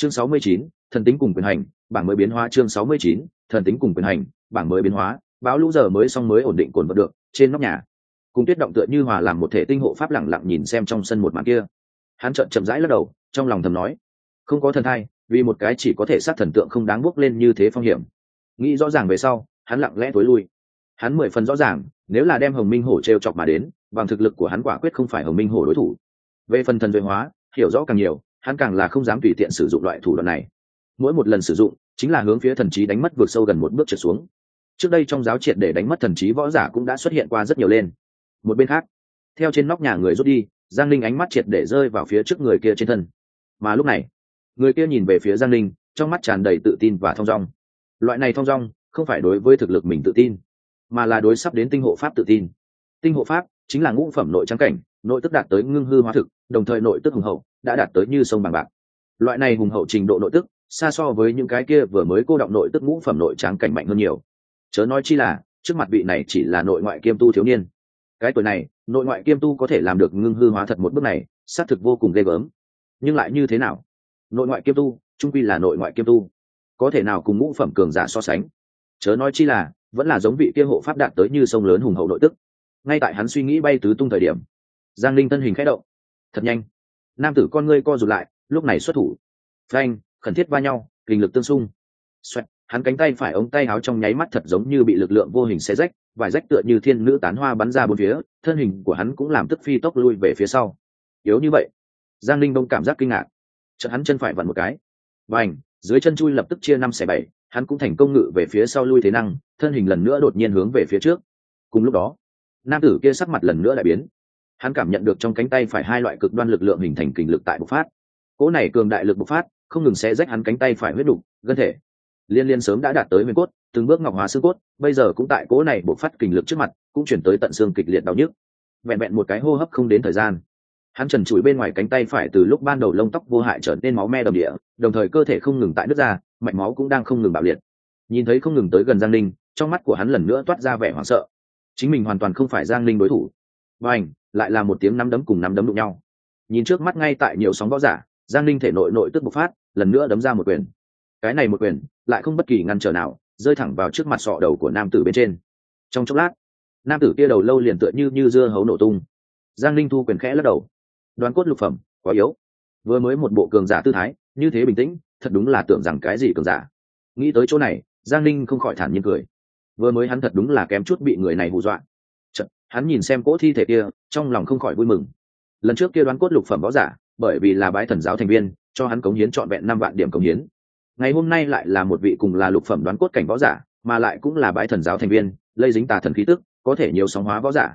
chương sáu mươi chín, thần tính cùng quyền hành, bảng mới biến hóa chương sáu mươi chín, thần tính cùng quyền hành, bảng mới biến hóa báo lũ giờ mới xong mới ổn định cồn vật được, trên nóc nhà. Cùng tuyết động tựa như hòa làm một thể tinh hộ pháp lẳng lặng nhìn xem trong sân một màn kia. Hắn trợn chậm rãi lắc đầu, trong lòng thầm nói, không có thần thai, vì một cái chỉ có thể sát thần tượng không đáng bước lên như thế phong hiểm. Nghĩ rõ ràng về sau, hắn lặng lẽ tối lui. Hắn mười phần rõ ràng, nếu là đem hồng minh hổ t r e o chọc mà đến, bằng thực lực của hắn quả quyết không phải hồng minh hổ đối thủ. Về phần thần duy hóa, hiểu rõ càng nhiều hắn càng là không dám tùy tiện sử dụng loại thủ đoạn này. Mỗi một lần sử dụng, chính là hướng phía thần trí đánh mất vượt sâu gần một bước trở xuống. Trước đây trong giáo triệt để đánh mất thần trí võ giả cũng đã xuất hiện qua rất nhiều lên. Một bên khác, theo trên nóc nhà người rút đi, giang linh ánh mắt triệt để rơi vào phía trước người kia trên thân. Mà lúc này, người kia nhìn về phía giang linh trong mắt tràn đầy tự tin và thong dong. Loại này thong dong không phải đối với thực lực mình tự tin, mà là đối sắp đến tinh hộ pháp tự tin. Tinh hộ pháp chính là ngũ phẩm nội trắng cảnh, nội tức đạt tới ngưng hư hóa thực, đồng thời nội tức hùng hậu đã đạt tới như sông bằng bạc. Loại này hùng hậu trình độ nội tức, xa so với những cái kia vừa mới cô động nội tức ngũ phẩm nội tráng cảnh mạnh hơn nhiều. Chớ nói chi là, trước mặt vị này chỉ là nội ngoại kiêm tu thiếu niên. Cái tuổi này, nội ngoại kiêm tu có thể làm được ngưng hư hóa thật một bước này, xác thực vô cùng ghê gớm. Nhưng lại như thế nào? Nội ngoại kiêm tu, trung quy là nội ngoại kiêm tu. Có thể nào cùng ngũ phẩm cường giả so sánh? Chớ nói chi là, vẫn là giống vị kia hộ pháp đạt tới như sông lớn hùng hậu nội tức. Ngay tại hắn suy nghĩ bay tứ tung thời điểm, giang linh thân hình khẽ động. Thật nhanh nam tử con ngươi co rụt lại lúc này xuất thủ. Phanh khẩn thiết va nhau kinh lực tương xung. Xoẹt, hắn cánh tay phải ống tay áo trong nháy mắt thật giống như bị lực lượng vô hình xé rách vài rách tựa như thiên nữ tán hoa bắn ra bốn phía thân hình của hắn cũng làm tức phi tốc lui về phía sau. Yếu như vậy. Giang linh đông cảm giác kinh ngạc. Chợt hắn chân phải vặn một cái. Và ảnh dưới chân chui lập tức chia năm xẻ bảy hắn cũng thành công ngự về phía sau lui thế năng thân hình lần nữa đột nhiên hướng về phía trước. Cùng lúc đó nam tử kia sắc mặt lần nữa lại biến hắn cảm nhận được trong cánh tay phải hai loại cực đoan lực lượng hình thành kình lực tại bộc phát. Cỗ này cường đại lực bộc phát không ngừng xé rách hắn cánh tay phải huyết đục, gân thể. Liên liên sớm đã đạt tới nguyên cốt, từng bước ngọc hóa xương cốt, bây giờ cũng tại cỗ này bộc phát kình lực trước mặt, cũng chuyển tới tận xương kịch liệt đau nhức. Vẹn vẹn một cái hô hấp không đến thời gian, hắn trần trụi bên ngoài cánh tay phải từ lúc ban đầu lông tóc vô hại trở nên máu me đầm địa, đồng thời cơ thể không ngừng tại nước ra, mạch máu cũng đang không ngừng bạo liệt. Nhìn thấy không ngừng tới gần giang linh trong mắt của hắn lần nữa toát ra vẻ hoảng sợ. Chính mình hoàn toàn không phải giang linh đối thủ. Và ảnh lại là một tiếng nắm đấm cùng nắm đấm đụng nhau. Nhìn trước mắt ngay tại nhiều sóng võ giả, giang linh thể nội nội tức bộc phát, lần nữa đấm ra một quyền. Cái này một quyền, lại không bất kỳ ngăn trở nào, rơi thẳng vào trước mặt sọ đầu của nam tử bên trên. Trong chốc lát, nam tử kia đầu lâu liền tựa như như dưa hấu nổ tung. Giang linh thu quyền khẽ lắc đầu. Đoàn cốt lục phẩm, quá yếu. Vừa mới một bộ cường giả tư thái, như thế bình tĩnh, thật đúng là tưởng rằng cái gì cường giả. Nghĩ tới chỗ này, giang linh không khỏi thản nhiên cười. Vừa mới hắn thật đúng là kém chút bị người này hù dọa hắn nhìn xem cỗ thi thể kia, trong lòng không khỏi vui mừng. Lần trước kia đoán cốt lục phẩm võ giả, bởi vì là bái thần giáo thành viên, cho hắn cống hiến trọn vẹn năm vạn điểm cống hiến. Ngày hôm nay lại là một vị cùng là lục phẩm đoán cốt cảnh võ giả, mà lại cũng là bái thần giáo thành viên, lây dính tà thần khí tức, có thể nhiều sóng hóa võ giả.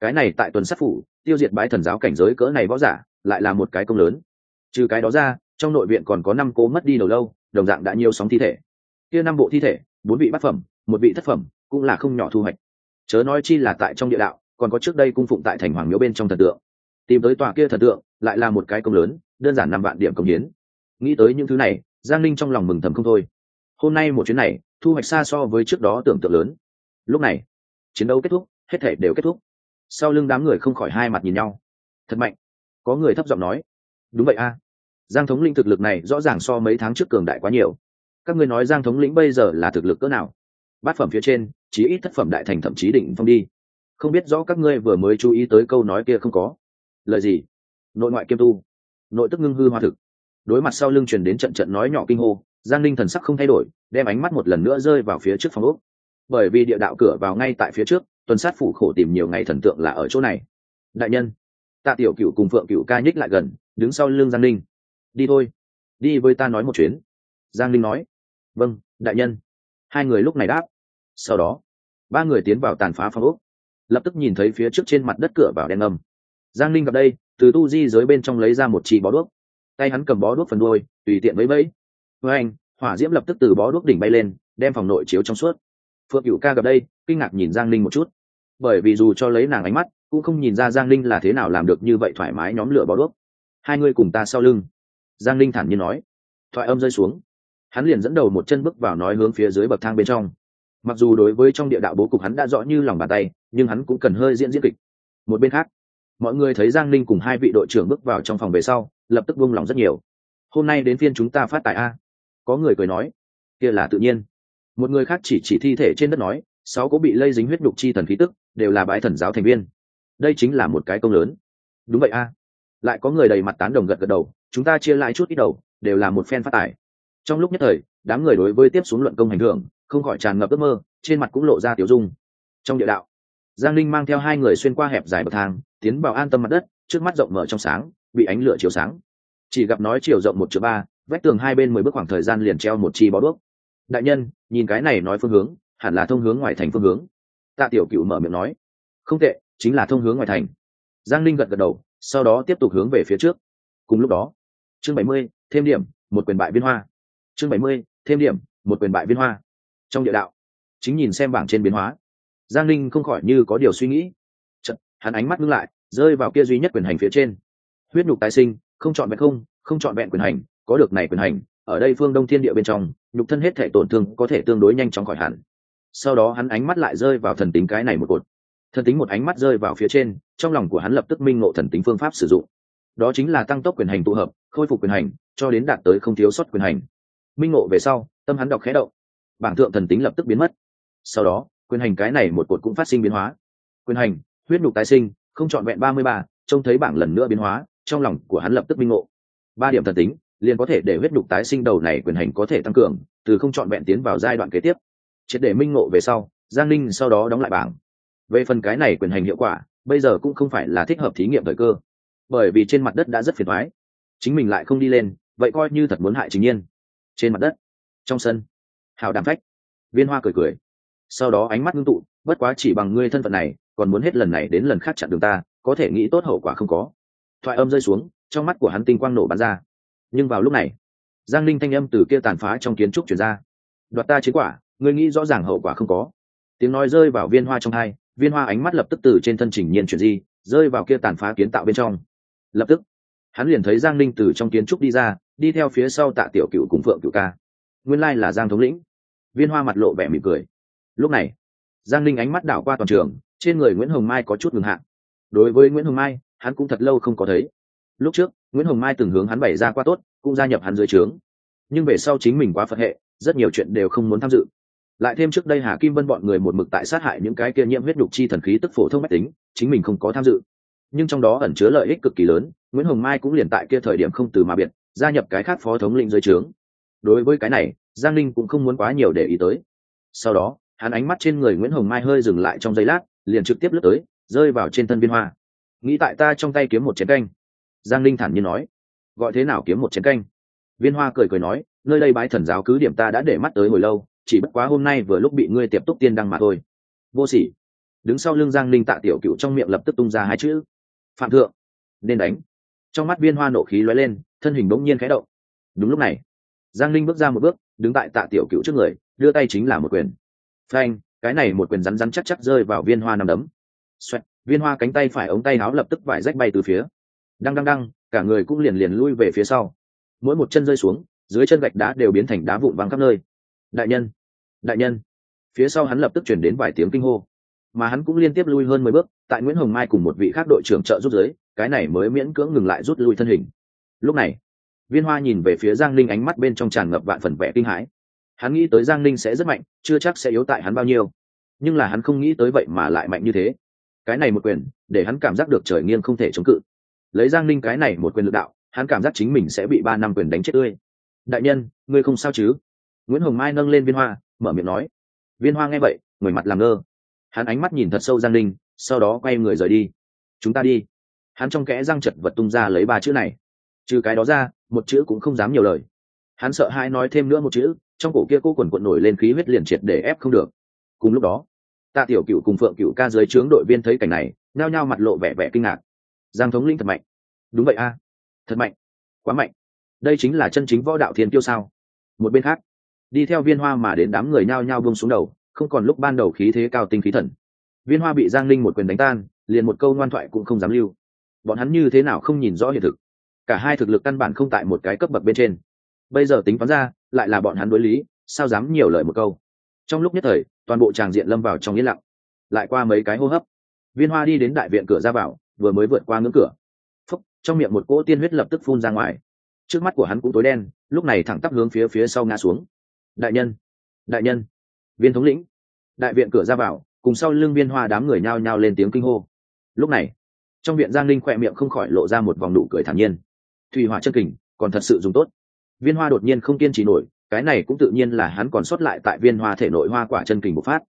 Cái này tại tuần sát phủ, tiêu diệt bái thần giáo cảnh giới cỡ này võ giả, lại là một cái công lớn. Trừ cái đó ra, trong nội viện còn có năm cố mất đi đầu lâu, đồng dạng đã nhiều sóng thi thể. Kia năm bộ thi thể, bốn vị bát phẩm, một vị thất phẩm, cũng là không nhỏ thu hoạch chớ nói chi là tại trong địa đạo, còn có trước đây cung phụng tại thành hoàng miếu bên trong thần tượng. Tìm tới tòa kia thần tượng, lại là một cái công lớn, đơn giản năm vạn điểm công hiến. Nghĩ tới những thứ này, giang linh trong lòng mừng thầm không thôi. Hôm nay một chuyến này, thu hoạch xa so với trước đó tưởng tượng lớn. Lúc này, chiến đấu kết thúc, hết thể đều kết thúc. Sau lưng đám người không khỏi hai mặt nhìn nhau. Thật mạnh. Có người thấp giọng nói. Đúng vậy a. Giang thống linh thực lực này rõ ràng so mấy tháng trước cường đại quá nhiều. Các ngươi nói giang thống lĩnh bây giờ là thực lực cỡ nào? Bát phẩm phía trên, chí ít thất phẩm đại thành thậm chí định phong đi. Không biết rõ các ngươi vừa mới chú ý tới câu nói kia không có. Lời gì? Nội ngoại kiêm tu. Nội tức ngưng hư hoa thực. Đối mặt sau lưng truyền đến trận trận nói nhỏ kinh hô, giang linh thần sắc không thay đổi, đem ánh mắt một lần nữa rơi vào phía trước phòng úc bởi vì địa đạo cửa vào ngay tại phía trước, tuần sát phủ khổ tìm nhiều ngày thần tượng là ở chỗ này. Đại nhân, tạ tiểu cựu cùng phượng cựu ca nhích lại gần, đứng sau lưng giang linh đi thôi. Đi với ta nói một chuyến. Giang linh nói. Vâng đại nhân. Hai người lúc này đáp sau đó, ba người tiến vào tàn phá phong ốc. Lập tức nhìn thấy phía trước trên mặt đất cửa vào đen âm giang linh gặp đây, từ tu di dưới bên trong lấy ra một chi bó đuốc. Tay hắn cầm bó đuốc phần đuôi, tùy tiện với bẫy với anh hỏa diễm lập tức từ bó đuốc đỉnh bay lên, đem phòng nội chiếu trong suốt. Phượng cựu ca gặp đây, kinh ngạc nhìn giang linh một chút. Bởi vì dù cho lấy nàng ánh mắt, cũng không nhìn ra giang linh là thế nào làm được như vậy thoải mái nhóm lửa bó đuốc. Hai người cùng ta sau lưng. Giang linh thản nhiên nói. Thoại âm rơi xuống. Hắn liền dẫn đầu một chân bước vào nói hướng phía dưới bậc thang bên trong mặc dù đối với trong địa đạo bố cục hắn đã rõ như lòng bàn tay, nhưng hắn cũng cần hơi diễn diễn kịch. Một bên khác, mọi người thấy giang linh cùng hai vị đội trưởng bước vào trong phòng về sau, lập tức buông lòng rất nhiều. Hôm nay đến phiên chúng ta phát tài a. Có người cười nói. Kia là tự nhiên. Một người khác chỉ chỉ thi thể trên đất nói, sáu có bị lây dính huyết nhục chi thần khí tức, đều là bái thần giáo thành viên. Đây chính là một cái công lớn. Đúng vậy a. Lại có người đầy mặt tán đồng gật gật đầu, chúng ta chia lại chút ít đầu, đều là một phen phát tài. Trong lúc nhất thời, đám người đối với tiếp xuống luận công hành hưởng không khỏi tràn ngập ước mơ, trên mặt cũng lộ ra tiểu dung. Trong địa đạo, giang linh mang theo hai người xuyên qua hẹp dài bậc thang, tiến vào an tâm mặt đất, trước mắt rộng mở trong sáng, bị ánh lửa chiếu sáng. Chỉ gặp nói chiều rộng một chữ ba, vách tường hai bên mười bước khoảng thời gian liền treo một chi bó đuốc. Đại nhân, nhìn cái này nói phương hướng, hẳn là thông hướng ngoài thành phương hướng. Tạ tiểu cựu mở miệng nói. Không tệ, chính là thông hướng ngoài thành. Giang linh gật gật đầu, sau đó tiếp tục hướng về phía trước. Cùng lúc đó, chương bảy mươi, thêm điểm, một quyền bại viên hoa. Chương bảy mươi, thêm điểm, một quyền bại viên hoa trong địa đạo. Chính nhìn xem bảng trên biến hóa. Giang linh không khỏi như có điều suy nghĩ. Chật, hắn ánh mắt ngưng lại rơi vào kia duy nhất quyền hành phía trên. Huyết nhục tái sinh không chọn vẹn không không chọn vẹn quyền hành có được này quyền hành ở đây phương đông thiên địa bên trong nhục thân hết thể tổn thương có thể tương đối nhanh chóng khỏi hẳn. Sau đó hắn ánh mắt lại rơi vào thần tính cái này một cột. Thần tính một ánh mắt rơi vào phía trên trong lòng của hắn lập tức minh ngộ thần tính phương pháp sử dụng. Đó chính là tăng tốc quyền hành tụ hợp khôi phục quyền hành cho đến đạt tới không thiếu sót quyền hành. Minh ngộ về sau tâm hắn đọc khẽ động bảng thượng thần tính lập tức biến mất. Sau đó, quyền hành cái này một cột cũng phát sinh biến hóa. Quyền hành, huyết nhục tái sinh, không chọn vẹn ba mươi ba, trông thấy bảng lần nữa biến hóa, trong lòng của hắn lập tức minh ngộ. Ba điểm thần tính, liền có thể để huyết nhục tái sinh đầu này quyền hành có thể tăng cường, từ không chọn vẹn tiến vào giai đoạn kế tiếp. Triệt để minh ngộ về sau, giang ninh sau đó đóng lại bảng. Về phần cái này quyền hành hiệu quả, bây giờ cũng không phải là thích hợp thí nghiệm thời cơ. Bởi vì trên mặt đất đã rất phiền thoái. Chính mình lại không đi lên, vậy coi như thật muốn hại chính nhiên. Trên mặt đất, trong sân hào đàm phách. Viên hoa cười cười. Sau đó ánh mắt ngưng tụ, bất quá chỉ bằng ngươi thân phận này, còn muốn hết lần này đến lần khác chặn đường ta, có thể nghĩ tốt hậu quả không có. Thoại âm rơi xuống, trong mắt của hắn tinh quang nổ bắn ra. Nhưng vào lúc này, giang linh thanh âm từ kia tàn phá trong kiến trúc chuyển ra. Đoạt ta chiến quả, ngươi nghĩ rõ ràng hậu quả không có. Tiếng nói rơi vào viên hoa trong hai, viên hoa ánh mắt lập tức từ trên thân trình nhiên chuyển di, rơi vào kia tàn phá kiến tạo bên trong. Lập tức, hắn liền thấy giang linh từ trong kiến trúc đi ra, đi theo phía sau tạ tiểu cựu cùng phượng cựu ca. Nguyên lai là giang thống lĩnh viên hoa mặt lộ vẻ mỉm cười. Lúc này, giang linh ánh mắt đảo qua toàn trường, trên người nguyễn hồng mai có chút ngừng hạn. Đối với nguyễn hồng mai, hắn cũng thật lâu không có thấy. Lúc trước, nguyễn hồng mai từng hướng hắn bày ra qua tốt, cũng gia nhập hắn dưới trướng. Nhưng về sau chính mình quá phật hệ, rất nhiều chuyện đều không muốn tham dự. Lại thêm trước đây hà kim vân bọn người một mực tại sát hại những cái kia nhiễm huyết đục chi thần khí tức phổ thông mách tính, chính mình không có tham dự. Nhưng trong đó ẩn chứa lợi ích cực kỳ lớn, nguyễn hồng mai cũng liền tại kia thời điểm không từ mà biệt, gia nhập cái khác phó thống lĩnh dưới trướng. Đối với cái này giang linh cũng không muốn quá nhiều để ý tới. Sau đó, hắn ánh mắt trên người nguyễn hồng mai hơi dừng lại trong giây lát, liền trực tiếp lướt tới, rơi vào trên thân viên hoa. Nghĩ tại ta trong tay kiếm một chén canh. Giang linh thản nhiên nói. Gọi thế nào kiếm một chén canh? Viên hoa cười cười nói, nơi đây bái thần giáo cứ điểm ta đã để mắt tới hồi lâu, chỉ bất quá hôm nay vừa lúc bị ngươi tiệp túc tiên đăng mà thôi. Vô sỉ. Đứng sau lưng giang linh tạ tiểu cựu trong miệng lập tức tung ra hai chữ. Phạm thượng. Nên đánh. Trong mắt viên hoa nộ khí lóe lên, thân hình bỗng nhiên khẽ động. Đúng lúc này, giang linh bước ra một bước đứng tại tạ tiểu cựu trước người đưa tay chính là một quyền. Phanh cái này một quyền rắn rắn chắc chắc rơi vào viên hoa nằm đấm. Xoẹt, viên hoa cánh tay phải ống tay áo lập tức vải rách bay từ phía. Đăng đăng đăng cả người cũng liền liền lui về phía sau. Mỗi một chân rơi xuống dưới chân gạch đá đều biến thành đá vụn văng khắp nơi. Đại nhân đại nhân. Phía sau hắn lập tức chuyển đến vài tiếng kinh hô. Mà hắn cũng liên tiếp lui hơn mười bước tại nguyễn hồng mai cùng một vị khác đội trưởng trợ rút giới cái này mới miễn cưỡng ngừng lại rút lui thân hình. Lúc này viên hoa nhìn về phía giang linh ánh mắt bên trong tràn ngập vạn phần vẻ kinh hãi. Hắn nghĩ tới giang linh sẽ rất mạnh, chưa chắc sẽ yếu tại hắn bao nhiêu. Nhưng là hắn không nghĩ tới vậy mà lại mạnh như thế. Cái này một quyền, để hắn cảm giác được trời nghiêng không thể chống cự. Lấy giang linh cái này một quyền lực đạo, hắn cảm giác chính mình sẽ bị ba năm quyền đánh chết tươi. Đại nhân, ngươi không sao chứ? Nguyễn hồng mai nâng lên viên hoa, mở miệng nói. Viên hoa nghe vậy, người mặt làm ngơ. Hắn ánh mắt nhìn thật sâu giang linh sau đó quay người rời đi. Chúng ta đi. Hắn trong kẽ răng chật vật tung ra lấy ba chữ này trừ cái đó ra, một chữ cũng không dám nhiều lời. Hắn sợ hai nói thêm nữa một chữ, trong cổ kia cô quần quận nổi lên khí huyết liền triệt để ép không được. Cùng lúc đó, tạ tiểu cựu cùng phượng cựu ca dưới trướng đội viên thấy cảnh này nao nhao mặt lộ vẻ vẻ kinh ngạc. Giang thống linh thật mạnh. Đúng vậy a. Thật mạnh. Quá mạnh. Đây chính là chân chính võ đạo thiên tiêu sao? Một bên khác, đi theo viên hoa mà đến đám người nhao nhao bông xuống đầu, không còn lúc ban đầu khí thế cao tinh khí thần. Viên hoa bị giang linh một quyền đánh tan, liền một câu ngoan thoại cũng không dám lưu. Bọn hắn như thế nào không nhìn rõ hiện thực cả hai thực lực căn bản không tại một cái cấp bậc bên trên. Bây giờ tính toán ra, lại là bọn hắn đối lý, sao dám nhiều lời một câu. Trong lúc nhất thời, toàn bộ tràng diện lâm vào trong yên lặng. Lại qua mấy cái hô hấp. Viên hoa đi đến đại viện cửa ra vào, vừa mới vượt qua ngưỡng cửa. Phúc, trong miệng một cỗ tiên huyết lập tức phun ra ngoài. Trước mắt của hắn cũng tối đen, lúc này thẳng tắp hướng phía phía sau ngã xuống. Đại nhân đại nhân. Viên thống lĩnh. Đại viện cửa ra vào, cùng sau lưng viên hoa đám người nhao nhao lên tiếng kinh hô. Lúc này, trong viện giang linh khỏe miệng không khỏi lộ ra một vòng nụ cười thản nhiên thủy hỏa chân kình, còn thật sự dùng tốt. Viên hoa đột nhiên không kiên trì nổi, cái này cũng tự nhiên là hắn còn sót lại tại viên hoa thể nội hoa quả chân kình bộc phát.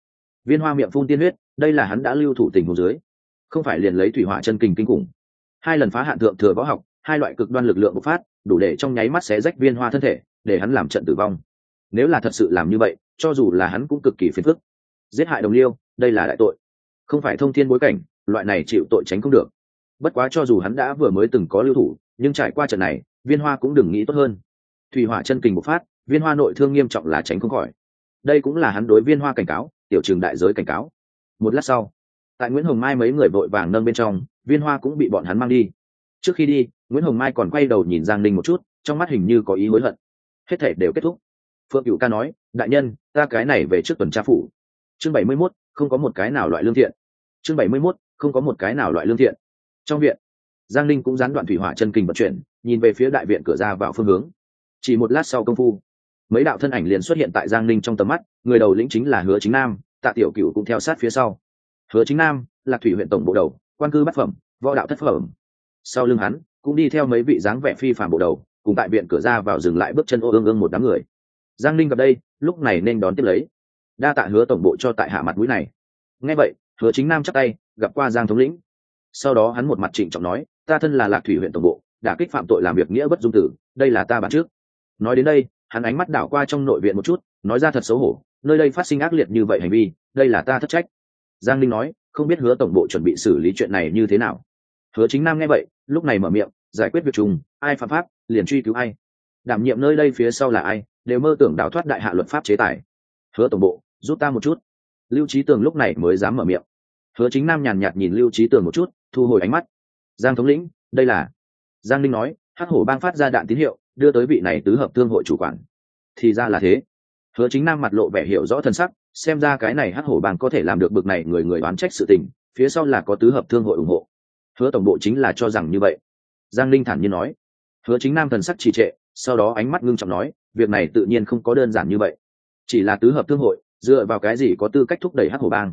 Viên hoa miệng phun tiên huyết, đây là hắn đã lưu thủ tình hồ dưới. Không phải liền lấy thủy hỏa chân kình kinh khủng. Hai lần phá hạn thượng thừa võ học, hai loại cực đoan lực lượng bộc phát, đủ để trong nháy mắt xé rách viên hoa thân thể, để hắn làm trận tử vong. Nếu là thật sự làm như vậy, cho dù là hắn cũng cực kỳ phiền phức. Giết hại đồng liêu, đây là đại tội. Không phải thông thiên bối cảnh, loại này chịu tội tránh không được. Bất quá cho dù hắn đã vừa mới từng có lưu thủ nhưng trải qua trận này, viên hoa cũng đừng nghĩ tốt hơn. Thủy hỏa chân kình bộc phát, viên hoa nội thương nghiêm trọng là tránh không khỏi. Đây cũng là hắn đối viên hoa cảnh cáo, tiểu trường đại giới cảnh cáo. Một lát sau, tại nguyễn hồng mai mấy người vội vàng nâng bên trong, viên hoa cũng bị bọn hắn mang đi. Trước khi đi, nguyễn hồng mai còn quay đầu nhìn giang ninh một chút, trong mắt hình như có ý hối hận. Hết thể đều kết thúc. Phượng cựu ca nói, đại nhân, ta cái này về trước tuần tra phủ. Chương bảy mươi mốt, không có một cái nào loại lương thiện. Chương bảy mươi mốt, không có một cái nào loại lương thiện. Trong viện giang ninh cũng gián đoạn thủy hỏa chân kình vận chuyển, nhìn về phía đại viện cửa ra vào phương hướng. Chỉ một lát sau công phu, mấy đạo thân ảnh liền xuất hiện tại giang ninh trong tầm mắt, người đầu lĩnh chính là hứa chính nam, tạ tiểu cựu cũng theo sát phía sau. Hứa chính nam, là thủy huyện tổng bộ đầu, quan cư bát phẩm, võ đạo thất phẩm. Sau lưng hắn, cũng đi theo mấy vị dáng vẻ phi phạm bộ đầu, cùng tại viện cửa ra vào dừng lại bước chân ô ương ương một đám người. Giang ninh gặp đây, lúc này nên đón tiếp lấy. Đa tạ hứa tổng bộ cho tại hạ mặt mũi này. Nghe vậy, hứa chính nam chắc tay, gặp qua giang thống lĩnh. Sau đó hắn một mặt trịnh trọng nói ta thân là lạc thủy huyện tổng bộ, đã kích phạm tội làm việc nghĩa bất dung tử, đây là ta bản trước. Nói đến đây, hắn ánh mắt đảo qua trong nội viện một chút, nói ra thật xấu hổ, nơi đây phát sinh ác liệt như vậy hành vi, đây là ta thất trách. Giang linh nói, không biết hứa tổng bộ chuẩn bị xử lý chuyện này như thế nào. Hứa chính nam nghe vậy, lúc này mở miệng, giải quyết việc chung ai phạm pháp, liền truy cứu ai. Đảm nhiệm nơi đây phía sau là ai, đều mơ tưởng đào thoát đại hạ luật pháp chế tài. Hứa tổng bộ, giúp ta một chút. Lưu trí tường lúc này mới dám mở miệng. Hứa chính nam nhàn nhạt nhìn lưu trí tường một chút, thu hồi ánh mắt giang thống lĩnh, đây là? Giang linh nói, hắc hổ bang phát ra đạn tín hiệu, đưa tới vị này tứ hợp thương hội chủ quản. Thì ra là thế. Hứa chính nam mặt lộ vẻ hiểu rõ thân sắc, xem ra cái này hắc hổ bang có thể làm được bực này người người oán trách sự tình, phía sau là có tứ hợp thương hội ủng hộ. Hứa tổng bộ chính là cho rằng như vậy. Giang linh thản nhiên nói. Hứa chính nam thần sắc trì trệ, sau đó ánh mắt ngưng trọng nói, việc này tự nhiên không có đơn giản như vậy. Chỉ là tứ hợp thương hội, dựa vào cái gì có tư cách thúc đẩy hắc hổ bang?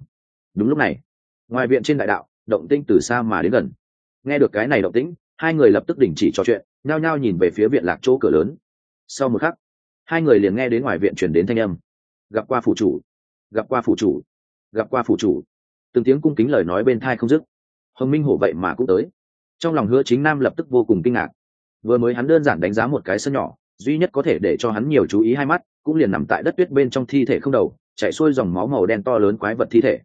Đúng lúc này, ngoài viện trên đại đạo, động tinh từ xa mà đến gần nghe được cái này động tĩnh, hai người lập tức đình chỉ trò chuyện, nhao nhao nhìn về phía viện lạc chỗ cửa lớn. Sau một khắc, hai người liền nghe đến ngoài viện chuyển đến thanh âm. Gặp qua phủ chủ, gặp qua phủ chủ, gặp qua phủ chủ. Từng tiếng cung kính lời nói bên thai không dứt. Hồng minh hổ vậy mà cũng tới. Trong lòng hứa chính nam lập tức vô cùng kinh ngạc. Vừa mới hắn đơn giản đánh giá một cái sân nhỏ, duy nhất có thể để cho hắn nhiều chú ý hai mắt, cũng liền nằm tại đất tuyết bên trong thi thể không đầu, chạy xuôi dòng máu màu đen to lớn quái vật thi thể.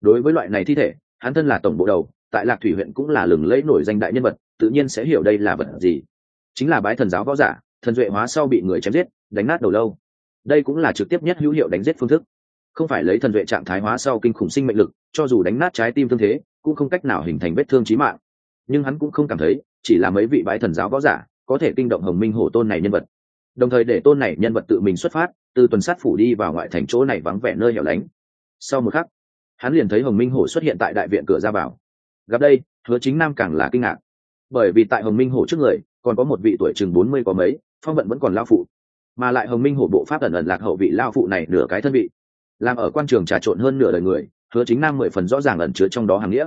Đối với loại này thi thể, hắn thân là tổng bộ đầu tại lạc thủy huyện cũng là lừng lẫy nổi danh đại nhân vật, tự nhiên sẽ hiểu đây là vật gì. Chính là bái thần giáo võ giả, thần duệ hóa sau bị người chém giết, đánh nát đầu lâu. Đây cũng là trực tiếp nhất hữu hiệu đánh giết phương thức. Không phải lấy thần duệ trạng thái hóa sau kinh khủng sinh mệnh lực, cho dù đánh nát trái tim thương thế, cũng không cách nào hình thành vết thương trí mạng. Nhưng hắn cũng không cảm thấy, chỉ là mấy vị bái thần giáo võ giả có thể kinh động hồng minh hổ tôn này nhân vật. Đồng thời để tôn này nhân vật tự mình xuất phát, từ tuần sát phủ đi vào ngoại thành chỗ này vắng vẻ nơi hẻo lánh. Sau một khắc, hắn liền thấy hồng minh hổ xuất hiện tại đại viện cửa ra vào gặp đây, hứa chính nam càng là kinh ngạc. Bởi vì tại hồng minh hổ trước người, còn có một vị tuổi chừng bốn mươi có mấy, phong vận vẫn còn lao phụ. Mà lại hồng minh hổ bộ pháp ẩn ẩn lạc hậu vị lao phụ này nửa cái thân vị. Làm ở quan trường trà trộn hơn nửa đời người, hứa chính nam mười phần rõ ràng ẩn chứa trong đó hàng nghĩa.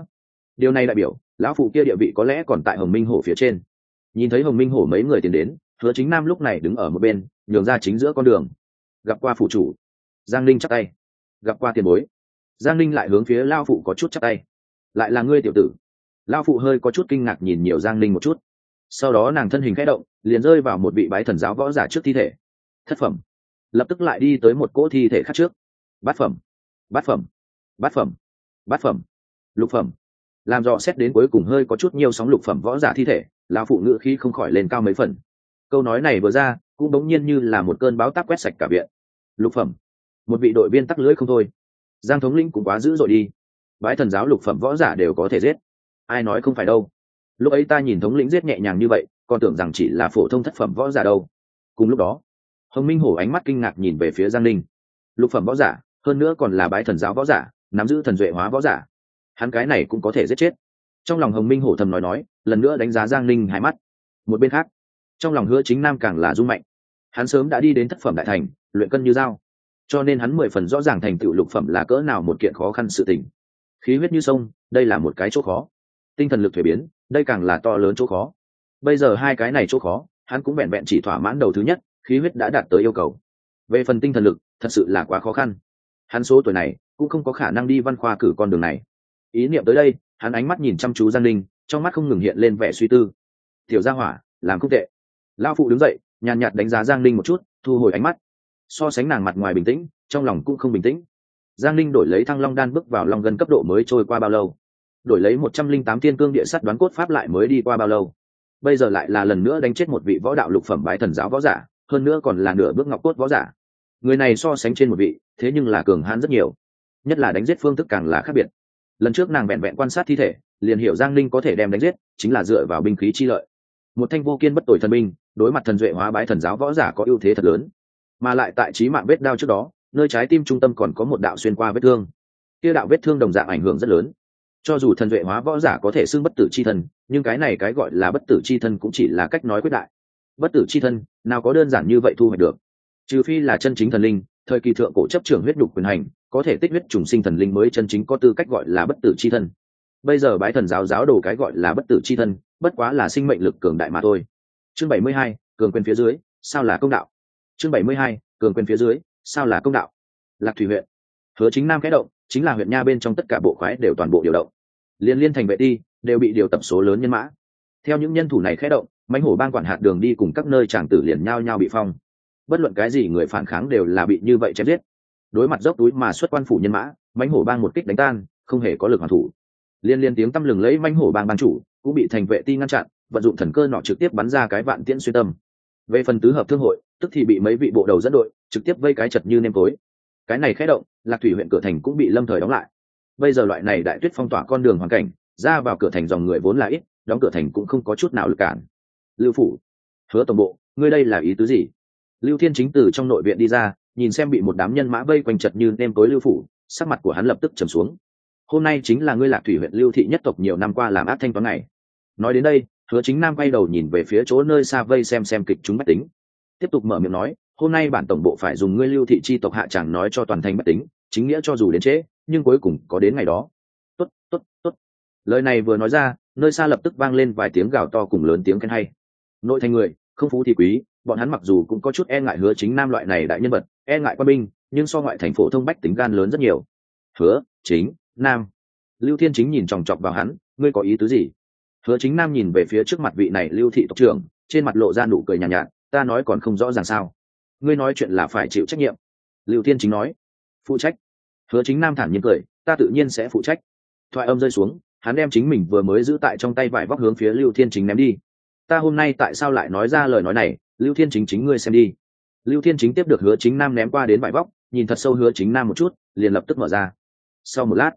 Điều này đại biểu, lão phụ kia địa vị có lẽ còn tại hồng minh hổ phía trên. Nhìn thấy hồng minh hổ mấy người tiến đến, hứa chính nam lúc này đứng ở một bên, nhường ra chính giữa con đường. Gặp qua phụ chủ, giang linh chắc tay. Gặp qua tiền bối, giang linh lại hướng phía lao phụ có chút chắc tay lại là ngươi tiểu tử. Lao phụ hơi có chút kinh ngạc nhìn nhiều giang linh một chút. Sau đó nàng thân hình khẽ động, liền rơi vào một vị bái thần giáo võ giả trước thi thể. Thất phẩm. Lập tức lại đi tới một cỗ thi thể khác trước. Bát phẩm. Bát phẩm. Bát phẩm. Bát phẩm. Lục phẩm. Làm dò xét đến cuối cùng hơi có chút nhiều sóng lục phẩm võ giả thi thể lao phụ ngữ khi không khỏi lên cao mấy phần. Câu nói này vừa ra, cũng đống nhiên như là một cơn báo táp quét sạch cả viện. Lục phẩm. Một vị đội viên tắc lưỡi không thôi. Giang thống lĩnh cũng quá dữ dội đi bái thần giáo lục phẩm võ giả đều có thể giết. Ai nói không phải đâu. Lúc ấy ta nhìn thống lĩnh giết nhẹ nhàng như vậy, còn tưởng rằng chỉ là phổ thông thất phẩm võ giả đâu. Cùng lúc đó, hồng minh hổ ánh mắt kinh ngạc nhìn về phía giang linh lục phẩm võ giả, hơn nữa còn là bái thần giáo võ giả, nắm giữ thần duệ hóa võ giả. Hắn cái này cũng có thể giết chết. Trong lòng hồng minh hổ thầm nói nói, lần nữa đánh giá giang linh hai mắt. Một bên khác, trong lòng hứa chính nam càng là rung mạnh. Hắn sớm đã đi đến thất phẩm đại thành, luyện cân như dao. Cho nên hắn mười phần rõ ràng thành tựu lục phẩm là cỡ nào một kiện khó khăn sự tình khí huyết như sông, đây là một cái chỗ khó. Tinh thần lực thuế biến, đây càng là to lớn chỗ khó. Bây giờ hai cái này chỗ khó, hắn cũng vẹn vẹn chỉ thỏa mãn đầu thứ nhất, khí huyết đã đạt tới yêu cầu. Về phần tinh thần lực, thật sự là quá khó khăn. Hắn số tuổi này, cũng không có khả năng đi văn khoa cử con đường này. Ý niệm tới đây, hắn ánh mắt nhìn chăm chú giang linh trong mắt không ngừng hiện lên vẻ suy tư. Tiểu gia hỏa, làm không tệ. Lao phụ đứng dậy, nhàn nhạt đánh giá giang linh một chút, thu hồi ánh mắt. So sánh nàng mặt ngoài bình tĩnh, trong lòng cũng không bình tĩnh giang linh đổi lấy thăng long đan bước vào long gần cấp độ mới trôi qua bao lâu? Đổi lấy một trăm linh tám tiên cương địa sắt đoán cốt pháp lại mới đi qua bao lâu? Bây giờ lại là lần nữa đánh chết một vị võ đạo lục phẩm bái thần giáo võ giả, hơn nữa còn là nửa bước ngọc cốt võ giả. Người này so sánh trên một vị, thế nhưng là cường hãn rất nhiều. Nhất là đánh giết phương thức càng là khác biệt. Lần trước nàng vẹn vẹn quan sát thi thể, liền hiểu giang linh có thể đem đánh giết, chính là dựa vào binh khí chi lợi. Một thanh vô kiên bất tội thần binh, đối mặt thần duệ hóa bái thần giáo võ giả có ưu thế thật lớn. Mà lại tại trí mạng vết đao trước đó nơi trái tim trung tâm còn có một đạo xuyên qua vết thương. Kia đạo vết thương đồng dạng ảnh hưởng rất lớn. Cho dù thần duệ hóa võ giả có thể xưng bất tử c h i thân, nhưng cái này cái gọi là bất tử c h i thân cũng chỉ là cách nói quyết đại. Bất tử c h i thân, nào có đơn giản như vậy thu hoạch được? Trừ phi là chân chính thần linh, thời kỳ thượng cổ chấp trưởng huyết đục quyền hành, có thể tích huyết trùng sinh thần linh mới chân chính có tư cách gọi là bất tử c h i thân. Bây giờ bái thần giáo giáo đồ cái gọi là bất tử c h i thân, bất quá là sinh mệnh lực cường đại mà thôi. Chương bảy mươi hai, cường quyền phía dưới, sao là công đạo? Chương bảy mươi hai, cường quyền phía dưới sao là công đạo? Lạc thủy huyện. Hứa chính nam kẽ động, chính là huyện nha bên trong tất cả bộ khoái đều toàn bộ điều động. Liên liên thành vệ ti đều bị điều tập số lớn nhân mã. Theo những nhân thủ này khẽ động, mãnh hổ ban quản hạt đường đi cùng các nơi tràng tử liền nhao nhao bị phong. Bất luận cái gì người phản kháng đều là bị như vậy chém giết. Đối mặt dốc túi mà xuất quan phủ nhân mã, mãnh hổ bang một kích đánh tan, không hề có lực hoàn thủ. Liên liên tiếng tăm lừng lấy mãnh hổ bang ban chủ, cũng bị thành vệ ti ngăn chặn, vận dụng thần cơ nọ trực tiếp bắn ra cái vạn tiễn xuyên tâm về phần tứ hợp thương hội, tức thì bị mấy vị bộ đầu dẫn đội, trực tiếp vây cái chật như nêm tối. Cái này khé động, lạc thủy huyện cửa thành cũng bị lâm thời đóng lại. Bây giờ loại này đại tuyết phong tỏa con đường hoàn cảnh, ra vào cửa thành dòng người vốn là ít, đóng cửa thành cũng không có chút nào lực cản. Lưu phủ, hứa tổng bộ, ngươi đây là ý tứ gì? Lưu thiên chính từ trong nội viện đi ra, nhìn xem bị một đám nhân mã vây quanh chật như nêm tối lưu phủ, sắc mặt của hắn lập tức trầm xuống. Hôm nay chính là ngươi lạc thủy huyện lưu thị nhất tộc nhiều năm qua làm ác thanh toán này nói đến đây hứa chính nam quay đầu nhìn về phía chỗ nơi xa vây xem xem kịch chúng bách tính. Tiếp tục mở miệng nói, hôm nay bản tổng bộ phải dùng ngươi lưu thị chi tộc hạ chẳng nói cho toàn thành bách tính, chính nghĩa cho dù đến trễ, nhưng cuối cùng có đến ngày đó. Tốt tốt tốt. Lời này vừa nói ra, nơi xa lập tức vang lên vài tiếng gào to cùng lớn tiếng khen hay. Nội thành người, không phú thì quý, bọn hắn mặc dù cũng có chút e ngại hứa chính nam loại này đại nhân vật e ngại quân binh, nhưng so ngoại thành phố thông bách tính gan lớn rất nhiều. Hứa chính nam. Lưu thiên chính nhìn chòng chọc vào hắn, ngươi có ý tứ gì? Hứa chính nam nhìn về phía trước mặt vị này lưu thị tộc trưởng trên mặt lộ ra nụ cười nhàn nhạt, nhạt ta nói còn không rõ ràng sao? Ngươi nói chuyện là phải chịu trách nhiệm. Lưu thiên chính nói phụ trách. Hứa chính nam thản nhiên cười ta tự nhiên sẽ phụ trách. Thoại âm rơi xuống hắn đem chính mình vừa mới giữ tại trong tay vải vóc hướng phía lưu thiên chính ném đi. Ta hôm nay tại sao lại nói ra lời nói này? Lưu thiên chính chính ngươi xem đi. Lưu thiên chính tiếp được hứa chính nam ném qua đến vải vóc nhìn thật sâu hứa chính nam một chút liền lập tức mở ra. Sau một lát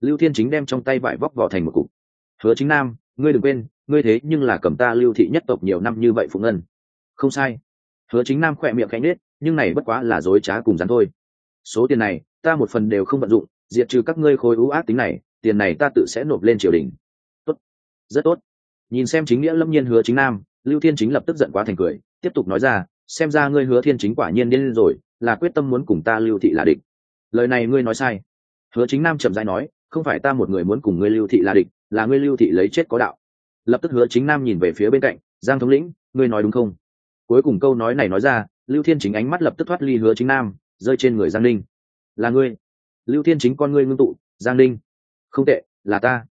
lưu thiên chính đem trong tay vải vóc vỏ thành một cục. Hứa chính nam ngươi đừng quên, ngươi thế nhưng là cầm ta lưu thị nhất tộc nhiều năm như vậy phụng ngân. Không sai. Hứa chính nam khỏe miệng khẽ nết nhưng này bất quá là dối trá cùng rắn thôi. Số tiền này, ta một phần đều không vận dụng, diệt trừ các ngươi khối ưu ác tính này, tiền này ta tự sẽ nộp lên triều đình. Tốt. Rất tốt. Nhìn xem chính nghĩa lâm nhiên hứa chính nam, lưu thiên chính lập tức giận quá thành cười, tiếp tục nói ra, xem ra ngươi hứa thiên chính quả nhiên điên rồi, là quyết tâm muốn cùng ta lưu thị là địch. Lời này ngươi nói sai. Hứa chính nam chậm dãi nói, không phải ta một người muốn cùng ngươi lưu thị là địch là ngươi lưu thị lấy chết có đạo. Lập tức hứa chính nam nhìn về phía bên cạnh, giang thống lĩnh, ngươi nói đúng không? Cuối cùng câu nói này nói ra, lưu thiên chính ánh mắt lập tức thoát ly hứa chính nam, rơi trên người giang ninh. Là ngươi. Lưu thiên chính con ngươi ngưng tụ, giang ninh. Không tệ, là ta.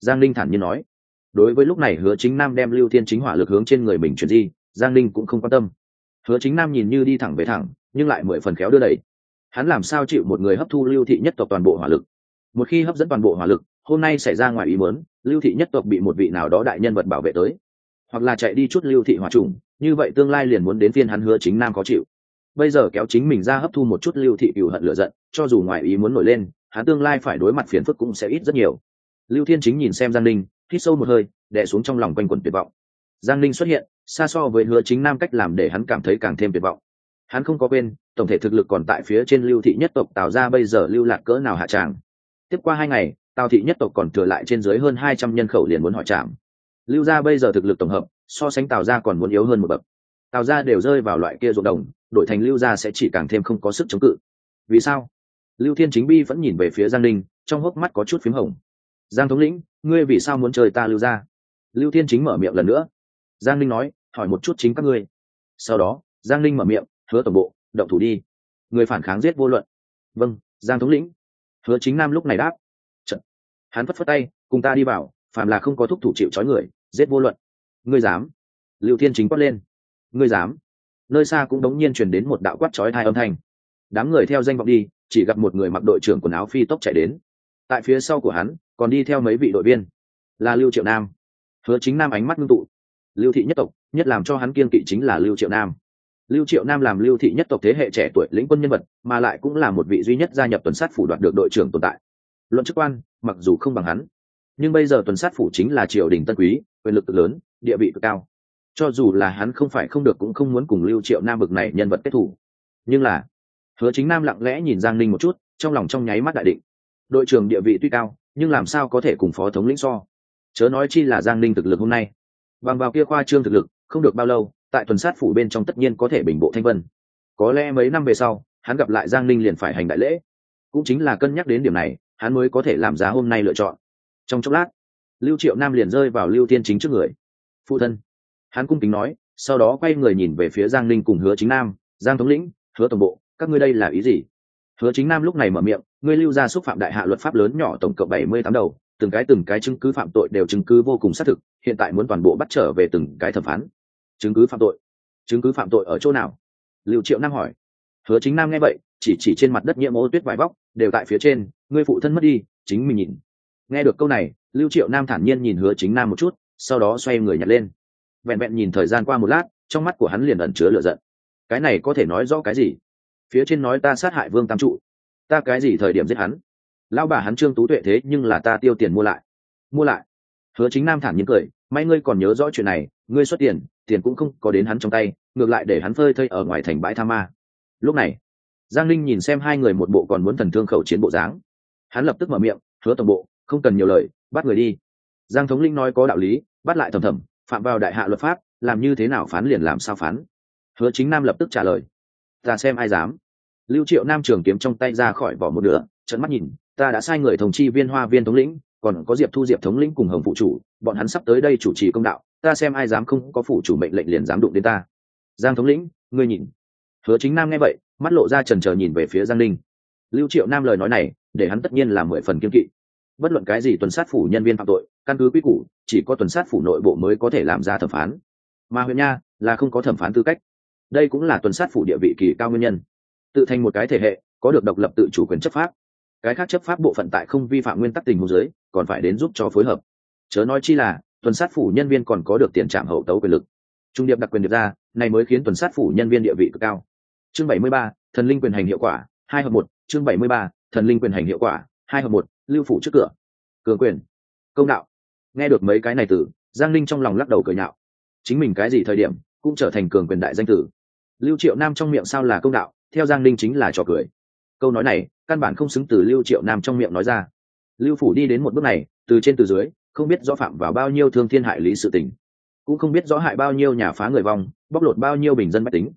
Giang ninh thản nhiên nói. Đối với lúc này hứa chính nam đem lưu thiên chính hỏa lực hướng trên người mình chuyển di, giang ninh cũng không quan tâm. Hứa chính nam nhìn như đi thẳng về thẳng, nhưng lại mười phần khéo đưa đẩy. Hắn làm sao chịu một người hấp thu lưu thị nhất tộc toàn bộ hỏa lực? Một khi hấp dẫn toàn bộ hỏa lực hôm nay xảy ra ngoài ý muốn, lưu thị nhất tộc bị một vị nào đó đại nhân vật bảo vệ tới. Hoặc là chạy đi chút lưu thị hòa trùng, như vậy tương lai liền muốn đến phiên hắn hứa chính nam khó chịu. Bây giờ kéo chính mình ra hấp thu một chút lưu thị cựu hận lửa giận, cho dù ngoài ý muốn nổi lên, hắn tương lai phải đối mặt phiền phức cũng sẽ ít rất nhiều. Lưu thiên chính nhìn xem giang ninh, hít sâu một hơi, đè xuống trong lòng quanh quẩn tuyệt vọng. Giang ninh xuất hiện, xa so với hứa chính nam cách làm để hắn cảm thấy càng thêm tuyệt vọng. Hắn không có quên, tổng thể thực lực còn tại phía trên lưu thị nhất tộc tạo ra bây giờ lưu lạc cỡ nào hạ tràng. Tiếp qua hai ngày tào thị nhất tộc còn thừa lại trên dưới hơn hai trăm nhân khẩu liền muốn hỏi trạm lưu gia bây giờ thực lực tổng hợp, so sánh tào gia còn muốn yếu hơn một bậc. Tào gia đều rơi vào loại kia ruộng đồng đội thành lưu gia sẽ chỉ càng thêm không có sức chống cự. Vì sao? Lưu thiên chính bi vẫn nhìn về phía giang ninh, trong hốc mắt có chút p h í m hồng. Giang thống lĩnh, ngươi vì sao muốn chơi ta lưu gia? Lưu thiên chính mở miệng lần nữa. Giang ninh nói, hỏi một chút chính các ngươi. Sau đó, giang ninh mở miệng, hứa tổng bộ, động thủ đi. Người phản kháng giết vô luận. Vâng giang thống lĩnh. Hứa chính nam lúc này đáp hắn phất phất tay, cùng ta đi vào, phàm là không có thúc thủ chịu trói người, giết vô luận. Ngươi dám? Lưu thiên chính quát lên. Ngươi dám? Nơi xa cũng đống nhiên truyền đến một đạo quát chói hai âm thanh. Đám người theo danh vọng đi, chỉ gặp một người mặc đội trưởng quần áo phi tốc chạy đến. Tại phía sau của hắn, còn đi theo mấy vị đội viên. Là lưu triệu nam. Hứa chính nam ánh mắt ngưng tụ. Lưu thị nhất tộc, nhất làm cho hắn kiên kỵ chính là lưu triệu nam. Lưu triệu nam làm lưu thị nhất tộc thế hệ trẻ tuổi lĩnh quân nhân vật, mà lại cũng là một vị duy nhất gia nhập tuần sát phủ đoạt được đội trưởng tồn tại. Luận chức quan mặc dù không bằng hắn, nhưng bây giờ tuần sát phủ chính là triều đình tân quý, quyền lực cực lớn, địa vị cực cao. Cho dù là hắn không phải không được cũng không muốn cùng lưu triệu nam bực này nhân vật kết thủ. Nhưng là, hứa chính nam lặng lẽ nhìn giang ninh một chút, trong lòng trong nháy mắt đại định. Đội trưởng địa vị tuy cao, nhưng làm sao có thể cùng phó thống lĩnh so? Chớ nói chi là giang ninh thực lực hôm nay. Bằng vào kia khoa trương thực lực, không được bao lâu, tại tuần sát phủ bên trong tất nhiên có thể bình bộ thanh vân. Có lẽ mấy năm về sau, hắn gặp lại giang ninh liền phải hành đại lễ. Cũng chính là cân nhắc đến điểm này hắn mới có thể làm giá hôm nay lựa chọn. Trong chốc lát, lưu triệu nam liền rơi vào lưu tiên chính trước người. Phụ thân, hắn cung kính nói, sau đó quay người nhìn về phía giang ninh cùng hứa chính nam. Giang thống lĩnh, hứa tổng bộ, các ngươi đây là ý gì? Hứa chính nam lúc này mở miệng, ngươi lưu ra xúc phạm đại hạ luật pháp lớn nhỏ tổng cộng bảy mươi tám đầu, từng cái từng cái chứng cứ phạm tội đều chứng cứ vô cùng xác thực, hiện tại muốn toàn bộ bắt trở về từng cái thẩm phán. Chứng cứ phạm tội, chứng cứ phạm tội ở chỗ nào? Liệu triệu nam hỏi. Hứa chính nam nghe vậy, chỉ chỉ trên mặt đất nhiễm ô tuyết vải vóc đều tại phía trên, ngươi phụ thân mất đi, chính mình nhìn. Nghe được câu này, lưu triệu nam thản nhiên nhìn hứa chính nam một chút, sau đó xoay người nhặt lên. Vẹn vẹn nhìn thời gian qua một lát, trong mắt của hắn liền ẩn chứa lửa giận. Cái này có thể nói rõ cái gì? Phía trên nói ta sát hại vương tam trụ. Ta cái gì thời điểm giết hắn? Lão bà hắn trương tú tuệ thế nhưng là ta tiêu tiền mua lại. Mua lại. Hứa chính nam thản nhiên cười, may ngươi còn nhớ rõ chuyện này, ngươi xuất tiền tiền cũng không có đến hắn trong tay, ngược lại để hắn phơi thây ở ngoài thành bãi tha ma. Lúc này giang linh nhìn xem hai người một bộ còn muốn thần thương khẩu chiến bộ dáng. Hắn lập tức mở miệng, hứa tổng bộ, không cần nhiều lời, bắt người đi. Giang thống linh nói có đạo lý, bắt lại thầm thầm, phạm vào đại hạ luật pháp, làm như thế nào phán liền làm sao phán. Hứa chính nam lập tức trả lời, ta xem ai dám. Lưu triệu nam trường kiếm trong tay ra khỏi vỏ một nửa trận mắt nhìn, ta đã sai người thống chi viên hoa viên thống lĩnh, còn có diệp thu diệp thống lĩnh cùng hồng phụ chủ, bọn hắn sắp tới đây chủ trì công đạo, ta xem ai dám không có phụ chủ mệnh lệnh liền dám đụng đến ta. Giang thống lĩnh, ngươi nhìn hứa chính nam nghe vậy, mắt lộ ra trần trờ nhìn về phía giang linh lưu triệu nam lời nói này, để hắn tất nhiên là mười phần kiên kỵ. Bất luận cái gì tuần sát phủ nhân viên phạm tội, căn cứ quy củ, chỉ có tuần sát phủ nội bộ mới có thể làm ra thẩm phán. Mà huyện nha, là không có thẩm phán tư cách. Đây cũng là tuần sát phủ địa vị kỳ cao nguyên nhân. Tự thành một cái thể hệ, có được độc lập tự chủ quyền chấp pháp. Cái khác chấp pháp bộ phận tại không vi phạm nguyên tắc tình huống giới còn phải đến giúp cho phối hợp. Chớ nói chi là, tuần sát phủ nhân viên còn có được tiền trạm hậu tấu quyền lực. Trung điệp đặc quyền được ra, này mới khiến tuần sát phủ nhân viên địa vị cực cao chương bảy mươi ba, thần linh quyền hành hiệu quả, hai hợp một, chương bảy mươi ba, thần linh quyền hành hiệu quả, hai hợp một, lưu phủ trước cửa. Cường quyền. Công đạo. Nghe được mấy cái này từ, giang linh trong lòng lắc đầu cười nhạo. Chính mình cái gì thời điểm, cũng trở thành cường quyền đại danh tử. Lưu triệu nam trong miệng sao là công đạo, theo giang linh chính là trò cười. Câu nói này, căn bản không xứng từ lưu triệu nam trong miệng nói ra. Lưu phủ đi đến một bước này, từ trên từ dưới, không biết rõ phạm vào bao nhiêu thương thiên hại lý sự tình. Cũng không biết rõ hại bao nhiêu nhà phá người vong, bóc lột bao nhiêu bình dân bách tính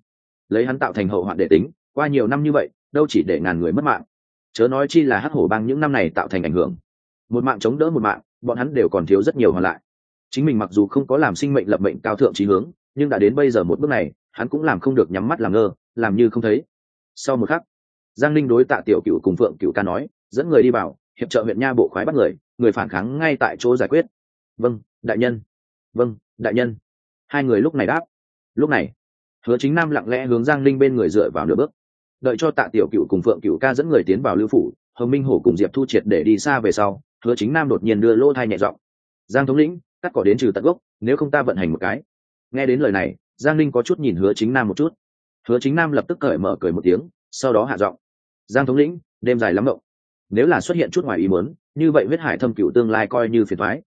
lấy hắn tạo thành hậu hoạn để tính, qua nhiều năm như vậy, đâu chỉ để ngàn người mất mạng. Chớ nói chi là hắc hổ bang những năm này tạo thành ảnh hưởng. Một mạng chống đỡ một mạng, bọn hắn đều còn thiếu rất nhiều hoàn lại. Chính mình mặc dù không có làm sinh mệnh lập mệnh cao thượng trí hướng, nhưng đã đến bây giờ một bước này, hắn cũng làm không được nhắm mắt làm ngơ, làm như không thấy. Sau một khắc, giang linh đối tạ tiểu cựu cùng phượng cựu ca nói, dẫn người đi vào, hiệp trợ huyện nha bộ khoái bắt người người phản kháng ngay tại chỗ giải quyết. Vâng đại nhân. Vâng đại nhân. Hai người lúc này đáp. Lúc này hứa chính nam lặng lẽ hướng giang linh bên người dựa vào nửa bước. Đợi cho tạ tiểu cựu cùng phượng cựu ca dẫn người tiến vào lưu phủ, hồng minh hổ cùng diệp thu triệt để đi xa về sau, hứa chính nam đột nhiên đưa lỗ thai nhẹ giọng. Giang thống lĩnh, cắt cỏ đến trừ tận gốc, nếu không ta vận hành một cái. Nghe đến lời này, giang linh có chút nhìn hứa chính nam một chút. Hứa chính nam lập tức cởi mở cười một tiếng, sau đó hạ giọng. Giang thống lĩnh, đêm dài lắm mộng. Nếu là xuất hiện chút ngoài ý muốn, như vậy huyết hải thâm cựu tương lai coi như phiền thoái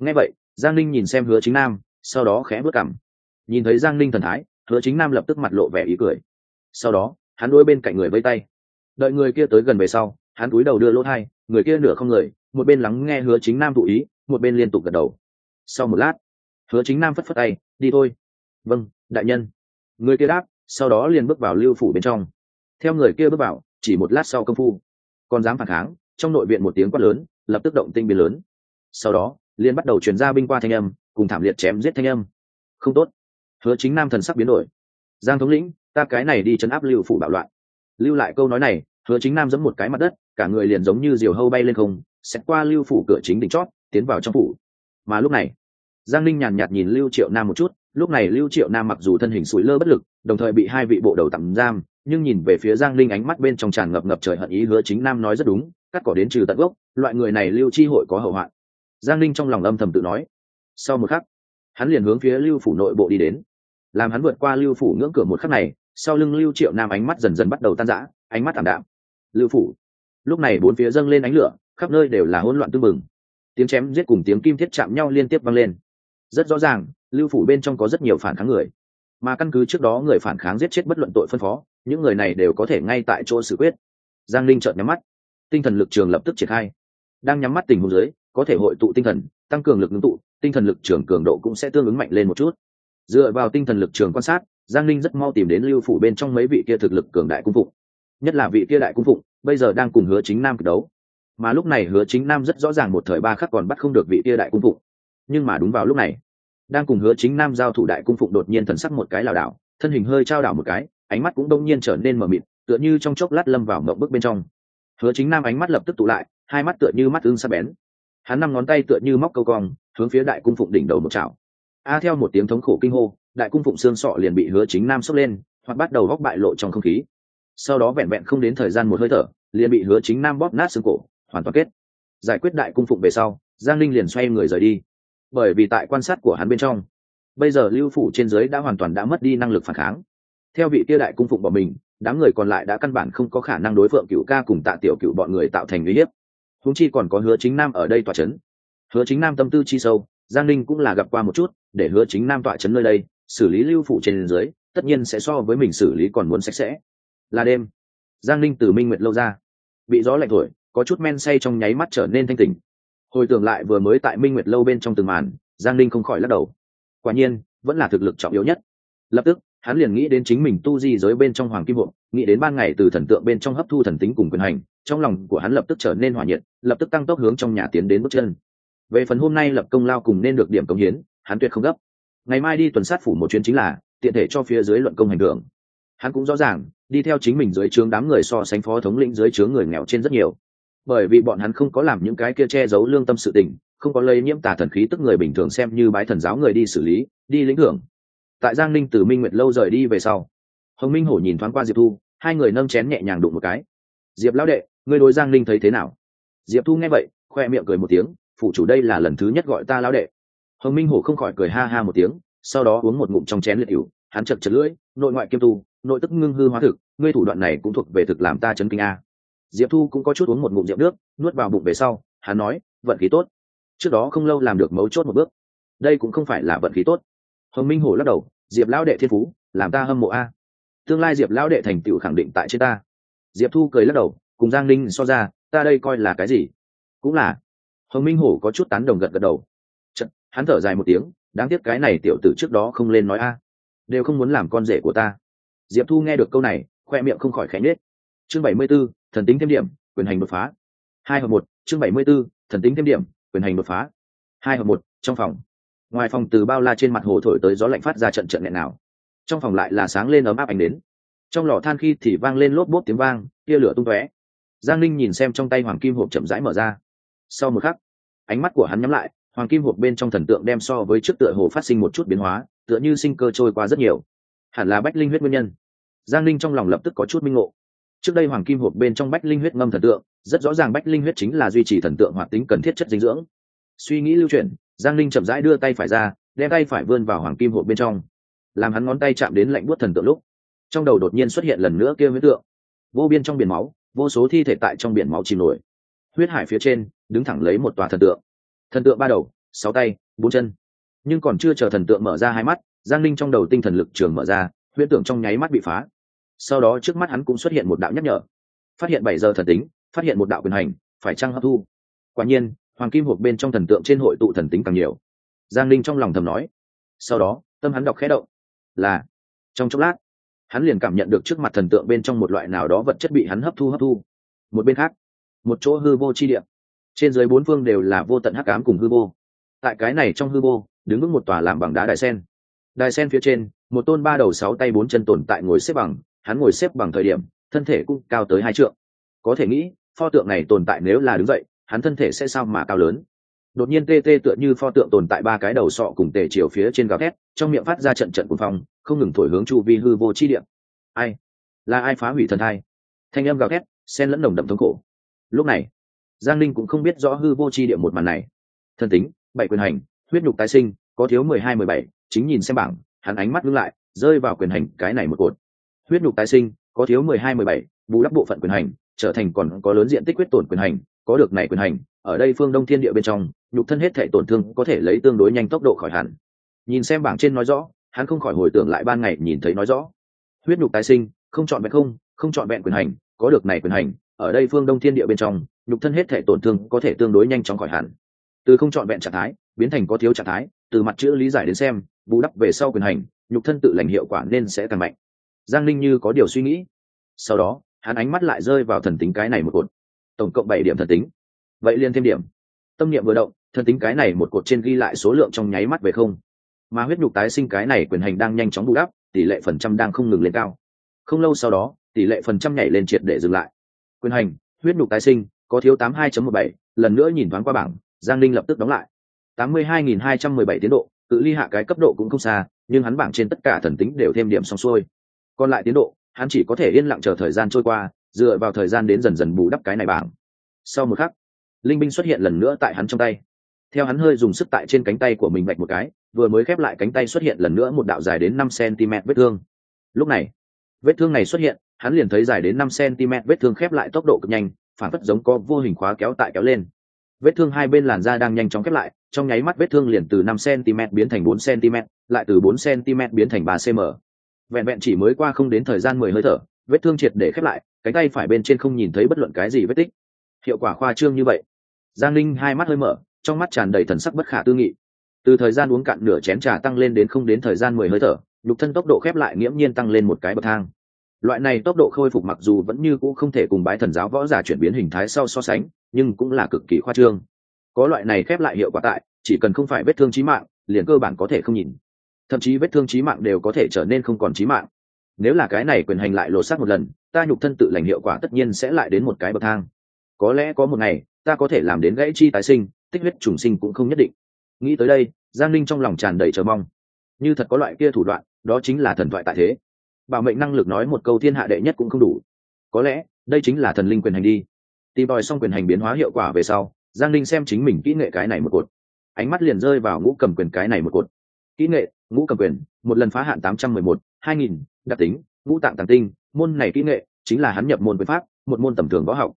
nghe vậy, giang linh nhìn xem hứa chính nam, sau đó khẽ bước cảm nhìn thấy giang linh thần thái hứa chính nam lập tức mặt lộ vẻ ý cười. Sau đó, hắn đuôi bên cạnh người vây tay. Đợi người kia tới gần về sau, hắn cúi đầu đưa lỗ thai, người kia nửa không người, một bên lắng nghe hứa chính nam thụ ý, một bên liên tục gật đầu. Sau một lát, hứa chính nam phất phất tay, đi thôi. Vâng đại nhân. Người kia đáp, sau đó liền bước vào lưu phủ bên trong. Theo người kia bước vào, chỉ một lát sau công phu. Còn dám phản kháng, trong nội viện một tiếng quát lớn, lập tức động tinh biến lớn. Sau đó, liền bắt đầu chuyển ra binh qua thanh âm, cùng thảm liệt chém giết thanh âm. Không tốt hứa chính nam thần sắc biến đổi. Giang thống lĩnh, ta cái này đi chấn áp lưu phủ bạo loạn. Lưu lại câu nói này, hứa chính nam giẫm một cái mặt đất, cả người liền giống như diều hâu bay lên không xét qua lưu phủ cửa chính đỉnh chót, tiến vào trong phủ. Mà lúc này, giang ninh nhàn nhạt nhìn lưu triệu nam một chút, lúc này lưu triệu nam mặc dù thân hình sủi lơ bất lực, đồng thời bị hai vị bộ đầu tạm giam, nhưng nhìn về phía giang ninh ánh mắt bên trong tràn ngập ngập trời hận ý, hứa chính nam nói rất đúng, cắt cỏ đến trừ tận gốc, loại người này lưu chi hội có hậu hoạn. Giang ninh trong lòng âm thầm tự nói. Sau một khắc, hắn liền hướng phía lưu phủ nội bộ đi đến làm hắn vượt qua lưu phủ ngưỡng cửa một khắc này, sau lưng lưu triệu nam ánh mắt dần dần bắt đầu tan rã, ánh mắt ảm đạm. Lưu phủ. Lúc này bốn phía dâng lên ánh lửa, khắp nơi đều là hỗn loạn tưng bừng. Tiếng chém giết cùng tiếng kim thiết chạm nhau liên tiếp vang lên. Rất rõ ràng, lưu phủ bên trong có rất nhiều phản kháng người. Mà căn cứ trước đó người phản kháng giết chết bất luận tội phân phó, những người này đều có thể ngay tại chỗ xử quyết. Giang linh trợn nhắm mắt. Tinh thần lực trường lập tức triển khai. Đang nhắm mắt tình huống dưới, có thể hội tụ tinh thần, tăng cường lực ngưng tụ, tinh thần lực trường cường độ cũng sẽ tương ứng mạnh lên một chút dựa vào tinh thần lực trường quan sát, giang linh rất mau tìm đến lưu phủ bên trong mấy vị kia thực lực cường đại cung phụng nhất là vị kia đại cung phụng bây giờ đang cùng hứa chính nam cực đấu. Mà lúc này hứa chính nam rất rõ ràng một thời ba khắc còn bắt không được vị kia đại cung phụng nhưng mà đúng vào lúc này, đang cùng hứa chính nam giao thủ đại cung phụng đột nhiên thần sắc một cái lảo đảo, thân hình hơi trao đảo một cái, ánh mắt cũng đông nhiên trở nên mờ mịt, tựa như trong chốc lát lâm vào mộng bức bên trong. Hứa chính nam ánh mắt lập tức tụ lại, hai mắt tựa như mắt ưng sắc bén. Hắn năm ngón tay tựa như móc câu cong, hướng phía đại cung phụng đỉnh đầu một chảo a theo một tiếng thống khổ kinh hô, đại cung phụng xương sọ liền bị hứa chính nam sốc lên, hoặc bắt đầu góc bại lộ trong không khí. Sau đó vẹn vẹn không đến thời gian một hơi thở, liền bị hứa chính nam bóp nát xương cổ, hoàn toàn kết. Giải quyết đại cung phụng về sau, giang linh liền xoay người rời đi. Bởi vì tại quan sát của hắn bên trong, bây giờ lưu phủ trên dưới đã hoàn toàn đã mất đi năng lực phản kháng. Theo vị kia đại cung phụng bỏ mình, đám người còn lại đã căn bản không có khả năng đối phượng cựu ca cùng tạ tiểu cựu bọn người tạo thành uy hiếp. Húng chi còn có hứa chính nam ở đây tòa c h ấ n hứa chính nam tâm tư chi sâu giang ninh cũng là gặp qua một chút, để hứa chính nam tọa trấn nơi đây, xử lý lưu phụ trên dưới, tất nhiên sẽ so với mình xử lý còn muốn sạch sẽ. Là đêm, giang ninh từ minh nguyệt lâu ra. Bị gió lạnh thổi, có chút men say trong nháy mắt trở nên thanh tình hồi tưởng lại vừa mới tại minh nguyệt lâu bên trong từng màn, giang ninh không khỏi lắc đầu. Quả nhiên, vẫn là thực lực trọng yếu nhất. Lập tức, hắn liền nghĩ đến chính mình tu di giới bên trong hoàng kim bộ, nghĩ đến ban ngày từ thần tượng bên trong hấp thu thần tính cùng quyền hành, trong lòng của hắn lập tức trở nên hỏa nhiệt, lập tức tăng tốc hướng trong nhà tiến đến bước chân về phần hôm nay lập công lao cùng nên được điểm công hiến, hắn tuyệt không gấp. Ngày mai đi tuần sát phủ một chuyến chính là, tiện thể cho phía dưới luận công hành đường. Hắn cũng rõ ràng, đi theo chính mình dưới trướng đám người so sánh phó thống lĩnh dưới trướng người nghèo trên rất nhiều. Bởi vì bọn hắn không có làm những cái kia che giấu lương tâm sự tình, không có lây nhiễm tà thần khí tức người bình thường xem như bái thần giáo người đi xử lý, đi lĩnh thưởng. Tại giang ninh từ minh nguyệt lâu rời đi về sau, hồng minh hổ nhìn thoáng qua diệp thu, hai người nâng chén nhẹ nhàng đụng một cái. Diệp lão đệ, ngươi đối giang ninh thấy thế nào? Diệp thu nghe vậy, khoe miệng cười một tiếng phụ chủ đây là lần thứ nhất gọi ta lão đệ. Hồng minh hổ không khỏi cười ha ha một tiếng, sau đó uống một ngụm trong chén liệt ỉu, hắn chật chật lưỡi, nội ngoại kiêm tu, nội tức ngưng hư hóa thực, ngươi thủ đoạn này cũng thuộc về thực làm ta chấn kinh a. Diệp thu cũng có chút uống một ngụm rượu nước, nuốt vào bụng về sau, hắn nói, vận khí tốt. Trước đó không lâu làm được mấu chốt một bước. Đây cũng không phải là vận khí tốt. Hồng minh hổ lắc đầu, diệp lão đệ thiên phú, làm ta hâm mộ a. Tương lai diệp lão đệ thành tựu khẳng định tại trên ta. Diệp thu cười lắc đầu, cùng giang ninh so ra, ta đây coi là cái gì? Cũng là hồng minh hổ có chút tán đồng gật gật đầu. Chật, hắn thở dài một tiếng đáng tiếc cái này tiểu tử trước đó không lên nói a. Đều không muốn làm con rể của ta. Diệp thu nghe được câu này khoe miệng không khỏi khẽ nết chương bảy mươi b ố thần tính thêm điểm quyền hành đột phá. Hai hợp một chương bảy mươi b ố thần tính thêm điểm quyền hành đột phá. Hai hợp một trong phòng. Ngoài phòng từ bao la trên mặt hồ thổi tới gió lạnh phát ra trận trận nghẹn nào trong phòng lại là sáng lên ấm áp ánh đến. Trong lò than khi thì vang lên lốp bốt tiếng vang tia lửa tung tóe. Giang linh nhìn xem trong tay hoàng kim hộp chậm rãi mở ra sau một khắc, ánh mắt của hắn nhắm lại, hoàng kim hộp bên trong thần tượng đem so với trước tựa hồ phát sinh một chút biến hóa, tựa như sinh cơ trôi qua rất nhiều. Hẳn là bách linh huyết nguyên nhân. Giang linh trong lòng lập tức có chút minh ngộ. Trước đây hoàng kim hộp bên trong bách linh huyết ngâm thần tượng, rất rõ ràng bách linh huyết chính là duy trì thần tượng hoạt tính cần thiết chất dinh dưỡng. Suy nghĩ lưu chuyển, giang linh chậm rãi đưa tay phải ra, đem tay phải vươn vào hoàng kim hộp bên trong. Làm hắn ngón tay chạm đến lạnh buốt thần tượng lúc, trong đầu đột nhiên xuất hiện lần nữa kia huyết tượng. Vô biên trong biển máu, vô số thi thể tại trong biển máu chìm nổi. Huyết hải phía trên đứng thẳng lấy một tòa thần tượng. Thần tượng ba đầu, sáu tay, bốn chân. Nhưng còn chưa chờ thần tượng mở ra hai mắt, giang linh trong đầu tinh thần lực trường mở ra, huyễn tượng trong nháy mắt bị phá. Sau đó trước mắt hắn cũng xuất hiện một đạo nhắc nhở. Phát hiện bảy giờ thần tính, phát hiện một đạo quyền hành, phải trăng hấp thu? Quả nhiên, hoàng kim hộp bên trong thần tượng trên hội tụ thần tính càng nhiều. Giang linh trong lòng thầm nói. Sau đó, tâm hắn đọc khẽ động. Là, trong chốc lát, hắn liền cảm nhận được trước mặt thần tượng bên trong một loại nào đó vật chất bị hắn hấp thu hấp thu. Một bên khác, một chỗ hư vô chi địa trên dưới bốn phương đều là vô tận hắc ám cùng hư vô. Tại cái này trong hư vô, đứng vững một tòa làm bằng đá đại sen. Đài sen phía trên, một tôn ba đầu sáu tay bốn chân tồn tại ngồi xếp bằng, hắn ngồi xếp bằng thời điểm, thân thể cũng cao tới hai trượng. Có thể nghĩ, pho tượng này tồn tại nếu là đứng dậy, hắn thân thể sẽ sao mà cao lớn? Đột nhiên tê tê tựa như pho tượng tồn tại ba cái đầu sọ cùng tề chiều phía trên gào thét, trong miệng phát ra trận trận cuồng phong, không ngừng thổi hướng chu vi hư vô chi điện ai? Là ai phá hủy thần thai? Thanh âm gào thét sen lẫn nồng đậm thống khổ. Lúc này giang linh cũng không biết rõ hư vô chi địa một màn này. Thân tính, bảy quyền hành, huyết nhục tái sinh, có thiếu mười hai mười bảy, chính nhìn xem bảng, hắn ánh mắt ngưng lại, rơi vào quyền hành cái này một cột. Huyết nhục tái sinh, có thiếu mười hai mười bảy, bù đắp bộ phận quyền hành, trở thành còn có lớn diện tích quyết tổn quyền hành, có được này quyền hành, ở đây phương đông thiên địa bên trong, nhục thân hết thể tổn thương có thể lấy tương đối nhanh tốc độ khỏi hẳn. Nhìn xem bảng trên nói rõ, hắn không khỏi hồi tưởng lại ban ngày nhìn thấy nói rõ. Huyết nhục tái sinh, không chọn vẹn không không chọn vẹn quyền hành, có được này quyền hành, ở đây phương đông thiên địa bên trong nhục thân hết thể tổn thương có thể tương đối nhanh chóng khỏi hẳn. Từ không chọn vẹn trạng thái, biến thành có thiếu trạng thái, từ mặt chữ lý giải đến xem, bù đắp về sau quyền hành, nhục thân tự lành hiệu quả nên sẽ càng mạnh. Giang linh như có điều suy nghĩ. Sau đó, hắn ánh mắt lại rơi vào thần tính cái này một cột. Tổng cộng bảy điểm thần tính. Vậy liền thêm điểm. Tâm niệm vừa động, thần tính cái này một cột trên ghi lại số lượng trong nháy mắt về không. Mà huyết nhục tái sinh cái này quyền hành đang nhanh chóng bù đắp, tỷ lệ phần trăm đang không ngừng lên cao. Không lâu sau đó, tỷ lệ phần trăm nhảy lên triệt để dừng lại. Quyền hành, huyết nhục tái sinh có thiếu tám hai một bảy, lần nữa nhìn thoáng qua bảng, giang linh lập tức đóng lại. tám mươi hai nghìn hai trăm mười bảy tiến độ tự ly hạ cái cấp độ cũng không xa, nhưng hắn bảng trên tất cả thần tính đều thêm điểm xong xuôi. Còn lại tiến độ, hắn chỉ có thể yên lặng chờ thời gian trôi qua, dựa vào thời gian đến dần dần bù đắp cái này bảng. Sau một khắc, linh binh xuất hiện lần nữa tại hắn trong tay. Theo hắn hơi dùng sức tại trên cánh tay của mình vạch một cái, vừa mới khép lại cánh tay xuất hiện lần nữa một đạo dài đến năm cm vết thương. Lúc này, vết thương này xuất hiện, hắn liền thấy dài đến năm cm vết thương khép lại tốc độ cực nhanh phản phất giống có vô hình khóa kéo tại kéo lên. Vết thương hai bên làn da đang nhanh chóng khép lại, trong nháy mắt vết thương liền từ năm cm biến thành bốn cm lại từ bốn cm biến thành ba cm vẹn vẹn chỉ mới qua không đến thời gian mười hơi thở, vết thương triệt để khép lại, cánh tay phải bên trên không nhìn thấy bất luận cái gì vết tích. Hiệu quả khoa trương như vậy. Giang linh hai mắt hơi mở, trong mắt tràn đầy thần sắc bất khả tư nghị. Từ thời gian uống cạn nửa chén trà tăng lên đến không đến thời gian mười hơi thở, nhục thân tốc độ khép lại nghiễm nhiên tăng lên một cái bậc thang loại này tốc độ khôi phục mặc dù vẫn như cũ không thể cùng bái thần giáo võ giả chuyển biến hình thái sau so sánh, nhưng cũng là cực kỳ khoa trương. Có loại này khép lại hiệu quả tại, chỉ cần không phải vết thương trí mạng, liền cơ bản có thể không nhìn. Thậm chí vết thương trí mạng đều có thể trở nên không còn trí mạng. Nếu là cái này quyền hành lại lột xác một lần, ta nhục thân tự lành hiệu quả tất nhiên sẽ lại đến một cái bậc thang. Có lẽ có một ngày, ta có thể làm đến gãy chi tái sinh, tích huyết trùng sinh cũng không nhất định. Nghĩ tới đây, giang linh trong lòng tràn đầy chờ mong. Như thật có loại kia thủ đoạn, đó chính là thần thoại tại thế bảo mệnh năng lực nói một câu thiên hạ đệ nhất cũng không đủ. Có lẽ, đây chính là thần linh quyền hành đi. Tìm tòi xong quyền hành biến hóa hiệu quả về sau, giang linh xem chính mình kỹ nghệ cái này một cột. Ánh mắt liền rơi vào ngũ cầm quyền cái này một cột. Kỹ nghệ, ngũ cầm quyền, một lần phá hạn tám trăm mười một, hai nghìn, đặc tính, ngũ tạng tàng tinh, môn này kỹ nghệ, chính là hắn nhập môn quyền pháp, một môn tầm thường võ học.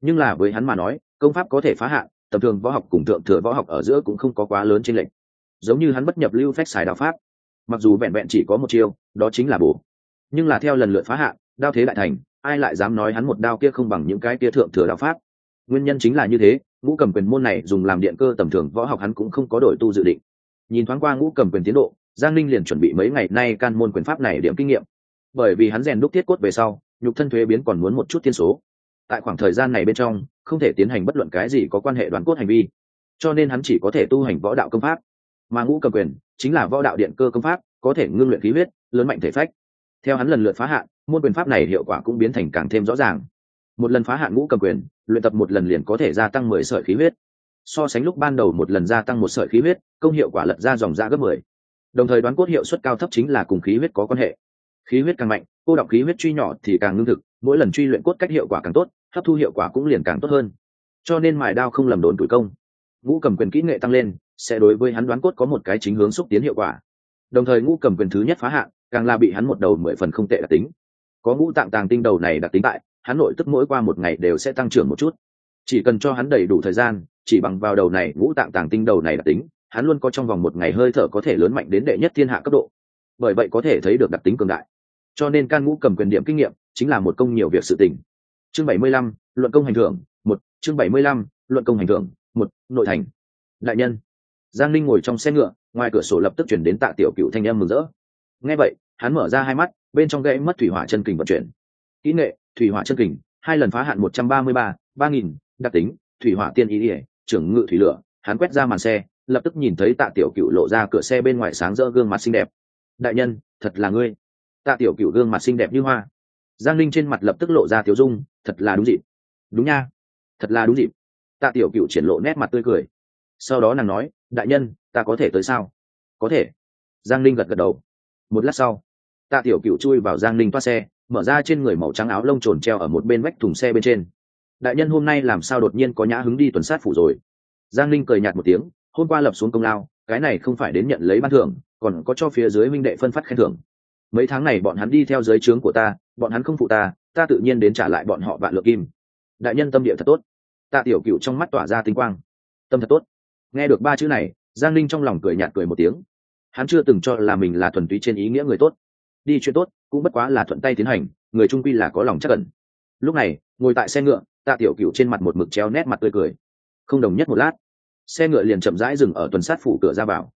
Nhưng là với hắn mà nói, công pháp có thể phá hạn, tầm thường võ học cùng thượng thừa võ học ở giữa cũng không có quá lớn trên lệnh giống như hắn bất nhập lưu phép xài đạo pháp. Mặc dù vẹn vẹn chỉ có một chiêu, đó chính là bổ nhưng là theo lần lượt phá hạn, đao thế đại thành, ai lại dám nói hắn một đao kia không bằng những cái kia thượng thừa đạo pháp? Nguyên nhân chính là như thế, ngũ cầm quyền môn này dùng làm điện cơ tầm thường võ học hắn cũng không có đổi tu dự định. Nhìn thoáng qua ngũ cầm quyền tiến độ, giang linh liền chuẩn bị mấy ngày nay can môn quyền pháp này điểm kinh nghiệm. Bởi vì hắn rèn đúc thiết cốt về sau, nhục thân thuế biến còn muốn một chút thiên số. Tại khoảng thời gian này bên trong, không thể tiến hành bất luận cái gì có quan hệ đoàn cốt hành vi. Cho nên hắn chỉ có thể tu hành võ đạo công pháp. Mà ngũ cầm quyền chính là võ đạo điện cơ công pháp, có thể ngưng luyện khí huyết, lớn mạnh thể phách theo hắn lần lượt phá hạn, môn quyền pháp này hiệu quả cũng biến thành càng thêm rõ ràng. Một lần phá hạn ngũ cầm quyền, luyện tập một lần liền có thể gia tăng mười sợi khí huyết. So sánh lúc ban đầu một lần gia tăng một sợi khí huyết, công hiệu quả lật ra dòng ra gấp mười. Đồng thời đoán cốt hiệu suất cao thấp chính là cùng khí huyết có quan hệ. Khí huyết càng mạnh, cô đọc khí huyết truy nhỏ thì càng ngưng thực, mỗi lần truy luyện cốt cách hiệu quả càng tốt, hấp thu hiệu quả cũng liền càng tốt hơn. Cho nên mài đao không lầm đốn tuổi công. Ngũ cầm quyền kỹ nghệ tăng lên, sẽ đối với hắn đoán cốt có một cái chính hướng xúc tiến hiệu quả. Đồng thời ngũ cầm quyền thứ nhất phá hạn càng là bị hắn một đầu mười phần không tệ đặc tính. Có ngũ tạng tàng tinh đầu này đặc tính tại, hắn nội tức mỗi qua một ngày đều sẽ tăng trưởng một chút. Chỉ cần cho hắn đầy đủ thời gian, chỉ bằng vào đầu này, ngũ tạng tàng tinh đầu này đặc tính, hắn luôn có trong vòng một ngày hơi thở có thể lớn mạnh đến đệ nhất thiên hạ cấp độ. Bởi vậy có thể thấy được đặc tính cường đại. Cho nên can ngũ cầm quyền điểm kinh nghiệm chính là một công nhiều việc sự tình. Chương bảy mươi lăm, luận công hành thưởng, một, chương bảy mươi lăm, luận công hành thưởng, một, nội thành. Đại nhân, giang linh ngồi trong xe ngựa, ngoài cửa sổ lập tức chuyển đến tạ tiểu cựu thanh em mừng rỡ nghe vậy, hắn mở ra hai mắt, bên trong gãy mất thủy hỏa chân kình vận chuyển. Kỹ nghệ, thủy hỏa chân kình, hai lần phá hạn một trăm ba mươi ba ba nghìn, đặc tính, thủy hỏa tiên ý ỉa trưởng ngự thủy lửa. Hắn quét ra màn xe, lập tức nhìn thấy tạ tiểu cựu lộ ra cửa xe bên ngoài sáng rỡ gương mặt xinh đẹp. Đại nhân, thật là ngươi. Tạ tiểu cựu gương mặt xinh đẹp như hoa. Giang linh trên mặt lập tức lộ ra thiếu dung, thật là đúng dịp. Đúng nha. Thật là đúng dịp. Tạ tiểu cựu triển lộ nét mặt tươi cười. Sau đó nàng nói, đại nhân, ta có thể tới sao? Có thể. Giang linh gật gật đầu một lát sau, tạ tiểu cựu chui vào giang Ninh toa xe, mở ra trên người màu trắng áo lông trồn treo ở một bên vách thùng xe bên trên. Đại nhân hôm nay làm sao đột nhiên có nhã hứng đi tuần sát phủ rồi? Giang Ninh cười nhạt một tiếng, hôm qua lập xuống công lao, cái này không phải đến nhận lấy ban thưởng, còn có cho phía dưới minh đệ phân phát khen thưởng. Mấy tháng này bọn hắn đi theo dưới trướng của ta, bọn hắn không phụ ta ta tự nhiên đến trả lại bọn họ vạn lượng kim. Đại nhân tâm địa thật tốt. Tạ tiểu cựu trong mắt tỏa ra tinh quang. Tâm thật tốt. Nghe được ba chữ này, giang Ninh trong lòng cười nhạt cười một tiếng hắn chưa từng cho là mình là thuần túy trên ý nghĩa người tốt. Đi chuyện tốt cũng bất quá là thuận tay tiến hành, người trung quy là có lòng chắc cẩn lúc này, ngồi tại xe ngựa, tạ tiểu cựu trên mặt một mực treo nét mặt tươi cười. Không đồng nhất một lát, xe ngựa liền chậm rãi dừng ở tuần sát phủ cửa ra vào.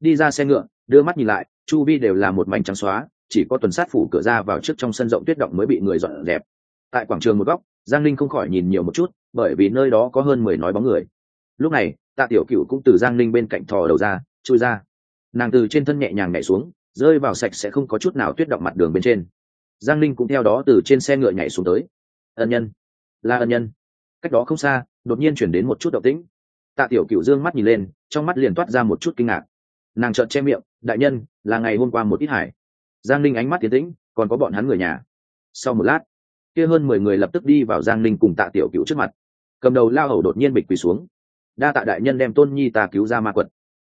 Đi ra xe ngựa, đưa mắt nhìn lại, chu vi đều là một mảnh trắng xóa, chỉ có tuần sát phủ cửa ra vào trước trong sân rộng tuyết động mới bị người dọn dẹp. tại quảng trường một góc, giang linh không khỏi nhìn nhiều một chút, bởi vì nơi đó có hơn mười nói bóng người. Lúc này, tạ tiểu cựu cũng từ giang linh bên cạnh thò đầu ra, chui ra nàng từ trên thân nhẹ nhàng nhảy xuống, rơi vào sạch sẽ không có chút nào tuyết động mặt đường bên trên. Giang linh cũng theo đó từ trên xe ngựa nhảy xuống tới. Ân nhân, là ân nhân. Cách đó không xa, đột nhiên chuyển đến một chút động tĩnh. Tạ tiểu cựu dương mắt nhìn lên, trong mắt liền toát ra một chút kinh ngạc. Nàng trợn che miệng, đại nhân, là ngày hôm qua một ít hải. Giang linh ánh mắt tiến tĩnh, còn có bọn hắn người nhà. Sau một lát, kia hơn mười người lập tức đi vào giang linh cùng tạ tiểu cựu trước mặt. Cầm đầu lao hầu đột nhiên bịch quỳ xuống. Đa tạ đại nhân đem tôn nhi ta cứu ra ma quật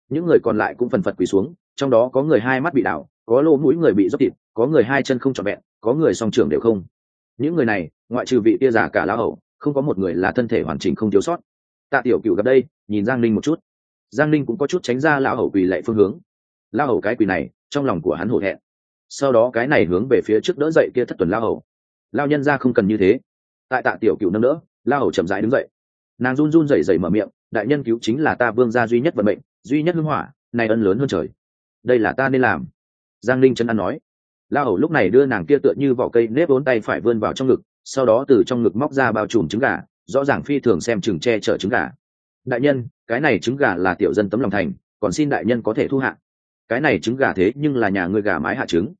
những người còn lại cũng phần phật quỳ xuống, trong đó có người hai mắt bị đảo, có lỗ mũi người bị dốc thịt, có người hai chân không trọn vẹn, có người song trưởng đều không. Những người này, ngoại trừ vị tia giả cả lão hầu, không có một người là thân thể hoàn chỉnh không thiếu sót. Tạ tiểu cựu gặp đây, nhìn giang ninh một chút. Giang ninh cũng có chút tránh ra lão hầu quỳ lệ phương hướng. Lão hầu cái quỳ này, trong lòng của hắn hổ thẹn. Sau đó cái này hướng về phía trước đỡ dậy kia thất tuần lão hầu. Lao nhân ra không cần như thế. Tại tạ tiểu cựu nâng đỡ, lão hầu chậm rãi đứng dậy. Nàng run run rẩy rẩy mở miệng, đại nhân cứu chính là ta vương gia duy nhất vận mệnh duy nhất hưng hỏa, này ân lớn hơn trời. Đây là ta nên làm. Giang linh chân ăn nói. La hầu lúc này đưa nàng kia tựa như vỏ cây nếp bốn tay phải vươn vào trong ngực, sau đó từ trong ngực móc ra bao trùm trứng gà, rõ ràng phi thường xem chừng che chở trứng gà. Đại nhân, cái này trứng gà là tiểu dân tấm lòng thành, còn xin đại nhân có thể thu hạ. Cái này trứng gà thế nhưng là nhà ngươi gà mái hạ trứng.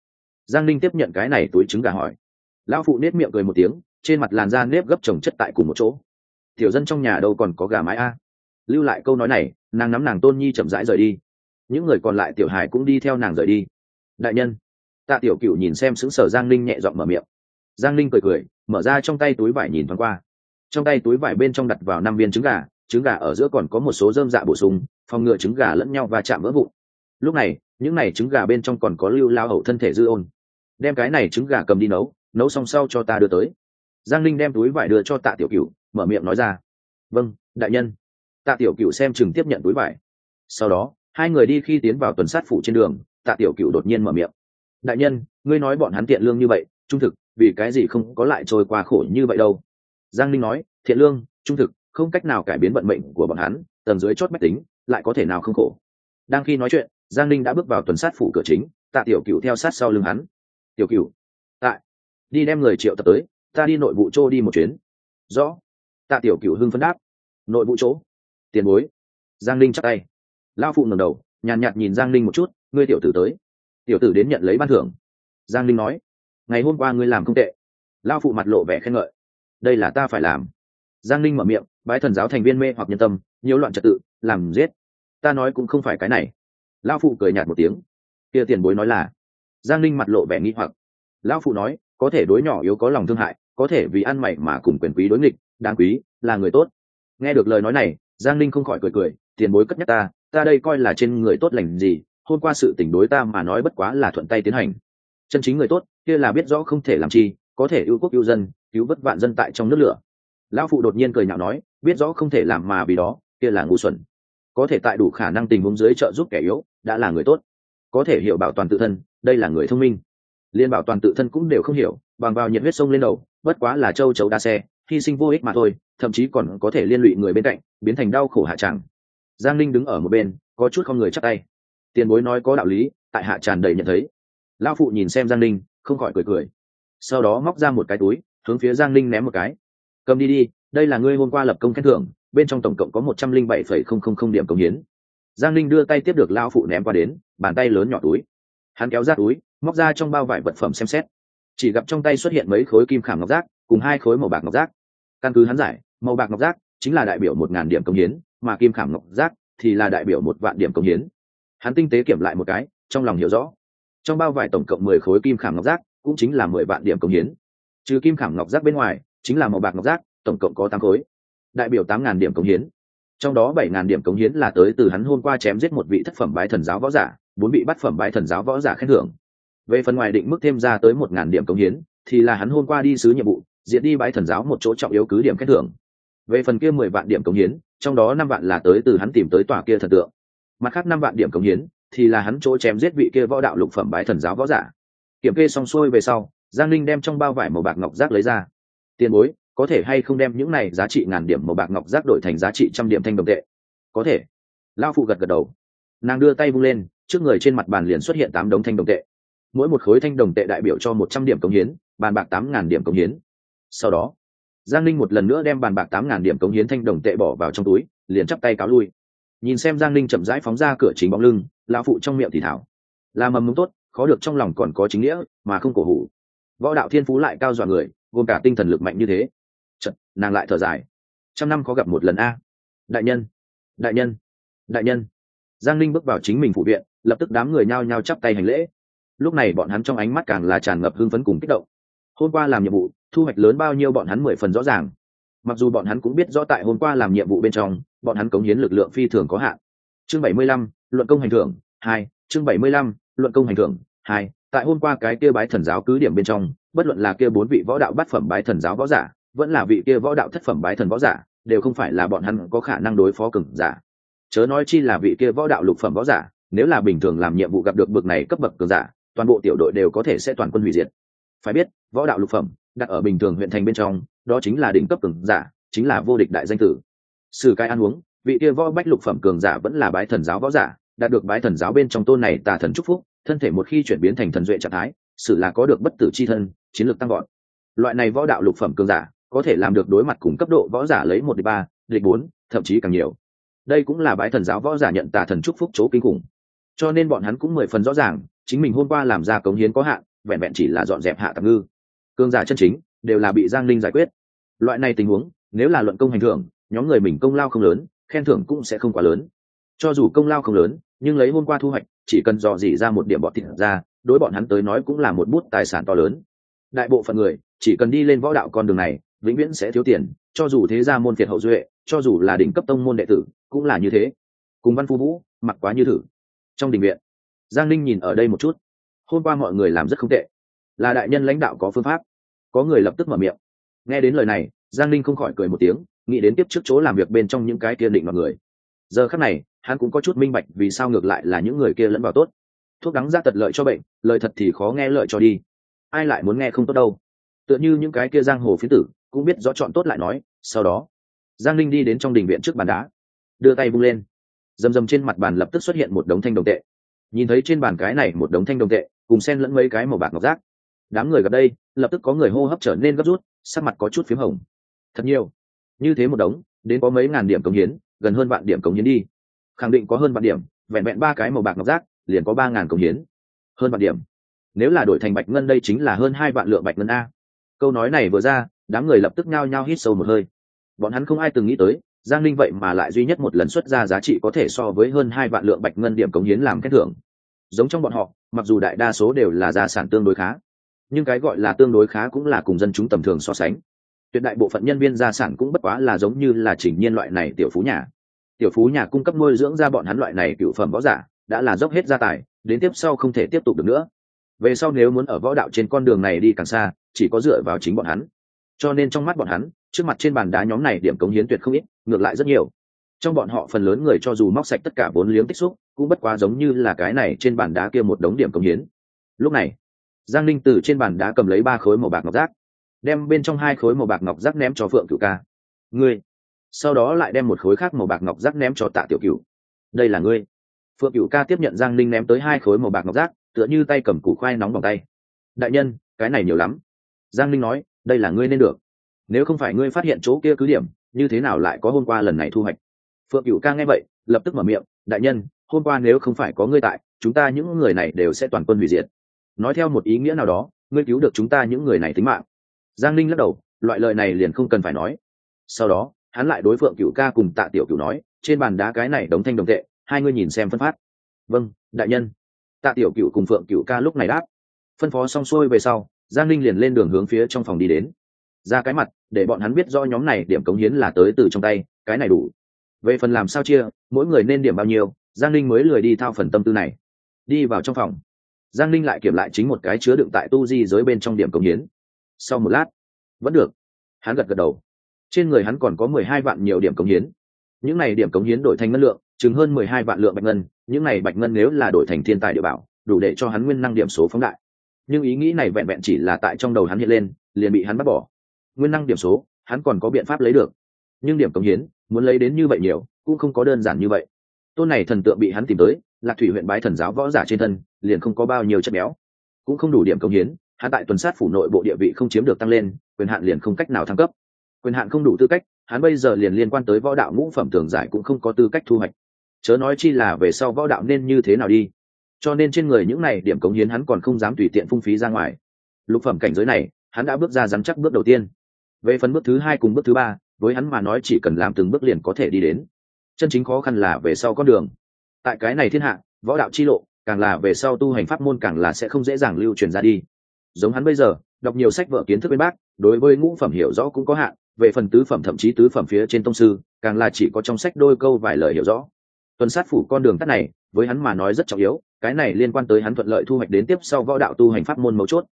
Giang linh tiếp nhận cái này túi trứng gà hỏi. Lão phụ nết miệng cười một tiếng, trên mặt làn da nếp gấp trồng chất tại cùng một chỗ. Tiểu dân trong nhà đâu còn có gà mái a? Lưu lại câu nói này nàng nắm nàng tôn nhi chậm rãi rời đi. Những người còn lại tiểu hải cũng đi theo nàng rời đi. Đại nhân, tạ tiểu cựu nhìn xem xứng sở giang linh nhẹ giọng mở miệng. Giang linh cười cười, mở ra trong tay túi vải nhìn thoáng qua. Trong tay túi vải bên trong đặt vào năm viên trứng gà trứng gà ở giữa còn có một số dơm dạ bổ sung, phòng ngừa trứng gà lẫn nhau và chạm vỡ vụn. Lúc này, những này trứng gà bên trong còn có lưu lao hậu thân thể dư ôn. Đem cái này trứng gà cầm đi nấu nấu xong sau cho ta đưa tới. Giang linh đem túi vải đưa cho tạ tiểu cựu mở miệng nói ra. Vâng đại nhân tạ tiểu cựu xem chừng tiếp nhận túi vải. Sau đó, hai người đi khi tiến vào tuần sát phủ trên đường, tạ tiểu cựu đột nhiên mở miệng. Đại nhân, ngươi nói bọn hắn tiện lương như vậy, trung thực, vì cái gì không có lại trôi qua khổ như vậy đâu? Giang linh nói, thiện lương, trung thực, không cách nào cải biến vận mệnh của bọn hắn, tầng dưới chót mách tính, lại có thể nào không khổ? Đang khi nói chuyện, giang linh đã bước vào tuần sát phủ cửa chính, tạ tiểu cựu theo sát sau lưng hắn. Tiểu cựu tại, đi đem người triệu tập tới, ta đi nội vụ chỗ đi một chuyến. Rõ. Tạ tiểu cựu hưng phấn đáp. Nội vụ chỗ? Tiền bối. Giang linh chắc tay. Lao phụ ngẩng đầu, nhàn nhạt nhìn giang linh một chút, ngươi tiểu tử tới. Tiểu tử đến nhận lấy ban thưởng. Giang linh nói, ngày hôm qua ngươi làm không tệ. Lao phụ mặt lộ vẻ khen ngợi. Đây là ta phải làm. Giang linh mở miệng, bái thần giáo thành viên mê hoặc nhân tâm, nhiễu loạn trật tự, làm giết. Ta nói cũng không phải cái này. Lao phụ cười nhạt một tiếng. Kia tiền bối nói là. Giang linh mặt lộ vẻ nghi hoặc. Lão phụ nói, có thể đối nhỏ yếu có lòng thương hại, có thể vì ăn mày mà cùng quyền quý đối nghịch, đáng quý, là người tốt. Nghe được lời nói này giang linh không khỏi cười cười, tiền bối cất nhắc ta ta đây coi là trên người tốt lành gì, hôm qua sự tình đối ta mà nói bất quá là thuận tay tiến hành. Chân chính người tốt, kia là biết rõ không thể làm chi, có thể ưu quốc ưu dân, cứu vất vạn dân tại trong nước lửa. Lão phụ đột nhiên cười nhạo nói, biết rõ không thể làm mà vì đó, kia là ngu xuẩn. Có thể tại đủ khả năng tình huống dưới trợ giúp kẻ yếu, đã là người tốt. Có thể hiểu bảo toàn tự thân, đây là người thông minh. Liên bảo toàn tự thân cũng đều không hiểu, bằng vào nhiệt huyết sông lên đầu, bất quá là châu chấu đa xe hy sinh vô ích mà thôi, thậm chí còn có thể liên lụy người bên cạnh, biến thành đau khổ hạ tràng. Giang linh đứng ở một bên, có chút không người chắc tay. Tiền bối nói có đạo lý, tại hạ tràn đầy nhận thấy. Lão phụ nhìn xem giang linh không khỏi cười cười. Sau đó móc ra một cái túi, hướng phía giang linh ném một cái. Cầm đi đi, đây là ngươi hôm qua lập công khen thưởng, bên trong tổng cộng có một trăm linh bảy phẩy không không không điểm công hiến. Giang linh đưa tay tiếp được lao phụ ném qua đến, bàn tay lớn nhỏ túi. Hắn kéo ra túi, móc ra trong bao vải vật phẩm xem xét. Chỉ gặp trong tay xuất hiện mấy khối kim khảm ngọc giác, cùng hai khối màu bạc ngọc giác căn cứ hắn giải, màu bạc ngọc giác chính là đại biểu một ngàn điểm công hiến, mà kim khảm ngọc giác thì là đại biểu một vạn điểm công hiến. Hắn tinh tế kiểm lại một cái, trong lòng hiểu rõ. Trong bao vải tổng cộng mười khối kim khảm ngọc giác cũng chính là mười vạn điểm công hiến. Trừ kim khảm ngọc giác bên ngoài, chính là màu bạc ngọc giác, tổng cộng có tám khối. Đại biểu tám ngàn điểm công hiến. Trong đó bảy ngàn điểm công hiến là tới từ hắn hôm qua chém giết một vị thất phẩm bái thần giáo võ giả, bốn vị bát phẩm bái thần giáo võ giả khen thưởng. Về phần ngoài định mức thêm ra tới một ngàn điểm công hiến, thì là hắn hôm qua đi sứ nhiệm vụ diệt đi bái thần giáo một chỗ trọng yếu cứ điểm khen thưởng. Về phần kia mười vạn điểm cống hiến, trong đó năm vạn là tới từ hắn tìm tới tòa kia thần tượng. Mặt khác năm vạn điểm cống hiến, thì là hắn chỗ chém giết vị kia võ đạo lục phẩm bái thần giáo võ giả. Kiểm kê xong xuôi về sau, giang linh đem trong bao vải màu bạc ngọc giác lấy ra. Tiền bối, có thể hay không đem những này giá trị ngàn điểm màu bạc ngọc giác đổi thành giá trị trăm điểm thanh đồng tệ? Có thể. Lao phụ gật gật đầu. Nàng đưa tay vung lên, trước người trên mặt bàn liền xuất hiện tám đống thanh đồng tệ. Mỗi một khối thanh đồng tệ đại biểu cho một trăm điểm cống hiến, bàn bạc tám ngàn điểm cống hiến sau đó giang ninh một lần nữa đem bàn bạc tám ngàn điểm cống hiến thanh đồng tệ bỏ vào trong túi liền chắp tay cáo lui. Nhìn xem giang ninh chậm rãi phóng ra cửa chính bóng lưng lão phụ trong miệng thì thảo là mầm mống tốt khó được trong lòng còn có chính nghĩa mà không cổ hủ. Võ đạo thiên phú lại cao dọa người gồm cả tinh thần lực mạnh như thế. Chật, nàng lại thở dài. Trăm năm có gặp một lần a. Đại nhân đại nhân đại nhân. Giang linh bước vào chính mình phụ viện lập tức đám người nhao nhao chắp tay hành lễ. Lúc này bọn hắn trong ánh mắt càng là tràn ngập hưng phấn cùng kích động hôm qua làm nhiệm vụ, thu hoạch lớn bao nhiêu bọn hắn mười phần rõ ràng. Mặc dù bọn hắn cũng biết rõ tại hôm qua làm nhiệm vụ bên trong, bọn hắn cống hiến lực lượng phi thường có hạn. Chương bảy mươi lăm, luận công hành thưởng, hai, chương bảy mươi lăm, luận công hành thưởng, hai, tại hôm qua cái kia bái thần giáo cứ điểm bên trong, bất luận là kia bốn vị võ đạo bát phẩm bái thần giáo võ giả, vẫn là vị kia võ đạo thất phẩm bái thần võ giả, đều không phải là bọn hắn có khả năng đối phó cường giả. Chớ nói chi là vị kia võ đạo lục phẩm võ giả, nếu là bình thường làm nhiệm vụ gặp được bậc này cấp bậc cường giả, toàn bộ tiểu đội đều có thể sẽ toàn quân hủy diệt phải biết, võ đạo lục phẩm, đặt ở bình thường huyện thành bên trong, đó chính là đỉnh cấp cường giả, chính là vô địch đại danh tử. Sử cái ăn uống, vị kia võ bách lục phẩm cường giả vẫn là bái thần giáo võ giả, đạt được bái thần giáo bên trong tôn này tà thần chúc phúc, thân thể một khi chuyển biến thành thần duệ trạng thái sử là có được bất tử c h i thân, chiến lược tăng gọn loại này võ đạo lục phẩm cường giả, có thể làm được đối mặt cùng cấp độ võ giả lấy một đ ba, địch bốn, thậm chí càng nhiều. Đây cũng là bái thần giáo võ giả nhận tà thần chúc phúc chỗ kinh khủng. Cho nên bọn hắn cũng mười phần rõ ràng, chính mình hôm qua làm ra cống hiến có hạn vẹn vẹn chỉ là dọn dẹp hạ tạm ngư. Cương giả chân chính đều là bị giang linh giải quyết. Loại này tình huống, nếu là luận công hành thưởng, nhóm người mình công lao không lớn, khen thưởng cũng sẽ không quá lớn. Cho dù công lao không lớn, nhưng lấy hôm qua thu hoạch, chỉ cần dò dỉ ra một điểm bọt thịt ra, đối bọn hắn tới nói cũng là một bút tài sản to lớn. Đại bộ phận người, chỉ cần đi lên võ đạo con đường này, vĩnh viễn sẽ thiếu tiền, cho dù thế gia môn phiệt hậu duệ, cho dù là đỉnh cấp tông môn đệ tử, cũng là như thế. Cùng văn phu vũ, mặc quá như thử. Trong đình viện, giang linh nhìn ở đây một chút hôm qua mọi người làm rất không tệ. Là đại nhân lãnh đạo có phương pháp. Có người lập tức mở miệng. Nghe đến lời này, giang linh không khỏi cười một tiếng, nghĩ đến tiếp trước chỗ làm việc bên trong những cái kia định mọi người. Giờ khắc này, hắn cũng có chút minh bạch vì sao ngược lại là những người kia lẫn vào tốt. Thuốc đắng ra tật lợi cho bệnh, lời thật thì khó nghe lợi cho đi. Ai lại muốn nghe không tốt đâu. Tựa như những cái kia giang hồ phiến tử, cũng biết rõ chọn tốt lại nói, sau đó, giang linh đi đến trong đình viện trước bàn đá. Đưa tay bung lên. Rầm rầm trên mặt bàn lập tức xuất hiện một đống thanh đồng tệ. Nhìn thấy trên bàn cái này một đống thanh đồng tệ cùng xen lẫn mấy cái màu bạc ngọc rác đám người gặp đây, lập tức có người hô hấp trở nên gấp rút, sắc mặt có chút p h í m hồng. Thật nhiều. Như thế một đống, đến có mấy ngàn điểm cống hiến, gần hơn vạn điểm cống hiến đi. Khẳng định có hơn vạn điểm, vẹn vẹn ba cái màu bạc ngọc rác liền có ba ngàn cống hiến. Hơn vạn điểm. Nếu là đổi thành bạch ngân đây chính là hơn hai vạn lượng bạch ngân a. Câu nói này vừa ra, đám người lập tức nhao nhao hít sâu một hơi. Bọn hắn không ai từng nghĩ tới, giang linh vậy mà lại duy nhất một lần xuất ra giá trị có thể so với hơn hai vạn lượng bạch ngân điểm cống hiến làm khen thưởng. Giống trong bọn họ mặc dù đại đa số đều là gia sản tương đối khá, nhưng cái gọi là tương đối khá cũng là cùng dân chúng tầm thường so sánh. Tuyệt đại bộ phận nhân viên gia sản cũng bất quá là giống như là chỉnh nhiên loại này tiểu phú nhà. Tiểu phú nhà cung cấp nuôi dưỡng ra bọn hắn loại này cựu phẩm võ giả, đã là dốc hết gia tài, đến tiếp sau không thể tiếp tục được nữa. Về sau nếu muốn ở võ đạo trên con đường này đi càng xa, chỉ có dựa vào chính bọn hắn. Cho nên trong mắt bọn hắn, trước mặt trên bàn đá nhóm này điểm cống hiến tuyệt không ít, ngược lại rất nhiều. Trong bọn họ phần lớn người cho dù móc sạch tất cả vốn liếng tích xúc cũng bất quá giống như là cái này trên bàn đá kia một đống điểm công hiến. Lúc này, giang linh từ trên bàn đá cầm lấy ba khối màu bạc ngọc rác, đem bên trong hai khối màu bạc ngọc rác ném cho phượng cựu ca. Ngươi. Sau đó lại đem một khối khác màu bạc ngọc rác ném cho tạ tiểu cựu đây là ngươi. Phượng cựu ca tiếp nhận giang linh ném tới hai khối màu bạc ngọc rác, tựa như tay cầm củ khoai nóng bằng tay. Đại nhân, cái này nhiều lắm. Giang linh nói, đây là ngươi nên được. Nếu không phải ngươi phát hiện chỗ kia cứ điểm, như thế nào lại có hôm qua lần này thu hoạch? Phượng cựu ca nghe vậy, lập tức mở miệng, đại nhân hôm qua nếu không phải có ngươi tại, chúng ta những người này đều sẽ toàn quân hủy diệt. Nói theo một ý nghĩa nào đó, ngươi cứu được chúng ta những người này tính mạng. Giang linh lắc đầu, loại lời này liền không cần phải nói. Sau đó, hắn lại đối phượng cựu ca cùng tạ tiểu cựu nói, trên bàn đá cái này đóng thanh đồng tệ, hai ngươi nhìn xem phân phát. Vâng đại nhân. Tạ tiểu cựu cùng phượng cựu ca lúc này đáp. Phân phó xong xuôi về sau, giang linh liền lên đường hướng phía trong phòng đi đến. Ra cái mặt, để bọn hắn biết do nhóm này điểm cống hiến là tới từ trong tay, cái này đủ. Về phần làm sao chia, mỗi người nên điểm bao nhiêu giang linh mới lười đi thao phần tâm tư này. Đi vào trong phòng. Giang linh lại kiểm lại chính một cái chứa đựng tại tu di dưới bên trong điểm cống hiến. Sau một lát, vẫn được. Hắn gật gật đầu. Trên người hắn còn có mười hai vạn nhiều điểm cống hiến. Những này điểm cống hiến đổi thành ngân lượng chứng hơn mười hai vạn lượng bạch ngân. Những này bạch ngân nếu là đổi thành thiên tài địa bảo, đủ để cho hắn nguyên năng điểm số phóng đại. Nhưng ý nghĩ này vẹn vẹn chỉ là tại trong đầu hắn hiện lên, liền bị hắn bắt bỏ. Nguyên năng điểm số, hắn còn có biện pháp lấy được. Nhưng điểm cống hiến, muốn lấy đến như vậy nhiều, cũng không có đơn giản như vậy tôn này thần tượng bị hắn tìm tới, lạc thủy huyện bái thần giáo võ giả trên thân, liền không có bao nhiêu chất béo. Cũng không đủ điểm công hiến, hắn tại tuần sát phủ nội bộ địa vị không chiếm được tăng lên, quyền hạn liền không cách nào thăng cấp. Quyền hạn không đủ tư cách, hắn bây giờ liền liên quan tới võ đạo ngũ phẩm tường giải cũng không có tư cách thu hoạch. Chớ nói chi là về sau võ đạo nên như thế nào đi. Cho nên trên người những này điểm cống hiến hắn còn không dám tùy tiện phung phí ra ngoài. Lục phẩm cảnh giới này, hắn đã bước ra dám chắc bước đầu tiên. Về phần bước thứ hai cùng bước thứ ba, với hắn mà nói chỉ cần làm từng bước liền có thể đi đến chân chính khó khăn là về sau con đường. Tại cái này thiên hạ, võ đạo chi lộ, càng là về sau tu hành pháp môn càng là sẽ không dễ dàng lưu truyền ra đi. Giống hắn bây giờ, đọc nhiều sách vở kiến thức bên bác, đối với ngũ phẩm hiểu rõ cũng có hạn, về phần tứ phẩm thậm chí tứ phẩm phía trên tông sư, càng là chỉ có trong sách đôi câu vài lời hiểu rõ. Tuần sát phủ con đường tắt này, với hắn mà nói rất trọng yếu, cái này liên quan tới hắn thuận lợi thu hoạch đến tiếp sau võ đạo tu hành pháp môn mấu chốt.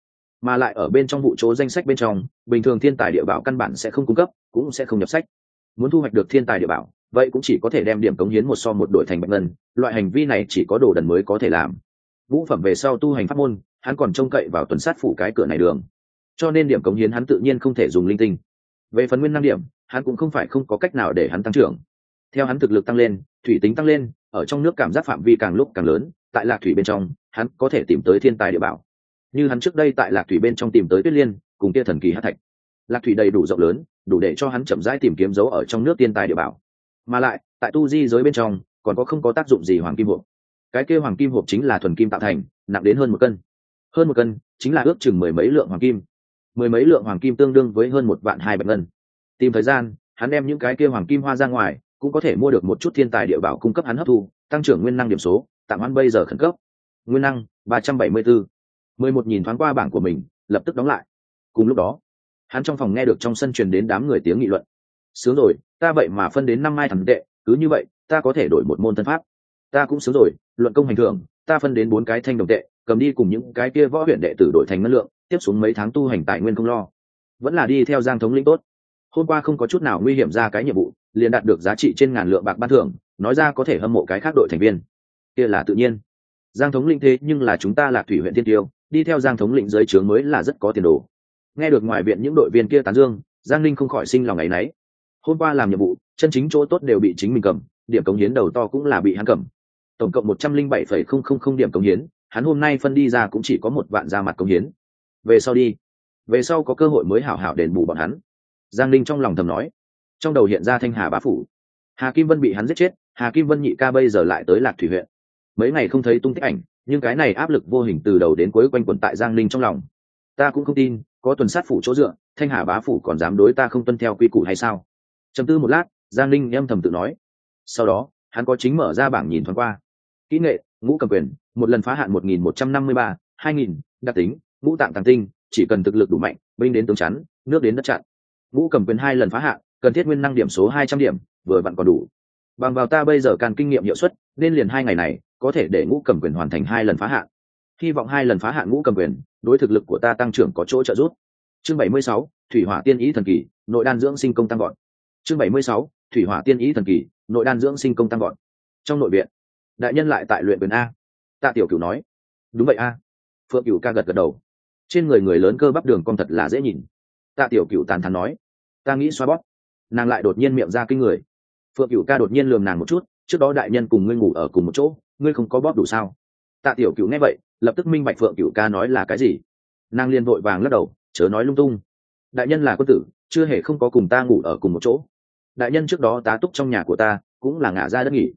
Mà lại ở bên trong vụ chỗ danh sách bên trong, bình thường thiên tài địa bảo căn bản sẽ không cung cấp, cũng sẽ không nhập sách. Muốn thu hoạch được thiên tài địa bảo vậy cũng chỉ có thể đem điểm cống hiến một so một đổi thành bạch ngân, loại hành vi này chỉ có đồ đần mới có thể làm. Vũ phẩm về sau tu hành pháp môn, hắn còn trông cậy vào tuần sát phủ cái cửa này đường. Cho nên điểm cống hiến hắn tự nhiên không thể dùng linh tinh. Về phần nguyên năng điểm, hắn cũng không phải không có cách nào để hắn tăng trưởng. Theo hắn thực lực tăng lên, thủy tính tăng lên, ở trong nước cảm giác phạm vi càng lúc càng lớn, tại lạc thủy bên trong, hắn có thể tìm tới thiên tài địa bảo. Như hắn trước đây tại lạc thủy bên trong tìm tới tuyết liên, cùng kia thần kỳ hát thạch. Lạc thủy đầy đủ rộng lớn, đủ để cho hắn chậm rãi tìm kiếm dấu ở trong nước thiên tài địa bảo mà lại, tại tu di giới bên trong, còn có không có tác dụng gì hoàng kim hộp. Cái kia hoàng kim hộp chính là thuần kim tạo thành, nặng đến hơn một cân. Hơn một cân chính là ước chừng mười mấy lượng hoàng kim. Mười mấy lượng hoàng kim tương đương với hơn một vạn hai bạch ngân. Tìm thời gian, hắn đem những cái kia hoàng kim hoa ra ngoài, cũng có thể mua được một chút thiên tài địa bảo cung cấp hắn hấp thu, tăng trưởng nguyên năng điểm số, tạm hắn bây giờ khẩn cấp. Nguyên năng, ba trăm bảy mươi bốn mười một nhìn thoáng qua bảng của mình, lập tức đóng lại. Cùng lúc đó, hắn trong phòng nghe được trong sân truyền đến đám người tiếng nghị luận. Sướng rồi ta vậy mà phân đến năm mai thần tệ, cứ như vậy, ta có thể đổi một môn thân pháp. Ta cũng sướng rồi, luận công hành thường, ta phân đến bốn cái thanh đồng tệ, cầm đi cùng những cái kia võ huyện đệ tử đổi thành ngân lượng, tiếp xuống mấy tháng tu hành tài nguyên không lo. Vẫn là đi theo giang thống lĩnh tốt. Hôm qua không có chút nào nguy hiểm ra cái nhiệm vụ, liền đạt được giá trị trên ngàn lượng bạc ban thưởng, nói ra có thể hâm mộ cái khác đội thành viên. Kia là tự nhiên. Giang thống lĩnh thế nhưng là chúng ta là thủy huyện tiên tiêu, đi theo giang thống lĩnh dưới trướng mới là rất có tiền đồ. Nghe được ngoài viện những đội viên kia tán dương, giang linh không khỏi sinh lòng ngày nấy hôm qua làm nhiệm vụ, chân chính chỗ tốt đều bị chính mình cầm, điểm cống hiến đầu to cũng là bị hắn cầm. Tổng cộng một trăm linh bảy phẩy không không không điểm cống hiến, hắn hôm nay phân đi ra cũng chỉ có một vạn ra mặt cống hiến. Về sau đi. Về sau có cơ hội mới hảo hảo đền bù bọn hắn. Giang linh trong lòng thầm nói. Trong đầu hiện ra thanh hà bá phủ. Hà kim vân bị hắn giết chết, hà kim vân nhị ca bây giờ lại tới lạc thủy huyện. Mấy ngày không thấy tung tích ảnh, nhưng cái này áp lực vô hình từ đầu đến cuối quanh quẩn tại giang linh trong lòng. Ta cũng không tin, có tuần sát phủ chỗ dựa, thanh hà bá phủ còn dám đối ta không tuân theo quy củ hay sao? Chầm tư một lát, giang linh âm thầm tự nói. Sau đó, hắn có chính mở ra bảng nhìn thoáng qua. Kỹ nghệ, ngũ cầm quyền, một lần phá hạn một nghìn một trăm năm mươi ba, hai nghìn, đặc tính, ngũ tạng tàng tinh, chỉ cần thực lực đủ mạnh, binh đến tướng chắn, nước đến đất chặn. Ngũ cầm quyền hai lần phá hạn, cần thiết nguyên năng điểm số hai trăm điểm, vừa vặn còn đủ. Bằng vào ta bây giờ càng kinh nghiệm hiệu suất, nên liền hai ngày này, có thể để ngũ cầm quyền hoàn thành hai lần phá hạn. Hy vọng hai lần phá hạn ngũ cầm quyền, đối thực lực của ta tăng trưởng có chỗ trợ giúp. Chương bảy mươi sáu, thủy hỏa tiên ý thần kỳ, nội đan dưỡng sinh công tăng gọn chương bảy mươi sáu, thủy hỏa tiên ý thần kỳ, nội đan dưỡng sinh công tăng gọn trong nội viện, đại nhân lại tại luyện quyền a. Tạ tiểu cửu nói, đúng vậy a. Phượng cửu ca gật gật đầu. Trên người người lớn cơ bắp đường con thật là dễ nhìn. Tạ tiểu cửu tàn thắn nói, ta nghĩ xoa bóp. Nàng lại đột nhiên miệng ra kinh người. Phượng cửu ca đột nhiên lườm nàng một chút, trước đó đại nhân cùng ngươi ngủ ở cùng một chỗ, ngươi không có bóp đủ sao? Tạ tiểu cửu nghe vậy, lập tức minh bạch phượng cửu ca nói là cái gì. Nàng liền vội vàng lắc đầu, chớ nói lung tung. Đại nhân là quân tử, chưa hề không có cùng ta ngủ ở cùng một chỗ đại nhân trước đó tá túc trong nhà của ta, cũng là ngả ra đất nghỉ.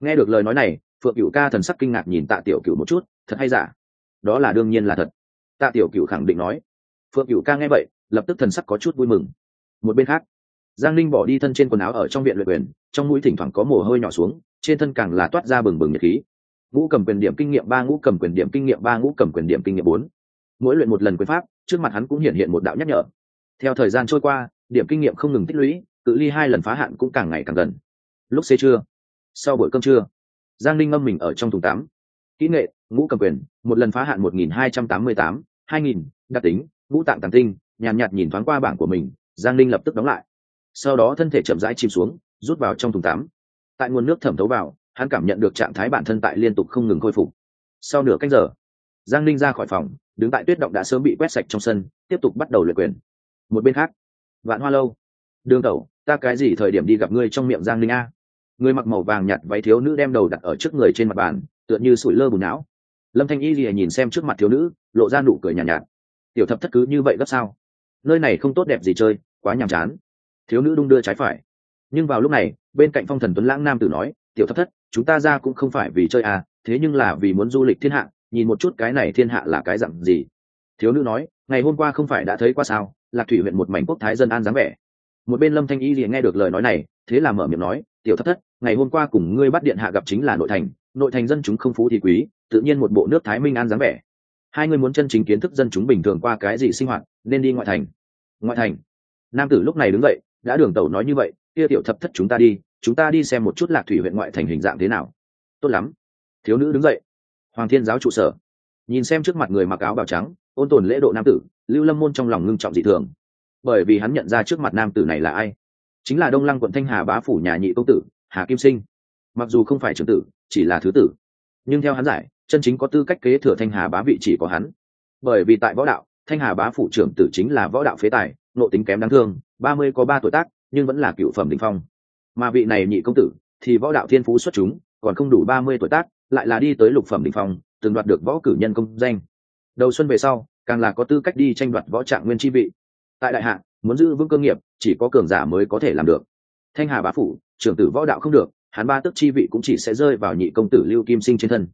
Nghe được lời nói này, phượng cựu ca thần sắc kinh ngạc nhìn tạ tiểu cựu một chút, thật hay giả? Đó là đương nhiên là thật. Tạ tiểu cựu khẳng định nói. Phượng cựu ca nghe vậy, lập tức thần sắc có chút vui mừng. Một bên khác, giang linh bỏ đi thân trên quần áo ở trong viện luyện quyền, trong mũi thỉnh thoảng có mồ hôi nhỏ xuống, trên thân càng là toát ra bừng bừng nhiệt khí. Ngũ cầm quyền điểm kinh nghiệm ba, ngũ cầm quyền điểm kinh nghiệm ba, ngũ cầm quyền điểm kinh nghiệm bốn. Mỗi luyện một lần quyền pháp, trước mặt hắn cũng hiện hiện một đạo nhắc nhở. Theo thời gian trôi qua, điểm kinh nghiệm không ngừng tích lũy cự ly hai lần phá hạn cũng càng ngày càng gần. Lúc xế trưa sau buổi cơm trưa giang linh ngâm mình ở trong thùng tắm. Kỹ nghệ ngũ cầm quyền một lần phá hạn một nghìn hai trăm tám mươi tám hai nghìn đặc tính ngũ tạng tàn tinh nhàn nhạt, nhạt nhìn thoáng qua bảng của mình giang linh lập tức đóng lại. Sau đó thân thể chậm rãi chìm xuống rút vào trong thùng tắm. Tại nguồn nước thẩm thấu vào hắn cảm nhận được trạng thái bản thân tại liên tục không ngừng khôi phục. Sau nửa cách giờ giang linh ra khỏi phòng đứng tại tuyết động đã sớm bị quét sạch trong sân tiếp tục bắt đầu luyện quyền. Một bên khác vạn hoa lâu đường tẩu ta cái gì thời điểm đi gặp ngươi trong miệng giang linh a? Người mặc màu vàng nhạt váy thiếu nữ đem đầu đặt ở trước người trên mặt bàn tựa như sủi lơ bùn não. Lâm thanh y lìa nhìn xem trước mặt thiếu nữ lộ ra nụ cười nhàn nhạt, nhạt. Tiểu thập thất cứ như vậy gấp sao? Nơi này không tốt đẹp gì chơi quá nhàm chán. Thiếu nữ đung đưa trái phải. Nhưng vào lúc này bên cạnh phong thần tuấn lãng nam tử nói tiểu thập thất chúng ta ra cũng không phải vì chơi à thế nhưng là vì muốn du lịch thiên hạ nhìn một chút cái này thiên hạ là cái dặn gì? Thiếu nữ nói ngày hôm qua không phải đã thấy qua sao? Lạc thủy huyện một mảnh quốc thái dân an dáng vẻ một bên lâm thanh y liền nghe được lời nói này, thế là mở miệng nói, tiểu thất thất, ngày hôm qua cùng ngươi bắt điện hạ gặp chính là nội thành nội thành dân chúng không phú thì quý, tự nhiên một bộ nước thái minh an dáng vẻ. Hai người muốn chân chính kiến thức dân chúng bình thường qua cái gì sinh hoạt, nên đi ngoại thành. Ngoại thành? Nam tử lúc này đứng dậy, đã đường tẩu nói như vậy, kia tiểu thập thất chúng ta đi, chúng ta đi xem một chút lạc thủy huyện ngoại thành hình dạng thế nào. Tốt lắm. Thiếu nữ đứng dậy. Hoàng thiên giáo trụ sở. Nhìn xem trước mặt người mặc áo bào trắng, ôn tồn lễ độ nam tử, lưu lâm môn trong lòng ngưng trọng dị thường bởi vì hắn nhận ra trước mặt nam tử này là ai. Chính là đông lăng quận thanh hà bá phủ nhà nhị công tử, hà kim sinh. Mặc dù không phải trưởng tử, chỉ là thứ tử. Nhưng theo hắn giải, chân chính có tư cách kế thừa thanh hà bá vị chỉ có hắn. Bởi vì tại võ đạo, thanh hà bá phủ trưởng tử chính là võ đạo phế tài nộ tính kém đáng thương, ba mươi có ba tuổi tác, nhưng vẫn là cựu phẩm đình phong. Mà vị này nhị công tử, thì võ đạo thiên phú xuất chúng, còn không đủ ba mươi tuổi tác, lại là đi tới lục phẩm đình phong, từng đoạt được võ cử nhân công danh. Đầu xuân về sau, càng là có tư cách đi tranh đoạt võ trạng nguyên chi vị tại đại hạ, muốn giữ vững cơ nghiệp, chỉ có cường giả mới có thể làm được. Thanh hà bá phủ, trưởng tử võ đạo không được, hắn ba tức chi vị cũng chỉ sẽ rơi vào nhị công tử lưu kim sinh trên thân.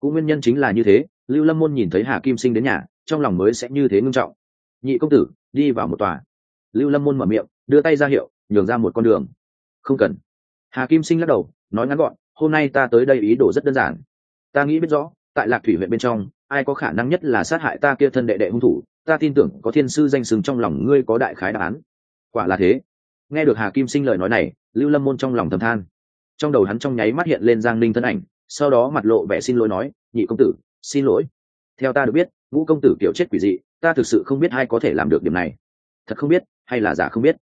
Cũng nguyên nhân chính là như thế, lưu lâm môn nhìn thấy hà kim sinh đến nhà, trong lòng mới sẽ như thế ngưng trọng. Nhị công tử, đi vào một tòa. Lưu lâm môn mở miệng, đưa tay ra hiệu, nhường ra một con đường. Không cần. Hà kim sinh lắc đầu, nói ngắn gọn, hôm nay ta tới đây ý đồ rất đơn giản. Ta nghĩ biết rõ, tại lạc thủy huyện bên trong, ai có khả năng nhất là sát hại ta kia thân đệ đệ hung thủ ta tin tưởng có thiên sư danh sừng trong lòng ngươi có đại khái đáp án. Quả là thế. Nghe được hà kim sinh lời nói này, lưu lâm môn trong lòng thầm than. Trong đầu hắn trong nháy mắt hiện lên giang ninh thân ảnh, sau đó mặt lộ vẻ xin lỗi nói, nhị công tử, xin lỗi. Theo ta được biết, ngũ công tử kiểu chết quỷ dị, ta thực sự không biết ai có thể làm được điểm này. Thật không biết, hay là giả không biết.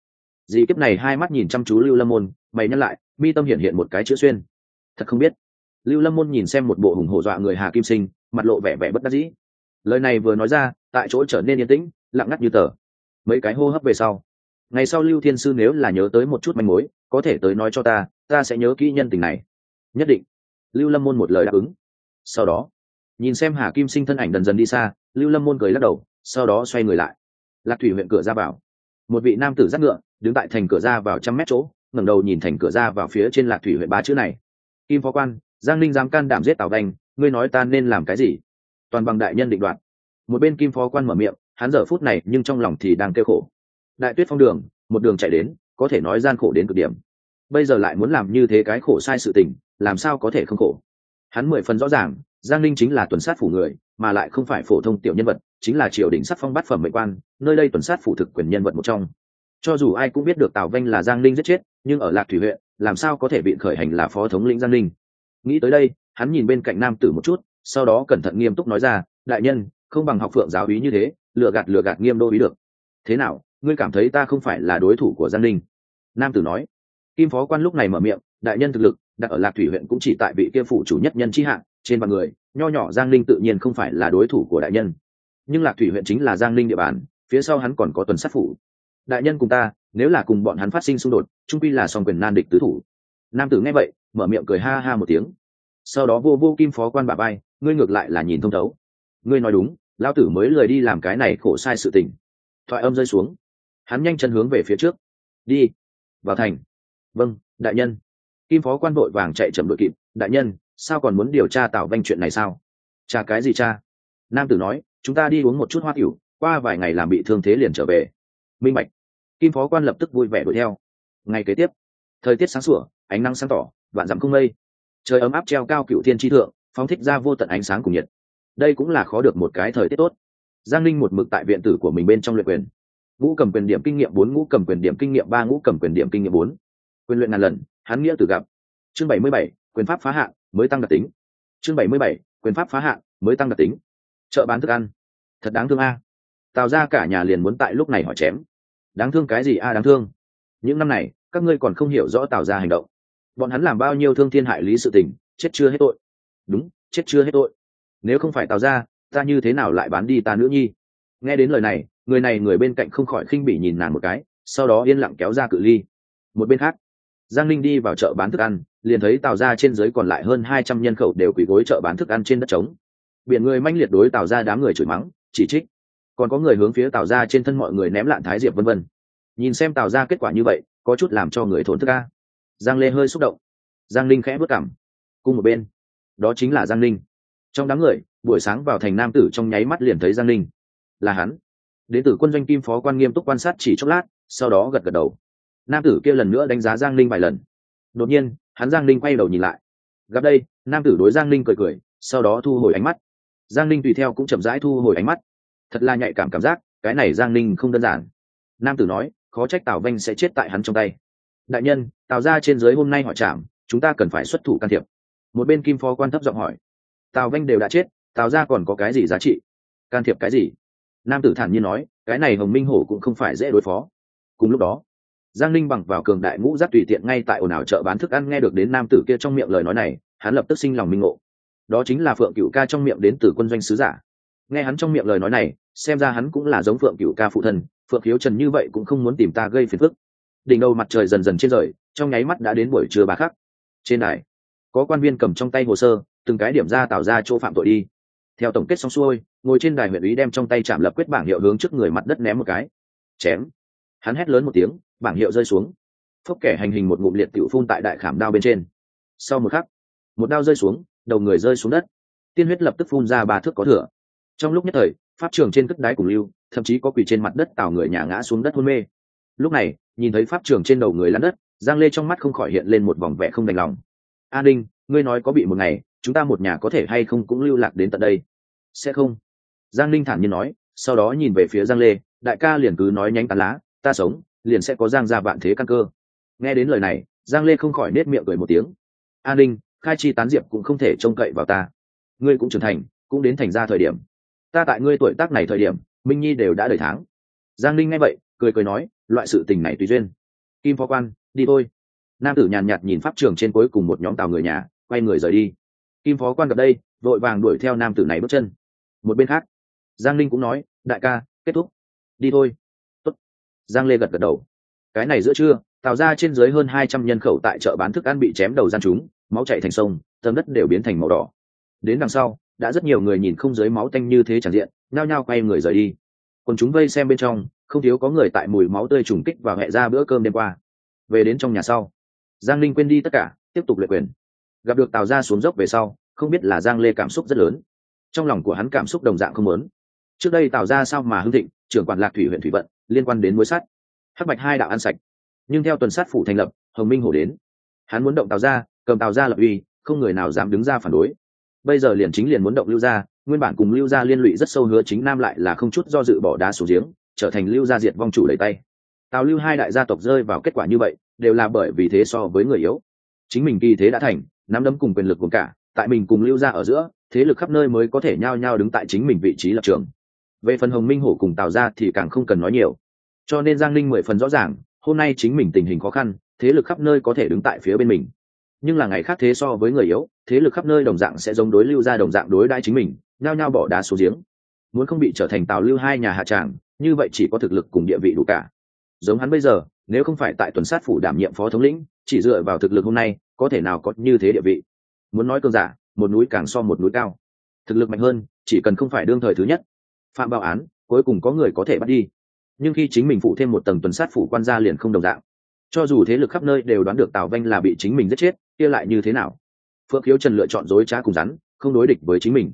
Dì kiếp này hai mắt nhìn chăm chú lưu lâm môn, mày nhắc lại, mi tâm hiện hiện một cái chữ xuyên. Thật không biết. Lưu lâm môn nhìn xem một bộ hùng hổ dọa người hà kim sinh, mặt lộ vẻ vẻ bất đắc dĩ lời này vừa nói ra, tại chỗ trở nên yên tĩnh, lặng ngắt như tờ. Mấy cái hô hấp về sau. Ngày sau lưu thiên sư nếu là nhớ tới một chút manh mối, có thể tới nói cho ta ta sẽ nhớ kỹ nhân tình này. Nhất định. Lưu lâm môn một lời đáp ứng. Sau đó, nhìn xem hà kim sinh thân ảnh dần dần đi xa, lưu lâm môn cười lắc đầu, sau đó xoay người lại. Lạc thủy huyện cửa ra vào. Một vị nam tử giác ngựa, đứng tại thành cửa ra vào trăm mét chỗ, ngẩng đầu nhìn thành cửa ra vào phía trên lạc thủy huyện ba chữ này. Kim phó quan, giang ninh dám can đảm giết tào đành ngươi nói ta nên làm cái gì? Toàn bằng đại nhân định đoạt. Một bên kim phó quan mở miệng, hắn giờ phút này nhưng trong lòng thì đang kêu khổ. Đại tuyết phong đường, một đường chạy đến, có thể nói gian khổ đến cực điểm. Bây giờ lại muốn làm như thế cái khổ sai sự tình, làm sao có thể không khổ? Hắn mười phần rõ ràng, giang linh chính là tuần sát phủ người, mà lại không phải phổ thông tiểu nhân vật, chính là triều đình sắc phong bát phẩm mệnh quan, nơi đây tuần sát phủ thực quyền nhân vật một trong. Cho dù ai cũng biết được tào vanh là giang linh giết chết, nhưng ở lạc thủy huyện, làm sao có thể bị khởi hành là phó thống lĩnh giang linh nghĩ tới đây, hắn nhìn bên cạnh nam tử một chút sau đó cẩn thận nghiêm túc nói ra, đại nhân, không bằng học phượng giáo ý như thế, lừa gạt lừa gạt nghiêm đô ý được. Thế nào, ngươi cảm thấy ta không phải là đối thủ của giang linh nam tử nói. Kim phó quan lúc này mở miệng, đại nhân thực lực, đặt ở lạc thủy huyện cũng chỉ tại vị kia phủ chủ nhất nhân chi hạng, trên bàn người, nho nhỏ giang linh tự nhiên không phải là đối thủ của đại nhân. Nhưng lạc thủy huyện chính là giang linh địa bàn, phía sau hắn còn có tuần sát phủ. Đại nhân cùng ta, nếu là cùng bọn hắn phát sinh xung đột, trung quy là song quyền nan địch tứ thủ. Nam tử nghe vậy, mở miệng cười ha ha một tiếng. Sau đó vô vô kim phó quan bà bay ngươi ngược lại là nhìn thông thấu. Ngươi nói đúng lao tử mới lười đi làm cái này khổ sai sự tình. Thoại âm rơi xuống. Hắn nhanh chân hướng về phía trước. Đi. Vào thành. Vâng đại nhân. Kim phó quan vội vàng chạy chậm đội kịp. Đại nhân, sao còn muốn điều tra tảo vanh chuyện này sao? Cha cái gì cha? Nam tử nói, chúng ta đi uống một chút hoa tiểu qua vài ngày làm bị thương thế liền trở về. Minh bạch. Kim phó quan lập tức vui vẻ đuổi theo. Ngày kế tiếp, thời tiết sáng sủa, ánh nắng sáng tỏ, vạn dặm không mây. Trời ấm áp treo cao cựu thiên tri thượng phóng thích ra vô tận ánh sáng cùng nhiệt. Đây cũng là khó được một cái thời tiết tốt. Giang linh một mực tại viện tử của mình bên trong luyện quyền. Ngũ cầm quyền điểm kinh nghiệm bốn, ngũ cầm quyền điểm kinh nghiệm ba, ngũ cầm quyền điểm kinh nghiệm bốn. Quyền luyện ngàn lần, hắn nghĩa từ gặp. Chương bảy mươi bảy, quyền pháp phá hạn, mới tăng đặc tính. Chương bảy mươi bảy, quyền pháp phá hạn, mới tăng đặc tính. Chợ bán thức ăn. Thật đáng thương a. Tào ra cả nhà liền muốn tại lúc này hỏi chém. Đáng thương cái gì a, đáng thương. Những năm này, các ngươi còn không hiểu rõ tào ra hành động. Bọn hắn làm bao nhiêu thương thiên hại lý sự tình, chết chưa hết tội đúng, chết chưa hết tội. Nếu không phải tào ra, ta như thế nào lại bán đi ta nữ nhi? Nghe đến lời này, người này người bên cạnh không khỏi khinh bỉ nhìn nàng một cái, sau đó yên lặng kéo ra cự ly. Một bên khác, giang linh đi vào chợ bán thức ăn, liền thấy tào ra trên dưới còn lại hơn hai trăm nhân khẩu đều quỳ gối chợ bán thức ăn trên đất trống. Biển người manh liệt đối tào ra đám người chửi mắng, chỉ trích. Còn có người hướng phía tào ra trên thân mọi người ném lạn thái diệp vân vân. Nhìn xem tào ra kết quả như vậy, có chút làm cho người thốn thức ca giang lê hơi xúc động. Giang linh khẽ bước cảm. Cùng một bên đó chính là giang Ninh. trong đám người, buổi sáng vào thành nam tử trong nháy mắt liền thấy giang Ninh. là hắn. Đến từ quân doanh kim phó quan nghiêm túc quan sát chỉ chốc lát, sau đó gật gật đầu. Nam tử kia lần nữa đánh giá giang Ninh vài lần. Đột nhiên, hắn giang Ninh quay đầu nhìn lại. Gặp đây, nam tử đối giang Ninh cười cười, sau đó thu hồi ánh mắt. Giang Ninh tùy theo cũng chậm rãi thu hồi ánh mắt. Thật là nhạy cảm cảm giác, cái này giang Ninh không đơn giản. Nam tử nói, khó trách tào vanh sẽ chết tại hắn trong tay. Đại nhân, tào ra trên dưới hôm nay họ chạm chúng ta cần phải xuất thủ can thiệp một bên kim phó quan thấp giọng hỏi, tào vanh đều đã chết, tào ra còn có cái gì giá trị? Can thiệp cái gì? Nam tử thản nhiên nói, cái này hồng minh hổ cũng không phải dễ đối phó. Cùng lúc đó, giang linh bằng vào cường đại ngũ giác tùy tiện ngay tại ồn ào chợ bán thức ăn nghe được đến nam tử kia trong miệng lời nói này, hắn lập tức sinh lòng minh ngộ. Đó chính là phượng cựu ca trong miệng đến từ quân doanh sứ giả. Nghe hắn trong miệng lời nói này, xem ra hắn cũng là giống phượng cựu ca phụ thân, phượng khiếu trần như vậy cũng không muốn tìm ta gây phiền phức. Đỉnh đầu mặt trời dần dần trên rời, trong nháy mắt đã đến buổi trưa bà khắc. Trên đài có quan viên cầm trong tay hồ sơ, từng cái điểm ra tạo ra chỗ phạm tội đi. Theo tổng kết xong xuôi, ngồi trên đài huyện ý đem trong tay chạm lập quyết bảng hiệu hướng trước người mặt đất ném một cái. Chém. Hắn hét lớn một tiếng, bảng hiệu rơi xuống. Phốc kẻ hành hình một ngụm liệt tiểu phun tại đại khảm đao bên trên. Sau một khắc, một đao rơi xuống, đầu người rơi xuống đất. Tiên huyết lập tức phun ra ba thước có thửa trong lúc nhất thời, pháp trường trên cất đáy cùng lưu, thậm chí có quỷ trên mặt đất tào người nhà ngã xuống đất hôn mê. Lúc này, nhìn thấy pháp trường trên đầu người lăn đất, giang lê trong mắt không khỏi hiện lên một vòng vẻ không đành lòng an ninh, ngươi nói có bị một ngày, chúng ta một nhà có thể hay không cũng lưu lạc đến tận đây? Sẽ không. Giang linh thản nhiên nói, sau đó nhìn về phía giang lê, đại ca liền cứ nói nhánh tán lá, ta sống, liền sẽ có giang ra vạn thế căn cơ. Nghe đến lời này, giang lê không khỏi nết miệng cười một tiếng. An ninh, khai chi tán diệp cũng không thể trông cậy vào ta. Ngươi cũng trưởng thành, cũng đến thành ra thời điểm. Ta tại ngươi tuổi tác này thời điểm, minh nhi đều đã đời tháng. Giang linh nghe vậy, cười cười nói, loại sự tình này tùy duyên. Kim phó quan, đi thôi nam tử nhàn nhạt nhìn pháp trường trên cuối cùng một nhóm tàu người nhà, quay người rời đi. Kim phó quan gặp đây, vội vàng đuổi theo nam tử này bước chân. Một bên khác, giang linh cũng nói, đại ca, kết thúc. Đi thôi. Tốt. giang lê gật gật đầu. Cái này giữa trưa, tàu ra trên dưới hơn hai trăm nhân khẩu tại chợ bán thức ăn bị chém đầu gian chúng, máu chạy thành sông tầm đất đều biến thành màu đỏ. Đến đằng sau, đã rất nhiều người nhìn không dưới máu tanh như thế chẳng diện, nhao nhao quay người rời đi. Còn chúng vây xem bên trong, không thiếu có người tại mùi máu tươi trùng kích và hẹ ra bữa cơm đêm qua. Về đến trong nhà sau giang linh quên đi tất cả, tiếp tục luyện quyền. Gặp được tào ra xuống dốc về sau, không biết là giang lê cảm xúc rất lớn. Trong lòng của hắn cảm xúc đồng dạng không lớn. Trước đây tào ra sao mà hưng thịnh, trưởng quản lạc thủy huyện thủy vận, liên quan đến mối sắt. Hắc bạch hai đạo ăn sạch. Nhưng theo tuần sát phủ thành lập, hồng minh hổ đến. Hắn muốn động tào ra cầm tào ra lập uy, không người nào dám đứng ra phản đối. Bây giờ liền chính liền muốn động lưu gia, nguyên bản cùng lưu gia liên lụy rất sâu hứa chính nam lại là không chút do dự bỏ đá xuống giếng, trở thành lưu gia diệt vong chủ lấy tay. Tào lưu hai đại gia tộc rơi vào kết quả như vậy đều là bởi vì thế so với người yếu. Chính mình kỳ thế đã thành, nắm đấm cùng quyền lực cùng cả, tại mình cùng lưu gia ở giữa, thế lực khắp nơi mới có thể nhao nhao đứng tại chính mình vị trí lập trường. Về phần hồng minh hổ cùng tào ra thì càng không cần nói nhiều. Cho nên giang linh mười phần rõ ràng, hôm nay chính mình tình hình khó khăn, thế lực khắp nơi có thể đứng tại phía bên mình. Nhưng là ngày khác thế so với người yếu, thế lực khắp nơi đồng dạng sẽ giống đối lưu ra đồng dạng đối đãi chính mình, nhao nhao bỏ đá xuống giếng. Muốn không bị trở thành tào lưu hai nhà hạ tràng, như vậy chỉ có thực lực cùng địa vị đủ cả. Giống hắn bây giờ nếu không phải tại tuần sát phủ đảm nhiệm phó thống lĩnh, chỉ dựa vào thực lực hôm nay, có thể nào có như thế địa vị? Muốn nói cường giả, một núi càng so một núi cao. Thực lực mạnh hơn, chỉ cần không phải đương thời thứ nhất. Phạm bảo án, cuối cùng có người có thể bắt đi. Nhưng khi chính mình phụ thêm một tầng tuần sát phủ quan gia liền không đồng dạng. Cho dù thế lực khắp nơi đều đoán được tào vanh là bị chính mình giết chết, kia lại như thế nào? Phượng khiếu trần lựa chọn dối trá cùng rắn, không đối địch với chính mình.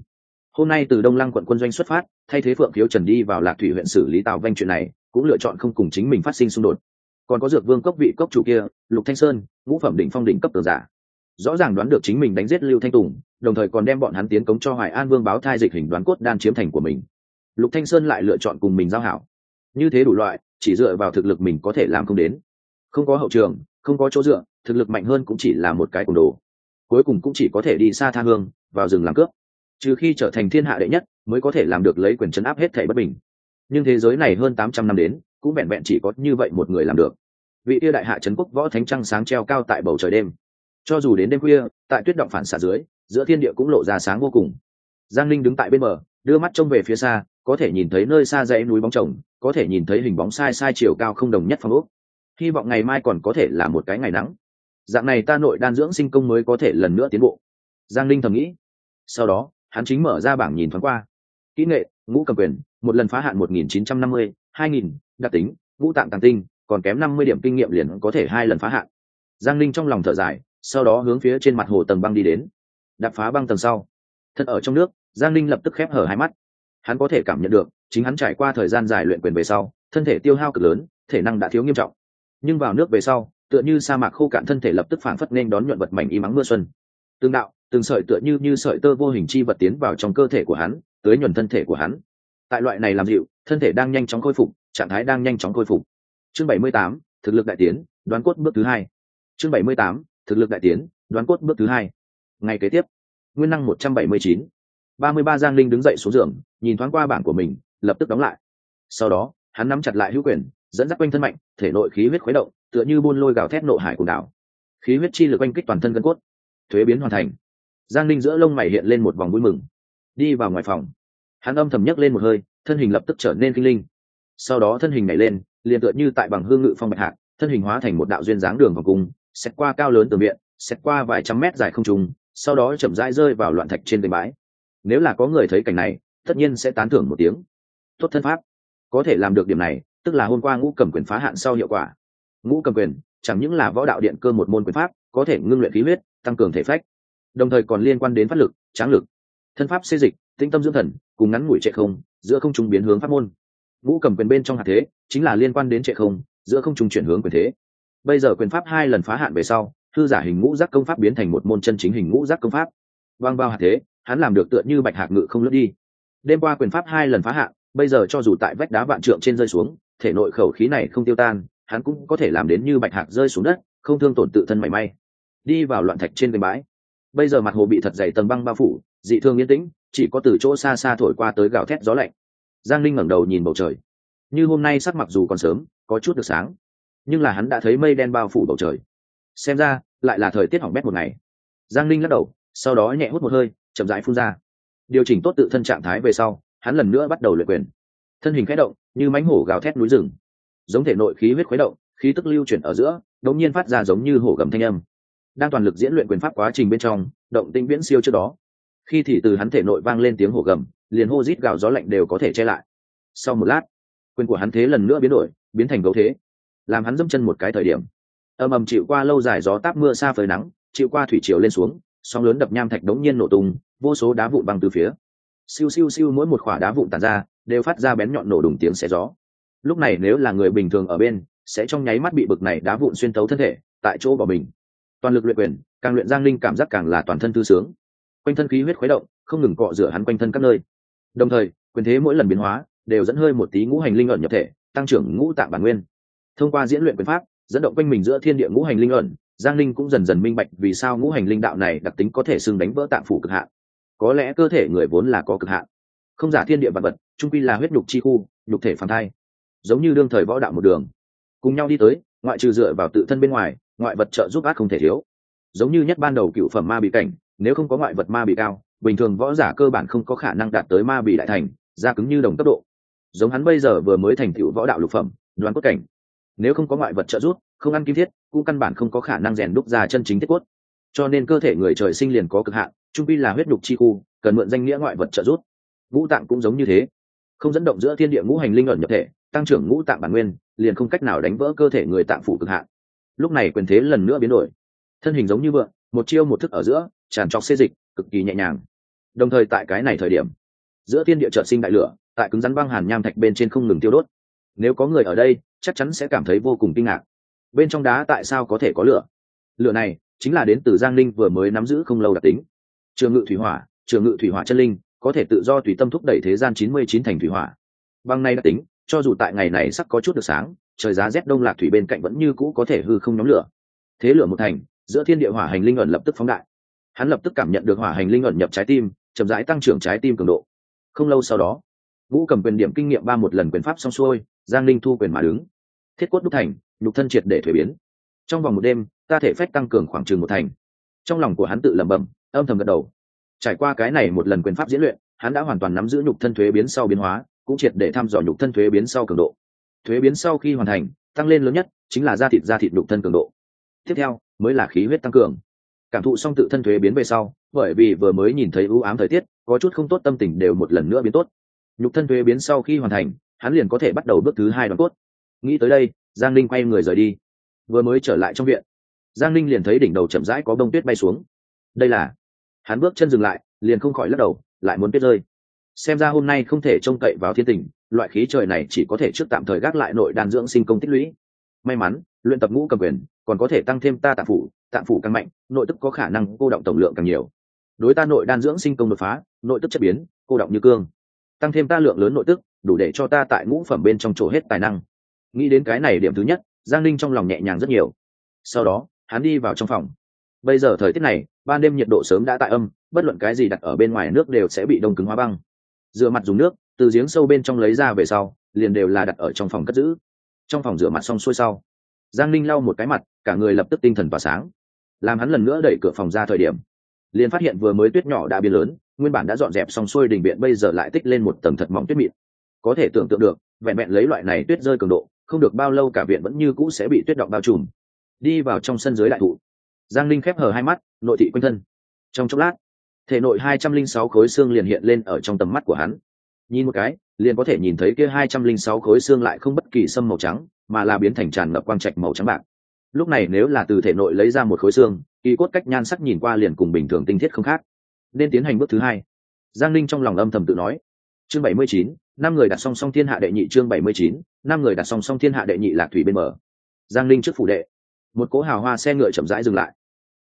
Hôm nay từ đông lăng quận quân doanh xuất phát, thay thế phượng khiếu trần đi vào lạc thủy huyện xử lý tào vanh chuyện này, cũng lựa chọn không cùng chính mình phát sinh xung đột còn có dược vương cốc vị cốc chủ kia, lục thanh sơn, ngũ phẩm đỉnh phong đỉnh cấp tường giả. Rõ ràng đoán được chính mình đánh giết lưu thanh tùng, đồng thời còn đem bọn hắn tiến cống cho hoài an vương báo thai dịch hình đoán cốt đan chiếm thành của mình. Lục thanh sơn lại lựa chọn cùng mình giao hảo. Như thế đủ loại, chỉ dựa vào thực lực mình có thể làm không đến. Không có hậu trường, không có chỗ dựa, thực lực mạnh hơn cũng chỉ là một cái cùng đồ. Cuối cùng cũng chỉ có thể đi xa tha hương, vào rừng làm cướp. Trừ khi trở thành thiên hạ đệ nhất, mới có thể làm được lấy quyền chấn áp hết thảy bất bình. Nhưng thế giới này hơn tám trăm năm đến cũng vẹn vẹn chỉ có như vậy một người làm được. Vị tia đại hạ trấn quốc võ thánh trăng sáng treo cao tại bầu trời đêm. Cho dù đến đêm khuya tại tuyết động phản xạ dưới giữa thiên địa cũng lộ ra sáng vô cùng. Giang linh đứng tại bên bờ đưa mắt trông về phía xa có thể nhìn thấy nơi xa dãy núi bóng chồng có thể nhìn thấy hình bóng sai sai chiều cao không đồng nhất phong ốc. Hy vọng ngày mai còn có thể là một cái ngày nắng. Dạng này ta nội đan dưỡng sinh công mới có thể lần nữa tiến bộ. Giang linh thầm nghĩ. Sau đó hắn chính mở ra bảng nhìn thoáng qua. Kỹ nghệ ngũ cầm quyền một lần phá hạn 1950, 2000, đặc tính, ngũ tạng tàng tinh, còn kém năm mươi điểm kinh nghiệm liền có thể hai lần phá hạn. Giang linh trong lòng thở dài, sau đó hướng phía trên mặt hồ tầng băng đi đến. Đạp phá băng tầng sau, thật ở trong nước, giang linh lập tức khép hở hai mắt. Hắn có thể cảm nhận được, chính hắn trải qua thời gian dài luyện quyền về sau, thân thể tiêu hao cực lớn, thể năng đã thiếu nghiêm trọng. Nhưng vào nước về sau, tựa như sa mạc khô cạn thân thể lập tức phản phất nên đón nhuận vật mảnh y mắng mưa xuân. Tương đạo, từng sợi tựa như như sợi tơ vô hình chi vật tiến vào trong cơ thể của hắn, tới nhuần thân thể của hắn. Tại loại này làm dịu, thân thể đang nhanh chóng khôi phục trạng thái đang nhanh chóng khôi phục. Chương bảy mươi tám, thực lực đại tiến, đoán cốt bước thứ hai. Chương bảy mươi tám, thực lực đại tiến, đoán cốt bước thứ hai. Ngày kế tiếp, nguyên năng một trăm bảy mươi chín. Ba mươi ba giang linh đứng dậy xuống giường, nhìn thoáng qua bảng của mình, lập tức đóng lại. Sau đó, hắn nắm chặt lại hữu quyền, dẫn dắt quanh thân mạnh, thể nội khí huyết khuấy động, tựa như buôn lôi gào thét nộ hải cùng đảo. Khí huyết chi lực oanh kích toàn thân gân cốt. Thuế biến hoàn thành. Giang linh giữa lông mày hiện lên một vòng vui mừng. Đi vào ngoài phòng. Hắn âm thầm nhấc lên một hơi, thân hình lập tức trở nên kinh linh sau đó thân hình nhảy lên, liền tựa như tại bằng hương ngự phong bạch hạc, thân hình hóa thành một đạo duyên dáng đường vòng cung xét qua cao lớn từ miệng xét qua vài trăm mét dài không trùng sau đó chậm rãi rơi vào loạn thạch trên bề bãi. Nếu là có người thấy cảnh này, tất nhiên sẽ tán thưởng một tiếng. Tốt thân pháp. Có thể làm được điểm này, tức là hôm qua ngũ cầm quyền phá hạn sau hiệu quả. Ngũ cầm quyền, chẳng những là võ đạo điện cơ một môn quyền pháp, có thể ngưng luyện khí huyết, tăng cường thể phách. Đồng thời còn liên quan đến phát lực, tráng lực. Thân pháp xê dịch, tinh tâm dưỡng thần, cùng ngắn ngủi chạy không, giữa không trung biến hướng pháp môn vũ cầm quyền bên trong hạt thế, chính là liên quan đến trệ không, giữa không trung chuyển hướng quyền thế. Bây giờ quyền pháp hai lần phá hạn về sau thư giả hình ngũ giác công pháp biến thành một môn chân chính hình ngũ giác công pháp. Vang bao hạt thế, hắn làm được tựa như bạch hạc ngự không lướt đi. Đêm qua quyền pháp hai lần phá hạn, bây giờ cho dù tại vách đá vạn trượng trên rơi xuống, thể nội khẩu khí này không tiêu tan, hắn cũng có thể làm đến như bạch hạc rơi xuống đất, không thương tổn tự thân mảy may. Đi vào loạn thạch trên bến bãi. Bây giờ mặt hồ bị thật dày tầng băng bao phủ, dị thương yên tĩnh, chỉ có từ chỗ xa xa thổi qua tới gào thét gió lạnh giang linh ngẩng đầu nhìn bầu trời. Như hôm nay sắc mặc dù còn sớm, có chút được sáng, nhưng là hắn đã thấy mây đen bao phủ bầu trời. Xem ra, lại là thời tiết hỏng bét một ngày. Giang linh lắc đầu, sau đó nhẹ hút một hơi, chậm rãi phun ra. Điều chỉnh tốt tự thân trạng thái về sau, hắn lần nữa bắt đầu luyện quyền. Thân hình khẽ động, như mánh hổ gào thét núi rừng. Giống thể nội khí huyết khuấy động, khí tức lưu chuyển ở giữa đống nhiên phát ra giống như hổ gầm thanh âm. Đang toàn lực diễn luyện quyền pháp quá trình bên trong, động tinh viễn siêu trước đó. Khi thì từ hắn thể nội vang lên tiếng hổ gầm liền hô rít gào gió lạnh đều có thể che lại. Sau một lát, quyền của hắn thế lần nữa biến đổi, biến thành gấu thế, làm hắn dâm chân một cái thời điểm. Âm ầm chịu qua lâu dài gió táp mưa xa phơi nắng, chịu qua thủy triều lên xuống, sóng lớn đập nham thạch đống nhiên nổ tung, vô số đá vụn băng từ phía. Siêu siêu siêu mỗi một khỏa đá vụn tàn ra, đều phát ra bén nhọn nổ đùng tiếng xé gió. Lúc này nếu là người bình thường ở bên, sẽ trong nháy mắt bị bực này đá vụn xuyên tấu thân thể, tại chỗ bỏ mình. Toàn lực luyện quyền, càng luyện giang linh cảm giác càng là toàn thân tư sướng. Quanh thân khí huyết khuấy động, không ngừng cọ rửa hắn quanh thân các nơi đồng thời, quyền thế mỗi lần biến hóa đều dẫn hơi một tí ngũ hành linh ẩn nhập thể, tăng trưởng ngũ tạng bản nguyên. Thông qua diễn luyện quyền pháp, dẫn động quanh mình giữa thiên địa ngũ hành linh ẩn, giang linh cũng dần dần minh bạch vì sao ngũ hành linh đạo này đặc tính có thể xưng đánh vỡ tạng phủ cực hạn. Có lẽ cơ thể người vốn là có cực hạn. Không giả thiên địa vật vật trung quy là huyết nhục chi khu, nhục thể phản thai. Giống như đương thời võ đạo một đường. Cùng nhau đi tới, ngoại trừ dựa vào tự thân bên ngoài, ngoại vật trợ giúp ác không thể thiếu. Giống như nhất ban đầu cựu phẩm ma bị cảnh, nếu không có ngoại vật ma bị cao bình thường võ giả cơ bản không có khả năng đạt tới ma bị đại thành, da cứng như đồng cấp độ. Giống hắn bây giờ vừa mới thành tựu võ đạo lục phẩm, đoán cốt cảnh. Nếu không có ngoại vật trợ giúp, không ăn kim thiết, cũng căn bản không có khả năng rèn đúc ra chân chính thiết cốt. Cho nên cơ thể người trời sinh liền có cực hạn, trung pi là huyết nhục chi khu, cần mượn danh nghĩa ngoại vật trợ giúp. Ngũ tạng cũng giống như thế. Không dẫn động giữa thiên địa ngũ hành linh ẩn nhập thể, tăng trưởng ngũ tạng bản nguyên, liền không cách nào đánh vỡ cơ thể người tạng phủ cực hạn. Lúc này quyền thế lần nữa biến đổi. Thân hình giống như vượng, một chiêu một thức ở giữa, tràn trọc xê dịch, cực kỳ nhẹ nhàng đồng thời tại cái này thời điểm, giữa thiên địa trợ sinh đại lửa, tại cứng rắn băng hàn nham thạch bên trên không ngừng tiêu đốt. Nếu có người ở đây, chắc chắn sẽ cảm thấy vô cùng kinh ngạc. Bên trong đá tại sao có thể có lửa? Lửa này chính là đến từ giang linh vừa mới nắm giữ không lâu đặc tính. Trường ngự thủy hỏa, trường ngự thủy hỏa chân linh, có thể tự do tùy tâm thúc đẩy thế gian chín mươi chín thành thủy hỏa. Băng này đặc tính, cho dù tại ngày này sắp có chút được sáng, trời giá rét đông lạc thủy bên cạnh vẫn như cũ có thể hư không nhóm lửa. Thế lửa một thành, giữa thiên địa hỏa hành linh ẩn lập tức phóng đại. Hắn lập tức cảm nhận được hỏa hành linh ẩn nhập trái tim chậm rãi tăng trưởng trái tim cường độ. Không lâu sau đó ngũ cầm quyền điểm kinh nghiệm ba một lần quyền pháp xong xuôi, giang linh thu quyền mà đứng. Thiết quất đúc thành, nhục thân triệt để thuế biến. Trong vòng một đêm, ta thể phách tăng cường khoảng chừng một thành. Trong lòng của hắn tự lẩm bẩm, âm thầm gật đầu. Trải qua cái này một lần quyền pháp diễn luyện, hắn đã hoàn toàn nắm giữ nhục thân thuế biến sau biến hóa, cũng triệt để thăm dò nhục thân thuế biến sau cường độ. Thuế biến sau khi hoàn thành, tăng lên lớn nhất chính là da thịt da thịt nhục thân cường độ. Tiếp theo, mới là khí huyết tăng cường cảm thụ xong tự thân thuế biến về sau, bởi vì vừa mới nhìn thấy ưu ám thời tiết, có chút không tốt tâm tình đều một lần nữa biến tốt. Nhục thân thuế biến sau khi hoàn thành, hắn liền có thể bắt đầu bước thứ hai đoàn cốt. Nghĩ tới đây, giang linh quay người rời đi. Vừa mới trở lại trong viện, giang linh liền thấy đỉnh đầu chậm rãi có bông tuyết bay xuống. Đây là, hắn bước chân dừng lại, liền không khỏi lắc đầu, lại muốn tuyết rơi. Xem ra hôm nay không thể trông cậy vào thiên tình, loại khí trời này chỉ có thể trước tạm thời gác lại nội đan dưỡng sinh công tích lũy. May mắn, luyện tập ngũ cầm quyền, còn có thể tăng thêm ta tạp phủ tạng phủ càng mạnh, nội tức có khả năng cô động tổng lượng càng nhiều. Đối ta nội đan dưỡng sinh công đột phá, nội tức chất biến, cô động như cương. Tăng thêm ta lượng lớn nội tức, đủ để cho ta tại ngũ phẩm bên trong chỗ hết tài năng. Nghĩ đến cái này điểm thứ nhất, giang linh trong lòng nhẹ nhàng rất nhiều. Sau đó, hắn đi vào trong phòng. Bây giờ thời tiết này, ban đêm nhiệt độ sớm đã tại âm, bất luận cái gì đặt ở bên ngoài nước đều sẽ bị đông cứng hóa băng. Rửa mặt dùng nước, từ giếng sâu bên trong lấy ra về sau, liền đều là đặt ở trong phòng cất giữ. Trong phòng rửa mặt xong xuôi sau, giang linh lau một cái mặt, cả người lập tức tinh thần tỏa sáng làm hắn lần nữa đẩy cửa phòng ra thời điểm, liền phát hiện vừa mới tuyết nhỏ đã biến lớn, nguyên bản đã dọn dẹp xong xuôi đình viện bây giờ lại tích lên một tầng thật mỏng tuyết mịn. Có thể tưởng tượng được, vẹn vẹn lấy loại này tuyết rơi cường độ, không được bao lâu cả viện vẫn như cũ sẽ bị tuyết động bao trùm. Đi vào trong sân dưới đại thụ, giang linh khép hờ hai mắt, nội thị quanh thân. Trong chốc lát, thể nội hai trăm linh sáu khối xương liền hiện lên ở trong tầm mắt của hắn. Nhìn một cái, liền có thể nhìn thấy kia hai trăm linh sáu khối xương lại không bất kỳ sâm màu trắng, mà là biến thành tràn ngập quang trạch màu trắng bạc lúc này nếu là từ thể nội lấy ra một khối xương, y cốt cách nhan sắc nhìn qua liền cùng bình thường tinh thiết không khác. Nên tiến hành bước thứ hai. Giang linh trong lòng âm thầm tự nói. Chương bảy mươi chín, năm người đặt song song thiên hạ đệ nhị chương bảy mươi chín, năm người đặt song song thiên hạ đệ nhị lạc thủy bên mở giang linh trước phủ đệ. Một cỗ hào hoa xe ngựa chậm rãi dừng lại.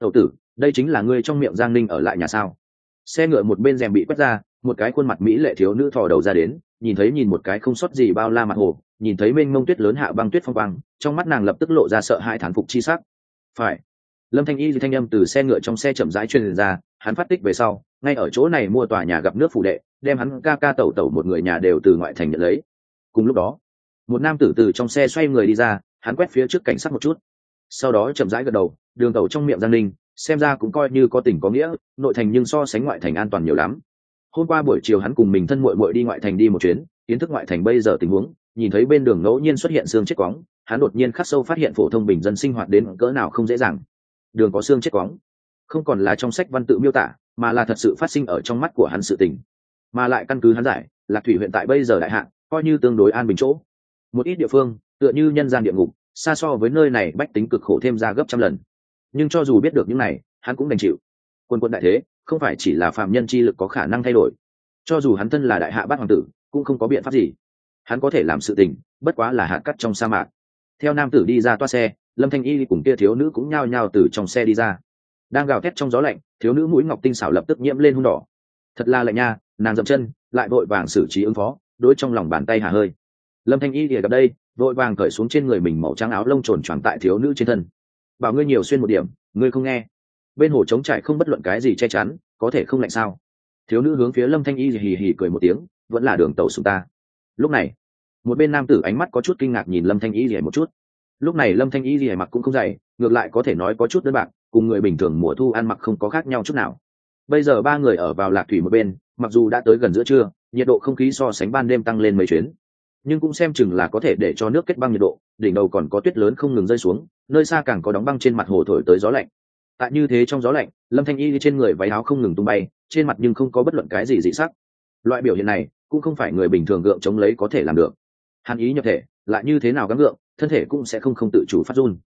Đầu tử, đây chính là ngươi trong miệng giang linh ở lại nhà sao? Xe ngựa một bên rèm bị quét ra, một cái khuôn mặt mỹ lệ thiếu nữ thò đầu ra đến nhìn thấy nhìn một cái không sót gì bao la mặt hồ, nhìn thấy mênh mông tuyết lớn hạ băng tuyết phong băng trong mắt nàng lập tức lộ ra sợ hãi thán phục chi sắc. Phải. Lâm thanh y thì thanh âm từ xe ngựa trong xe chậm rãi truyền ra, hắn phát tích về sau, ngay ở chỗ này mua tòa nhà gặp nước phủ đệ, đem hắn ca ca tẩu tẩu một người nhà đều từ ngoại thành nhận lấy. Cùng lúc đó, một nam tử từ trong xe xoay người đi ra, hắn quét phía trước cảnh sát một chút. Sau đó chậm rãi gật đầu, đường tẩu trong miệng giang linh xem ra cũng coi như có tình có nghĩa, nội thành nhưng so sánh ngoại thành an toàn nhiều lắm hôm qua buổi chiều hắn cùng mình thân muội muội đi ngoại thành đi một chuyến, kiến thức ngoại thành bây giờ tình huống, nhìn thấy bên đường ngẫu nhiên xuất hiện xương chết quóng, hắn đột nhiên khắc sâu phát hiện phổ thông bình dân sinh hoạt đến cỡ nào không dễ dàng. Đường có xương chết quóng, không còn là trong sách văn tự miêu tả, mà là thật sự phát sinh ở trong mắt của hắn sự tình. Mà lại căn cứ hắn giải, lạc thủy huyện tại bây giờ đại hạn coi như tương đối an bình chỗ. Một ít địa phương, tựa như nhân gian địa ngục, xa so với nơi này bách tính cực khổ thêm ra gấp trăm lần. Nhưng cho dù biết được những này, hắn cũng đành chịu. Quân quân đại thế không phải chỉ là phạm nhân chi lực có khả năng thay đổi. Cho dù hắn thân là đại hạ bát hoàng tử, cũng không có biện pháp gì. Hắn có thể làm sự tình, bất quá là hạt cắt trong sa mạc. Theo nam tử đi ra toa xe, lâm thanh y cùng kia thiếu nữ cũng nhao nhao từ trong xe đi ra. Đang gào thét trong gió lạnh, thiếu nữ mũi ngọc tinh xảo lập tức nhiễm lên hung đỏ. Thật là lạnh nha, nàng dậm chân, lại vội vàng xử trí ứng phó, đối trong lòng bàn tay hà hơi. Lâm thanh y thì gặp đây, vội vàng cởi xuống trên người mình màu trắng áo lông trồn tròn tại thiếu nữ trên thân. Bảo ngươi nhiều xuyên một điểm, ngươi không nghe bên hồ trống trải không bất luận cái gì che chắn, có thể không lạnh sao? Thiếu nữ hướng phía lâm thanh y hì hì cười một tiếng, vẫn là đường tàu sùng ta. Lúc này, một bên nam tử ánh mắt có chút kinh ngạc nhìn lâm thanh y hì một chút. Lúc này lâm thanh y hì mặc cũng không dày ngược lại có thể nói có chút đơn bạc, cùng người bình thường mùa thu ăn mặc không có khác nhau chút nào. Bây giờ ba người ở vào lạc thủy một bên, mặc dù đã tới gần giữa trưa, nhiệt độ không khí so sánh ban đêm tăng lên mấy chuyến. Nhưng cũng xem chừng là có thể để cho nước kết băng nhiệt độ, đỉnh đầu còn có tuyết lớn không ngừng rơi xuống, nơi xa càng có đóng băng trên mặt hồ thổi tới gió lạnh tại như thế trong gió lạnh, lâm thanh y trên người váy áo không ngừng tung bay, trên mặt nhưng không có bất luận cái gì dị sắc. Loại biểu hiện này cũng không phải người bình thường gượng chống lấy có thể làm được. Hàn ý nhập thể, lại như thế nào gắng gượng, thân thể cũng sẽ không không tự chủ phát run.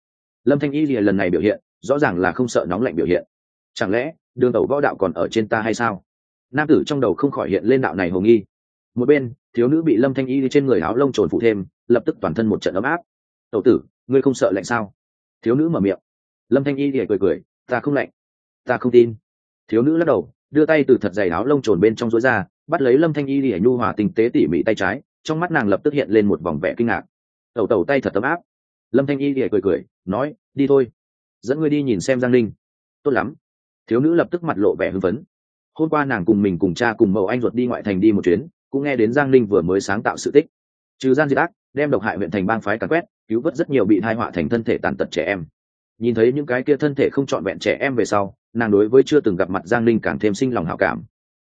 Lâm thanh y lần này biểu hiện, rõ ràng là không sợ nóng lạnh biểu hiện. Chẳng lẽ, đường tàu võ đạo còn ở trên ta hay sao? Nam tử trong đầu không khỏi hiện lên đạo này hồ nghi. Một bên, thiếu nữ bị lâm thanh y trên người áo lông trồn phụ thêm, lập tức toàn thân một trận ấm áp. Tẩu tử, ngươi không sợ lạnh sao? Thiếu nữ mở miệng. Lâm thanh y thì cười cười ta không lạnh. Ta không tin. Thiếu nữ lắc đầu, đưa tay từ thật dày áo lông trồn bên trong rối ra, bắt lấy lâm thanh y thì nhu hòa tinh tế tỉ mỉ tay trái, trong mắt nàng lập tức hiện lên một vòng vẻ kinh ngạc. Tẩu tẩu tay thật ấm áp. Lâm thanh y thì cười cười, nói, đi thôi. Dẫn ngươi đi nhìn xem giang linh tốt lắm. Thiếu nữ lập tức mặt lộ vẻ hưng phấn. Hôm qua nàng cùng mình cùng cha cùng mẫu anh ruột đi ngoại thành đi một chuyến, cũng nghe đến giang linh vừa mới sáng tạo sự tích. Trừ gian diệt ác, đem độc hại huyện thành bang phái càn quét, cứu vớt rất nhiều bị thai họa thành thân thể tàn tật trẻ em nhìn thấy những cái kia thân thể không trọn vẹn trẻ em về sau, nàng đối với chưa từng gặp mặt giang linh càng thêm sinh lòng hảo cảm.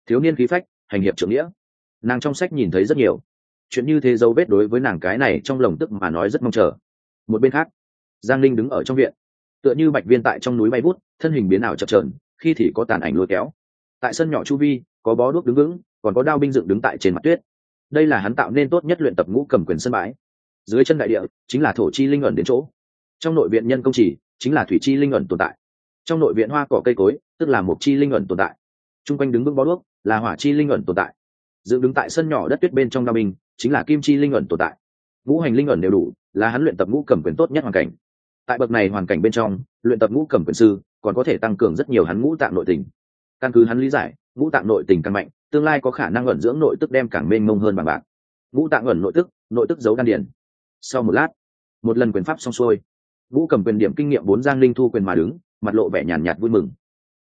Thiếu niên khí phách, hành hiệp trưởng nghĩa. Nàng trong sách nhìn thấy rất nhiều. Chuyện như thế dấu vết đối với nàng cái này trong lồng tức mà nói rất mong chờ. Một bên khác, giang linh đứng ở trong viện. Tựa như bạch viên tại trong núi bay bút, thân hình biến ảo chập trờn khi thì có tàn ảnh lôi kéo. Tại sân nhỏ chu vi, có bó đuốc đứng vững, còn có đao binh dựng đứng tại trên mặt tuyết. Đây là hắn tạo nên tốt nhất luyện tập ngũ cầm quyền sân bãi. Dưới chân đại địa, chính là thổ chi linh ẩn đến chỗ. Trong nội viện nhân công chỉ chính là thủy chi linh ẩn tồn tại. Trong nội viện hoa cỏ cây cối, tức là một chi linh ẩn tồn tại. T r u n g quanh đứng vững bó đuốc, là hỏa chi linh ẩn tồn tại. Dựng đứng tại sân nhỏ đất tuyết bên trong nam bình chính là kim chi linh ẩn tồn tại. Ngũ hành linh ẩn đều đủ, là hắn luyện tập ngũ cầm quyền tốt nhất hoàn cảnh. Tại bậc này hoàn cảnh bên trong, luyện tập ngũ cầm quyền sư, còn có thể tăng cường rất nhiều hắn ngũ tạng nội tình. Căn cứ hắn lý giải, ngũ tạng nội tình càng mạnh, tương lai có khả năng ẩn dưỡng nội tức đem càng mênh mông hơn bằng bạc. Ngũ tạng ẩn nội tức nội tức giấu đan điền. Sau một lát, một lần quyền pháp xong xuôi vũ cầm quyền điểm kinh nghiệm bốn giang linh thu quyền mà đứng mặt lộ vẻ nhàn nhạt, vui mừng.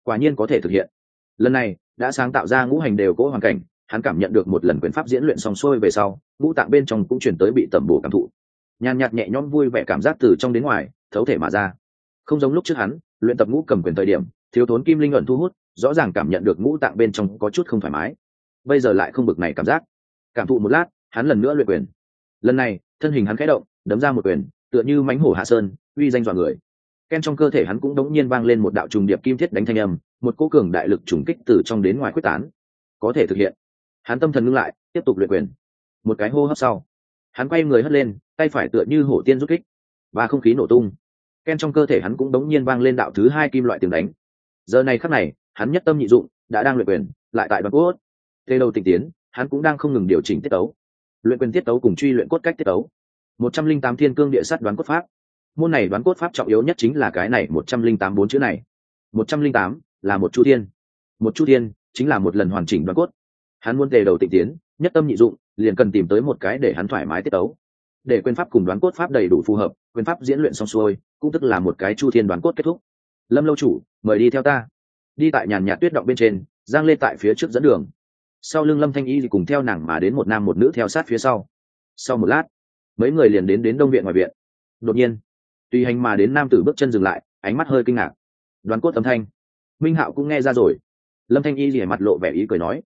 Quả nhiên có thể thực hiện. Lần này đã sáng tạo ra ngũ hành đều cỗ hoàn cảnh hắn cảm nhận được một lần quyền pháp diễn luyện xong xuôi về sau ngũ tạng bên trong cũng chuyển tới bị tẩm bổ cảm thụ. Nhàn nhạt nhẹ nhõm vui vẻ cảm giác từ trong đến ngoài thấu thể mà ra. Không giống lúc trước hắn luyện tập ngũ cầm quyền thời điểm thiếu thốn kim linh luận thu hút rõ ràng cảm nhận được ngũ tạng bên trong có chút không thoải mái. Bây giờ lại không bực này cảm giác. Cảm thụ một lát hắn lần nữa luyện quyền. Lần này thân hình hắn khẽ động đấm ra một quyền tựa như mánh hổ hạ sơn, uy danh dọa người. Ken trong cơ thể hắn cũng đống nhiên vang lên một đạo trùng điệp kim thiết đánh thanh âm, một cỗ cường đại lực trùng kích từ trong đến ngoài quyết tán. Có thể thực hiện. Hắn tâm thần ngưng lại, tiếp tục luyện quyền. Một cái hô hấp sau, hắn quay người hất lên, tay phải tựa như hổ tiên rút kích, và không khí nổ tung. Ken trong cơ thể hắn cũng đống nhiên vang lên đạo thứ hai kim loại tiếng đánh. Giờ này khắc này, hắn nhất tâm nhị dụng, đã đang luyện quyền, lại tại đoàn cốt. Tê đầu tịch tiến, hắn cũng đang không ngừng điều chỉnh tiết tấu. Luyện quyền tiết tấu cùng truy luyện cốt cách tiết tấu một trăm linh tám thiên cương địa sát đoán cốt pháp. Môn này đoán cốt pháp trọng yếu nhất chính là cái này một trăm linh tám bốn chữ này. một trăm linh tám là một chu thiên. Một chu thiên chính là một lần hoàn chỉnh đoán cốt. Hắn muốn tề đầu tịnh tiến, nhất tâm nhị dụng, liền cần tìm tới một cái để hắn thoải mái tiết tấu. Để quyền pháp cùng đoán cốt pháp đầy đủ phù hợp, quyền pháp diễn luyện xong xuôi, cũng tức là một cái chu thiên đoán cốt kết thúc. Lâm lâu chủ, mời đi theo ta. Đi tại nhàn nhạt tuyết động bên trên, giang lên tại phía trước dẫn đường. Sau lưng lâm thanh y thì cùng theo nàng mà đến một nam một nữ theo sát phía sau. Sau một lát mấy người liền đến đến đông viện ngoài viện. Đột nhiên, tùy hành mà đến nam tử bước chân dừng lại, ánh mắt hơi kinh ngạc. Đoàn cốt âm thanh. Minh hạo cũng nghe ra rồi. Lâm thanh y rỉa mặt lộ vẻ ý cười nói,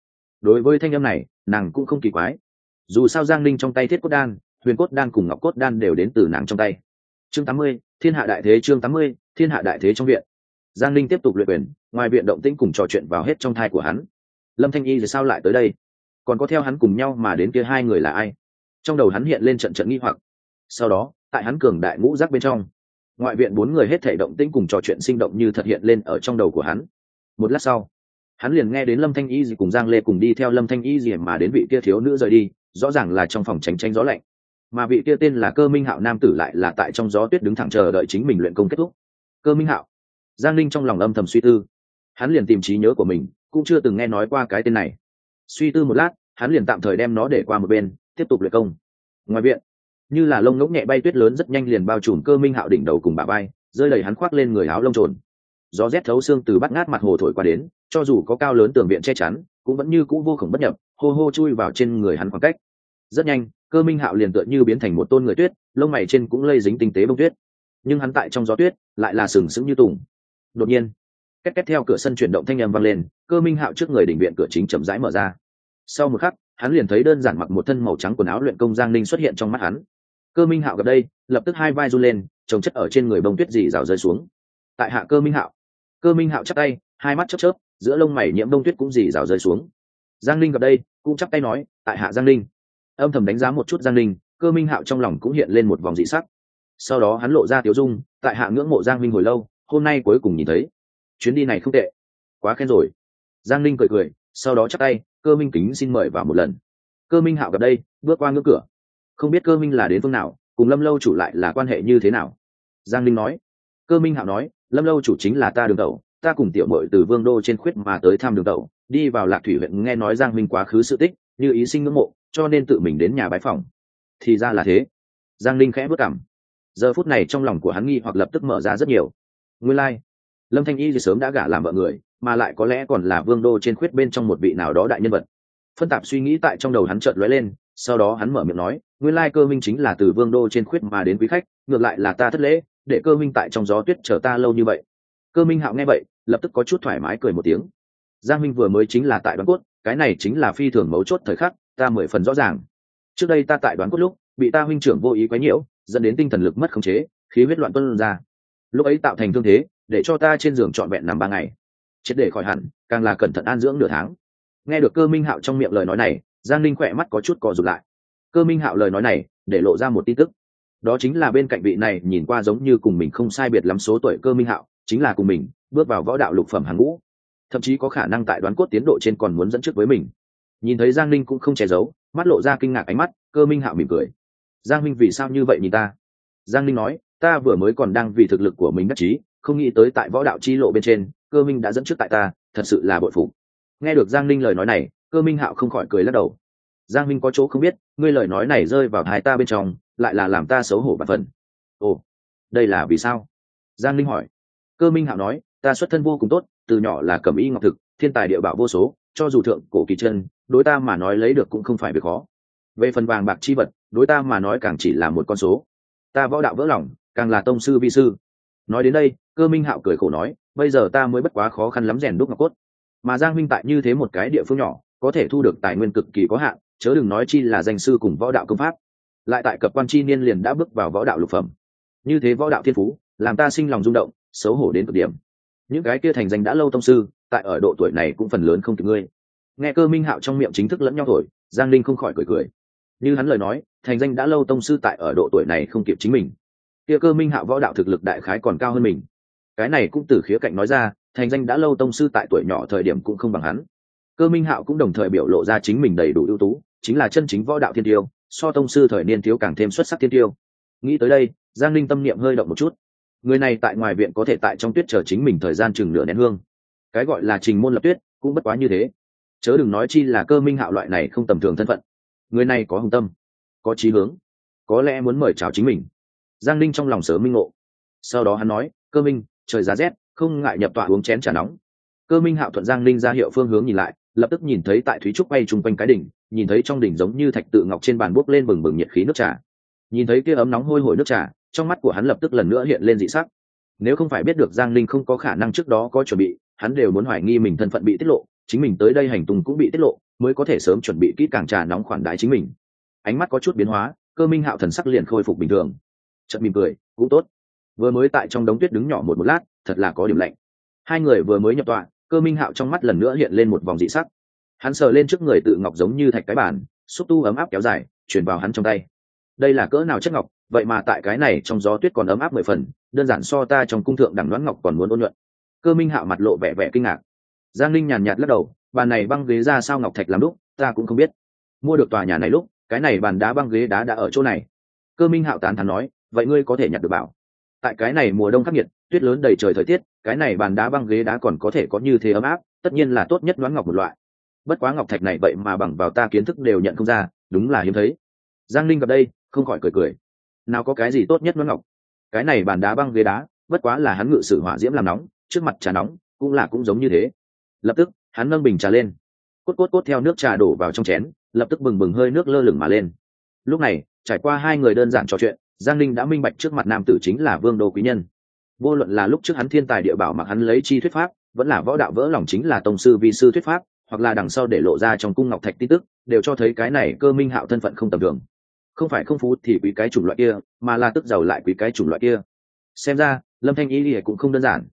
đối với thanh âm này, nàng cũng không kỳ quái. Dù sao giang linh trong tay thiết cốt đan, huyền cốt đan cùng ngọc cốt đan đều đến từ nàng trong tay. Chương tám mươi, thiên hạ đại thế chương tám mươi, thiên hạ đại thế trong viện. Giang linh tiếp tục luyện quyền, ngoài viện động tĩnh cùng trò chuyện vào hết trong thai của hắn. Lâm thanh y thì sao lại tới đây? Còn có theo hắn cùng nhau mà đến kia hai người là ai? Trong đầu hắn hiện lên trận trận nghi hoặc. Sau đó, tại hắn cường đại ngũ giác bên trong, ngoại viện bốn người hết thể động tĩnh cùng trò chuyện sinh động như thật hiện lên ở trong đầu của hắn. Một lát sau, hắn liền nghe đến lâm thanh y gì cùng giang lê cùng đi theo lâm thanh y gì mà đến vị kia thiếu nữ rời đi, rõ ràng là trong phòng tránh tranh gió lạnh. Mà vị kia tên là cơ minh hạo nam tử lại là tại trong gió tuyết đứng thẳng chờ đợi chính mình luyện công kết thúc. Cơ minh hạo, giang linh trong lòng âm thầm suy tư. Hắn liền tìm trí nhớ của mình, cũng chưa từng nghe nói qua cái tên này. Suy tư một lát, hắn liền tạm thời đem nó để qua một bên tiếp tục luyện công. Ngoài viện, như là lông ngỗng nhẹ bay tuyết lớn rất nhanh liền bao trùm cơ minh hạo đỉnh đầu cùng bà bay rơi đầy hắn khoác lên người áo lông trồn. Gió rét thấu xương từ bắt ngát mặt hồ thổi qua đến, cho dù có cao lớn tường viện che chắn, cũng vẫn như cũ vô khổng bất nhập, hô hô chui vào trên người hắn khoảng cách. Rất nhanh, cơ minh hạo liền tựa như biến thành một tôn người tuyết, lông mày trên cũng lây dính tinh tế bông tuyết. Nhưng hắn tại trong gió tuyết, lại là sừng sững như tùng. Đột nhiên, két két theo cửa sân chuyển động thanh â m vang lên, cơ minh hạo trước người đỉnh viện cửa chính chậm rãi mở ra. Sau một khắc hắn liền thấy đơn giản mặc một thân màu trắng quần áo luyện công giang ninh xuất hiện trong mắt hắn. Cơ minh hạo gặp đây lập tức hai vai run lên trồng chất ở trên người bông tuyết dì rào rơi xuống. Tại hạ cơ minh hạo cơ minh hạo chắp tay hai mắt chớp chớp giữa lông mày nhiễm đông tuyết cũng dì rào rơi xuống. Giang Ninh gặp đây cũng chắp tay nói tại hạ giang Ninh. âm thầm đánh giá một chút giang Ninh, cơ minh hạo trong lòng cũng hiện lên một vòng dị sắc. Sau đó hắn lộ ra tiếu dung tại hạ ngưỡng mộ giang minh hồi lâu hôm nay cuối cùng nhìn thấy. Chuyến đi này không tệ. Quá khen rồi. Giang Ninh cười cười sau đó chắc tay cơ minh kính xin mời vào một lần. Cơ minh hạo gặp đây, bước qua ngưỡng cửa. Không biết cơ minh là đến phương nào, cùng lâm lâu chủ lại là quan hệ như thế nào? Giang linh nói. Cơ minh hạo nói, lâm lâu chủ chính là ta đường tẩu, ta cùng tiểu mội từ vương đô trên khuyết mà tới thăm đường tẩu, đi vào lạc thủy huyện nghe nói giang minh quá khứ sự tích, như ý sinh ngưỡng mộ, cho nên tự mình đến nhà bái phòng. Thì ra là thế. Giang linh khẽ bước cảm giờ phút này trong lòng của hắn nghi hoặc lập tức mở ra rất nhiều. Nguyên lai、like. lâm thanh y thì sớm đã gả làm vợ người mà lại có lẽ còn là vương đô trên khuyết bên trong một vị nào đó đại nhân vật. Phân tạp suy nghĩ tại trong đầu hắn chợt lóe lên, sau đó hắn mở miệng nói, nguyên lai cơ minh chính là từ vương đô trên khuyết mà đến quý khách, ngược lại là ta thất lễ, để cơ minh tại trong gió tuyết chờ ta lâu như vậy. Cơ minh hạo nghe vậy, lập tức có chút thoải mái cười một tiếng. Giang minh vừa mới chính là tại đoán cốt, cái này chính là phi thường mấu chốt thời khắc, ta mười phần rõ ràng. Trước đây ta tại đoán cốt lúc, bị ta huynh trưởng vô ý quấy nhiễu, dẫn đến tinh thần lực mất khống chế, khí huyết loạn tuân ra. Lúc ấy tạo thành thương thế, để cho ta trên giường trọn vẹn nằm ba ngày triệt để khỏi hẳn, càng là cẩn thận an dưỡng nửa tháng. Nghe được cơ minh hạo trong miệng lời nói này, giang linh khỏe mắt có chút cò rụt lại. Cơ minh hạo lời nói này, để lộ ra một tin tức. Đó chính là bên cạnh vị này nhìn qua giống như cùng mình không sai biệt lắm số tuổi cơ minh hạo, chính là cùng mình, bước vào võ đạo lục phẩm hàng ngũ. Thậm chí có khả năng tại đoán cốt tiến độ trên còn muốn dẫn trước với mình. Nhìn thấy giang linh cũng không che giấu, mắt lộ ra kinh ngạc ánh mắt, cơ minh hạo mỉm cười. Giang minh, vì sao như vậy nhìn ta? Giang linh nói, ta vừa mới còn đang vì thực lực của mình đắc chí, không nghĩ tới tại võ đạo chi lộ bên trên cơ minh đã dẫn trước tại ta, thật sự là bội phụ nghe được giang linh lời nói này, cơ minh hạo không khỏi cười lắc đầu. Giang minh có chỗ không biết, ngươi lời nói này rơi vào hai ta bên trong, lại là làm ta xấu hổ và phần. Ồ, đây là vì sao? Giang linh hỏi. Cơ minh hạo nói, ta xuất thân vô cùng tốt, từ nhỏ là cầm y ngọc thực, thiên tài địa bảo vô số, cho dù thượng cổ kỳ chân, đối ta mà nói lấy được cũng không phải việc khó. Về phần vàng bạc chi vật, đối ta mà nói càng chỉ là một con số. Ta võ đạo vỡ lòng, càng là tông sư vi sư. Nói đến đây, cơ minh hạo cười khổ nói bây giờ ta mới bất quá khó khăn lắm rèn đúc ngọc cốt. Mà giang minh tại như thế một cái địa phương nhỏ, có thể thu được tài nguyên cực kỳ có hạn, chớ đừng nói chi là danh sư cùng võ đạo công pháp. Lại tại cập quan chi niên liền đã bước vào võ đạo lục phẩm. Như thế võ đạo thiên phú, làm ta sinh lòng rung động, xấu hổ đến cực điểm. Những cái kia thành danh đã lâu tông sư, tại ở độ tuổi này cũng phần lớn không kịp ngươi. Nghe cơ minh hạo trong miệng chính thức lẫn nhau thổi, giang linh không khỏi cười cười. Như hắn lời nói, thành danh đã lâu tông sư tại ở độ tuổi này không kịp chính mình. Kia cơ minh hạo võ đạo thực lực đại khái còn cao hơn mình cái này cũng từ khía cạnh nói ra, thành danh đã lâu tông sư tại tuổi nhỏ thời điểm cũng không bằng hắn. Cơ minh hạo cũng đồng thời biểu lộ ra chính mình đầy đủ ưu tú, chính là chân chính võ đạo thiên tiêu, so tông sư thời niên thiếu càng thêm xuất sắc thiên tiêu. Nghĩ tới đây, giang linh tâm niệm hơi động một chút. Người này tại ngoài viện có thể tại trong tuyết chờ chính mình thời gian chừng nửa nén hương. Cái gọi là trình môn lập tuyết, cũng bất quá như thế. Chớ đừng nói chi là cơ minh hạo loại này không tầm thường thân phận. Người này có hồng tâm, có chí hướng, có lẽ muốn mời chào chính mình. Giang linh trong lòng sớm minh ngộ. Sau đó hắn nói, cơ minh trời giá rét, không ngại nhập tọa uống chén trà nóng. Cơ minh hạo thuận giang linh ra hiệu phương hướng nhìn lại, lập tức nhìn thấy tại thúy trúc bay chung quanh cái đỉnh, nhìn thấy trong đỉnh giống như thạch tự ngọc trên bàn bốc lên bừng bừng nhiệt khí nước trà. Nhìn thấy kia ấm nóng hôi hổi nước trà, trong mắt của hắn lập tức lần nữa hiện lên dị sắc. Nếu không phải biết được giang linh không có khả năng trước đó có chuẩn bị, hắn đều muốn hoài nghi mình thân phận bị tiết lộ, chính mình tới đây hành tung cũng bị tiết lộ, mới có thể sớm chuẩn bị kỹ càng trà nóng khoản đái chính mình. Ánh mắt có chút biến hóa, cơ minh hạo thần sắc liền khôi phục bình thường. Chợt mỉm cười, cũng tốt vừa mới tại trong đống tuyết đứng nhỏ một một lát, thật là có điểm lạnh. Hai người vừa mới nhập tọa, cơ minh hạo trong mắt lần nữa hiện lên một vòng dị sắc. Hắn sờ lên trước người tự ngọc giống như thạch cái bàn, xúc tu ấm áp kéo dài chuyển vào hắn trong tay. Đây là cỡ nào chất ngọc, vậy mà tại cái này trong gió tuyết còn ấm áp mười phần, đơn giản so ta trong cung thượng đẳng đoán ngọc còn muốn ôn nhuận. Cơ minh hạo mặt lộ vẻ vẻ kinh ngạc. Giang linh nhàn nhạt lắc đầu, bàn này băng ghế ra sao ngọc thạch làm lúc ta cũng không biết. Mua được tòa nhà này lúc, cái này bàn đá băng ghế đá đã ở chỗ này. Cơ minh hạo tán thắn nói, vậy ngươi có thể nhặt được bảo tại cái này mùa đông khắc nghiệt, tuyết lớn đầy trời thời tiết, cái này bàn đá băng ghế đá còn có thể có như thế ấm áp, tất nhiên là tốt nhất đoán ngọc một loại. Bất quá ngọc thạch này vậy mà bằng vào ta kiến thức đều nhận không ra, đúng là hiếm thấy. Giang linh gặp đây, không khỏi cười cười. Nào có cái gì tốt nhất đoán ngọc? Cái này bàn đá băng ghế đá, bất quá là hắn ngự sử hỏa diễm làm nóng, trước mặt trà nóng, cũng là cũng giống như thế. Lập tức, hắn nâng bình trà lên. Cốt cốt cốt theo nước trà đổ vào trong chén, lập tức bừng bừng hơi nước lơ lửng mà lên. Lúc này, trải qua hai người đơn giản trò chuyện giang Ninh đã minh bạch trước mặt nam tử chính là vương đô quý nhân. Vô luận là lúc trước hắn thiên tài địa bảo mà hắn lấy chi thuyết pháp vẫn là võ đạo vỡ lòng chính là tông sư vi sư thuyết pháp hoặc là đằng sau để lộ ra trong cung ngọc thạch tin tức đều cho thấy cái này cơ minh hạo thân phận không tầm thường. Không phải không phú thì quý cái chủng loại kia mà là tức giàu lại quý cái chủng loại kia. Xem ra lâm thanh ý thì cũng không đơn giản.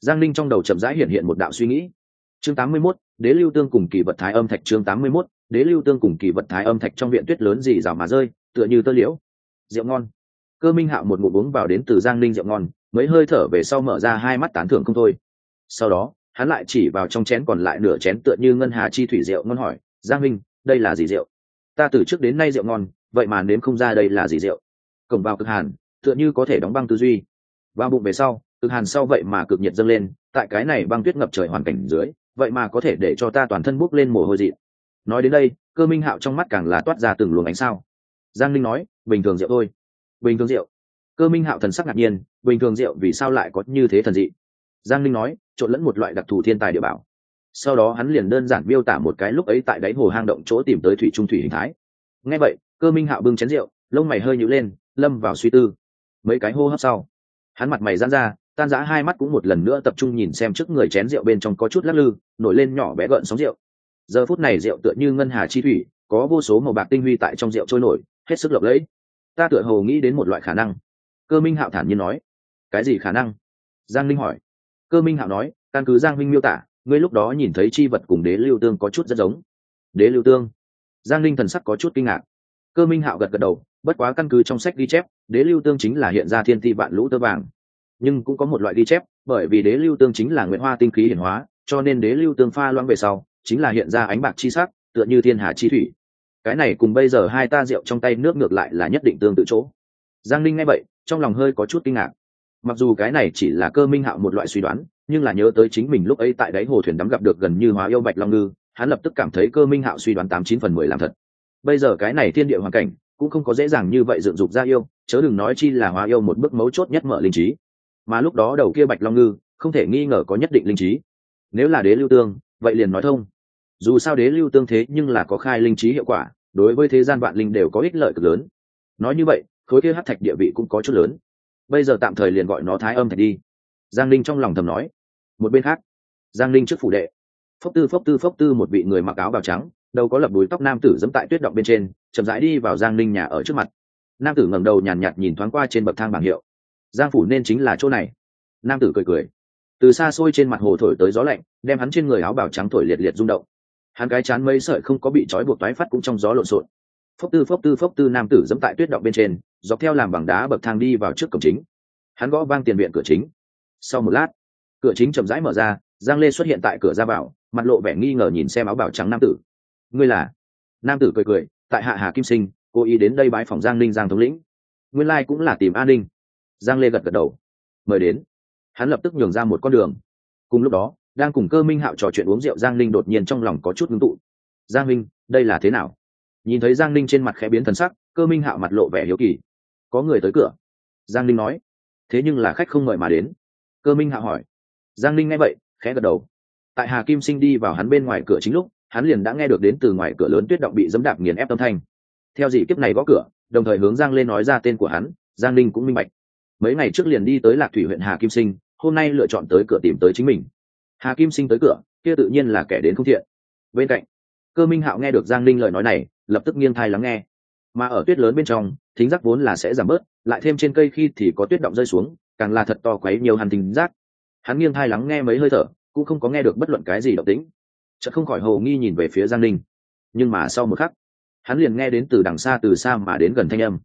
Giang ninh trong đầu chậm rãi hiện hiện một đạo suy nghĩ. Chương tám mươi 81, đế lưu tương cùng kỳ vật thái âm thạch chương tám mươi 81, đế lưu tương cùng kỳ vật thái âm thạch trong viện tuyết lớn gì rào mà rơi tựa như tơ liễu. Rượu ngon cơ minh hạo một ngụm uống vào đến từ giang ninh rượu ngon mấy hơi thở về sau mở ra hai mắt tán thưởng không thôi. Sau đó, hắn lại chỉ vào trong chén còn lại nửa chén tựa như ngân hà chi thủy rượu ngon hỏi, giang minh, đây là gì rượu? Ta từ trước đến nay rượu ngon, vậy mà nếm không ra đây là gì rượu? Cổng vào cực hàn, tựa như có thể đóng băng tư duy. Vào bụng về sau, cực hàn sau vậy mà cực nhiệt dâng lên, tại cái này băng tuyết ngập trời hoàn cảnh dưới, vậy mà có thể để cho ta toàn thân bốc lên mồ hôi dị nói đến đây, cơ minh hạo trong mắt càng là toát ra từng luồng ánh sao. Giang linh nói, bình thường rượu thôi bình thường rượu cơ minh hạo thần sắc ngạc nhiên, bình thường rượu vì sao lại có như thế thần dị? Giang linh nói, trộn lẫn một loại đặc thù thiên tài địa bảo. Sau đó hắn liền đơn giản miêu tả một cái lúc ấy tại đáy hồ hang động chỗ tìm tới thủy trung thủy hình thái. Ngay vậy, cơ minh hạo bưng chén rượu, lông mày hơi nhữ lên, lâm vào suy tư. Mấy cái hô hấp sau, hắn mặt mày giãn ra, tan rã hai mắt cũng một lần nữa tập trung nhìn xem trước người chén rượu bên trong có chút lắc lư, nổi lên nhỏ bé gợn sóng rượu. Giờ phút này rượu tựa như ngân hà chi thủy, có vô số màu bạc tinh huy tại trong rượu trôi nổi, hết sức lộng lẫy ta tựa hồ nghĩ đến một loại khả năng. Cơ minh hạo thản nhiên nói. Cái gì khả năng? Giang linh hỏi. Cơ minh hạo nói, căn cứ giang minh miêu tả, ngươi lúc đó nhìn thấy chi vật cùng đế lưu tương có chút rất giống. Đế lưu tương? Giang linh thần sắc có chút kinh ngạc. Cơ minh hạo gật gật đầu, bất quá căn cứ trong sách ghi chép, đế lưu tương chính là hiện ra thiên ti vạn lũ tơ vàng. Nhưng cũng có một loại ghi chép, bởi vì đế lưu tương chính là nguyễn hoa tinh khí hiển hóa, cho nên đế lưu tương pha loãng về sau, chính là hiện ra ánh bạc chi sắc, tựa như thiên hà chi thủy cái này cùng bây giờ hai ta rượu trong tay nước ngược lại là nhất định tương tự chỗ. Giang linh nghe vậy, trong lòng hơi có chút kinh ngạc. Mặc dù cái này chỉ là cơ minh hạo một loại suy đoán, nhưng là nhớ tới chính mình lúc ấy tại đáy hồ thuyền đắm gặp được gần như hóa yêu bạch long ngư, hắn lập tức cảm thấy cơ minh hạo suy đoán tám chín phần mười làm thật. Bây giờ cái này thiên địa hoàn cảnh, cũng không có dễ dàng như vậy dựng dục ra yêu, chớ đừng nói chi là hóa yêu một bước mấu chốt nhất mở linh trí. Mà lúc đó đầu kia bạch long ngư, không thể nghi ngờ có nhất định linh trí. Nếu là đế lưu tương, vậy liền nói thông dù sao đế lưu tương thế nhưng là có khai linh trí hiệu quả đối với thế gian vạn linh đều có ích lợi cực lớn. Nói như vậy khối kia hát thạch địa vị cũng có chút lớn. Bây giờ tạm thời liền gọi nó thái âm thạch đi. Giang linh trong lòng thầm nói. Một bên khác giang linh trước phủ đệ. Phốc tư phốc tư phốc tư một vị người mặc áo bào trắng đầu có lập đuôi tóc nam tử dẫm tại tuyết động bên trên chậm rãi đi vào giang linh nhà ở trước mặt. Nam tử ngẩng đầu nhàn nhạt, nhạt nhìn thoáng qua trên bậc thang bảng hiệu. Giang phủ nên chính là chỗ này. Nam tử cười cười. Từ xa xôi trên mặt hồ thổi tới gió lạnh đem hắn trên người áo bào trắng thổi liệt liệt rung động hắn cái chán mấy sợi không có bị trói buộc toái phát cũng trong gió lộn xộn. Phốc tư phốc tư phốc tư nam tử dẫm tại tuyết động bên trên, dọc theo làm bằng đá bậc thang đi vào trước cổng chính. Hắn gõ vang tiền viện cửa chính. Sau một lát, cửa chính chậm rãi mở ra, giang lê xuất hiện tại cửa ra vào, mặt lộ vẻ nghi ngờ nhìn xem áo bào trắng nam tử. Ngươi là? Nam tử cười cười, tại hạ hà kim sinh cố ý đến đây bãi phòng giang ninh giang thống lĩnh. Nguyên lai cũng là tìm an ninh. Giang lê gật gật đầu. Mời đến. Hắn lập tức nhường ra một con đường. Cùng lúc đó đang cùng cơ minh hạo trò chuyện uống rượu giang Linh đột nhiên trong lòng có chút ngưng tụ. Giang Linh, đây là thế nào? Nhìn thấy giang Linh trên mặt khẽ biến thần sắc cơ minh hạo mặt lộ vẻ hiếu kỳ. Có người tới cửa. Giang Linh nói. Thế nhưng là khách không mời mà đến. Cơ minh hạo hỏi. Giang Linh nghe vậy khẽ gật đầu. Tại hà kim sinh đi vào hắn bên ngoài cửa chính lúc hắn liền đã nghe được đến từ ngoài cửa lớn tuyết động bị dẫm đạp nghiền ép tâm thanh. Theo dị kiếp này gõ cửa đồng thời hướng giang lên nói ra tên của hắn giang Linh cũng minh bạch. Mấy ngày trước liền đi tới lạc thủy huyện hà kim sinh hôm nay lựa chọn tới cửa tìm tới chính mình hà kim sinh tới cửa kia tự nhiên là kẻ đến không thiện. Bên cạnh cơ minh hạo nghe được giang Linh lời nói này lập tức nghiêng thai lắng nghe. Mà ở tuyết lớn bên trong thính giác vốn là sẽ giảm bớt lại thêm trên cây khi thì có tuyết động rơi xuống càng là thật to quấy nhiều hàn thính giác. Hắn nghiêng thai lắng nghe mấy hơi thở cũng không có nghe được bất luận cái gì động tĩnh. Chợt không khỏi hồ nghi nhìn về phía giang Linh, nhưng mà sau một khắc hắn liền nghe đến từ đằng xa từ xa mà đến gần thanh âm.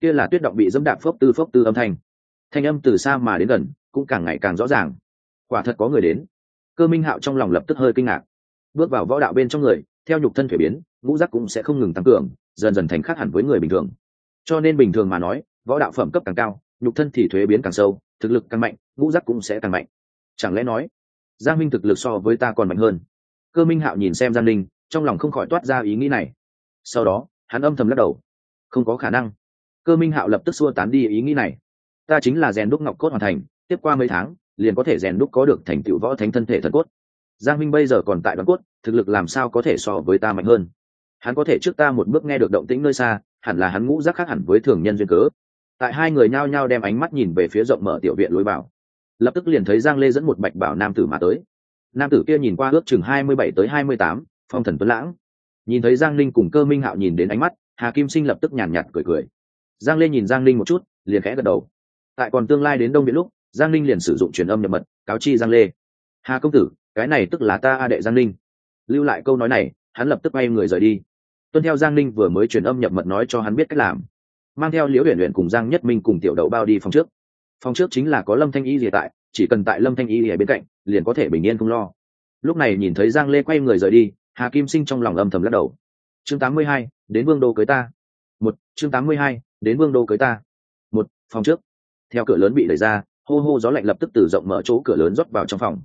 Kia là tuyết động bị dẫm đạp phốc tư phốc tư âm thanh. Thanh âm từ xa mà đến gần cũng càng ngày càng rõ ràng. Quả thật có người đến cơ minh hạo trong lòng lập tức hơi kinh ngạc. Bước vào võ đạo bên trong người, theo nhục thân thể biến, ngũ giác cũng sẽ không ngừng tăng cường, dần dần thành khác hẳn với người bình thường. Cho nên bình thường mà nói, võ đạo phẩm cấp càng cao, nhục thân thì thuế biến càng sâu, thực lực càng mạnh, ngũ giác cũng sẽ càng mạnh. Chẳng lẽ nói, giang minh thực lực so với ta còn mạnh hơn? Cơ minh hạo nhìn xem giang linh trong lòng không khỏi toát ra ý nghĩ này. Sau đó, hắn âm thầm lắc đầu. Không có khả năng. Cơ minh hạo lập tức xua tán đi ý nghĩ này. Ta chính là rèn đúc ngọc cốt hoàn thành, tiếp qua mấy tháng liền có thể rèn đúc có được thành tựu võ thánh thân thể thần cốt. Giang minh bây giờ còn tại đoàn cốt, thực lực làm sao có thể so với ta mạnh hơn? Hắn có thể trước ta một bước nghe được động tĩnh nơi xa, hẳn là hắn ngũ giác khác hẳn với thường nhân duyên cớ. Tại hai người nhao nhao đem ánh mắt nhìn về phía rộng mở tiểu viện lối vào. Lập tức liền thấy giang lê dẫn một bạch bảo nam tử mà tới. Nam tử kia nhìn qua ước chừng hai mươi bảy tới hai mươi tám, phong thần tuấn lãng. Nhìn thấy giang linh cùng cơ minh hạo nhìn đến ánh mắt, hà kim sinh lập tức nhàn nhạt cười cười. Giang lê nhìn giang linh một chút, liền khẽ gật đầu. Tại còn tương lai đến đông viện lúc giang linh liền sử dụng truyền âm nhập mật cáo chi giang lê. Hà công tử cái này tức là ta a đệ giang ninh. Lưu lại câu nói này hắn lập tức bay người rời đi. Tuân theo giang ninh vừa mới truyền âm nhập mật nói cho hắn biết cách làm. Mang theo liễu huyền luyện cùng giang nhất minh cùng tiểu đậu bao đi phòng trước. Phòng trước chính là có lâm thanh y gì tại chỉ cần tại lâm thanh y ở bên cạnh liền có thể bình yên không lo. Lúc này nhìn thấy giang lê quay người rời đi hà kim sinh trong lòng âm thầm lắc đầu. Chương 82, đến vương đô cưới ta. Một chương 82, đến vương đô cưới ta. Một phòng trước. Theo cửa lớn bị đẩy ra hô hô gió lạnh lập tức từ rộng mở chỗ cửa lớn rót vào trong phòng.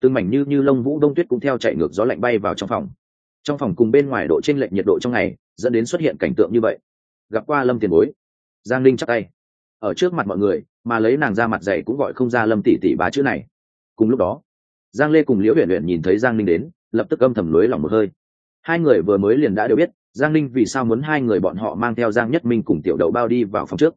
Từng mảnh như như lông vũ đông tuyết cũng theo chạy ngược gió lạnh bay vào trong phòng. Trong phòng cùng bên ngoài độ t r ê n lệch nhiệt độ trong ngày, dẫn đến xuất hiện cảnh tượng như vậy. Gặp qua lâm tiền bối. Giang linh chắc tay. Ở trước mặt mọi người, mà lấy nàng ra mặt dạy cũng gọi không ra lâm tỷ tỷ bá chữ này. Cùng lúc đó, giang lê cùng liễu huyện huyện nhìn thấy giang linh đến, lập tức âm thầm lưới lòng một hơi. Hai người vừa mới liền đã đều biết, giang linh vì sao muốn hai người bọn họ mang theo giang nhất minh cùng tiểu đậu bao đi vào phòng trước.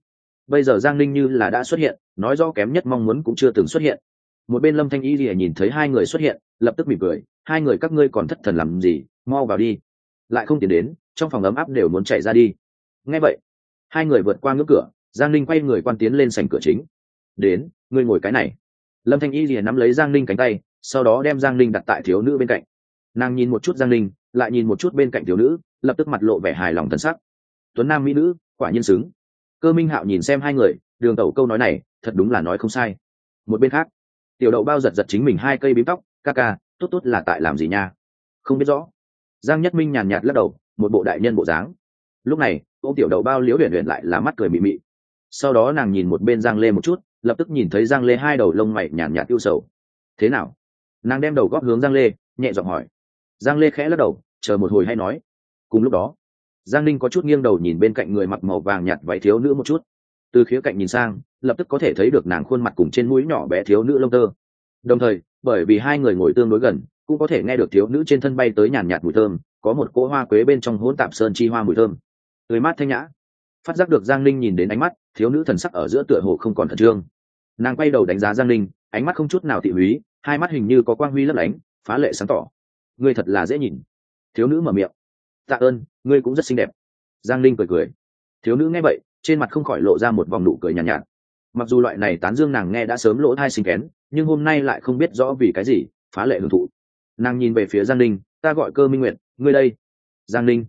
Bây giờ giang linh như là đã xuất hiện nói rõ kém nhất mong muốn cũng chưa từng xuất hiện. Một bên lâm thanh y lìa nhìn thấy hai người xuất hiện, lập tức mỉm cười, hai người các ngươi còn thất thần làm gì, mau vào đi. Lại không tiến đến, trong phòng ấm áp đều muốn chạy ra đi. Ngay vậy, hai người vượt qua ngưỡng cửa, giang ninh quay người quan tiến lên sành cửa chính. Đến, ngươi ngồi cái này. Lâm thanh y lìa nắm lấy giang ninh cánh tay, sau đó đem giang ninh đặt tại thiếu nữ bên cạnh. Nàng nhìn một chút giang ninh, lại nhìn một chút bên cạnh thiếu nữ, lập tức mặt lộ vẻ hài lòng thân sắc. Tuấn nam mỹ nữ, quả nhiên xứng. Cơ minh hạo nhìn xem hai người, đường tẩu câu nói này thật đúng là nói không sai. Một bên khác, tiểu đậu bao giật giật chính mình hai cây bím tóc, ca ca, tốt tốt là tại làm gì nha? Không biết rõ. Giang nhất minh nhàn nhạt lắc đầu, một bộ đại nhân bộ dáng. Lúc này ô tiểu đậu bao liễu huyền huyền lại là mắt cười mị mị. Sau đó nàng nhìn một bên giang lê một chút, lập tức nhìn thấy giang lê hai đầu lông mày nhàn nhạt tiêu sầu. Thế nào? Nàng đem đầu góp hướng giang lê, nhẹ giọng hỏi. Giang lê khẽ lắc đầu, chờ một hồi hay nói. Cùng lúc đó, giang ninh có chút nghiêng đầu nhìn bên cạnh người mặc màu vàng nhạt váy thiếu nữ một chút từ khía cạnh nhìn sang, lập tức có thể thấy được nàng khuôn mặt cùng trên mũi nhỏ bé thiếu nữ lông tơ. Đồng thời, bởi vì hai người ngồi tương đối gần, cũng có thể nghe được thiếu nữ trên thân bay tới nhàn nhạt mùi thơm, có một cỗ hoa quế bên trong hỗn tạp sơn chi hoa mùi thơm. Tươi mát thanh nhã. Phát giác được giang linh nhìn đến ánh mắt, thiếu nữ thần sắc ở giữa tựa hồ không còn thần trương. Nàng quay đầu đánh giá giang linh ánh mắt không chút nào thị húy, hai mắt hình như có quang huy lấp lánh, phá lệ sáng tỏ. Ngươi thật là dễ nhìn. Thiếu nữ mở miệng. Tạ ơn, ngươi cũng rất xinh đẹp. Giang linh cười cười. Thiếu nữ nghe vậy trên mặt không khỏi lộ ra một vòng nụ cười nhàn nhạt, nhạt. Mặc dù loại này tán dương nàng nghe đã sớm lỗ thai sinh kén nhưng hôm nay lại không biết rõ vì cái gì phá lệ hưởng thụ. Nàng nhìn về phía giang ninh ta gọi cơ minh nguyệt ngươi đây? Giang ninh.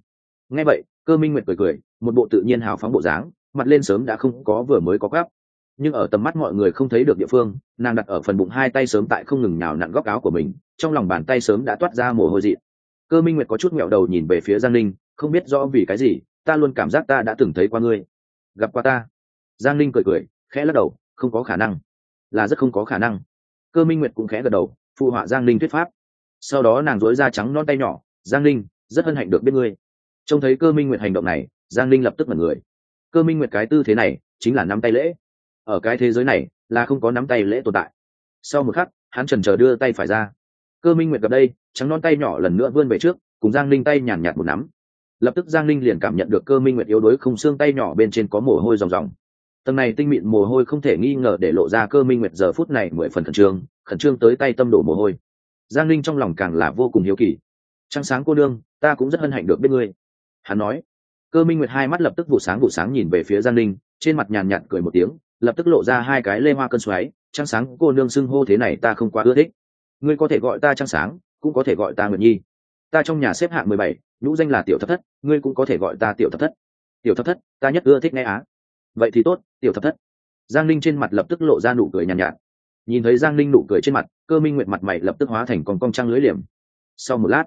Nghe vậy cơ minh nguyệt cười cười một bộ tự nhiên hào phóng bộ dáng mặt lên sớm đã không có vừa mới có gắp nhưng ở tầm mắt mọi người không thấy được địa phương nàng đặt ở phần bụng hai tay sớm tại không ngừng nhào nặn góc áo của mình trong lòng bàn tay sớm đã toát ra mồ hôi dị. Cơ minh nguyệt có chút mẹo đầu nhìn về phía giang ninh không biết rõ vì cái gì ta luôn cảm giác ta đã từng thấy qua ngươi gặp qua ta. Giang Linh cười cười khẽ lắc đầu không có khả năng. Là rất không có khả năng. Cơ minh nguyệt cũng khẽ gật đầu phụ họa giang Linh thuyết pháp. Sau đó nàng dối da trắng non tay nhỏ giang Linh, rất hân hạnh được biết ngươi. Trông thấy cơ minh nguyệt hành động này giang Linh lập tức mật người. Cơ minh nguyệt cái tư thế này chính là nắm tay lễ. Ở cái thế giới này là không có nắm tay lễ tồn tại. Sau một khắc hắn trần trờ đưa tay phải ra. Cơ minh nguyệt gặp đây trắng non tay nhỏ lần nữa vươn về trước cùng giang Linh tay nhàn nhạt một nắm lập tức giang ninh liền cảm nhận được cơ minh nguyệt yếu đuối không xương tay nhỏ bên trên có mồ hôi ròng ròng. Tầng này tinh mịn mồ hôi không thể nghi ngờ để lộ ra cơ minh nguyệt giờ phút này mười phần khẩn trương khẩn trương tới tay tâm đổ mồ hôi. Giang ninh trong lòng càng là vô cùng hiếu kỳ. Trăng sáng cô đương ta cũng rất hân hạnh được biết ngươi. Hắn nói. Cơ minh nguyệt hai mắt lập tức vụ sáng vụ sáng nhìn về phía giang ninh, trên mặt nhàn nhạt cười một tiếng, lập tức lộ ra hai cái lê hoa cơn xoáy. Trăng sáng cô nương xưng hô thế này ta không quá ưa thích. Ngươi có thể gọi ta trăng sáng, cũng có thể gọi ta nguyệt nhi ta trong nhà xếp hạng mười bảy nhũ danh là tiểu thập thất ngươi cũng có thể gọi ta tiểu thập thất. Tiểu thập thất ta nhất ưa thích nghe á. Vậy thì tốt tiểu thập thất. Giang ninh trên mặt lập tức lộ ra nụ cười nhàn nhạt, nhạt. Nhìn thấy giang ninh nụ cười trên mặt cơ minh nguyệt mặt mày lập tức hóa thành con cong trăng lưới liềm. Sau một lát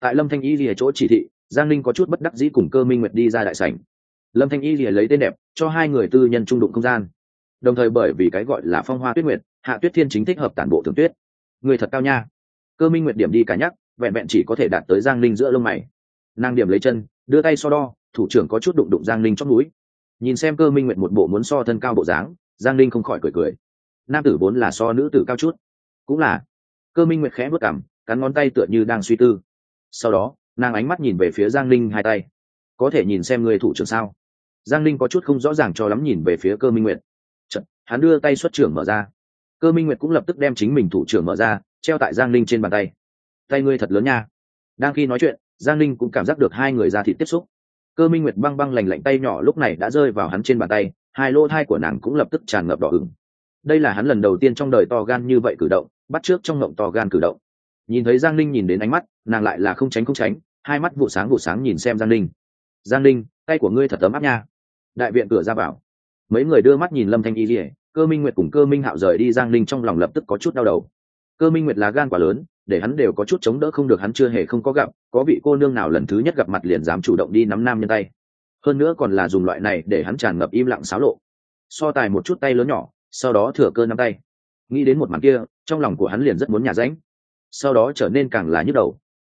tại lâm thanh y lìa chỗ chỉ thị giang ninh có chút bất đắc dĩ cùng cơ minh nguyệt đi ra đại sảnh. Lâm thanh y lìa lấy tên đẹp cho hai người tư nhân trung đụng không gian. Đồng thời bởi vì cái gọi là phong hoa tuyết nguyệt hạ tuyết thiên chính thích hợp tản bộ thường tuyết. Người thật cao nha. Cơ minh nguyệt điểm đi cả nhắc vẹn vẹn chỉ có thể đạt tới giang ninh giữa lông mày. Nàng điểm lấy chân đưa tay so đo thủ trưởng có chút đụng đụng giang ninh trong núi nhìn xem cơ minh nguyện một bộ muốn so thân cao bộ dáng giang ninh không khỏi cười cười. Nam tử vốn là so nữ tử cao chút. Cũng là. Cơ minh nguyệt khẽ bước cảm cắn ngón tay tựa như đang suy tư. Sau đó nàng ánh mắt nhìn về phía giang ninh hai tay. Có thể nhìn xem người thủ trưởng sao? Giang ninh có chút không rõ ràng cho lắm nhìn về phía cơ minh nguyệt Chật, hắn đưa tay xuất trưởng mở ra. Cơ minh nguyệt cũng lập tức đem chính mình thủ trưởng mở ra treo tại giang Linh trên bàn tay tay ngươi thật lớn nha. Đang khi nói chuyện, giang ninh cũng cảm giác được hai người ra thịt tiếp xúc. Cơ minh nguyệt băng băng lành lạnh tay nhỏ lúc này đã rơi vào hắn trên bàn tay, hai lỗ thai của nàng cũng lập tức tràn ngập đỏ ửng. Đây là hắn lần đầu tiên trong đời to gan như vậy cử động, bắt trước trong ngộng to gan cử động. Nhìn thấy giang ninh nhìn đến ánh mắt, nàng lại là không tránh không tránh, hai mắt vụ sáng vụ sáng nhìn xem giang ninh. Giang ninh, tay của ngươi thật tấm áp nha. Đại viện cửa ra vào. Mấy người đưa mắt nhìn lâm thanh y rỉa cơ minh nguyệt cùng cơ minh hạo rời đi, giang ninh trong lòng lập tức có chút đau đầu. Cơ minh nguyệt là gan quả lớn để hắn đều có chút chống đỡ không được hắn chưa hề không có gặp, có vị cô nương nào lần thứ nhất gặp mặt liền dám chủ động đi nắm nam nhân tay. Hơn nữa còn là dùng loại này để hắn tràn ngập im lặng xáo lộ. So tài một chút tay lớn nhỏ, sau đó thừa cơ nắm tay. Nghĩ đến một màn kia, trong lòng của hắn liền rất muốn nhà ránh. Sau đó trở nên càng là nhức đầu.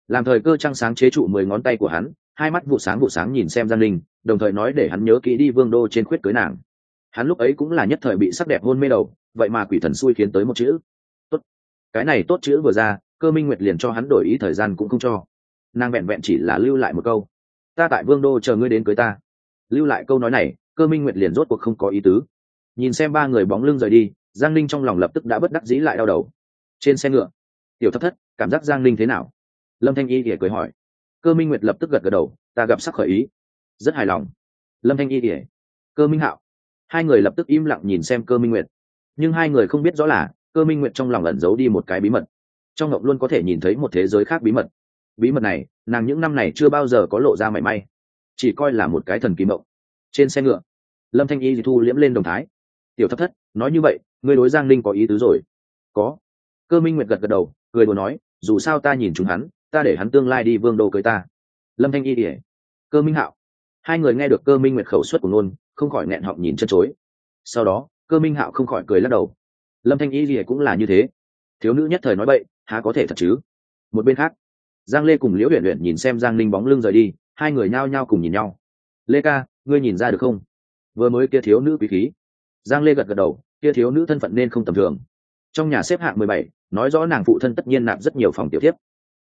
Làm thời cơ trăng sáng chế trụ mười ngón tay của hắn, hai mắt vụ sáng vụ sáng nhìn xem giang linh, đồng thời nói để hắn nhớ kỹ đi vương đô trên khuyết cưới nàng. Hắn lúc ấy cũng là nhất thời bị sắc đẹp hôn mê đầu, vậy mà quỷ thần xui khiến tới một chữ. Tốt. Cái này tốt chữ vừa ra cơ minh nguyệt liền cho hắn đổi ý thời gian cũng không cho. Nàng vẹn vẹn chỉ là lưu lại một câu. Ta tại vương đô chờ ngươi đến cưới ta. Lưu lại câu nói này, cơ minh nguyệt liền rốt cuộc không có ý tứ. Nhìn xem ba người bóng lưng rời đi, giang linh trong lòng lập tức đã bất đắc dĩ lại đau đầu. Trên xe ngựa, tiểu thất thất, cảm giác giang linh thế nào? Lâm thanh y thì cười hỏi. Cơ minh nguyệt lập tức gật gật đầu, ta gặp sắc khởi ý. Rất hài lòng. Lâm thanh y thì cơ minh hạo. Hai người lập tức im lặng nhìn xem cơ minh nguyệt. Nhưng hai người không biết rõ là, cơ minh nguyệt trong lòng ẩn giấu đi một cái bí mật trong ngọc luôn có thể nhìn thấy một thế giới khác bí mật. Bí mật này, nàng những năm này chưa bao giờ có lộ ra mảy may. Chỉ coi là một cái thần kỳ mộng trên xe ngựa, lâm thanh y thu liễm lên đồng thái. Tiểu thất thất, nói như vậy, ngươi đối giang linh có ý tứ rồi? Có. Cơ minh nguyệt gật gật đầu, cười đùa nói, dù sao ta nhìn chúng hắn, ta để hắn tương lai đi vương đô cưới ta. Lâm thanh y ỉa cơ minh hạo. Hai người nghe được cơ minh nguyệt khẩu suất của nôn không khỏi nghẹn họng nhìn chân chối. Sau đó, cơ minh hạo không khỏi cười lắc đầu. Lâm thanh y ỉa cũng là như thế. Thiếu nữ nhất thời nói bậy há có thể thật chứ? Một bên khác, giang lê cùng liễu huyện huyện nhìn xem giang ninh bóng lưng rời đi, hai người nhao nhao cùng nhìn nhau. Lê ca, ngươi nhìn ra được không? Vừa mới kia thiếu nữ quý khí. Giang lê gật gật đầu, kia thiếu nữ thân phận nên không tầm thường. Trong nhà xếp hạng mười bảy, nói rõ nàng phụ thân tất nhiên nạp rất nhiều phòng tiểu tiếp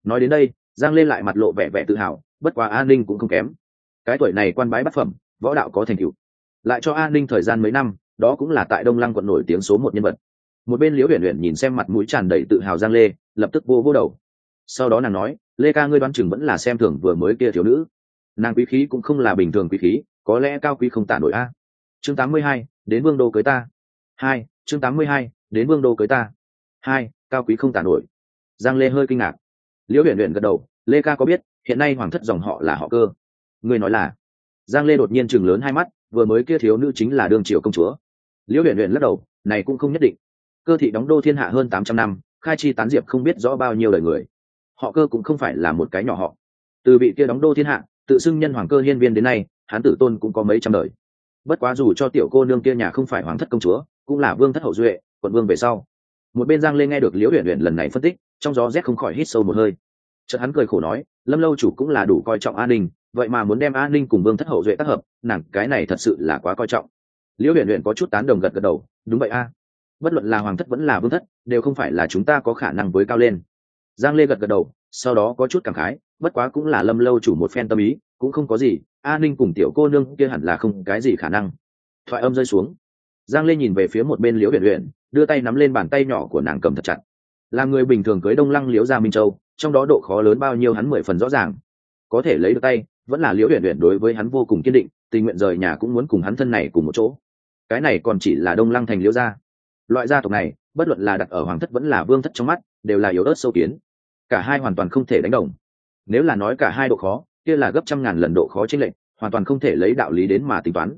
nói đến đây, giang lê lại mặt lộ vẻ vẻ tự hào, bất quá an ninh cũng không kém. Cái tuổi này quan bái bát phẩm, võ đạo có thành tựu. Lại cho an ninh thời gian mấy năm, đó cũng là tại đông lăng quận nổi tiếng số một nhân vật. Một bên liễu huyện huyện nhìn xem mặt mũi tràn đầy tự hào giang lê lập tức vô vô đầu. Sau đó nàng nói, lê ca ngươi đoán chừng vẫn là xem thường vừa mới kia thiếu nữ. Nàng quý khí cũng không là bình thường quý khí, có lẽ cao quý không tả nổi a. Chương tám mươi hai, đến vương đô cưới ta. Hai, chương tám mươi hai, đến vương đô cưới ta. Hai, cao quý không tả nổi. Giang lê hơi kinh ngạc. Liễu huyền huyền gật đầu, lê ca có biết, hiện nay hoàng thất dòng họ là họ cơ. Ngươi nói là? Giang lê đột nhiên chừng lớn hai mắt, vừa mới kia thiếu nữ chính là đương triều công chúa. Liễu huyền huyền lắc đầu, này cũng không nhất định. Cơ thị đóng đô thiên hạ hơn tám trăm năm khai chi tán diệp không biết rõ bao nhiêu đời người. Họ cơ cũng không phải là một cái nhỏ họ. Từ vị kia đóng đô thiên hạ, tự xưng nhân hoàng cơ hiên viên đến nay, hán tử tôn cũng có mấy trăm đời. Bất quá dù cho tiểu cô nương kia nhà không phải hoàng thất công chúa, cũng là vương thất hậu duệ, quận vương về sau. Một bên giang lê nghe được liễu huyện huyện lần này phân tích, trong gió rét không khỏi hít sâu một hơi. Chợt hắn cười khổ nói, lâm lâu chủ cũng là đủ coi trọng an ninh, vậy mà muốn đem an ninh cùng vương thất hậu duệ tác hợp, nàng cái này thật sự là quá coi trọng. Liễu huyện huyện có chút tán đồng gật gật đầu, đúng vậy a bất luận là hoàng thất vẫn là vương thất, đều không phải là chúng ta có khả năng với cao lên. Giang lê gật gật đầu, sau đó có chút cảm khái, bất quá cũng là lâm lâu chủ một phen tâm ý, cũng không có gì, a ninh cùng tiểu cô nương kia hẳn là không cái gì khả năng. Thoại âm rơi xuống. Giang lê nhìn về phía một bên liễu huyện huyện đưa tay nắm lên bàn tay nhỏ của nàng cầm thật chặt. Là người bình thường cưới đông lăng liễu ra minh châu, trong đó độ khó lớn bao nhiêu hắn mười phần rõ ràng. Có thể lấy được tay, vẫn là liễu huyện huyện đối với hắn vô cùng kiên định, tình nguyện rời nhà cũng muốn cùng hắn thân này cùng một chỗ. Cái này còn chỉ là đông lăng thành liễu gia loại gia tộc này, bất luận là đặt ở hoàng thất vẫn là vương thất trong mắt, đều là yếu ớt sâu kiến. Cả hai hoàn toàn không thể đánh đồng. Nếu là nói cả hai độ khó, kia là gấp trăm ngàn lần độ khó trên lệnh hoàn toàn không thể lấy đạo lý đến mà tính toán.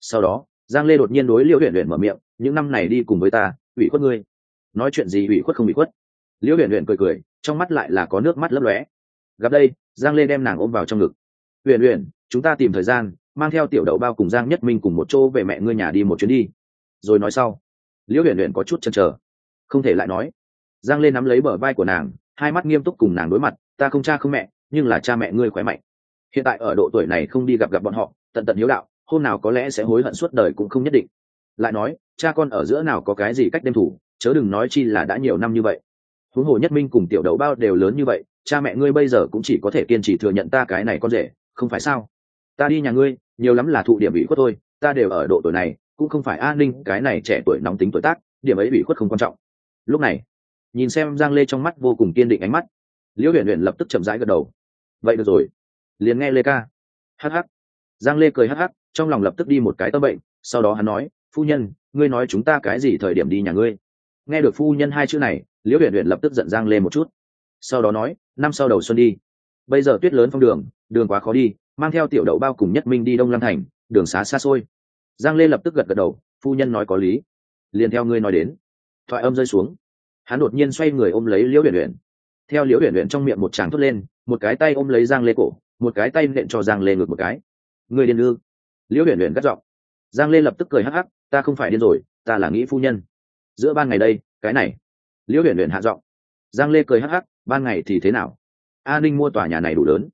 Sau đó, giang lê đột nhiên đối liễu huyện huyện mở miệng, những năm này đi cùng với ta, ủy khuất ngươi. Nói chuyện gì ủy khuất không ủy khuất? Liễu huyện huyện cười cười, trong mắt lại là có nước mắt lấp lóe. Gặp đây, giang lê đem nàng ôm vào trong ngực. Huyện huyện chúng ta tìm thời gian, mang theo tiểu đậu bao cùng giang nhất minh cùng một chỗ về mẹ ngươi nhà đi một chuyến đi. Rồi nói sau liễu Huyền Huyền có chút chần chờ. Không thể lại nói. Giang Lên nắm lấy bờ vai của nàng, hai mắt nghiêm túc cùng nàng đối mặt, ta không cha không mẹ, nhưng là cha mẹ ngươi khỏe mạnh. Hiện tại ở độ tuổi này không đi gặp gặp bọn họ, tận tận hiếu đạo, hôm nào có lẽ sẽ hối hận suốt đời cũng không nhất định. Lại nói, cha con ở giữa nào có cái gì cách đem thủ, chớ đừng nói chi là đã nhiều năm như vậy. Huống hồ nhất minh cùng tiểu Đầu bao đều lớn như vậy, cha mẹ ngươi bây giờ cũng chỉ có thể kiên trì thừa nhận ta cái này con rể, không phải sao? Ta đi nhà ngươi, nhiều lắm là thụ điểm ủy khuất thôi, ta đều ở độ tuổi này cũng không phải an ninh, cái này trẻ tuổi nóng tính tuổi tác, điểm ấy bị khuất không quan trọng. Lúc này, nhìn xem giang lê trong mắt vô cùng kiên định ánh mắt, liễu huyền huyền lập tức chậm rãi gật đầu. Vậy được rồi, liền nghe lê ca. Hh giang lê cười hh trong lòng lập tức đi một cái tâm bệnh, sau đó hắn nói, phu nhân, ngươi nói chúng ta cái gì thời điểm đi nhà ngươi? Nghe được phu nhân hai chữ này, liễu huyện huyện lập tức giận giang lê một chút. Sau đó nói, năm sau đầu xuân đi. Bây giờ tuyết lớn phong đường đường quá khó đi, mang theo tiểu đậu bao cùng nhất minh đi đông lam thành, đường xá xa xôi giang lê lập tức gật gật đầu, phu nhân nói có lý. Liền theo ngươi nói đến. Thoại âm rơi xuống. Hắn đột nhiên xoay người ôm lấy liễu huyền huyền theo liễu huyền huyền trong miệng một tràng thốt lên, một cái tay ôm lấy giang lê cổ, một cái tay nện cho giang lê ngược một cái. Người điên lư liễu huyền huyền cắt giọng. Giang lê lập tức cười hắc hắc, ta không phải điên rồi, ta là nghĩ phu nhân. Giữa ban ngày đây, cái này. Liễu huyền huyền hạ giọng. Giang lê cười hắc hắc, ban ngày thì thế nào? A ninh mua tòa nhà này đủ lớn.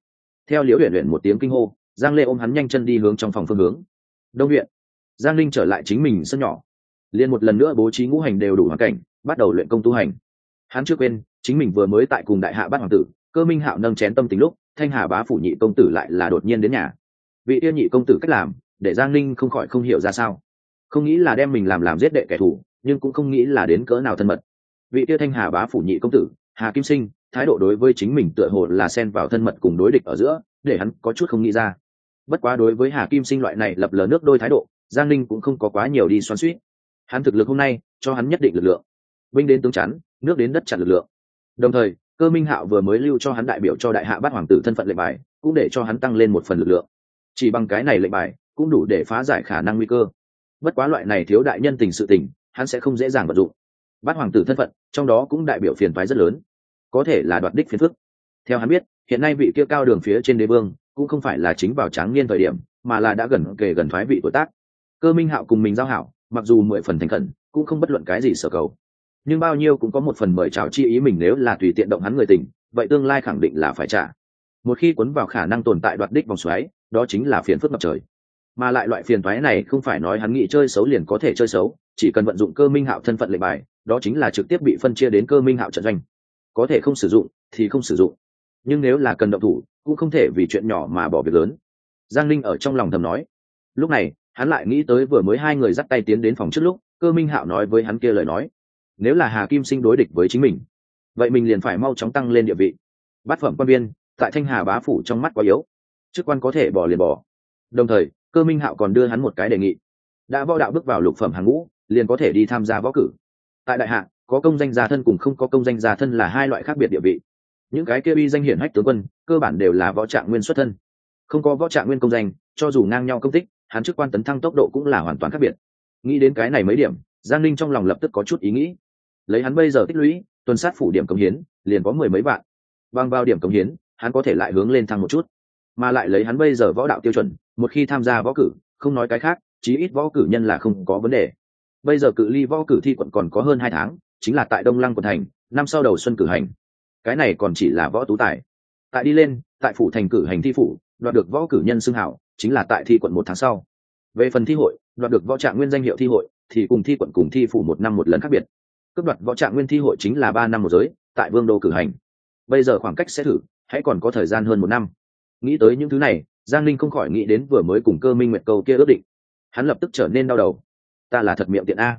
Theo liễu huyền huyền một tiếng kinh hô, giang lê ôm hắn nhanh chân đi hướng trong phòng phương hướng. Đông huyện giang linh trở lại chính mình sân nhỏ. Liền một lần nữa bố trí ngũ hành đều đủ hoàn cảnh, bắt đầu luyện công tu hành. Hắn chưa quên, chính mình vừa mới tại cùng đại hạ bắt hoàng tử, cơ minh hạo nâng chén tâm tính lúc, thanh hà bá phủ nhị công tử lại là đột nhiên đến nhà. Vị yêu nhị công tử cách làm, để giang linh không khỏi không hiểu ra sao. Không nghĩ là đem mình làm làm giết đệ kẻ thù, nhưng cũng không nghĩ là đến cỡ nào thân mật. Vị tiêu thanh hà bá phủ nhị công tử, hà kim sinh, thái độ đối với chính mình tựa hồ là xen vào thân mật cùng đối địch ở giữa, để hắn có chút không nghĩ ra. Bất quá đối với hà kim sinh loại này lập lờ nước đôi thái độ giang ninh cũng không có quá nhiều đi xoắn suýt hắn thực lực hôm nay, cho hắn nhất định lực lượng. Binh đến tướng chắn, nước đến đất chặn lực lượng. Đồng thời, cơ minh hạo vừa mới lưu cho hắn đại biểu cho đại hạ bát hoàng tử thân phận lệnh bài, cũng để cho hắn tăng lên một phần lực lượng. Chỉ bằng cái này lệnh bài, cũng đủ để phá giải khả năng nguy cơ. Bất quá loại này thiếu đại nhân tình sự tình, hắn sẽ không dễ dàng vận dụng. Bát hoàng tử thân phận, trong đó cũng đại biểu phiền phái rất lớn. Có thể là đoạt đích phiền phức. Theo hắn biết, hiện nay vị kia cao đường phía trên đế vương, cũng không phải là chính vào tráng niên thời điểm, mà là đã gần kề gần thoái vị tuổi tác cơ minh hạo cùng mình giao hảo, mặc dù mười phần thành khẩn, cũng không bất luận cái gì sở cầu. Nhưng bao nhiêu cũng có một phần mời chào chi ý mình nếu là tùy tiện động hắn người tình, vậy tương lai khẳng định là phải trả. Một khi cuốn vào khả năng tồn tại đoạt đích vòng xoáy, đó chính là phiền phức ngập trời. Mà lại loại phiền thoái này không phải nói hắn nghĩ chơi xấu liền có thể chơi xấu, chỉ cần vận dụng cơ minh hạo thân phận lệnh bài, đó chính là trực tiếp bị phân chia đến cơ minh hạo trận doanh. Có thể không sử dụng thì không sử dụng. Nhưng nếu là cần động thủ, cũng không thể vì chuyện nhỏ mà bỏ việc lớn. Giang linh ở trong lòng thầm nói. Lúc này hắn lại nghĩ tới vừa mới hai người dắt tay tiến đến phòng trước lúc, cơ minh hạo nói với hắn kia lời nói, nếu là hà kim sinh đối địch với chính mình, vậy mình liền phải mau chóng tăng lên địa vị. Bát phẩm quan viên, tại thanh hà bá phủ trong mắt quá yếu, chức quan có thể bỏ liền bỏ. Đồng thời, cơ minh hạo còn đưa hắn một cái đề nghị, đã võ đạo bước vào lục phẩm hàng ngũ, liền có thể đi tham gia võ cử. Tại đại hạ, có công danh gia thân cùng không có công danh gia thân là hai loại khác biệt địa vị. Những cái kia uy danh hiển hách tướng quân, cơ bản đều là võ trạng nguyên xuất thân. Không có võ trạng nguyên công danh, cho dù ngang nhau công tích hắn chức quan tấn thăng tốc độ cũng là hoàn toàn khác biệt. Nghĩ đến cái này mấy điểm, giang linh trong lòng lập tức có chút ý nghĩ. Lấy hắn bây giờ tích lũy, tuần sát phủ điểm cống hiến, liền có mười mấy vạn. Bằng vào điểm cống hiến, hắn có thể lại hướng lên thăng một chút. Mà lại lấy hắn bây giờ võ đạo tiêu chuẩn, một khi tham gia võ cử, không nói cái khác, chí ít võ cử nhân là không có vấn đề. Bây giờ cự ly võ cử thi quận còn có hơn hai tháng, chính là tại đông lăng quận thành, năm sau đầu xuân cử hành. Cái này còn chỉ là võ tú tài. Tại đi lên, tại phủ thành cử hành thi phủ, đoạt được võ cử nhân xưng hảo chính là tại thi quận một tháng sau. Về phần thi hội, đoạt được võ trạng nguyên danh hiệu thi hội, thì cùng thi quận cùng thi phủ một năm một lần khác biệt. Cấp đoạt võ trạng nguyên thi hội chính là ba năm một giới, tại vương đô cử hành. Bây giờ khoảng cách sẽ thử, hãy còn có thời gian hơn một năm. Nghĩ tới những thứ này, giang linh không khỏi nghĩ đến vừa mới cùng cơ minh nguyệt cầu kia ước định. Hắn lập tức trở nên đau đầu. Ta là thật miệng tiện a.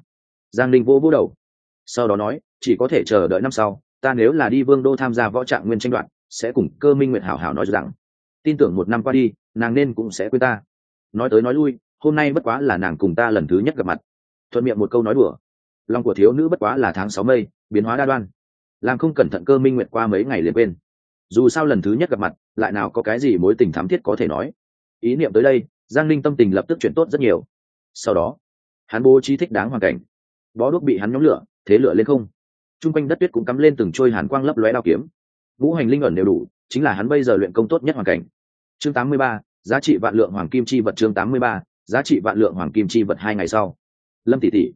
Giang linh vô vô đầu. Sau đó nói, chỉ có thể chờ đợi năm sau, ta nếu là đi vương đô tham gia võ trạng nguyên tranh đoạt, sẽ cùng cơ minh nguyệt hảo hảo nói rằng tin tưởng một năm qua đi, nàng nên cũng sẽ quên ta. Nói tới nói lui, hôm nay bất quá là nàng cùng ta lần thứ nhất gặp mặt. Thuận miệng một câu nói đùa. Lòng của thiếu nữ bất quá là tháng sáu mây, biến hóa đa đoan. Làm không cẩn thận cơ minh nguyện qua mấy ngày liền quên. Dù sao lần thứ nhất gặp mặt, lại nào có cái gì mối tình thắm thiết có thể nói. Ý niệm tới đây, giang linh tâm tình lập tức chuyển tốt rất nhiều. Sau đó, hắn bố trí thích đáng hoàn cảnh. Bó đuốc bị hắn nhóm lửa, thế lửa lên không. T r u n g quanh đất tuyết cũng cắm lên từng trôi hàn quang lấp lóe đao kiếm. Vũ hành linh ẩn đều đủ chính là hắn bây giờ luyện công tốt nhất hoàn cảnh. Chương 83, giá trị vạn lượng hoàng kim chi vật chương 83, giá trị vạn lượng hoàng kim chi vật hai ngày sau. Lâm tỷ tỷ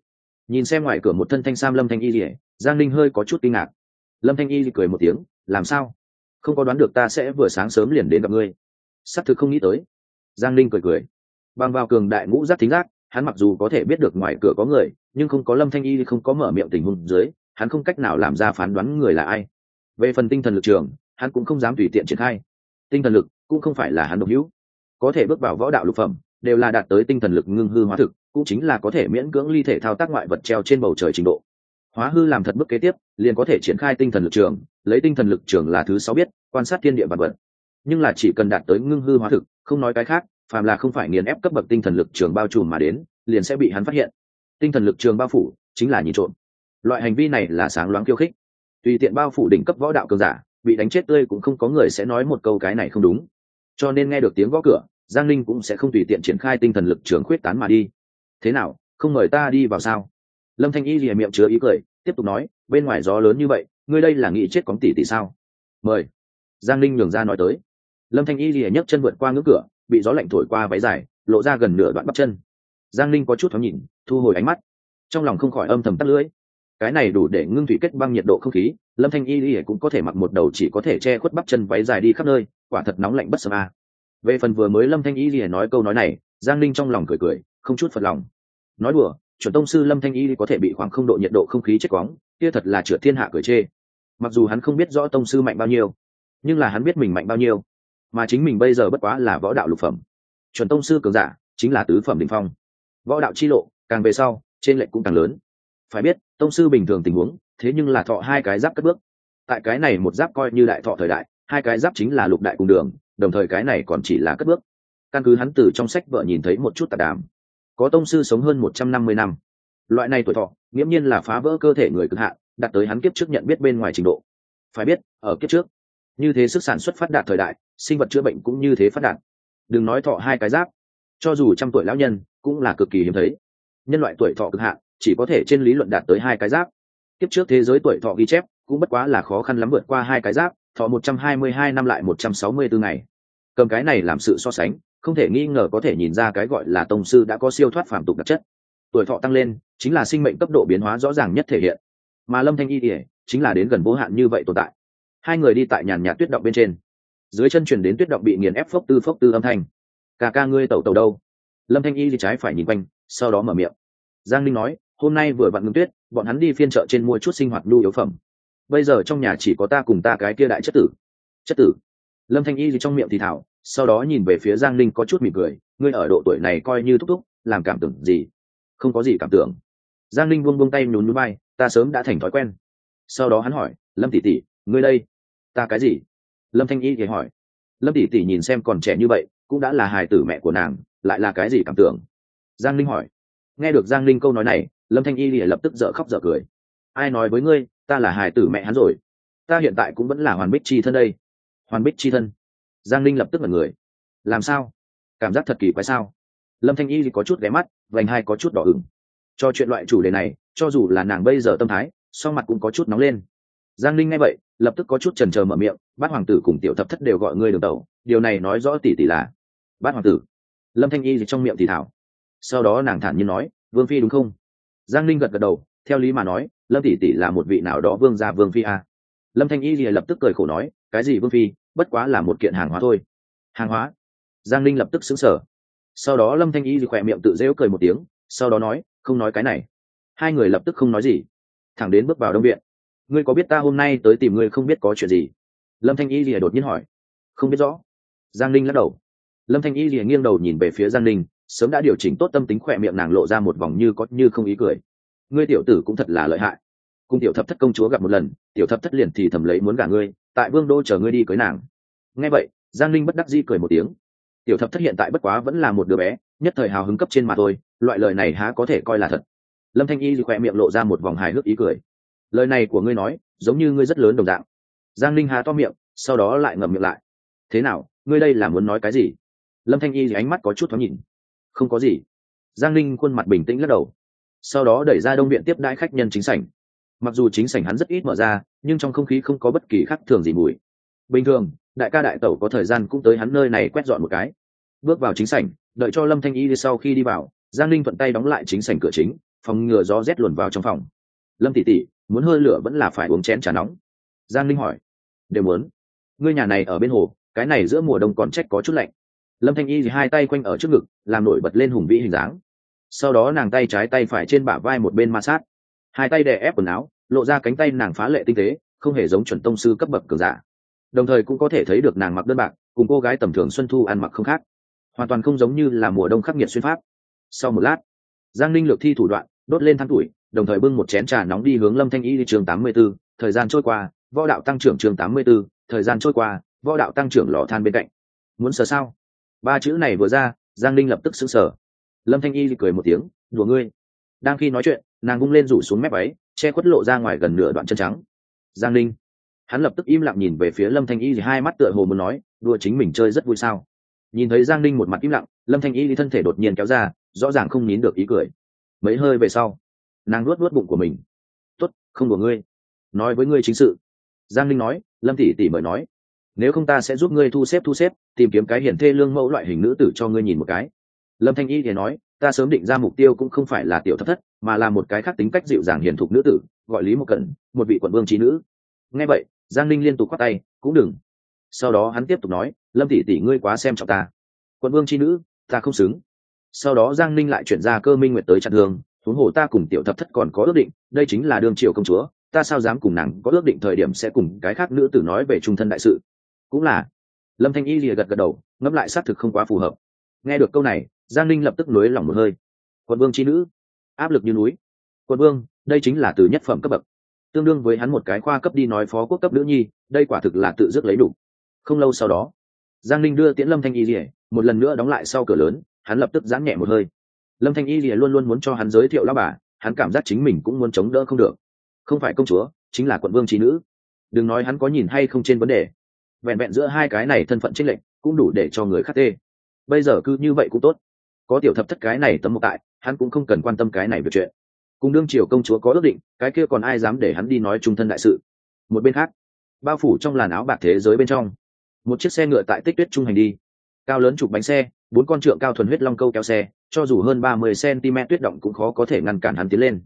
nhìn xem ngoài cửa một thân thanh sam lâm thanh y rỉa giang linh hơi có chút kinh ngạc. Lâm thanh y cười một tiếng làm sao? Không có đoán được ta sẽ vừa sáng sớm liền đến gặp ngươi. Sắp thực không nghĩ tới. Giang linh cười cười. Bằng vào cường đại ngũ giác thính giác hắn mặc dù có thể biết được ngoài cửa có người nhưng không có lâm thanh y không có mở miệng tình huống dưới hắn không cách nào làm ra phán đoán người là ai. Về phần tinh thần lực trường hắn cũng không dám tùy tiện triển khai. Tinh thần lực cũng không phải là hắn độc hữu. Có thể bước vào võ đạo lục phẩm, đều là đạt tới tinh thần lực ngưng hư hóa thực, cũng chính là có thể miễn cưỡng ly thể thao tác ngoại vật treo trên bầu trời trình độ. Hóa hư làm thật bước kế tiếp, liền có thể triển khai tinh thần lực trường, lấy tinh thần lực trường là thứ sáu biết, quan sát thiên địa vật vật. Nhưng là chỉ cần đạt tới ngưng hư hóa thực, không nói cái khác, phàm là không phải nghiền ép cấp bậc tinh thần lực trường bao trùm mà đến, liền sẽ bị hắn phát hiện. Tinh thần lực trường bao phủ, chính là nhìn trộm. Loại hành vi này là sáng loáng khiêu khích. Tùy tiện bao phủ đỉnh cấp võ đạo cường giả bị đánh chết tươi cũng không có người sẽ nói một câu cái này không đúng. Cho nên nghe được tiếng gõ cửa, giang linh cũng sẽ không tùy tiện triển khai tinh thần lực trường khuyết tán mà đi. Thế nào, không mời ta đi vào sao? Lâm thanh y rìa miệng chứa ý cười, tiếp tục nói, bên ngoài gió lớn như vậy, ngươi đây là nghĩ chết cóng tỷ tỷ sao? Mời. Giang linh nhường ra nói tới. Lâm thanh y rìa nhấc chân vượt qua ngưỡng cửa, bị gió lạnh thổi qua váy dài, lộ ra gần nửa đoạn bắp chân. Giang linh có chút thoáng nhìn, thu hồi ánh mắt. Trong lòng không khỏi âm thầm tắt lưỡi cái này đủ để ngưng thủy kết băng nhiệt độ không khí, lâm thanh y y cũng có thể mặc một đầu chỉ có thể che khuất bắp chân váy dài đi khắp nơi, quả thật nóng lạnh bất sâm a. Về phần vừa mới lâm thanh y y nói câu nói này, giang linh trong lòng cười cười, không chút phật lòng. Nói đùa, chuẩn tông sư lâm thanh y có thể bị khoảng không độ nhiệt độ không khí chết quóng kia thật là trượt thiên hạ cười chê. Mặc dù hắn không biết rõ tông sư mạnh bao nhiêu, nhưng là hắn biết mình mạnh bao nhiêu. Mà chính mình bây giờ bất quá là võ đạo lục phẩm. Chuẩn tông sư cường giả chính là tứ phẩm đình phong. Võ đạo chi lộ, càng về sau, trên lệnh cũng càng lớn phải biết, tông sư bình thường tình huống, thế nhưng là thọ hai cái giáp cất bước. Tại cái này một giáp coi như đại thọ thời đại, hai cái giáp chính là lục đại cùng đường, đồng thời cái này còn chỉ là cất bước. Căn cứ hắn từ trong sách vợ nhìn thấy một chút tạp đàm. Có tông sư sống hơn một trăm năm mươi năm. Loại này tuổi thọ, nghiễm nhiên là phá vỡ cơ thể người cực hạn đặt tới hắn kiếp trước nhận biết bên ngoài trình độ. Phải biết, ở kiếp trước, như thế sức sản xuất phát đạt thời đại, sinh vật chữa bệnh cũng như thế phát đạt. Đừng nói thọ hai cái giáp, cho dù trăm tuổi lão nhân cũng là cực kỳ hiếm thấy. Nhân loại tuổi thọ cực hạn chỉ có thể trên lý luận đạt tới hai cái giáp. Tiếp trước thế giới tuổi thọ ghi chép cũng bất quá là khó khăn lắm vượt qua hai cái giáp, thọ một trăm hai mươi hai năm lại một trăm sáu mươi bốn ngày. Cầm cái này làm sự so sánh, không thể nghi ngờ có thể nhìn ra cái gọi là tông sư đã có siêu thoát phàm tục đặc chất. Tuổi thọ tăng lên, chính là sinh mệnh cấp độ biến hóa rõ ràng nhất thể hiện. Mà lâm thanh y ỉa chính là đến gần vô hạn như vậy tồn tại. Hai người đi tại nhàn nhạt tuyết động bên trên. Dưới chân chuyển đến tuyết động bị nghiền ép phốc tư phốc tư âm thanh. Cả ca ngươi tẩu tẩu đâu? Lâm thanh y thì trái phải nhìn quanh, sau đó mở miệng. Giang linh nói hôm nay vừa vặn ngưng tuyết, bọn hắn đi phiên chợ trên mua chút sinh hoạt nhu yếu phẩm. Bây giờ trong nhà chỉ có ta cùng ta cái kia đại chất tử. Chất tử? Lâm thanh y thì trong miệng thì thảo, sau đó nhìn về phía giang linh có chút mỉm cười, ngươi ở độ tuổi này coi như thúc thúc, làm cảm tưởng gì? Không có gì cảm tưởng. Giang linh buông buông tay nhún núi bay ta sớm đã thành thói quen. Sau đó hắn hỏi, lâm tỷ tỷ, ngươi đây, ta cái gì? Lâm thanh y thì hỏi, lâm tỷ tỷ nhìn xem còn trẻ như vậy, cũng đã là hài tử mẹ của nàng, lại là cái gì cảm tưởng? Giang linh hỏi. Nghe được giang linh câu nói này lâm thanh y lìa lập tức dở khóc dở cười. Ai nói với ngươi, ta là hài tử mẹ hắn rồi? Ta hiện tại cũng vẫn là hoàn bích chi thân đây. Hoàn bích chi thân? Giang linh lập tức là người làm sao? Cảm giác thật kỳ quái sao? Lâm thanh y thì có chút ghé mắt, vành hai có chút đỏ ửng. Cho chuyện loại chủ đề này, cho dù là nàng bây giờ tâm thái sau mặt cũng có chút nóng lên. Giang linh nghe vậy, lập tức có chút trần trờ mở miệng, bát hoàng tử cùng tiểu thập thất đều gọi ngươi đường tàu điều này nói rõ tỷ tỷ là bát hoàng tử. Lâm thanh y thì trong miệng thì thảo. Sau đó nàng thản nhiên nói, vương phi đúng không? Giang linh gật gật đầu, theo lý mà nói, lâm tỷ tỷ là một vị nào đó vương gia vương phi à. lâm thanh y thì lập tức cười khổ nói, cái gì vương phi, bất quá là một kiện hàng hóa thôi. Hàng hóa? Giang linh lập tức xứng sở sau đó lâm thanh y thì khỏe miệng tự rêu cười một tiếng, sau đó nói, không nói cái này. Hai người lập tức không nói gì. Thẳng đến bước vào đông viện. Ngươi có biết ta hôm nay tới tìm ngươi không biết có chuyện gì? Lâm thanh y rìa đột nhiên hỏi. Không biết rõ. Giang linh lắc đầu. Lâm thanh y rìa nghiêng đầu nhìn về phía giang linh sớm đã điều chỉnh tốt tâm tính khỏe miệng nàng lộ ra một vòng như có như không ý cười. Ngươi tiểu tử cũng thật là lợi hại. Cùng tiểu thập thất công chúa gặp một lần, tiểu thập thất liền thì thầm lấy muốn gả ngươi, tại vương đô chờ ngươi đi cưới nàng. Nghe vậy, giang linh bất đắc di cười một tiếng. Tiểu thập thất hiện tại bất quá vẫn là một đứa bé, nhất thời hào hứng cấp trên mà thôi, loại lời này há có thể coi là thật. Lâm thanh y khỏe miệng lộ ra một vòng hài hước ý cười. Lời này của ngươi nói, giống như ngươi rất lớn đồng dạng. Giang linh há to miệng, sau đó lại ngậm miệng lại. Thế nào, ngươi đây là muốn nói cái gì? Lâm thanh y thì ánh mắt có chút thoáng nhìn không có gì. Giang linh khuôn mặt bình tĩnh lắc đầu. Sau đó đẩy ra đông viện tiếp đãi khách nhân chính sảnh. Mặc dù chính sảnh hắn rất ít mở ra, nhưng trong không khí không có bất kỳ khác thường gì mùi. Bình thường, đại ca đại tẩu có thời gian cũng tới hắn nơi này quét dọn một cái. Bước vào chính sảnh, đợi cho lâm thanh y đi sau khi đi vào, giang linh thuận tay đóng lại chính sảnh cửa chính, phòng ngừa gió rét luồn vào trong phòng. Lâm tỷ tỷ, muốn hơi lửa vẫn là phải uống chén trà nóng. Giang linh hỏi. Đều muốn. Ngươi nhà này ở bên hồ, cái này giữa mùa đông còn trách có chút lạnh lâm thanh y thì hai tay quanh ở trước ngực làm nổi bật lên hùng vĩ hình dáng. Sau đó nàng tay trái tay phải trên bả vai một bên ma sát. Hai tay đè ép quần áo lộ ra cánh tay nàng phá lệ tinh tế không hề giống chuẩn tông sư cấp bậc cường giả. Đồng thời cũng có thể thấy được nàng mặc đơn bạc cùng cô gái tầm thường xuân thu ăn mặc không khác. Hoàn toàn không giống như là mùa đông khắc nghiệt xuyên pháp. Sau một lát giang linh lược thi thủ đoạn đốt lên thang tuổi đồng thời bưng một chén trà nóng đi hướng lâm thanh y đi trường tám mươi 84, thời gian trôi qua võ đạo tăng trưởng trường tám mươi 84, thời gian trôi qua võ đạo tăng trưởng lò than bên cạnh. Muốn sờ sao? Ba chữ này vừa ra giang linh lập tức xứng sở lâm thanh y cười một tiếng đùa ngươi. Đang khi nói chuyện nàng bung lên rủ xuống mép ấy, che khuất lộ ra ngoài gần nửa đoạn chân trắng. Giang linh hắn lập tức im lặng nhìn về phía lâm thanh y thì hai mắt tựa hồ muốn nói đùa chính mình chơi rất vui sao? Nhìn thấy giang linh một mặt im lặng lâm thanh y thì thân thể đột nhiên kéo ra rõ ràng không nín được ý cười. Mấy hơi về sau nàng luốt luốt bụng của mình. Tốt không của ngươi. Nói với ngươi chính sự. Giang linh nói lâm tỷ tỷ mời nói nếu không ta sẽ giúp ngươi thu xếp thu xếp, tìm kiếm cái hiển thê lương mẫu loại hình nữ tử cho ngươi nhìn một cái. Lâm thanh y thì nói, ta sớm định ra mục tiêu cũng không phải là tiểu thất thất, mà là một cái khác tính cách dịu dàng hiền thục nữ tử, gọi lý một cẩn, một vị quận vương trí nữ. Nghe vậy, giang linh liên tục khoát tay, cũng đừng. Sau đó hắn tiếp tục nói, lâm tỷ tỷ ngươi quá xem trọng ta. Quận vương trí nữ, ta không xứng. Sau đó giang ninh lại chuyển ra cơ minh nguyệt tới chặn hương huống hồ ta cùng tiểu thập thất còn có ước định, đây chính là đương triều công chúa, ta sao dám cùng nàng có ước định thời điểm sẽ cùng cái khác nữ tử nói về trung thân đại sự? Cũng là. Lâm thanh y lìa gật gật đầu, ngẫm lại xác thực không quá phù hợp. Nghe được câu này, giang ninh lập tức nối lòng một hơi. Quận vương c h i nữ. Áp lực như núi. Quận vương, đây chính là từ nhất phẩm cấp bậc. Tương đương với hắn một cái khoa cấp đi nói phó quốc cấp nữ nhi, đây quả thực là tự dứt lấy đủ. Không lâu sau đó, giang ninh đưa tiễn lâm thanh y lìa, một lần nữa đóng lại sau cửa lớn, hắn lập tức giãn nhẹ một hơi. Lâm thanh y lìa luôn luôn muốn cho hắn giới thiệu lao bà, hắn cảm giác chính mình cũng muốn chống đỡ không được. Không phải công chúa, chính là quận vương trí nữ. Đừng nói hắn có nhìn hay không trên vấn đề vẹn vẹn giữa hai cái này thân phận tranh lệnh cũng đủ để cho người khác tê. Bây giờ cứ như vậy cũng tốt. Có tiểu thập thất cái này tấm một tại, hắn cũng không cần quan tâm cái này về chuyện. Cùng đương triều công chúa có ước định, cái kia còn ai dám để hắn đi nói trung thân đại sự? Một bên khác, bao phủ trong làn áo bạc thế giới bên trong, một chiếc xe ngựa tại tích tuyết trung hành đi. Cao lớn chụp bánh xe, bốn con trượng cao thuần huyết long câu kéo xe, cho dù hơn ba mươi cm tuyết động cũng khó có thể ngăn cản hắn tiến lên.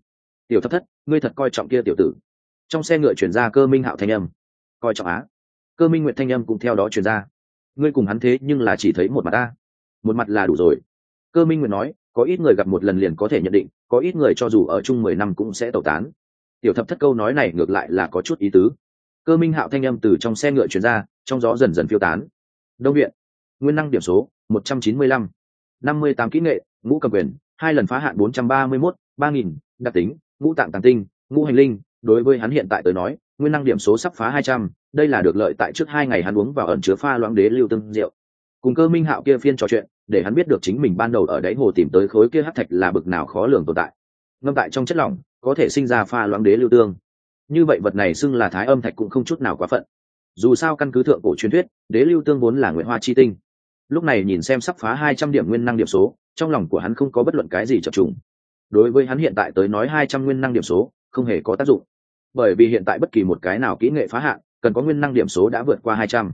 Tiểu thất thất, ngươi thật coi trọng kia tiểu tử. Trong xe ngựa chuyển ra cơ minh hạo thanh âm. Coi trọng á cơ minh nguyện thanh âm cũng theo đó truyền ra. Ngươi cùng hắn thế nhưng là chỉ thấy một mặt ta. Một mặt là đủ rồi. Cơ minh nguyện nói, có ít người gặp một lần liền có thể nhận định, có ít người cho dù ở chung mười năm cũng sẽ tẩu tán. Tiểu thập thất câu nói này ngược lại là có chút ý tứ. Cơ minh hạo thanh âm từ trong xe ngựa chuyển ra, trong gió dần dần phiêu tán. Đông viện. Nguyên năng điểm số, một trăm chín mươi lăm. năm mươi tám kỹ nghệ, ngũ cầm quyền, hai lần phá hạn bốn trăm ba mươi mốt, ba nghìn, đặc tính, ngũ tạng tàng tinh, ngũ hành linh. Đối với hắn hiện tại tới nói nguyên năng điểm số sắp phá hai trăm, đây là được lợi tại trước hai ngày hắn uống vào ẩn chứa pha loãng đế lưu tương rượu cùng cơ minh hạo kia phiên trò chuyện, để hắn biết được chính mình ban đầu ở đáy hồ tìm tới khối kia hát thạch là bực nào khó lường tồn tại. Ngâm tại trong chất lỏng, có thể sinh ra pha loãng đế lưu tương. Như vậy vật này xưng là thái âm thạch cũng không chút nào quá phận. Dù sao căn cứ thượng cổ truyền thuyết, đế lưu tương vốn là nguyện hoa chi tinh. Lúc này nhìn xem sắp phá hai trăm điểm nguyên năng điểm số, trong lòng của hắn không có bất luận cái gì chập trùng. Đối với hắn hiện tại tới nói hai trăm nguyên năng điểm số, không hề có tác dụng bởi vì hiện tại bất kỳ một cái nào kỹ nghệ phá hạn, cần có nguyên năng điểm số đã vượt qua hai trăm.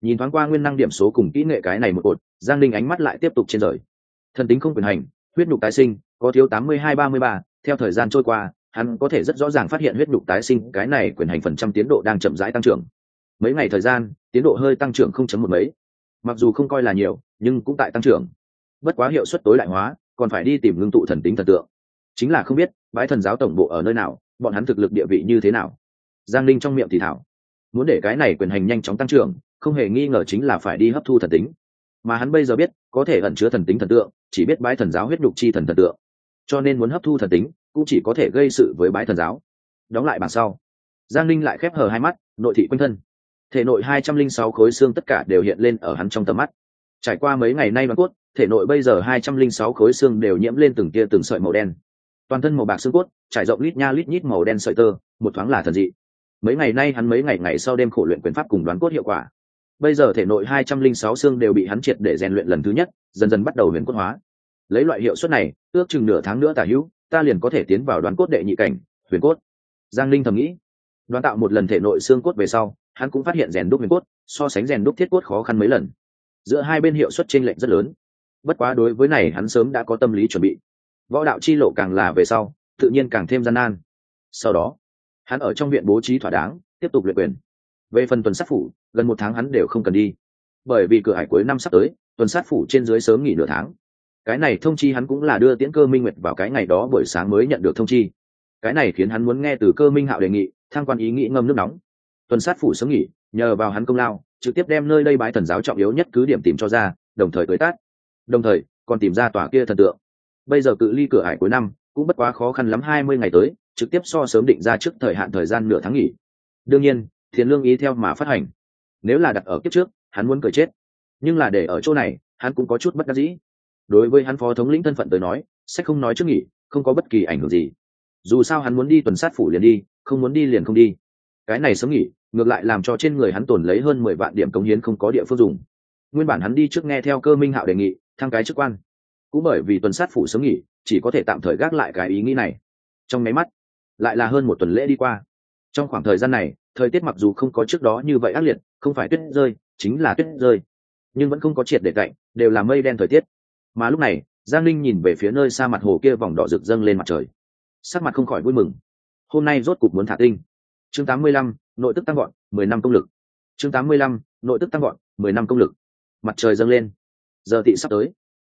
Nhìn thoáng qua nguyên năng điểm số cùng kỹ nghệ cái này một cột, giang linh ánh mắt lại tiếp tục trên rời thần tính không quyền hành, huyết nhục tái sinh, có thiếu tám mươi hai ba mươi ba, theo thời gian trôi qua, hắn có thể rất rõ ràng phát hiện huyết nhục tái sinh, cái này quyền hành phần trăm tiến độ đang chậm rãi tăng trưởng. Mấy ngày thời gian, tiến độ hơi tăng trưởng không chấm một mấy. Mặc dù không coi là nhiều, nhưng cũng tại tăng trưởng. Bất quá hiệu suất tối đại hóa, còn phải đi tìm ngưng tụ thần tính thần tượng. Chính là không biết bãi thần giáo tổng bộ ở nơi nào bọn hắn thực lực địa vị như thế nào? Giang linh trong miệng thì thảo. Muốn để cái này quyền hành nhanh chóng tăng trưởng, không hề nghi ngờ chính là phải đi hấp thu thần tính. Mà hắn bây giờ biết, có thể ẩn chứa thần tính thần tượng, chỉ biết bãi thần giáo huyết nhục chi thần thần tượng. Cho nên muốn hấp thu thần tính, cũng chỉ có thể gây sự với bãi thần giáo. Đóng lại bàn sau. Giang linh lại khép hờ hai mắt, nội thị quanh thân. Thể nội hai trăm linh sáu khối xương tất cả đều hiện lên ở hắn trong tầm mắt. Trải qua mấy ngày nay mà cốt, thể nội bây giờ hai trăm linh sáu khối xương đều nhiễm lên từng tia từng sợi màu đen toàn thân màu bạc xương cốt, trải rộng lít nha lít nhít màu đen sợi tơ, một thoáng là thần dị. Mấy ngày nay hắn mấy ngày ngày sau đêm khổ luyện quyền pháp cùng đoán cốt hiệu quả. Bây giờ thể nội hai trăm linh sáu xương đều bị hắn triệt để rèn luyện lần thứ nhất, dần dần bắt đầu huyền cốt hóa. Lấy loại hiệu suất này, ước chừng nửa tháng nữa tả hữu, ta liền có thể tiến vào đoán cốt đệ nhị cảnh, huyền cốt. Giang linh thầm nghĩ. Đoán tạo một lần thể nội xương cốt về sau, hắn cũng phát hiện rèn đúc huyền cốt, so sánh rèn đúc thiết cốt khó khăn mấy lần. Giữa hai bên hiệu suất chênh lệch rất lớn. Bất quá đối với này hắn sớm đã có tâm lý chuẩn bị võ đạo chi lộ càng là về sau, tự nhiên càng thêm gian nan. Sau đó, hắn ở trong viện bố trí thỏa đáng, tiếp tục luyện quyền. Về phần tuần sát phủ, gần một tháng hắn đều không cần đi. Bởi vì cửa hải cuối năm sắp tới, tuần sát phủ trên dưới sớm nghỉ nửa tháng. Cái này thông chi hắn cũng là đưa tiễn cơ minh nguyệt vào cái ngày đó buổi sáng mới nhận được thông chi. Cái này khiến hắn muốn nghe từ cơ minh hạo đề nghị thang quan ý nghĩ ngâm nước nóng. Tuần sát phủ sớm nghỉ, nhờ vào hắn công lao, trực tiếp đem nơi đây bái thần giáo trọng yếu nhất cứ điểm tìm cho ra, đồng thời tới tát. Đồng thời, còn tìm ra tòa kia thần tượng bây giờ cự ly cửa ải cuối năm, cũng bất quá khó khăn lắm hai mươi ngày tới, trực tiếp so sớm định ra trước thời hạn thời gian nửa tháng nghỉ. Đương nhiên, thiền lương ý theo mà phát hành. Nếu là đặt ở kiếp trước, hắn muốn cười chết. Nhưng là để ở chỗ này, hắn cũng có chút bất đắc dĩ. Đối với hắn phó thống lĩnh thân phận tới nói, sẽ không nói trước nghỉ, không có bất kỳ ảnh hưởng gì. Dù sao hắn muốn đi tuần sát phủ liền đi, không muốn đi liền không đi. Cái này sớm nghỉ, ngược lại làm cho trên người hắn tồn lấy hơn mười vạn điểm cống hiến không có địa phương dùng. Nguyên bản hắn đi trước nghe theo cơ minh hạo đề nghị, thăng cái chức quan cũng bởi vì tuần sát phủ sớm nghỉ chỉ có thể tạm thời gác lại cái ý nghĩ này. Trong máy mắt lại là hơn một tuần lễ đi qua. Trong khoảng thời gian này thời tiết mặc dù không có trước đó như vậy ác liệt không phải tuyết rơi chính là tuyết rơi. Nhưng vẫn không có triệt để cạnh đều là mây đen thời tiết. Mà lúc này giang linh nhìn về phía nơi xa mặt hồ kia vòng đỏ rực dâng lên mặt trời. Sắc mặt không khỏi vui mừng. Hôm nay rốt cục muốn thả tinh. Chương 85, nội tức tăng gọn 10 năm công lực. Chương 85, nội tức tăng gọn 10 năm công lực. Mặt trời dâng lên. Giờ thị sắp tới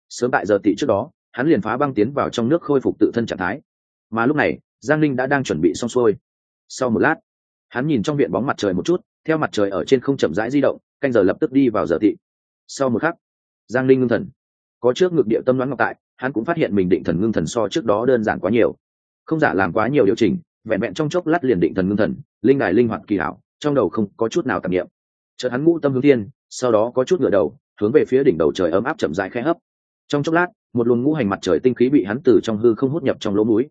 sớm tại giờ tị trước đó, hắn liền phá băng tiến vào trong nước khôi phục tự thân trạng thái. Mà lúc này, giang linh đã đang chuẩn bị xong xuôi. Sau một lát, hắn nhìn trong viện bóng mặt trời một chút, theo mặt trời ở trên không chậm rãi di động, canh giờ lập tức đi vào giờ tị. Sau một khắc, giang linh ngưng thần. Có trước ngực địa tâm đoán ngọc tại, hắn cũng phát hiện mình định thần ngưng thần so trước đó đơn giản quá nhiều. Không giả làm quá nhiều điều chỉnh, vẹn vẹn trong chốc lát liền định thần ngưng thần, linh đài linh hoạt kỳ hảo, trong đầu không có chút nào tạp nghiệm chợt hắn ngũ tâm hướng thiên, sau đó có chút ngựa đầu, hướng về phía đỉnh đầu trời ấm áp chậm rãi khẽ hấp trong chốc lát, một luồng ngũ hành mặt trời tinh khí bị hắn từ trong hư không hút nhập trong lỗ mũi.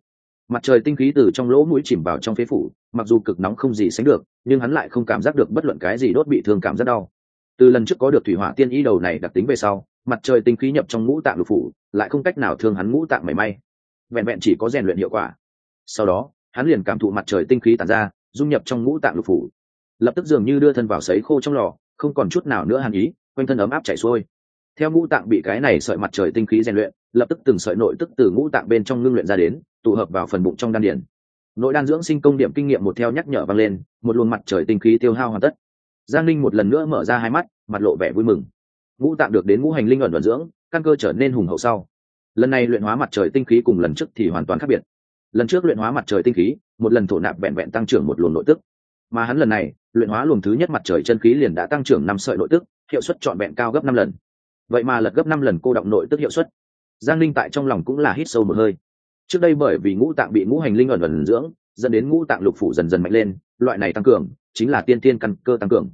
Mặt trời tinh khí từ trong lỗ mũi chìm vào trong phế phủ, mặc dù cực nóng không gì sánh được, nhưng hắn lại không cảm giác được bất luận cái gì đốt bị thương cảm rất đau. Từ lần trước có được thủy hỏa tiên ý đầu này đặc tính về sau, mặt trời tinh khí nhập trong ngũ tạng lục phủ, lại không cách nào thương hắn ngũ tạng mảy may. Vẹn vẹn chỉ có rèn luyện hiệu quả. Sau đó, hắn liền cảm thụ mặt trời tinh khí tàn ra, dung nhập trong ngũ tạng lục phủ. Lập tức dường như đưa thân vào sấy khô trong lò, không còn chút nào nữa hàn ý, quanh thân ấm áp chảy xuôi theo ngũ tạng bị cái này sợi mặt trời tinh khí rèn luyện, lập tức từng sợi nội tức từ ngũ tạng bên trong ngưng luyện ra đến, tụ hợp vào phần bụng trong đan điển nội đan dưỡng sinh công điểm kinh nghiệm một theo nhắc nhở vang lên, một luồng mặt trời tinh khí tiêu hao hoàn tất. Giang linh một lần nữa mở ra hai mắt, mặt lộ vẻ vui mừng. Ngũ tạng được đến ngũ hành linh ẩn vận dưỡng, căn cơ trở nên hùng hậu sau. Lần này luyện hóa mặt trời tinh khí cùng lần trước thì hoàn toàn khác biệt. Lần trước luyện hóa mặt trời tinh khí, một lần thổ nạp vẹn vẹn tăng trưởng một luồng nội tức. Mà hắn lần này, luyện hóa luồng thứ nhất mặt trời chân khí liền đã tăng trưởng năm sợi nội tức, hiệu suất trọn vẹn cao gấp năm lần vậy mà lật gấp năm lần cô động nội tức hiệu suất. Giang linh tại trong lòng cũng là hít sâu một hơi. Trước đây bởi vì ngũ tạng bị ngũ hành linh ẩn ẩn dưỡng, dẫn đến ngũ tạng lục phủ dần dần mạnh lên, loại này tăng cường chính là tiên tiên căn cơ tăng cường.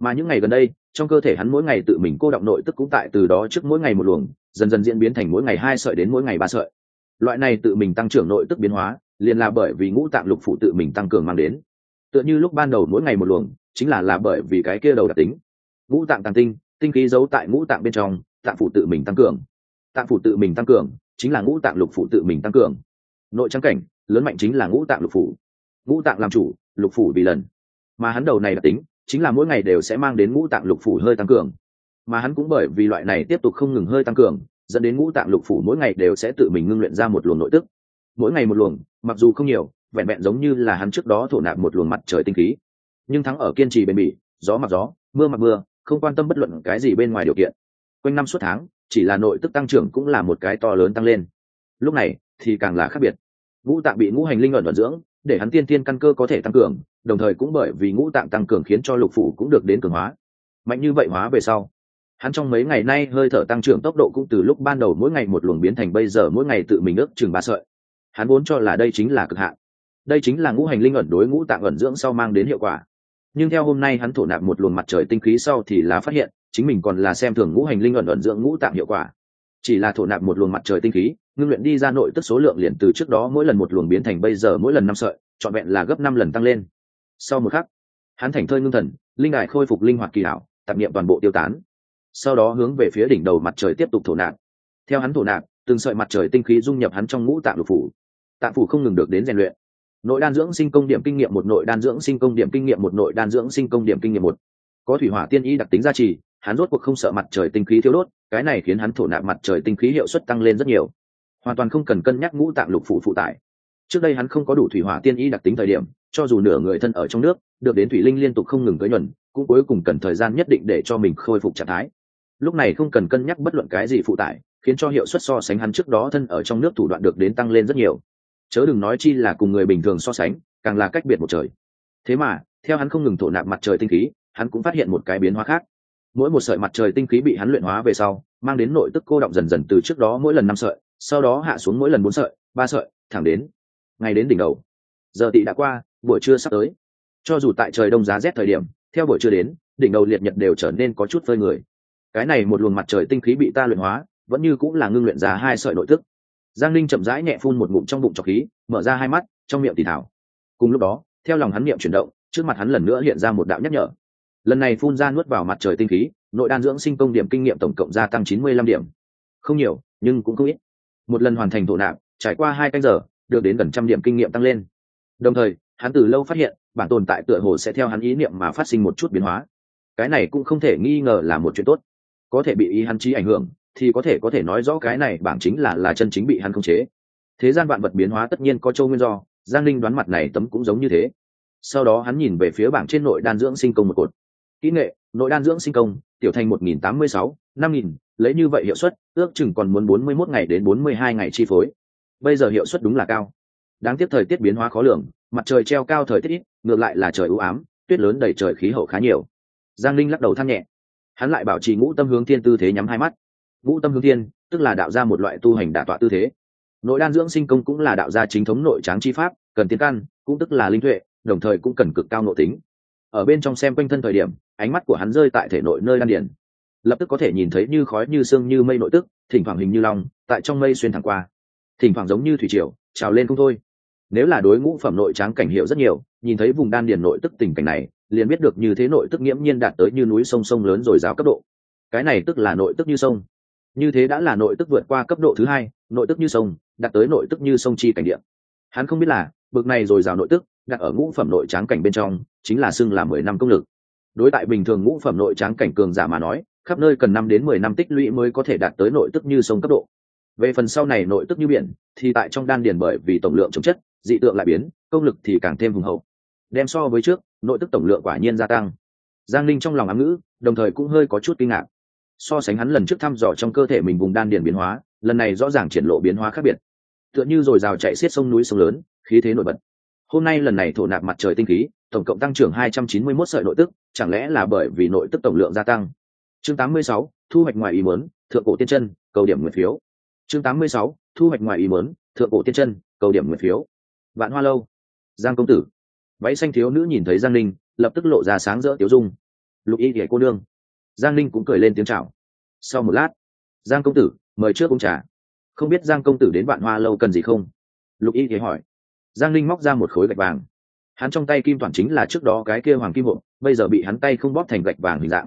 Mà những ngày gần đây, trong cơ thể hắn mỗi ngày tự mình cô động nội tức cũng tại từ đó trước mỗi ngày một luồng, dần dần diễn biến thành mỗi ngày hai sợi đến mỗi ngày ba sợi. Loại này tự mình tăng trưởng nội tức biến hóa, liền là bởi vì ngũ tạng lục phủ tự mình tăng cường mang đến. Tựa như lúc ban đầu mỗi ngày một luồng, chính là là bởi vì cái kia đầu đặc tính. Ngũ tạng tăng tinh tinh khí giấu tại ngũ tạng bên trong, tạng phủ tự mình tăng cường. Tạng phủ tự mình tăng cường chính là ngũ tạng lục phủ tự mình tăng cường. Nội trang cảnh, lớn mạnh chính là ngũ tạng lục phủ. Ngũ tạng làm chủ, lục phủ vì lần. Mà hắn đầu này đặc tính, chính là mỗi ngày đều sẽ mang đến ngũ tạng lục phủ hơi tăng cường. Mà hắn cũng bởi vì loại này tiếp tục không ngừng hơi tăng cường, dẫn đến ngũ tạng lục phủ mỗi ngày đều sẽ tự mình ngưng luyện ra một luồng nội tức. Mỗi ngày một luồng, mặc dù không nhiều, vẹn vẹn giống như là hắn trước đó thổ nạp một luồng mặt trời tinh khí. Nhưng thắng ở kiên trì bền bỉ, gió mặc gió, mưa mặc mưa không quan tâm bất luận cái gì bên ngoài điều kiện. Quanh năm suốt tháng, chỉ là nội tức tăng trưởng cũng là một cái to lớn tăng lên. Lúc này, thì càng là khác biệt. Ngũ tạng bị ngũ hành linh ẩn vận dưỡng, để hắn tiên tiên căn cơ có thể tăng cường, đồng thời cũng bởi vì ngũ tạng tăng cường khiến cho lục phủ cũng được đến cường hóa. Mạnh như vậy hóa về sau, hắn trong mấy ngày nay hơi thở tăng trưởng tốc độ cũng từ lúc ban đầu mỗi ngày một luồng biến thành bây giờ mỗi ngày tự mình ước chừng ba sợi. Hắn vốn cho là đây chính là cực hạn. Đây chính là ngũ hành linh ẩn đối ngũ tạng ẩn dưỡng sau mang đến hiệu quả nhưng theo hôm nay hắn thổ nạp một luồng mặt trời tinh khí sau thì là phát hiện, chính mình còn là xem thường ngũ hành linh ẩn ẩn dưỡng ngũ tạm hiệu quả. Chỉ là thổ nạp một luồng mặt trời tinh khí, ngưng luyện đi ra nội tức số lượng liền từ trước đó mỗi lần một luồng biến thành bây giờ mỗi lần năm sợi, trọn vẹn là gấp năm lần tăng lên. Sau một khắc, hắn thành thơi ngưng thần, linh đài khôi phục linh hoạt kỳ hảo tạp niệm toàn bộ tiêu tán. Sau đó hướng về phía đỉnh đầu mặt trời tiếp tục thổ nạp. Theo hắn thổ nạp, từng sợi mặt trời tinh khí dung nhập hắn trong ngũ tạng lục phủ. Tạng phủ không ngừng được đến rèn luyện nội đan dưỡng sinh công điểm kinh nghiệm một, nội đan dưỡng sinh công điểm kinh nghiệm một, nội đan dưỡng sinh công điểm kinh nghiệm một. Có thủy hỏa tiên ý đặc tính gia trì, hắn rốt cuộc không sợ mặt trời tinh khí thiếu đốt, cái này khiến hắn thổ nạp mặt trời tinh khí hiệu suất tăng lên rất nhiều. Hoàn toàn không cần cân nhắc ngũ tạng lục phủ phụ tải. Trước đây hắn không có đủ thủy hỏa tiên ý đặc tính thời điểm, cho dù nửa người thân ở trong nước, được đến thủy linh liên tục không ngừng tới nhuần, cũng cuối cùng cần thời gian nhất định để cho mình khôi phục trạng thái. Lúc này không cần cân nhắc bất luận cái gì phụ tải, khiến cho hiệu suất so sánh hắn trước đó thân ở trong nước thủ đoạn được đến tăng lên rất nhiều chớ đừng nói chi là cùng người bình thường so sánh, càng là cách biệt một trời. Thế mà, theo hắn không ngừng thổ nạp mặt trời tinh khí, hắn cũng phát hiện một cái biến hóa khác. Mỗi một sợi mặt trời tinh khí bị hắn luyện hóa về sau, mang đến nội tức cô động dần dần từ trước đó mỗi lần năm sợi, sau đó hạ xuống mỗi lần bốn sợi, ba sợi, thẳng đến ngay đến đỉnh đầu. Giờ tị đã qua, buổi trưa sắp tới. Cho dù tại trời đông giá rét thời điểm, theo buổi trưa đến, đỉnh đầu liệt nhật đều trở nên có chút phơi người. Cái này một luồng mặt trời tinh khí bị ta luyện hóa, vẫn như cũng là ngưng luyện giá hai sợi nội tức giang linh chậm rãi nhẹ phun một ngụm trong bụng trọc khí, mở ra hai mắt, trong miệng thì thảo. Cùng lúc đó, theo lòng hắn miệng chuyển động, trước mặt hắn lần nữa hiện ra một đạo nhắc nhở. Lần này phun ra nuốt vào mặt trời tinh khí, nội đan dưỡng sinh công điểm kinh nghiệm tổng cộng gia tăng chín mươi lăm điểm. Không nhiều, nhưng cũng không ít. Một lần hoàn thành thổ nạp, trải qua hai canh giờ, được đến gần trăm điểm kinh nghiệm tăng lên. Đồng thời, hắn từ lâu phát hiện, bản tồn tại tựa hồ sẽ theo hắn ý niệm mà phát sinh một chút biến hóa. Cái này cũng không thể nghi ngờ là một chuyện tốt. Có thể bị ý hắn trí ảnh hưởng thì có thể có thể nói rõ cái này bảng chính là là chân chính bị hắn khống chế. Thế gian vạn vật biến hóa tất nhiên có châu nguyên do, giang linh đoán mặt này tấm cũng giống như thế. Sau đó hắn nhìn về phía bảng trên nội đan dưỡng sinh công một cột. Kỹ nghệ, nội đan dưỡng sinh công, tiểu thành một nghìn tám mươi sáu, năm nghìn, lấy như vậy hiệu suất, ước chừng còn muốn bốn mươi mốt ngày đến bốn mươi hai ngày chi phối. Bây giờ hiệu suất đúng là cao. Đáng tiếc thời tiết biến hóa khó lường, mặt trời treo cao thời tiết ít, ngược lại là trời ưu ám, tuyết lớn đầy trời khí hậu khá nhiều. Giang linh lắc đầu than nhẹ. Hắn lại bảo trì ngũ tâm hướng thiên tư thế nhắm hai mắt ngũ tâm hướng thiên, tức là đạo ra một loại tu hành đả tọa tư thế. Nội đan dưỡng sinh công cũng là đạo gia chính thống nội tráng chi pháp, cần tiến căn, cũng tức là linh tuệ, đồng thời cũng cần cực cao nội tính. Ở bên trong xem quanh thân thời điểm, ánh mắt của hắn rơi tại thể nội nơi đan điển lập tức có thể nhìn thấy như khói như sương như mây nội tức, thỉnh thoảng hình như long, tại trong mây xuyên thẳng qua. Thỉnh thoảng giống như thủy triều, trào lên không thôi. Nếu là đối ngũ phẩm nội tráng cảnh hiệu rất nhiều, nhìn thấy vùng đan điền nội tức tình cảnh này, liền biết được như thế nội tức nghiễm nhiên đạt tới như núi sông sông lớn rồi giáo cấp độ. Cái này tức là nội tức như sông như thế đã là nội tức vượt qua cấp độ thứ hai, nội tức như sông, đạt tới nội tức như sông chi cảnh địa. hắn không biết là, bực này rồi rào nội tức, đặt ở ngũ phẩm nội tráng cảnh bên trong, chính là xưng là mười năm công lực. Đối tại bình thường ngũ phẩm nội tráng cảnh cường giả mà nói, khắp nơi cần năm đến mười năm tích lũy mới có thể đạt tới nội tức như sông cấp độ. Về phần sau này nội tức như biển, thì tại trong đan điền bởi vì tổng lượng chống chất, dị tượng lại biến, công lực thì càng thêm hùng hậu. Đem so với trước, nội tức tổng lượng quả nhiên gia tăng. Giang linh trong lòng ám ngữ, đồng thời cũng hơi có chút kinh ngạc so sánh hắn lần trước thăm dò trong cơ thể mình vùng đan điền biến hóa, lần này rõ ràng triển lộ biến hóa khác biệt. Tựa như rồi rào chạy xiết sông núi sông lớn, khí thế nổi bật. Hôm nay lần này thổ nạp mặt trời tinh khí, tổng cộng tăng trưởng 291 sợi nội tức, chẳng lẽ là bởi vì nội tức tổng lượng gia tăng? Chương tám mươi sáu, thu hoạch ngoài ý muốn, thượng cổ tiên chân, cầu điểm nguyện phiếu. Chương tám mươi sáu, thu hoạch ngoài ý muốn, thượng cổ tiên chân, cầu điểm nguyện phiếu. Vạn hoa lâu. Giang công tử. Váy xanh thiếu nữ nhìn thấy giang linh lập tức lộ ra sáng rỡ tiếu dung. Lục y ghẻ cô nương giang linh cũng cười lên tiếng chào. Sau một lát, giang công tử, mời trước uống trà. Không biết giang công tử đến vạn hoa lâu cần gì không? Lục y thế hỏi. Giang linh móc ra một khối gạch vàng. Hắn trong tay kim toàn chính là trước đó cái kia hoàng kim hộp, bây giờ bị hắn tay không bóp thành gạch vàng hình dạng.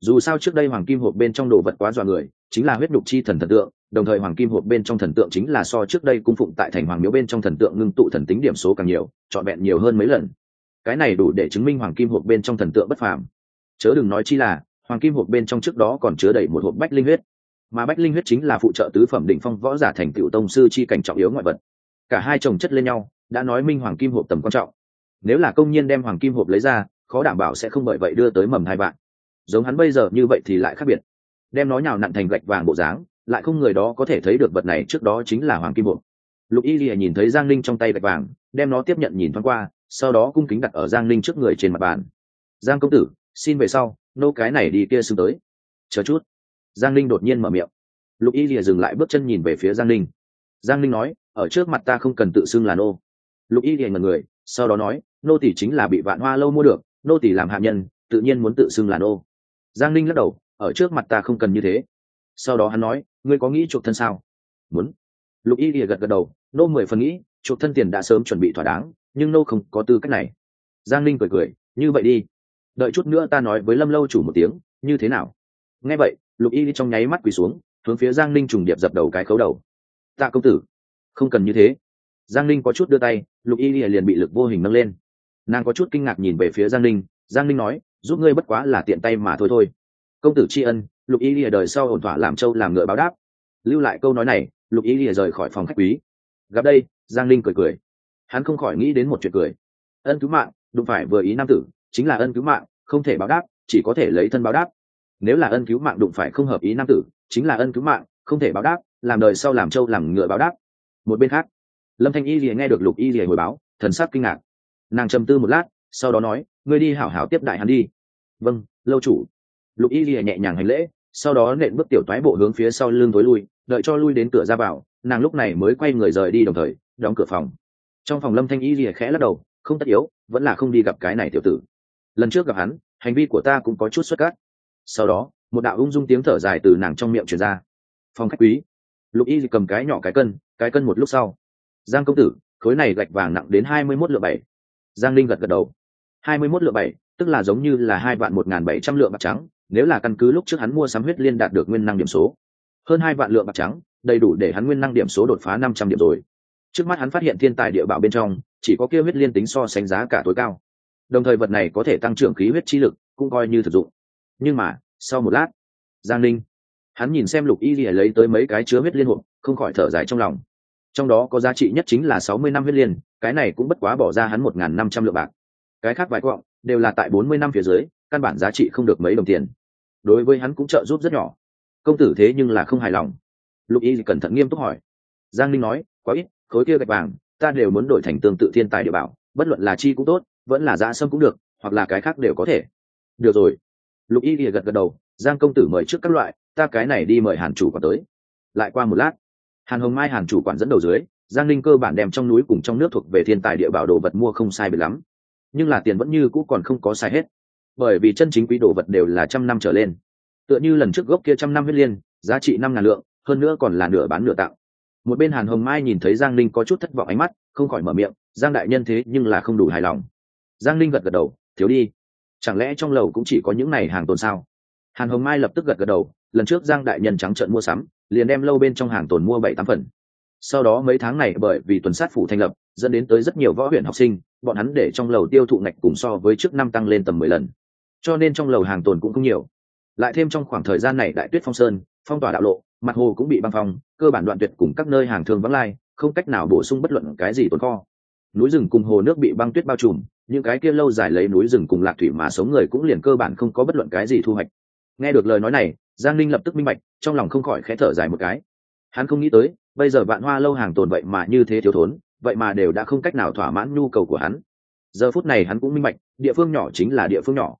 Dù sao trước đây hoàng kim hộp bên trong đồ vật quá dọa người, chính là huyết nhục chi thần thần tượng, đồng thời hoàng kim hộp bên trong thần tượng chính là so trước đây cung phụng tại thành hoàng miếu bên trong thần tượng ngưng tụ thần tính điểm số càng nhiều, trọn vẹn nhiều hơn mấy lần. Cái này đủ để chứng minh hoàng kim hộp bên trong thần tượng bất phàm. Chớ đừng nói chi là hoàng kim hộp bên trong trước đó còn chứa đầy một hộp bách linh huyết. Mà bách linh huyết chính là phụ trợ tứ phẩm đỉnh phong võ giả thành cựu tông sư chi cảnh trọng yếu ngoại vật. Cả hai chồng chất lên nhau, đã nói minh hoàng kim hộp tầm quan trọng. Nếu là công nhân đem hoàng kim hộp lấy ra, khó đảm bảo sẽ không bởi vậy đưa tới mầm hai bạn giống hắn bây giờ như vậy thì lại khác biệt. Đem nó nhào nặn thành gạch vàng bộ dáng, lại không người đó có thể thấy được vật này trước đó chính là hoàng kim hộp. Lục y lìa nhìn thấy giang linh trong tay gạch vàng, đem nó tiếp nhận nhìn thoáng qua, sau đó cung kính đặt ở giang linh trước người trên mặt bàn. Giang công tử xin về sau, nô cái này đi kia xưng tới. Chờ chút. Giang linh đột nhiên mở miệng. Lục y lìa dừng lại bước chân nhìn về phía giang linh giang linh nói, ở trước mặt ta không cần tự xưng là nô. Lục y lìa ngần người, sau đó nói, nô tỷ chính là bị vạn hoa lâu mua được, nô tỷ làm hạ nhân, tự nhiên muốn tự xưng là nô. Giang linh lắc đầu, ở trước mặt ta không cần như thế. Sau đó hắn nói, ngươi có nghĩ chuộc thân sao? Muốn. Lục y lìa gật gật đầu, nô mười phần nghĩ, chuộc thân tiền đã sớm chuẩn bị thỏa đáng, nhưng nô không có tư cách này. Giang linh cười cười, như vậy đi đợi chút nữa ta nói với lâm lâu chủ một tiếng, như thế nào? Nghe vậy, lục y trong nháy mắt quỳ xuống, hướng phía giang linh trùng điệp dập đầu cái khấu đầu. Tạ công tử, không cần như thế. Giang linh có chút đưa tay, lục y liền bị lực vô hình nâng lên. Nàng có chút kinh ngạc nhìn về phía giang linh giang linh nói, giúp ngươi bất quá là tiện tay mà thôi thôi. Công tử tri ân, lục y lìa đời sau ổn thỏa làm châu làm ngựa báo đáp. Lưu lại câu nói này, lục y lìa rời khỏi phòng khách quý. Gặp đây, giang linh cười cười. Hắn không khỏi nghĩ đến một chuyện cười. Ân cứu mạng, đụng phải vừa ý nam tử chính là ân cứu mạng, không thể báo đáp, chỉ có thể lấy thân báo đáp. Nếu là ân cứu mạng đụng phải không hợp ý nam tử, chính là ân cứu mạng, không thể báo đáp, làm đời sau làm châu làm ngựa báo đáp. Một bên khác, lâm thanh y rìa nghe được lục y rìa hồi báo, thần sắc kinh ngạc. Nàng trầm tư một lát, sau đó nói, ngươi đi hảo hảo tiếp đại hắn đi. Vâng lâu chủ. Lục y lìa nhẹ nhàng hành lễ, sau đó nện bước tiểu toái bộ hướng phía sau lưng tối lui, đợi cho lui đến cửa ra vào, nàng lúc này mới quay người rời đi đồng thời, đóng cửa phòng. Trong phòng lâm thanh y lìa khẽ lắc đầu, không tất yếu, vẫn là không đi gặp cái này tiểu tử lần trước gặp hắn, hành vi của ta cũng có chút xuất cát sau đó, một đạo ung dung tiếng thở dài từ nàng trong miệng truyền ra. Phòng khách quý. Lục y cầm cái nhỏ cái cân cái cân một lúc sau. Giang công tử, khối này gạch vàng nặng đến hai mươi mốt lượng bảy. Giang linh gật gật đầu. hai mươi mốt lượng bảy, tức là giống như là hai vạn một n g h n bảy trăm lượng bạc trắng, nếu là căn cứ lúc trước hắn mua sắm huyết liên đạt được nguyên năng điểm số. Hơn hai vạn lượng bạc trắng, đầy đủ để hắn nguyên năng điểm số đột phá năm trăm điểm rồi. Trước mắt hắn phát hiện thiên tài địa bảo bên trong, chỉ có kia huyết liên tính so sánh giá cả tối cao đồng thời vật này có thể tăng trưởng khí huyết chi lực, cũng coi như thực dụng. Nhưng mà, sau một lát, giang linh hắn nhìn xem lục y lìa lấy tới mấy cái chứa huyết liên hộp, không khỏi thở dài trong lòng. Trong đó có giá trị nhất chính là sáu mươi năm huyết liên, cái này cũng bất quá bỏ ra hắn một n g h n năm trăm lượng bạc. Cái khác vài quọng đều là tại bốn mươi năm phía dưới, căn bản giá trị không được mấy đồng tiền. Đối với hắn cũng trợ giúp rất nhỏ. Công tử thế nhưng là không hài lòng. Lục y cẩn thận nghiêm túc hỏi. Giang linh nói, quá ít, khối kia gạch vàng, ta đều muốn đổi thành tương tự thiên tài địa bảo, bất luận là chi cũng tốt vẫn là giá sâm cũng được, hoặc là cái khác đều có thể. Được rồi. Lục y gật gật đầu, giang công tử mời trước các loại, ta cái này đi mời hàn chủ quản tới. Lại qua một lát, hàn hồng mai hàn chủ quản dẫn đầu dưới, giang linh cơ bản đem trong núi cùng trong nước thuộc về thiên tài địa bảo đồ vật mua không sai biệt lắm. Nhưng là tiền vẫn như cũ còn không có sai hết. Bởi vì chân chính quý đồ vật đều là trăm năm trở lên. Tựa như lần trước gốc kia trăm năm huyết liên, giá trị năm ngàn lượng, hơn nữa còn là nửa bán nửa tặng một bên hàn hồng mai nhìn thấy giang linh có chút thất vọng ánh mắt, không khỏi mở miệng, giang đại nhân thế nhưng là không đủ hài lòng giang linh gật gật đầu, thiếu đi. Chẳng lẽ trong lầu cũng chỉ có những này hàng tồn sao? Hàn hồng mai lập tức gật gật đầu, lần trước giang đại nhân trắng trợn mua sắm, liền đem lâu bên trong hàng tồn mua bảy tám phần. Sau đó mấy tháng này bởi vì tuần sát phủ thành lập, dẫn đến tới rất nhiều võ huyện học sinh, bọn hắn để trong lầu tiêu thụ ngạch cùng so với trước năm tăng lên tầm mười lần. Cho nên trong lầu hàng tồn cũng không nhiều. Lại thêm trong khoảng thời gian này đại tuyết phong sơn, phong tỏa đạo lộ, mặt hồ cũng bị băng phong, cơ bản đoạn tuyệt cùng các nơi hàng thường vắng lai, không cách nào bổ sung bất luận cái gì tồn kho. Núi rừng cùng hồ nước bị băng tuyết bao trùm những cái kia lâu dài lấy núi rừng cùng lạc thủy mà sống người cũng liền cơ bản không có bất luận cái gì thu hoạch. Nghe được lời nói này, giang linh lập tức minh bạch, trong lòng không khỏi khẽ thở dài một cái. Hắn không nghĩ tới, bây giờ vạn hoa lâu hàng tồn vậy mà như thế thiếu thốn, vậy mà đều đã không cách nào thỏa mãn nhu cầu của hắn. Giờ phút này hắn cũng minh bạch, địa phương nhỏ chính là địa phương nhỏ.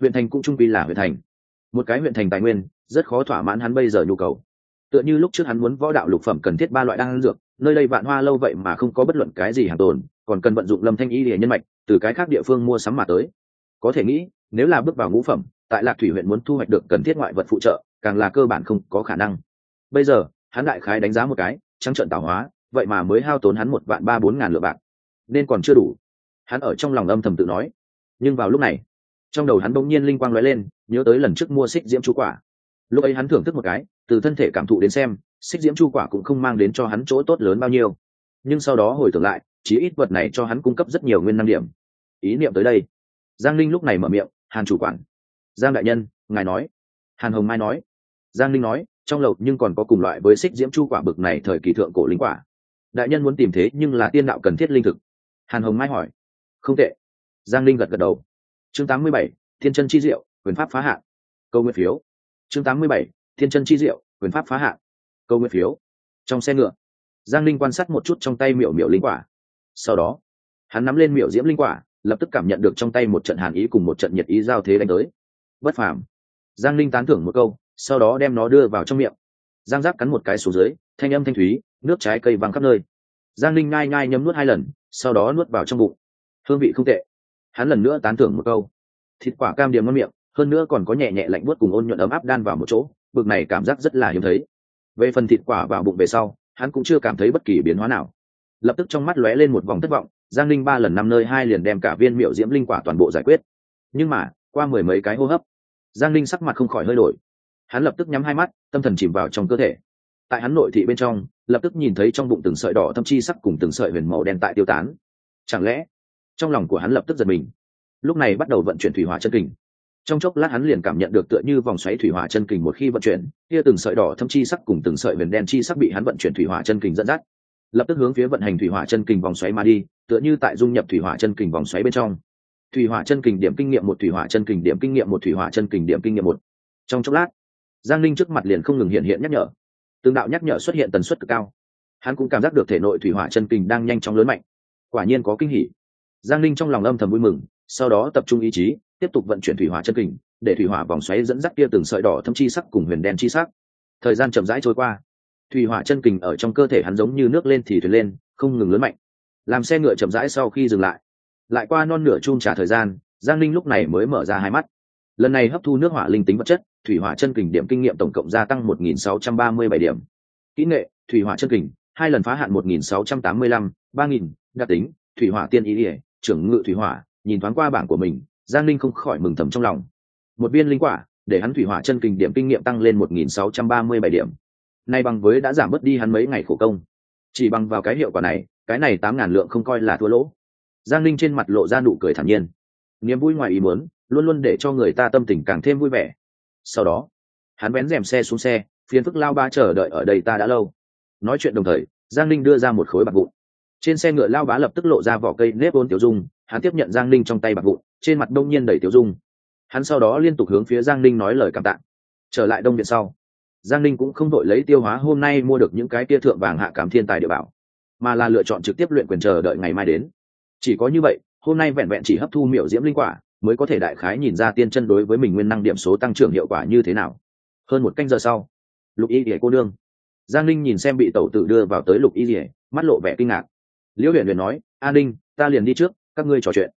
Huyện thành cũng trung quy là huyện thành. Một cái huyện thành tài nguyên, rất khó thỏa mãn hắn bây giờ nhu cầu. Tựa như lúc trước hắn muốn võ đạo lục phẩm cần thiết ba loại đan dược, nơi đây vạn hoa lâu vậy mà không có bất luận cái gì hàng tồn còn cần vận dụng lâm thanh y để nhân mạch, từ cái khác địa phương mua sắm mà tới. Có thể nghĩ, nếu là bước vào ngũ phẩm, tại lạc thủy huyện muốn thu hoạch được cần thiết ngoại vật phụ trợ, càng là cơ bản không có khả năng. Bây giờ, hắn đại khái đánh giá một cái, trắng trận tạo hóa, vậy mà mới hao tốn hắn một vạn ba bốn ngàn lượng bạc. Nên còn chưa đủ. Hắn ở trong lòng âm thầm tự nói. Nhưng vào lúc này, trong đầu hắn bỗng nhiên linh quang lóe lên, nhớ tới lần trước mua xích diễm chu quả. Lúc ấy hắn thưởng thức một cái, từ thân thể cảm thụ đến xem, xích diễm chu quả cũng không mang đến cho hắn chỗ tốt lớn bao nhiêu. Nhưng sau đó hồi tưởng lại chí ít vật này cho hắn cung cấp rất nhiều nguyên năng điểm. Ý niệm tới đây. Giang linh lúc này mở miệng hàn chủ quản. Giang đại nhân ngài nói. Hàn hồng mai nói. Giang linh nói trong lầu nhưng còn có cùng loại với xích diễm chu quả bực này thời kỳ thượng cổ linh quả. Đại nhân muốn tìm thế nhưng là tiên đạo cần thiết linh thực. Hàn hồng mai hỏi. Không tệ. Giang linh gật gật đầu. Chương 87, thiên chân chi diệu quyền pháp phá hạn. Câu nguyện phiếu. Chương 87, thiên chân chi diệu quyền pháp phá hạn. Câu nguyện phiếu. Trong xe ngựa. Giang linh quan sát một chút trong tay miểu miểu linh quả sau đó, hắn nắm lên miểu diễm linh quả, lập tức cảm nhận được trong tay một trận hàn ý cùng một trận nhiệt ý giao thế đánh tới. Bất phàm. Giang linh tán thưởng một câu, sau đó đem nó đưa vào trong miệng. Giang giáp cắn một cái xuống dưới, thanh âm thanh thúy, nước trái cây văng khắp nơi. Giang linh ngai ngai nhấm nuốt hai lần, sau đó nuốt vào trong bụng. Hương vị không tệ. Hắn lần nữa tán thưởng một câu. Thịt quả cam điểm ngon miệng, hơn nữa còn có nhẹ nhẹ lạnh buốt cùng ôn nhuận ấm áp đan vào một chỗ, bực này cảm giác rất là hiếm thấy. Về phần thịt quả vào bụng về sau, hắn cũng chưa cảm thấy bất kỳ biến hóa nào lập tức trong mắt lóe lên một vòng thất vọng, giang linh ba lần năm nơi hai liền đem cả viên miệu diễm linh quả toàn bộ giải quyết. Nhưng mà, qua mười mấy cái hô hấp, giang linh sắc mặt không khỏi hơi đổi. Hắn lập tức nhắm hai mắt, tâm thần chìm vào trong cơ thể. Tại hắn nội thị bên trong, lập tức nhìn thấy trong bụng từng sợi đỏ thâm chi sắc cùng từng sợi huyền màu đen tại tiêu tán. Chẳng lẽ, trong lòng của hắn lập tức giật mình? Lúc này bắt đầu vận chuyển thủy hỏa chân kình. Trong chốc lát hắn liền cảm nhận được tựa như vòng xoáy thủy hỏa chân kình một khi vận chuyển, kia từng sợi đỏ thâm chi sắc cùng từng sợi huyền đen chi sắc bị hắn vận chuyển thủy hỏa chân kình dẫn dắt lập tức hướng phía vận hành thủy hỏa chân kình vòng xoáy mà đi, tựa như tại dung nhập thủy hỏa chân kình vòng xoáy bên trong. Thủy hỏa chân kình điểm kinh nghiệm một, thủy hỏa chân kình điểm kinh nghiệm một, thủy hỏa chân kình điểm kinh nghiệm một. Trong chốc lát, giang linh trước mặt liền không ngừng hiện hiện nhắc nhở. Tương đạo nhắc nhở xuất hiện tần suất cực cao. Hắn cũng cảm giác được thể nội thủy hỏa chân kình đang nhanh chóng lớn mạnh. Quả nhiên có kinh hỉ. Giang linh trong lòng âm thầm vui mừng, sau đó tập trung ý chí, tiếp tục vận chuyển thủy hỏa chân kình, để thủy hỏa vòng xoáy dẫn dắt kia từng sợi đỏ thâm chi sắc cùng huyền đen chi sắc. Thời gian chậm rãi trôi qua thủy hỏa chân kình ở trong cơ thể hắn giống như nước lên thì thuyền lên, không ngừng lớn mạnh. Làm xe ngựa chậm rãi sau khi dừng lại. Lại qua non nửa chung trả thời gian, giang linh lúc này mới mở ra hai mắt. Lần này hấp thu nước hỏa linh tính vật chất, thủy hỏa chân kình điểm kinh nghiệm tổng cộng gia tăng 1.637 điểm. Kỹ nghệ, thủy hỏa chân kình, hai lần phá hạn một nghìn sáu trăm tám mươi lăm, ba nghìn, đặc tính, thủy hỏa tiên ý ỉa, trưởng ngự thủy hỏa, nhìn thoáng qua bảng của mình, giang linh không khỏi mừng thầm trong lòng. Một viên linh quả, để hắn thủy hỏa chân kình điểm kinh nghiệm tăng lên một nghìn sáu trăm ba mươi bảy điểm nay bằng với đã giảm bớt đi hắn mấy ngày khổ công. Chỉ bằng vào cái hiệu quả này, cái này tám ngàn lượng không coi là thua lỗ. Giang linh trên mặt lộ ra nụ cười thản nhiên. Niềm vui ngoài ý muốn, luôn luôn để cho người ta tâm tình càng thêm vui vẻ. Sau đó, hắn bén rèm xe xuống xe phiến phức lao ba chờ đợi ở đây ta đã lâu. Nói chuyện đồng thời, giang linh đưa ra một khối bạc vụn. Trên xe ngựa lao bá lập tức lộ ra vỏ cây nếp ôn tiểu dung, hắn tiếp nhận giang linh trong tay bạc vụn, trên mặt đông nhiên đầy tiểu dung. Hắn sau đó liên tục hướng phía giang linh nói lời cảm tạ. Trở lại đông viện sau giang Ninh cũng không đội lấy tiêu hóa hôm nay mua được những cái tia thượng vàng hạ cám thiên tài địa bảo mà là lựa chọn trực tiếp luyện quyền chờ đợi ngày mai đến. Chỉ có như vậy hôm nay vẹn vẹn chỉ hấp thu miểu diễm linh quả mới có thể đại khái nhìn ra tiên chân đối với mình nguyên năng điểm số tăng trưởng hiệu quả như thế nào. Hơn một canh giờ sau lục y rỉa cô đương, giang linh nhìn xem bị tẩu tự đưa vào tới lục y rỉa mắt lộ vẻ kinh ngạc. Liễu huyền huyền nói a ninh ta liền đi trước các ngươi trò chuyện.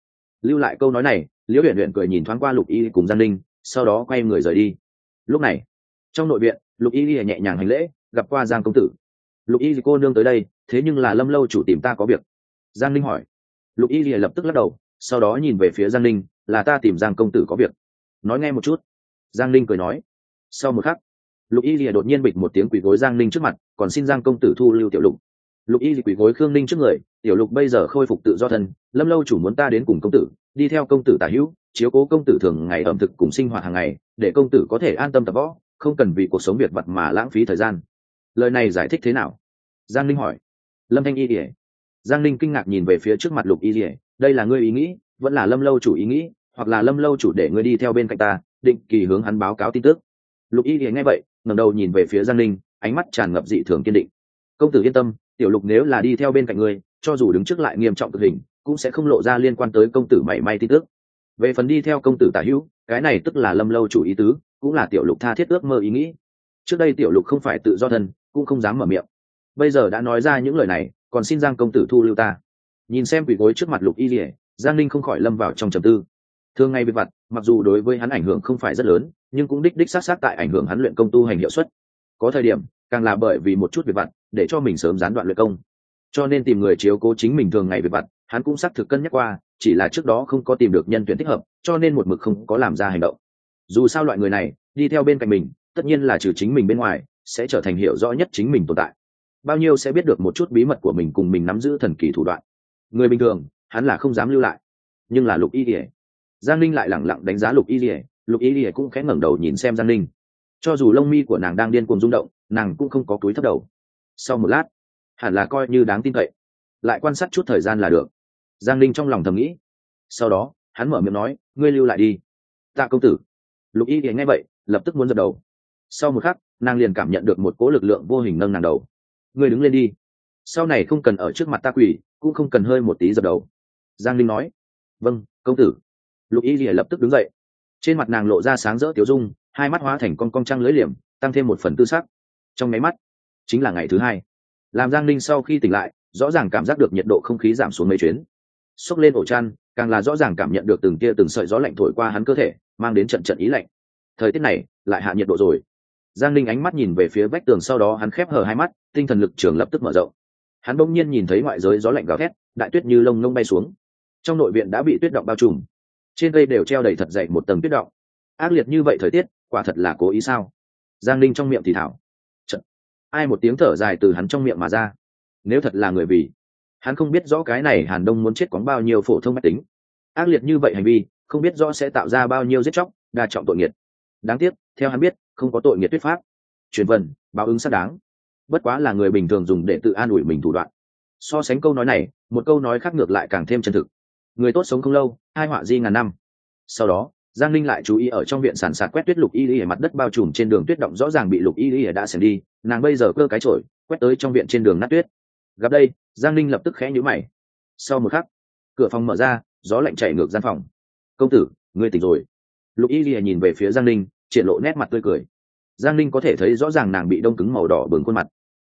Lưu lại câu nói này liễu huyền huyền cười nhìn thoáng qua lục y cùng giang linh sau đó quay người rời đi. Lúc này trong nội viện lục y nhẹ nhàng hành lễ, gặp qua giang công tử. Lục y cô nương tới đây, thế nhưng là lâm lâu chủ tìm ta có việc. Giang linh hỏi. Lục y lập tức lắc đầu, sau đó nhìn về phía giang linh là ta tìm giang công tử có việc. Nói nghe một chút. Giang linh cười nói. Sau một khắc, lục y lìa đột nhiên bịch một tiếng quỷ gối giang linh trước mặt, còn xin giang công tử thu lưu tiểu lục. Lục y quỷ gối khương Linh trước người, tiểu lục bây giờ khôi phục tự do thân, lâm lâu chủ muốn ta đến cùng công tử, đi theo công tử tả hữu, chiếu cố công tử thường ngày ẩm thực cùng sinh hoạt hàng ngày, để công tử có thể an tâm tập võ không cần vì cuộc sống việc vặt mà lãng phí thời gian. Lời này giải thích thế nào? Giang linh hỏi. Lâm thanh y ỉa giang linh kinh ngạc nhìn về phía trước mặt lục y ỉa đây là ngươi ý nghĩ, vẫn là lâm lâu chủ ý nghĩ, hoặc là lâm lâu chủ để ngươi đi theo bên cạnh ta, định kỳ hướng hắn báo cáo tin tức. Lục y ỉa nghe vậy, ngẩng đầu nhìn về phía giang linh ánh mắt tràn ngập dị thường kiên định. Công tử yên tâm, tiểu lục nếu là đi theo bên cạnh ngươi, cho dù đứng trước lại nghiêm trọng cực hình, cũng sẽ không lộ ra liên quan tới công tử mảy may tin tức. Về phần đi theo công tử tả hữu, cái này tức là lâm lâu chủ ý tứ cũng là tiểu lục tha thiết ước mơ ý nghĩ. Trước đây tiểu lục không phải tự do thân, cũng không dám mở miệng. Bây giờ đã nói ra những lời này, còn xin giang công tử thu lưu ta. Nhìn xem quỷ gối trước mặt lục y lỉa giang linh không khỏi lâm vào trong trầm tư. Thường ngày việc vặt, mặc dù đối với hắn ảnh hưởng không phải rất lớn, nhưng cũng đích đích sát sát tại ảnh hưởng hắn luyện công tu hành hiệu suất. Có thời điểm, càng là bởi vì một chút việc vặt, để cho mình sớm gián đoạn luyện công. Cho nên tìm người chiếu cố chính mình thường ngày việc vặt, hắn cũng xác thực cân nhắc qua, chỉ là trước đó không có tìm được nhân tuyển thích hợp, cho nên một mực không có làm ra hành động dù sao loại người này, đi theo bên cạnh mình, tất nhiên là trừ chính mình bên ngoài, sẽ trở thành hiểu rõ nhất chính mình tồn tại. Bao nhiêu sẽ biết được một chút bí mật của mình cùng mình nắm giữ thần kỳ thủ đoạn. Người bình thường, hắn là không dám lưu lại. Nhưng là lục y ỉa giang linh lại lẳng lặng đánh giá lục y ỉa lục y ỉa cũng khẽ ngẩng đầu nhìn xem giang linh cho dù lông mi của nàng đang điên cuồng rung động, nàng cũng không có túi thấp đầu. Sau một lát, hẳn là coi như đáng tin cậy. Lại quan sát chút thời gian là được. Giang linh trong lòng thầm nghĩ. Sau đó, hắn mở miệng nói, ngươi lưu lại đi. Tạ công tử lục y thì nghe vậy, lập tức muốn dập đầu. Sau một khắc, nàng liền cảm nhận được một cỗ lực lượng vô hình nâng nàng đầu. Người đứng lên đi. Sau này không cần ở trước mặt ta quỷ cũng không cần hơi một tí dập đầu. Giang linh nói. Vâng công tử. Lục y thì lập tức đứng dậy. Trên mặt nàng lộ ra sáng rỡ tiểu dung, hai mắt hóa thành con cong trăng lưới liềm, tăng thêm một phần tư sắc. Trong máy mắt, chính là ngày thứ hai. Làm giang linh sau khi tỉnh lại, rõ ràng cảm giác được nhiệt độ không khí giảm xuống mấy chuyến. Xốc lên ổ chăn, càng là rõ ràng cảm nhận được từng tia từng sợi gió lạnh thổi qua hắn cơ thể mang đến trận trận ý lạnh. Thời tiết này, lại hạ nhiệt độ rồi. Giang linh ánh mắt nhìn về phía vách tường sau đó, hắn khép hờ hai mắt, tinh thần lực trường lập tức mở rộng. Hắn bỗng nhiên nhìn thấy ngoại giới gió lạnh gào thét, đại tuyết như lông lông bay xuống. Trong nội viện đã bị tuyết động bao trùm. Trên cây đều treo đầy thật dậy một tầng tuyết động. Ác liệt như vậy thời tiết, quả thật là cố ý sao? Giang linh trong miệng thì thảo. Chật. ai một tiếng thở dài từ hắn trong miệng mà ra. Nếu thật là người vì, hắn không biết rõ cái này hàn đông muốn chết quán bao nhiêu phổ thông mách tính. Ác liệt như vậy hành vi không biết rõ sẽ tạo ra bao nhiêu giết chóc, đa trọng tội nghiệt. Đáng tiếc, theo hắn biết, không có tội nghiệt tuyết pháp. Truyền vần, báo ứng xác đáng. Bất quá là người bình thường dùng để tự an ủi mình thủ đoạn. So sánh câu nói này, một câu nói khác ngược lại càng thêm chân thực. Người tốt sống không lâu, hai họa di ngàn năm. Sau đó, giang linh lại chú ý ở trong viện sản sạt quét tuyết lục y y ở mặt đất bao trùm trên đường tuyết động rõ ràng bị lục y y đã xẻng đi, nàng bây giờ cơ cái trội quét tới trong viện trên đường nát tuyết. Gặp đây, giang linh lập tức khẽ nhíu mày. Sau một khắc, cửa phòng mở ra, gió lạnh chảy ngược gian phòng công tử, ngươi tỉnh rồi. Lục y lìa nhìn về phía giang linh triển lộ nét mặt tươi cười. Giang linh có thể thấy rõ ràng nàng bị đông cứng màu đỏ bừng khuôn mặt.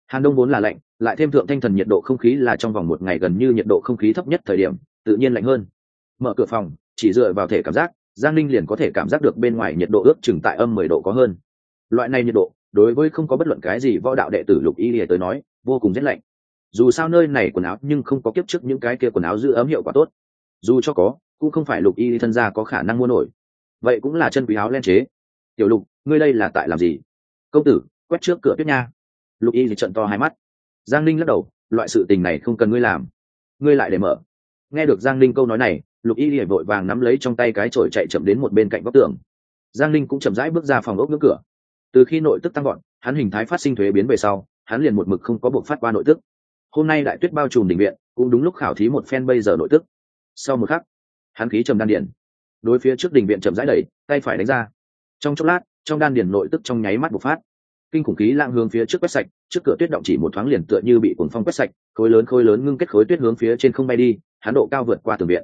Hàn đông vốn là lạnh, lại thêm thượng thanh thần nhiệt độ không khí là trong vòng một ngày gần như nhiệt độ không khí thấp nhất thời điểm, tự nhiên lạnh hơn. Mở cửa phòng, chỉ dựa vào thể cảm giác, giang linh liền có thể cảm giác được bên ngoài nhiệt độ ước chừng tại âm mười độ có hơn. Loại này nhiệt độ, đối với không có bất luận cái gì võ đạo đệ tử lục y lìa tới nói, vô cùng rét lạnh. Dù sao nơi này quần áo nhưng không có kiếp trước những cái kia quần áo giữ ấm hiệu quả tốt dù cho có, cũng không phải lục y thân gia có khả năng mua nổi. Vậy cũng là chân quý áo len chế. Tiểu lục, ngươi đây là tại làm gì? Công tử, quét trước cửa tuyết nha. Lục y thì trận to hai mắt. Giang ninh lắc đầu, loại sự tình này không cần ngươi làm. Ngươi lại để mở. Nghe được giang ninh câu nói này, lục y thì vội vàng nắm lấy trong tay cái chổi chạy chậm đến một bên cạnh góc tường. Giang ninh cũng chậm rãi bước ra phòng ốc ngưỡng cửa. Từ khi nội tức tăng gọn hắn hình thái phát sinh thuế biến về sau, hắn liền một mực không có buộc phát qua nội tức. Hôm nay đại tuyết bao trùm đỉnh viện, cũng đúng lúc khảo thí một phen bây giờ nội tức sau một khắc, hắn khí trầm đan điển đối phía trước đình viện chậm rãi đẩy, tay phải đánh ra. Trong chốc lát, trong đan điển nội tức trong nháy mắt bộc phát. Kinh khủng khí lạng hướng phía trước quét sạch, trước cửa tuyết động chỉ một thoáng liền tựa như bị cuồng phong quét sạch, khối lớn khối lớn ngưng kết khối tuyết hướng phía trên không bay đi, hắn độ cao vượt qua tường viện.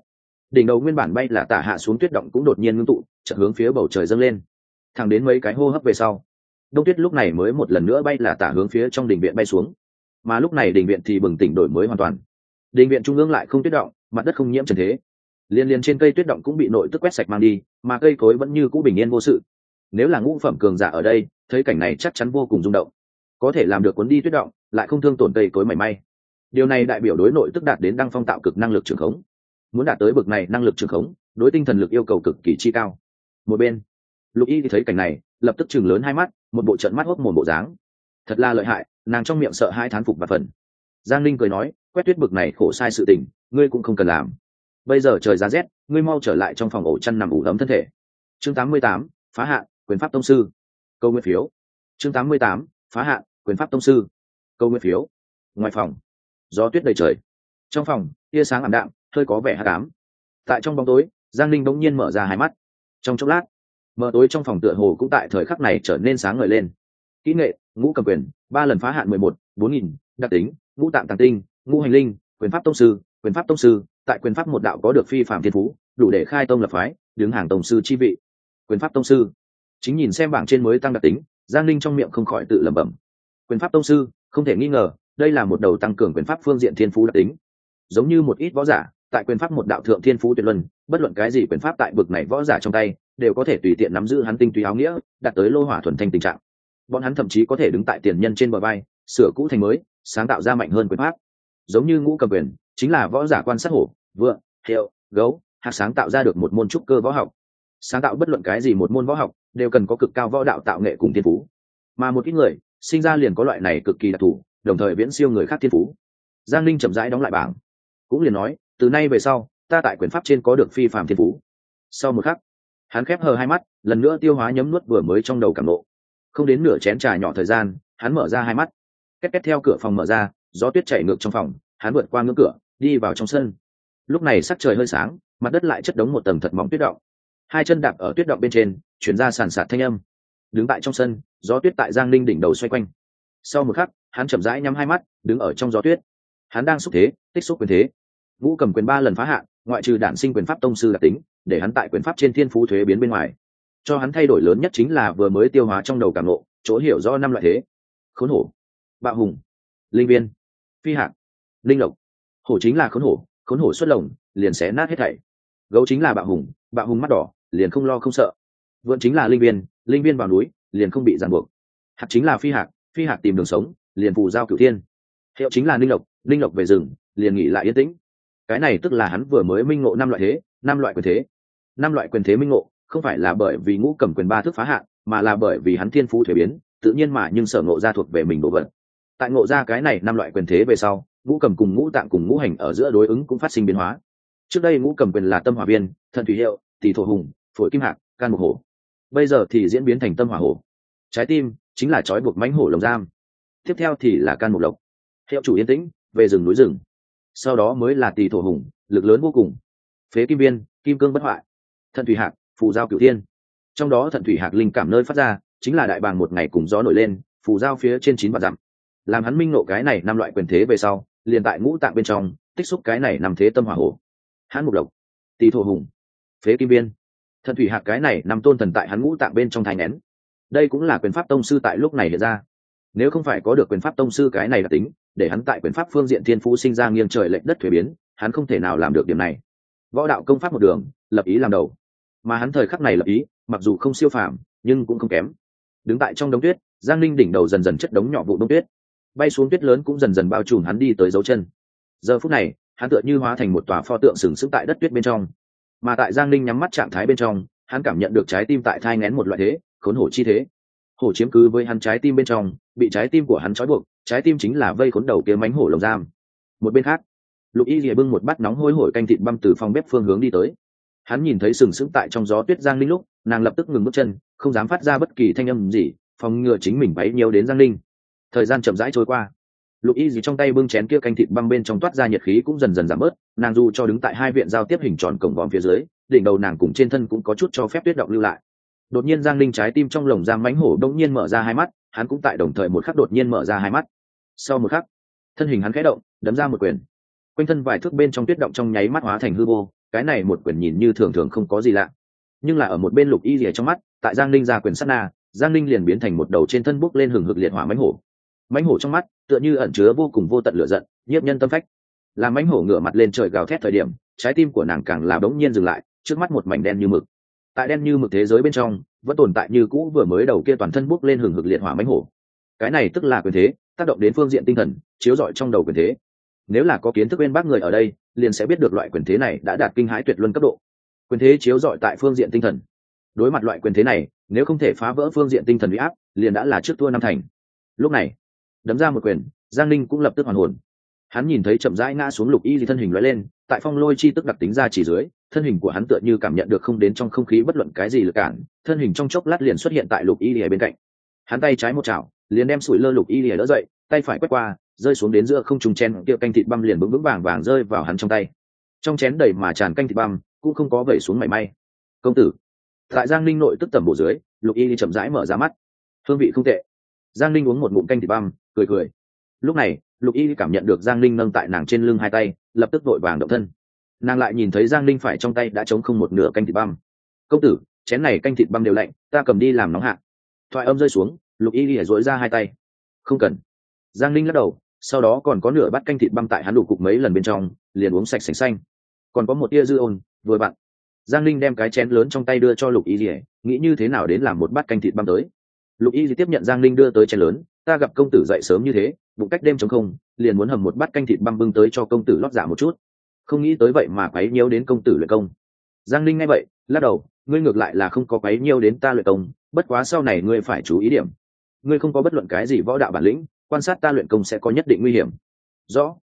Đỉnh đầu nguyên bản bay là tả hạ xuống tuyết động cũng đột nhiên ngưng tụ, chợt hướng phía bầu trời dâng lên. Thẳng đến mấy cái hô hấp về sau, đông tuyết lúc này mới một lần nữa bay là tả hướng phía trong đình viện bay xuống. Mà lúc này đình viện thì bừng tỉnh đổi mới hoàn toàn. Đình viện trung ương lại không tuyết động mặt đất không nhiễm trần thế. Liên liên trên cây tuyết động cũng bị nội tức quét sạch mang đi, mà cây cối vẫn như cũ bình yên vô sự. Nếu là ngũ phẩm cường giả ở đây, thấy cảnh này chắc chắn vô cùng rung động. Có thể làm được cuốn đi tuyết động, lại không thương tổn cây cối mảy may. Điều này đại biểu đối nội tức đạt đến đăng phong tạo cực năng lực trường khống. Muốn đạt tới bực này năng lực trường khống, đối tinh thần lực yêu cầu cực kỳ chi cao. Một bên, lục y thì thấy cảnh này, lập tức chừng lớn hai mắt, một bộ trận mắt hốc mồm bộ dáng. Thật là lợi hại, nàng trong miệng sợ hai thán phục và phần. Giang linh cười nói, quét tuyết bực này khổ sai sự tình ngươi cũng không cần làm. Bây giờ trời giá rét ngươi mau trở lại trong phòng ổ chăn nằm ủ ấm thân thể. Chương 88, phá hạn quyền pháp tông sư. Câu nguyên phiếu. Chương 88, phá hạn quyền pháp tông sư. Câu nguyên phiếu. Ngoài phòng gió tuyết đầy trời. Trong phòng tia sáng ảm đạm hơi có vẻ hát cám tại trong bóng tối giang linh bỗng nhiên mở ra hai mắt. Trong chốc lát mở tối trong phòng tựa hồ cũng tại thời khắc này trở nên sáng ngời lên. Kỹ nghệ ngũ cầm quyền ba lần phá hạn mười một bốn nghìn đặc tính ngũ tạng tàng tinh ngũ hành linh quyền pháp tông sư quyền pháp tông sư, tại quyền pháp một đạo có được phi phạm thiên phú, đủ để khai tông lập phái, đứng hàng tông sư chi vị. Quyền pháp tông sư. Chính nhìn xem bảng trên mới tăng đặc tính, giang linh trong miệng không khỏi tự lẩm bẩm. Quyền pháp tông sư, không thể nghi ngờ, đây là một đầu tăng cường quyền pháp phương diện thiên phú đặc tính. Giống như một ít võ giả, tại quyền pháp một đạo thượng thiên phú tuyệt luân, bất luận cái gì quyền pháp tại bực này võ giả trong tay, đều có thể tùy tiện nắm giữ hắn tinh túy áo nghĩa, đạt tới lô hỏa thuần thanh tình trạng. Bọn hắn thậm chí có thể đứng tại tiền nhân trên bờ vai, sửa cũ thành mới, sáng tạo ra mạnh hơn quyền pháp. Giống như ngũ cầm quyền chính là võ giả quan sát hổ, vựa hiệu gấu hạt sáng tạo ra được một môn trúc cơ võ học. Sáng tạo bất luận cái gì một môn võ học, đều cần có cực cao võ đạo tạo nghệ cùng thiên phú. Mà một ít người, sinh ra liền có loại này cực kỳ đặc thù, đồng thời viễn siêu người khác thiên phú. Giang linh chậm rãi đóng lại bảng, cũng liền nói, từ nay về sau, ta tại quyền pháp trên có được phi phạm thiên phú. Sau một khắc, hắn khép hờ hai mắt, lần nữa tiêu hóa nhấm nuốt vừa mới trong đầu cảm lộ không đến nửa chén trà nhỏ thời gian, hắn mở ra hai mắt. Két két theo cửa phòng mở ra, gió tuyết chảy ngược trong phòng, hắn vượt qua ngưỡng cửa đi vào trong sân. Lúc này sắc trời hơi sáng, mặt đất lại chất đống một tầng thật mỏng tuyết động. Hai chân đạp ở tuyết động bên trên, chuyển ra sàn sạt thanh âm. Đứng tại trong sân, gió tuyết tại giang linh đỉnh đầu xoay quanh. Sau một khắc, hắn chậm rãi nhắm hai mắt, đứng ở trong gió tuyết. Hắn đang xúc thế, tích xúc quyền thế. Vũ cầm quyền ba lần phá hạn ngoại trừ đản sinh quyền pháp tông sư đặc tính, để hắn tại quyền pháp trên thiên phú thuế biến bên ngoài. Cho hắn thay đổi lớn nhất chính là vừa mới tiêu hóa trong đầu cảm ngộ, chỗ hiểu do năm loại thế. Khốn hổ. Bạo hùng. Linh viên phi hạt linh lộc hổ chính là khốn hổ khốn hổ xuất lồng, liền xé nát hết thảy. Gấu chính là bạo hùng bạo hùng mắt đỏ, liền không lo không sợ. Vượn chính là linh viên linh viên vào núi, liền không bị ràng buộc. Hạt chính là phi hạt phi hạt tìm đường sống, liền phù giao cửu thiên. Hiệu chính là linh lộc linh lộc về rừng, liền nghỉ lại yên tĩnh. Cái này tức là hắn vừa mới minh ngộ năm loại thế, năm loại quyền thế. Năm loại quyền thế minh ngộ, không phải là bởi vì ngũ cầm quyền ba thức phá hạn, mà là bởi vì hắn thiên phú thuế biến, tự nhiên mà nhưng sở ngộ ra thuộc về mình đồ vật. Tại ngộ ra cái này năm loại quyền thế về sau ngũ cầm cùng ngũ tạng cùng ngũ hành ở giữa đối ứng cũng phát sinh biến hóa. Trước đây ngũ cầm quyền là tâm hỏa viên, thần thủy hiệu, tỷ thổ hùng, phổi kim hạc can mục hổ. Bây giờ thì diễn biến thành tâm hỏa hổ. Trái tim chính là trói buộc mánh hổ lồng giam. Tiếp theo thì là can mục lộc. Hiệu chủ yên tĩnh, về rừng núi rừng. Sau đó mới là tỷ thổ hùng, lực lớn vô cùng. Phế kim viên kim cương bất hoại. Thần thủy hạc, phù giao cửu thiên. Trong đó thần thủy hạc linh cảm nơi phát ra, chính là đại bàng một ngày cùng gió nổi lên, phù giao phía trên chín vạn dặm. Làm hắn minh nộ cái này năm loại quyền thế về sau liền tại ngũ tạng bên trong tích xúc cái này nằm thế tâm hỏa hổ. Hắn mục lộc tỷ thổ hùng phế kim biên, thần thủy hạt cái này nằm tôn thần tại hắn ngũ tạng bên trong thai nén đây cũng là quyền pháp tông sư tại lúc này hiện ra. Nếu không phải có được quyền pháp tông sư cái này là tính để hắn tại quyền pháp phương diện thiên phú sinh ra nghiêng trời lệnh đất thuế biến hắn không thể nào làm được điểm này. Võ đạo công pháp một đường lập ý làm đầu. Mà hắn thời khắc này lập ý mặc dù không siêu phàm nhưng cũng không kém. Đứng tại trong đống tuyết giang ninh đỉnh đầu dần dần chất đống nhỏ vụ đông tuyết bay xuống tuyết lớn cũng dần dần bao trùm hắn đi tới dấu chân. Giờ phút này, hắn tựa như hóa thành một tòa pho tượng sừng sững tại đất tuyết bên trong. Mà tại giang Linh nhắm mắt trạng thái bên trong, hắn cảm nhận được trái tim tại thai ngén một loại thế, khốn hổ chi thế. Hổ chiếm cứ với hắn trái tim bên trong, bị trái tim của hắn trói buộc, trái tim chính là vây khốn đầu kia mánh hổ lồng giam. Một bên khác, lục y rìa bưng một bát nóng hôi hổi canh thịt băm từ phòng bếp phương hướng đi tới. Hắn nhìn thấy sừng sững tại trong gió tuyết giang linh lúc, nàng lập tức ngừng bước chân, không dám phát ra bất kỳ thanh âm gì, phòng ngừa chính mình bấy nhiều đến giang linh thời gian chậm rãi trôi qua. Lục y gì trong tay bưng chén kia canh thịt băm bên trong toát ra nhiệt khí cũng dần dần giảm bớt, nàng dù cho đứng tại hai viện giao tiếp hình tròn cổng vòm phía dưới, đỉnh đầu nàng cùng trên thân cũng có chút cho phép tuyết động lưu lại. Đột nhiên giang linh trái tim trong lồng giang mánh hổ đông nhiên mở ra hai mắt, hắn cũng tại đồng thời một khắc đột nhiên mở ra hai mắt. Sau một khắc, thân hình hắn khẽ động, đấm ra một quyền. Quanh thân vài thước bên trong tuyết động trong nháy mắt hóa thành hư vô, cái này một quyền nhìn như thường thường không có gì lạ. Nhưng là ở một bên lục y rìa trong mắt, tại giang linh ra quyền sát na, giang linh liền biến thành một đầu trên thân bốc lên hừng hực liệt hỏa mánh hổ mánh hổ trong mắt, tựa như ẩn chứa vô cùng vô tận lửa giận, nhiếp nhân tâm phách. Làm mánh hổ ngửa mặt lên trời gào thét thời điểm, trái tim của nàng càng là đống nhiên dừng lại, trước mắt một mảnh đen như mực. Tại đen như mực thế giới bên trong, vẫn tồn tại như cũ vừa mới đầu kia toàn thân bốc lên hừng hực liệt hỏa mánh hổ. Cái này tức là quyền thế, tác động đến phương diện tinh thần, chiếu rọi trong đầu quyền thế. Nếu là có kiến thức bên bác người ở đây, liền sẽ biết được loại quyền thế này đã đạt kinh hãi tuyệt luân cấp độ. Quyền thế chiếu rọi tại phương diện tinh thần. Đối mặt loại quyền thế này, nếu không thể phá vỡ phương diện tinh thần bị áp, liền đã là trước thua năm thành. Lúc này đấm ra một quyền, giang ninh cũng lập tức hoàn hồn. Hắn nhìn thấy chậm rãi ngã xuống lục y thì thân hình loại lên, tại phong lôi chi tức đặc tính ra chỉ dưới, thân hình của hắn tựa như cảm nhận được không đến trong không khí bất luận cái gì lực cản, thân hình trong chốc lát liền xuất hiện tại lục y lìa bên cạnh. Hắn tay trái một chảo, liền đem sủi lơ lục y lìa đỡ dậy, tay phải quét qua, rơi xuống đến giữa không trùng chen, kia canh thịt băm liền vững vững vàng vàng rơi vào hắn trong tay. Trong chén đầy mà tràn canh thịt băm, cũng không có vẩy xuống mảy may. Công tử. Tại giang ninh nội tức tầm bổ dưới, lục y chậm rãi mở ra mắt. Hương vị không tệ. Giang ninh uống một ngụm canh thịt băm cười cười. Lúc này, lục y cảm nhận được giang linh nâng tại nàng trên lưng hai tay, lập tức vội vàng động thân. Nàng lại nhìn thấy giang linh phải trong tay đã chống không một nửa canh thịt băm. Công tử, chén này canh thịt băm đều lạnh, ta cầm đi làm nóng hạ. Thoại âm rơi xuống, lục y lìa dối ra hai tay. Không cần. Giang linh lắc đầu, sau đó còn có nửa bát canh thịt băm tại hắn đủ cục mấy lần bên trong, liền uống sạch sành xanh. Còn có một tia dư ôn, vừa bạn giang linh đem cái chén lớn trong tay đưa cho lục y lìa, nghĩ như thế nào đến làm một bát canh thịt băm tới lục y tiếp nhận giang Linh đưa tới chén lớn, ta gặp công tử dậy sớm như thế, bụng cách đêm chống không, liền muốn hầm một bát canh thịt băm bưng tới cho công tử lót dạ một chút. Không nghĩ tới vậy mà quấy nhiêu đến công tử luyện công. Giang Linh nghe vậy, lắc đầu, ngươi ngược lại là không có quấy nhiêu đến ta luyện công, bất quá sau này ngươi phải chú ý điểm. Ngươi không có bất luận cái gì võ đạo bản lĩnh, quan sát ta luyện công sẽ có nhất định nguy hiểm. Rõ.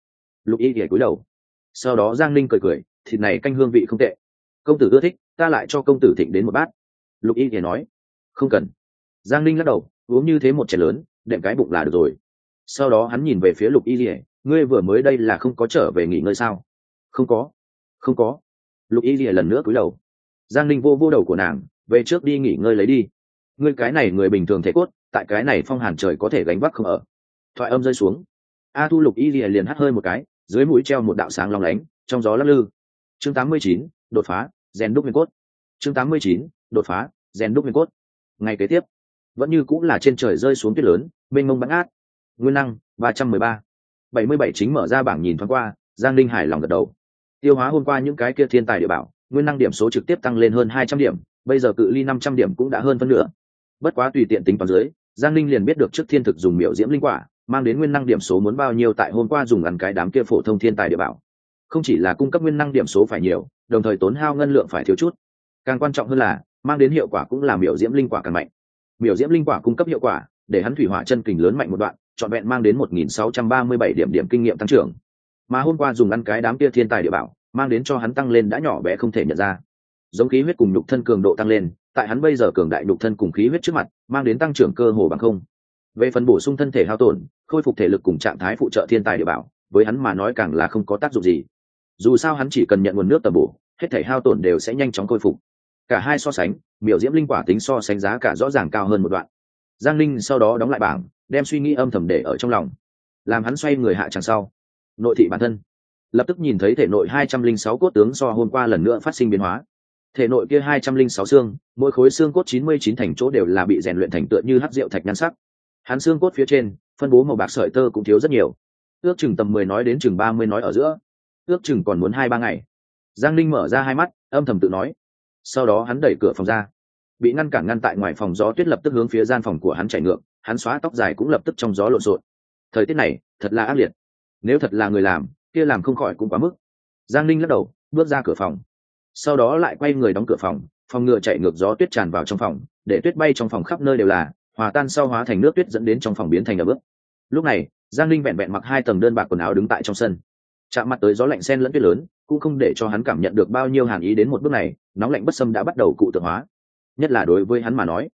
Lục y kể cúi đầu. Sau đó giang Linh cười cười, thịt này canh hương vị không tệ. Công tử ưa thích, ta lại cho công tử thịnh đến một bát. Lục y kể nói, không cần giang ninh lắc đầu uống như thế một chén lớn đệm cái bụng là được rồi. Sau đó hắn nhìn về phía lục y lìa ngươi vừa mới đây là không có trở về nghỉ ngơi sao? Không có không có. Lục y lìa lần nữa cúi đầu. Giang ninh vô vô đầu của nàng về trước đi nghỉ ngơi lấy đi. Ngươi cái này người bình thường thể cốt tại cái này phong hàn trời có thể gánh vác không ở. Thoại âm rơi xuống. A thu lục y lìa liền hắt hơi một cái dưới mũi treo một đạo sáng long lánh trong gió lắc lư. Chương 89, đột phá rèn đúc nguyên cốt. Chương 89, đột phá rèn đúc nguyên cốt. Ngày kế tiếp vẫn như cũng là trên trời rơi xuống tuyết lớn, mênh mông bắn át nguyên năng, ba trăm mười ba. bảy mươi bảy chính mở ra bảng nhìn thoáng qua, giang linh hài lòng gật đầu. Tiêu hóa hôm qua những cái kia thiên tài địa bảo, nguyên năng điểm số trực tiếp tăng lên hơn hai trăm điểm, bây giờ cự ly năm trăm điểm cũng đã hơn phân nửa. Bất quá tùy tiện tính toán dưới, giang linh liền biết được trước thiên thực dùng miểu diễm linh quả, mang đến nguyên năng điểm số muốn bao nhiêu tại hôm qua dùng ăn cái đám kia phổ thông thiên tài địa bảo. Không chỉ là cung cấp nguyên năng điểm số phải nhiều, đồng thời tốn hao ngân lượng phải thiếu chút. Càng quan trọng hơn là, mang đến hiệu quả cũng là miệu diễm linh quả càng mạnh miểu diễm linh quả cung cấp hiệu quả, để hắn thủy hỏa chân kình lớn mạnh một đoạn, trọn vẹn mang đến một nghìn sáu trăm ba mươi bảy điểm điểm kinh nghiệm tăng trưởng. Mà hôm qua dùng ăn cái đám kia thiên tài địa bảo, mang đến cho hắn tăng lên đã nhỏ bé không thể nhận ra. Giống khí huyết cùng nhục thân cường độ tăng lên, tại hắn bây giờ cường đại nhục thân cùng khí huyết trước mặt, mang đến tăng trưởng cơ hồ bằng không. Về phần bổ sung thân thể hao tổn, khôi phục thể lực cùng trạng thái phụ trợ thiên tài địa bảo, với hắn mà nói càng là không có tác dụng gì. Dù sao hắn chỉ cần nhận nguồn nước tầm bổ, hết thể hao tổn đều sẽ nhanh chóng khôi phục cả hai so sánh, miểu diễm linh quả tính so sánh giá cả rõ ràng cao hơn một đoạn. Giang linh sau đó đóng lại bảng, đem suy nghĩ âm thầm để ở trong lòng. Làm hắn xoay người hạ tràng sau. Nội thị bản thân. Lập tức nhìn thấy thể nội hai trăm linh sáu cốt tướng so hôm qua lần nữa phát sinh biến hóa. Thể nội kia hai trăm linh sáu xương, mỗi khối xương cốt chín mươi chín thành chỗ đều là bị rèn luyện thành tựa như hắc rượu thạch nhan sắc. Hắn xương cốt phía trên, phân bố màu bạc sợi tơ cũng thiếu rất nhiều. Ước chừng tầm mười nói đến chừng ba mươi nói ở giữa. Ước chừng còn muốn hai ba ngày. Giang linh mở ra hai mắt, âm thầm tự nói sau đó hắn đẩy cửa phòng ra. Bị ngăn cản ngăn tại ngoài phòng, gió tuyết lập tức hướng phía gian phòng của hắn chạy ngược, hắn xóa tóc dài cũng lập tức trong gió lộn xộn. Thời tiết này, thật là ác liệt. Nếu thật là người làm, kia làm không khỏi cũng quá mức. Giang ninh lắc đầu, bước ra cửa phòng. Sau đó lại quay người đóng cửa phòng phòng ngựa chạy ngược gió tuyết tràn vào trong phòng, để tuyết bay trong phòng khắp nơi đều là, hòa tan sau hóa thành nước tuyết dẫn đến trong phòng biến thành ở bước lúc này, giang linh vẹn vẹn mặc hai tầng đơn bạc quần áo đứng tại trong sân. Chạm mặt tới gió lạnh sen lẫn tuyết lớn, cũng không để cho hắn cảm nhận được bao nhiêu hàn ý đến một bước này nóng lạnh bất sâm đã bắt đầu cụ tượng hóa. Nhất là đối với hắn mà nói.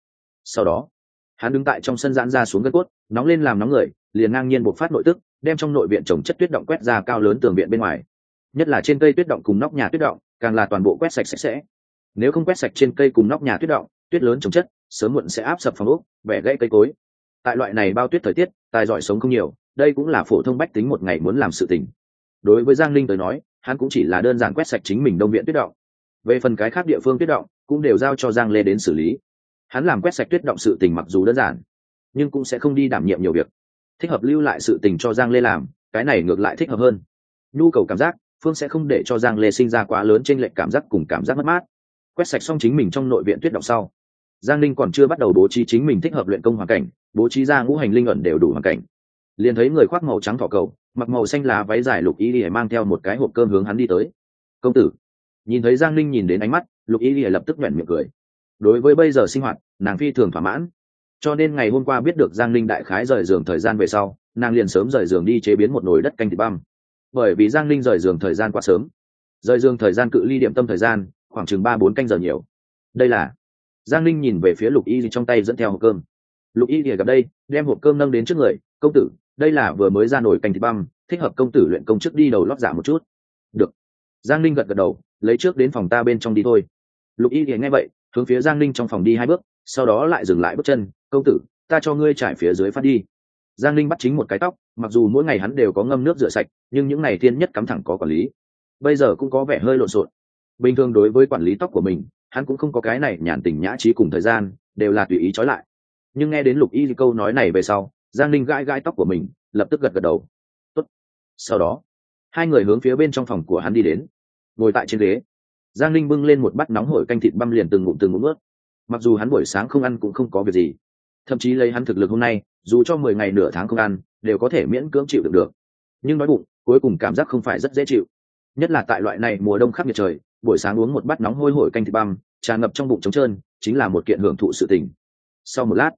Sau đó, hắn đứng tại trong sân giãn ra xuống gân cốt, nóng lên làm nóng người, liền ngang nhiên bộc phát nội tức, đem trong nội viện trồng chất tuyết động quét ra cao lớn tường viện bên ngoài. Nhất là trên cây tuyết động cùng nóc nhà tuyết động, càng là toàn bộ quét sạch sạch sẽ. Nếu không quét sạch trên cây cùng nóc nhà tuyết động, tuyết lớn trồng chất, sớm muộn sẽ áp sập phòng ốc, bẻ gãy cây cối. Tại loại này bao tuyết thời tiết, tài giỏi sống không nhiều, đây cũng là phổ thông bách tính một ngày muốn làm sự tình. Đối với giang linh tới nói, hắn cũng chỉ là đơn giản quét sạch chính mình đông viện tuyết động về phần cái khác địa phương tuyết động cũng đều giao cho giang lê đến xử lý. Hắn làm quét sạch tuyết động sự tình mặc dù đơn giản, nhưng cũng sẽ không đi đảm nhiệm nhiều việc. Thích hợp lưu lại sự tình cho giang lê làm, cái này ngược lại thích hợp hơn. Nhu cầu cảm giác, phương sẽ không để cho giang lê sinh ra quá lớn tranh lệch cảm giác cùng cảm giác mất mát. Quét sạch xong chính mình trong nội viện tuyết động sau, giang linh còn chưa bắt đầu bố trí chính mình thích hợp luyện công hoàn cảnh, bố trí ra ngũ hành linh ẩn đều đủ hoàn cảnh. Liền thấy người khoác màu trắng thỏ cầu, mặc màu xanh lá váy dài lục y để mang theo một cái hộp cơm hướng hắn đi tới. Công tử nhìn thấy giang linh nhìn đến ánh mắt, lục y lìa lập tức nhoẻn miệng cười. Đối với bây giờ sinh hoạt, nàng phi thường thỏa mãn. Cho nên ngày hôm qua biết được giang linh đại khái rời giường thời gian về sau, nàng liền sớm rời giường đi chế biến một nồi đất canh thịt băm. Bởi vì giang linh rời giường thời gian quá sớm. Rời giường thời gian cự ly điểm tâm thời gian, khoảng chừng ba bốn canh giờ nhiều. Đây là, giang linh nhìn về phía lục y trong tay dẫn theo hộp cơm. Lục y thì gặp đây, đem hộp cơm nâng đến trước người, công tử, đây là vừa mới ra nổi canh thịt băm, thích hợp công tử luyện công chức đi đầu lót giả một chút. Được giang linh gật gật đầu, lấy trước đến phòng ta bên trong đi thôi. Lục y thì nghe vậy, hướng phía giang linh trong phòng đi hai bước, sau đó lại dừng lại bước chân, công tử, ta cho ngươi trải phía dưới phát đi. Giang linh bắt chính một cái tóc, mặc dù mỗi ngày hắn đều có ngâm nước rửa sạch, nhưng những ngày thiên nhất cắm thẳng có quản lý. Bây giờ cũng có vẻ hơi lộn xộn. Bình thường đối với quản lý tóc của mình, hắn cũng không có cái này nhàn tình nhã trí cùng thời gian, đều là tùy ý trói lại. Nhưng nghe đến lục y câu nói này về sau, giang linh gãi gãi tóc của mình, lập tức gật gật đầu. Tốt. sau đó hai người hướng phía bên trong phòng của hắn đi đến. Ngồi tại trên ghế. Giang linh bưng lên một bát nóng hổi canh thịt băm liền từng ngụm từng ngụm ướt mặc dù hắn buổi sáng không ăn cũng không có việc gì, thậm chí lấy hắn thực lực hôm nay, dù cho mười ngày nửa tháng không ăn, đều có thể miễn cưỡng chịu được được. Nhưng nói bụng, cuối cùng cảm giác không phải rất dễ chịu. Nhất là tại loại này mùa đông khắc nghiệt trời, buổi sáng uống một bát nóng hôi hổi canh thịt băm, tràn ngập trong bụng trống trơn, chính là một kiện hưởng thụ sự tình. Sau một lát,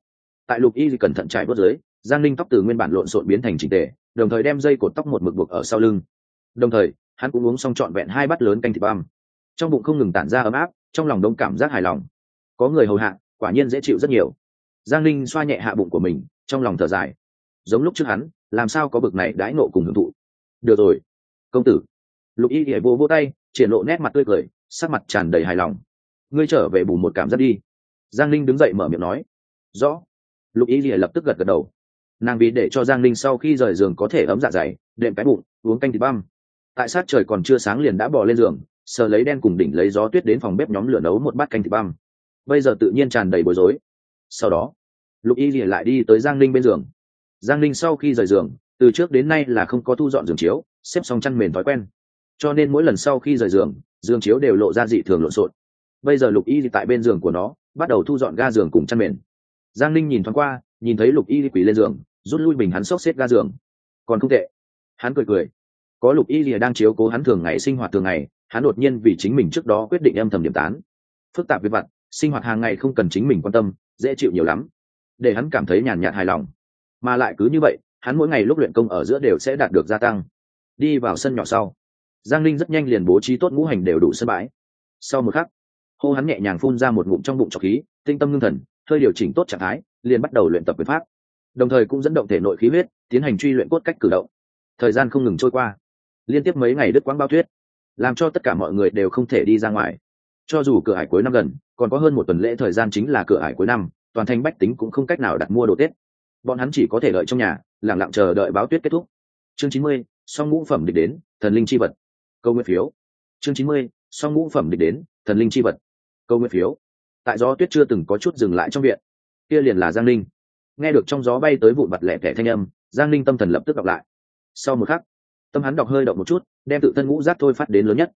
tại lục y cẩn thận trải bớt dưới, giang linh tóc từ nguyên bản lộn xộn biến thành trình tề, đồng thời đem dây cột tóc một mực buộc ở sau lưng đồng thời, hắn cũng uống xong trọn vẹn hai bát lớn canh thịt băm. Trong bụng không ngừng tản ra ấm áp, trong lòng đông cảm giác hài lòng. Có người hầu hạ, quả nhiên dễ chịu rất nhiều. Giang linh xoa nhẹ hạ bụng của mình, trong lòng thở dài. Giống lúc trước hắn, làm sao có bực này đãi nộ cùng hưởng thụ? Được rồi, công tử. Lục y hỉa vô vô tay, triển lộ nét mặt tươi cười, sắc mặt tràn đầy hài lòng. Ngươi trở về bù một cảm giác đi. Giang linh đứng dậy mở miệng nói. Rõ. Lục y lìa lập tức gật gật đầu. Nàng vì để cho giang linh sau khi rời giường có thể ấm dạ dày, đệm cái bụng, uống canh thịt băm tại sát trời còn chưa sáng liền đã bỏ lên giường, sờ lấy đen cùng đỉnh lấy gió tuyết đến phòng bếp nhóm lửa nấu một bát canh thịt băm. Bây giờ tự nhiên tràn đầy bối rối. Sau đó, lục y lìa lại đi tới giang linh bên giường. Giang linh sau khi rời giường, từ trước đến nay là không có thu dọn giường chiếu, xếp xong chăn mền thói quen. Cho nên mỗi lần sau khi rời giường giường chiếu đều lộ ra dị thường lộn xộn. Bây giờ lục y tại bên giường của nó, bắt đầu thu dọn ga giường cùng chăn mền. Giang linh nhìn thoáng qua, nhìn thấy lục y quỳ lên giường, rút lui bình hắn xốc xếp ga giường. Còn không tệ. Hắn cười cười có lục y lìa đang chiếu cố hắn thường ngày sinh hoạt thường ngày, hắn đột nhiên vì chính mình trước đó quyết định âm thầm điểm tán. Phức tạp với vặt, sinh hoạt hàng ngày không cần chính mình quan tâm, dễ chịu nhiều lắm. Để hắn cảm thấy nhàn nhạt hài lòng. Mà lại cứ như vậy, hắn mỗi ngày lúc luyện công ở giữa đều sẽ đạt được gia tăng. Đi vào sân nhỏ sau, giang linh rất nhanh liền bố trí tốt ngũ hành đều đủ sân bãi. Sau một khắc, hô hắn nhẹ nhàng phun ra một ngụm trong bụng trọc khí, tinh tâm ngưng thần, hơi điều chỉnh tốt trạng thái, liền bắt đầu luyện tập quyền pháp. Đồng thời cũng dẫn động thể nội khí huyết, tiến hành truy luyện cốt cách cử động. Thời gian không ngừng trôi qua liên tiếp mấy ngày đứt quãng bao tuyết làm cho tất cả mọi người đều không thể đi ra ngoài. Cho dù cửa hải cuối năm gần, còn có hơn một tuần lễ thời gian chính là cửa hải cuối năm, toàn thành bách tính cũng không cách nào đặt mua đồ tết. Bọn hắn chỉ có thể đợi trong nhà lẳng lặng chờ đợi báo tuyết kết thúc. Chương chín mươi, song ngũ phẩm địch đến, thần linh chi vật. Câu nguyên phiếu. Chương chín mươi, song ngũ phẩm địch đến, thần linh chi vật. Câu nguyên phiếu. Tại gió tuyết chưa từng có chút dừng lại trong viện. Kia liền là giang linh nghe được trong gió bay tới vụn vặt lẻ tẻ thanh âm, giang linh tâm thần lập tức đọc lại. Sau một khắc tâm hắn đọc hơi động một chút, đem tự thân ngũ giác thôi phát đến lớn nhất.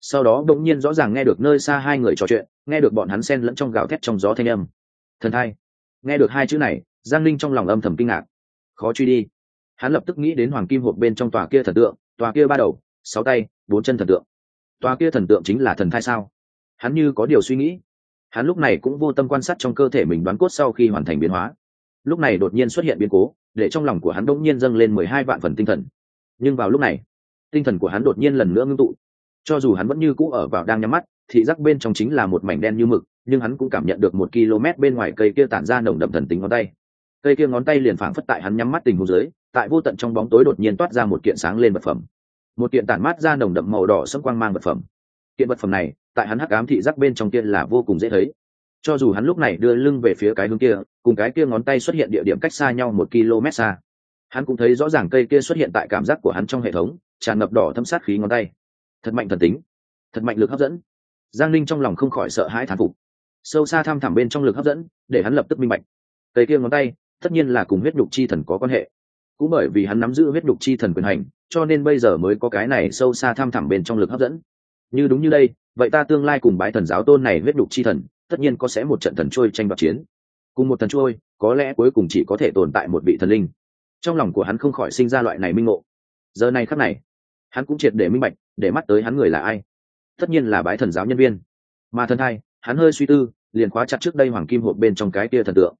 Sau đó đột nhiên rõ ràng nghe được nơi xa hai người trò chuyện, nghe được bọn hắn xen lẫn trong gào thét trong gió thanh âm. Thần thai. Nghe được hai chữ này, giang linh trong lòng âm thầm kinh ngạc. Khó truy đi. Hắn lập tức nghĩ đến hoàng kim hộp bên trong tòa kia thần tượng, tòa kia ba đầu, sáu tay, bốn chân thần tượng. Tòa kia thần tượng chính là thần thai sao? Hắn như có điều suy nghĩ. Hắn lúc này cũng vô tâm quan sát trong cơ thể mình đoán cốt sau khi hoàn thành biến hóa. Lúc này đột nhiên xuất hiện biến cố, để trong lòng của hắn đột nhiên dâng lên mười hai vạn phần tinh thần nhưng vào lúc này, tinh thần của hắn đột nhiên lần nữa ngưng tụ. Cho dù hắn vẫn như cũ ở vào đang nhắm mắt, thị giác bên trong chính là một mảnh đen như mực, nhưng hắn cũng cảm nhận được một km bên ngoài cây kia tản ra nồng đậm thần tính ngón tay. Cây kia ngón tay liền phảng phất tại hắn nhắm mắt tình hồ dưới, tại vô tận trong bóng tối đột nhiên toát ra một kiện sáng lên vật phẩm. Một kiện tản mát ra nồng đậm màu đỏ sẫm quang mang vật phẩm. Kiện vật phẩm này, tại hắn hắc ám thị giác bên trong kia là vô cùng dễ thấy. Cho dù hắn lúc này đưa lưng về phía cái hướng kia, cùng cái kia ngón tay xuất hiện địa điểm cách xa nhau một km xa hắn cũng thấy rõ ràng cây kia xuất hiện tại cảm giác của hắn trong hệ thống, tràn ngập đỏ thâm sát khí ngón tay. Thật mạnh thần tính, thật mạnh lực hấp dẫn. Giang linh trong lòng không khỏi sợ hãi thán phục. Sâu xa thăm thẳm bên trong lực hấp dẫn, để hắn lập tức minh bạch. Cây kia ngón tay, tất nhiên là cùng huyết nhục chi thần có quan hệ. Cũng bởi vì hắn nắm giữ huyết nhục chi thần quyền hành, cho nên bây giờ mới có cái này sâu xa thăm thẳm bên trong lực hấp dẫn. Như đúng như đây, vậy ta tương lai cùng bái thần giáo tôn này huyết nhục chi thần, tất nhiên có sẽ một trận thần trôi tranh đoạt chiến. Cùng một thần trôi, có lẽ cuối cùng chỉ có thể tồn tại một vị thần linh trong lòng của hắn không khỏi sinh ra loại này minh ngộ. Giờ này khắc này, hắn cũng triệt để minh bạch, để mắt tới hắn người là ai. Tất nhiên là bái thần giáo nhân viên. Mà thần hai hắn hơi suy tư, liền khóa chặt trước đây hoàng kim hộp bên trong cái kia thần tượng.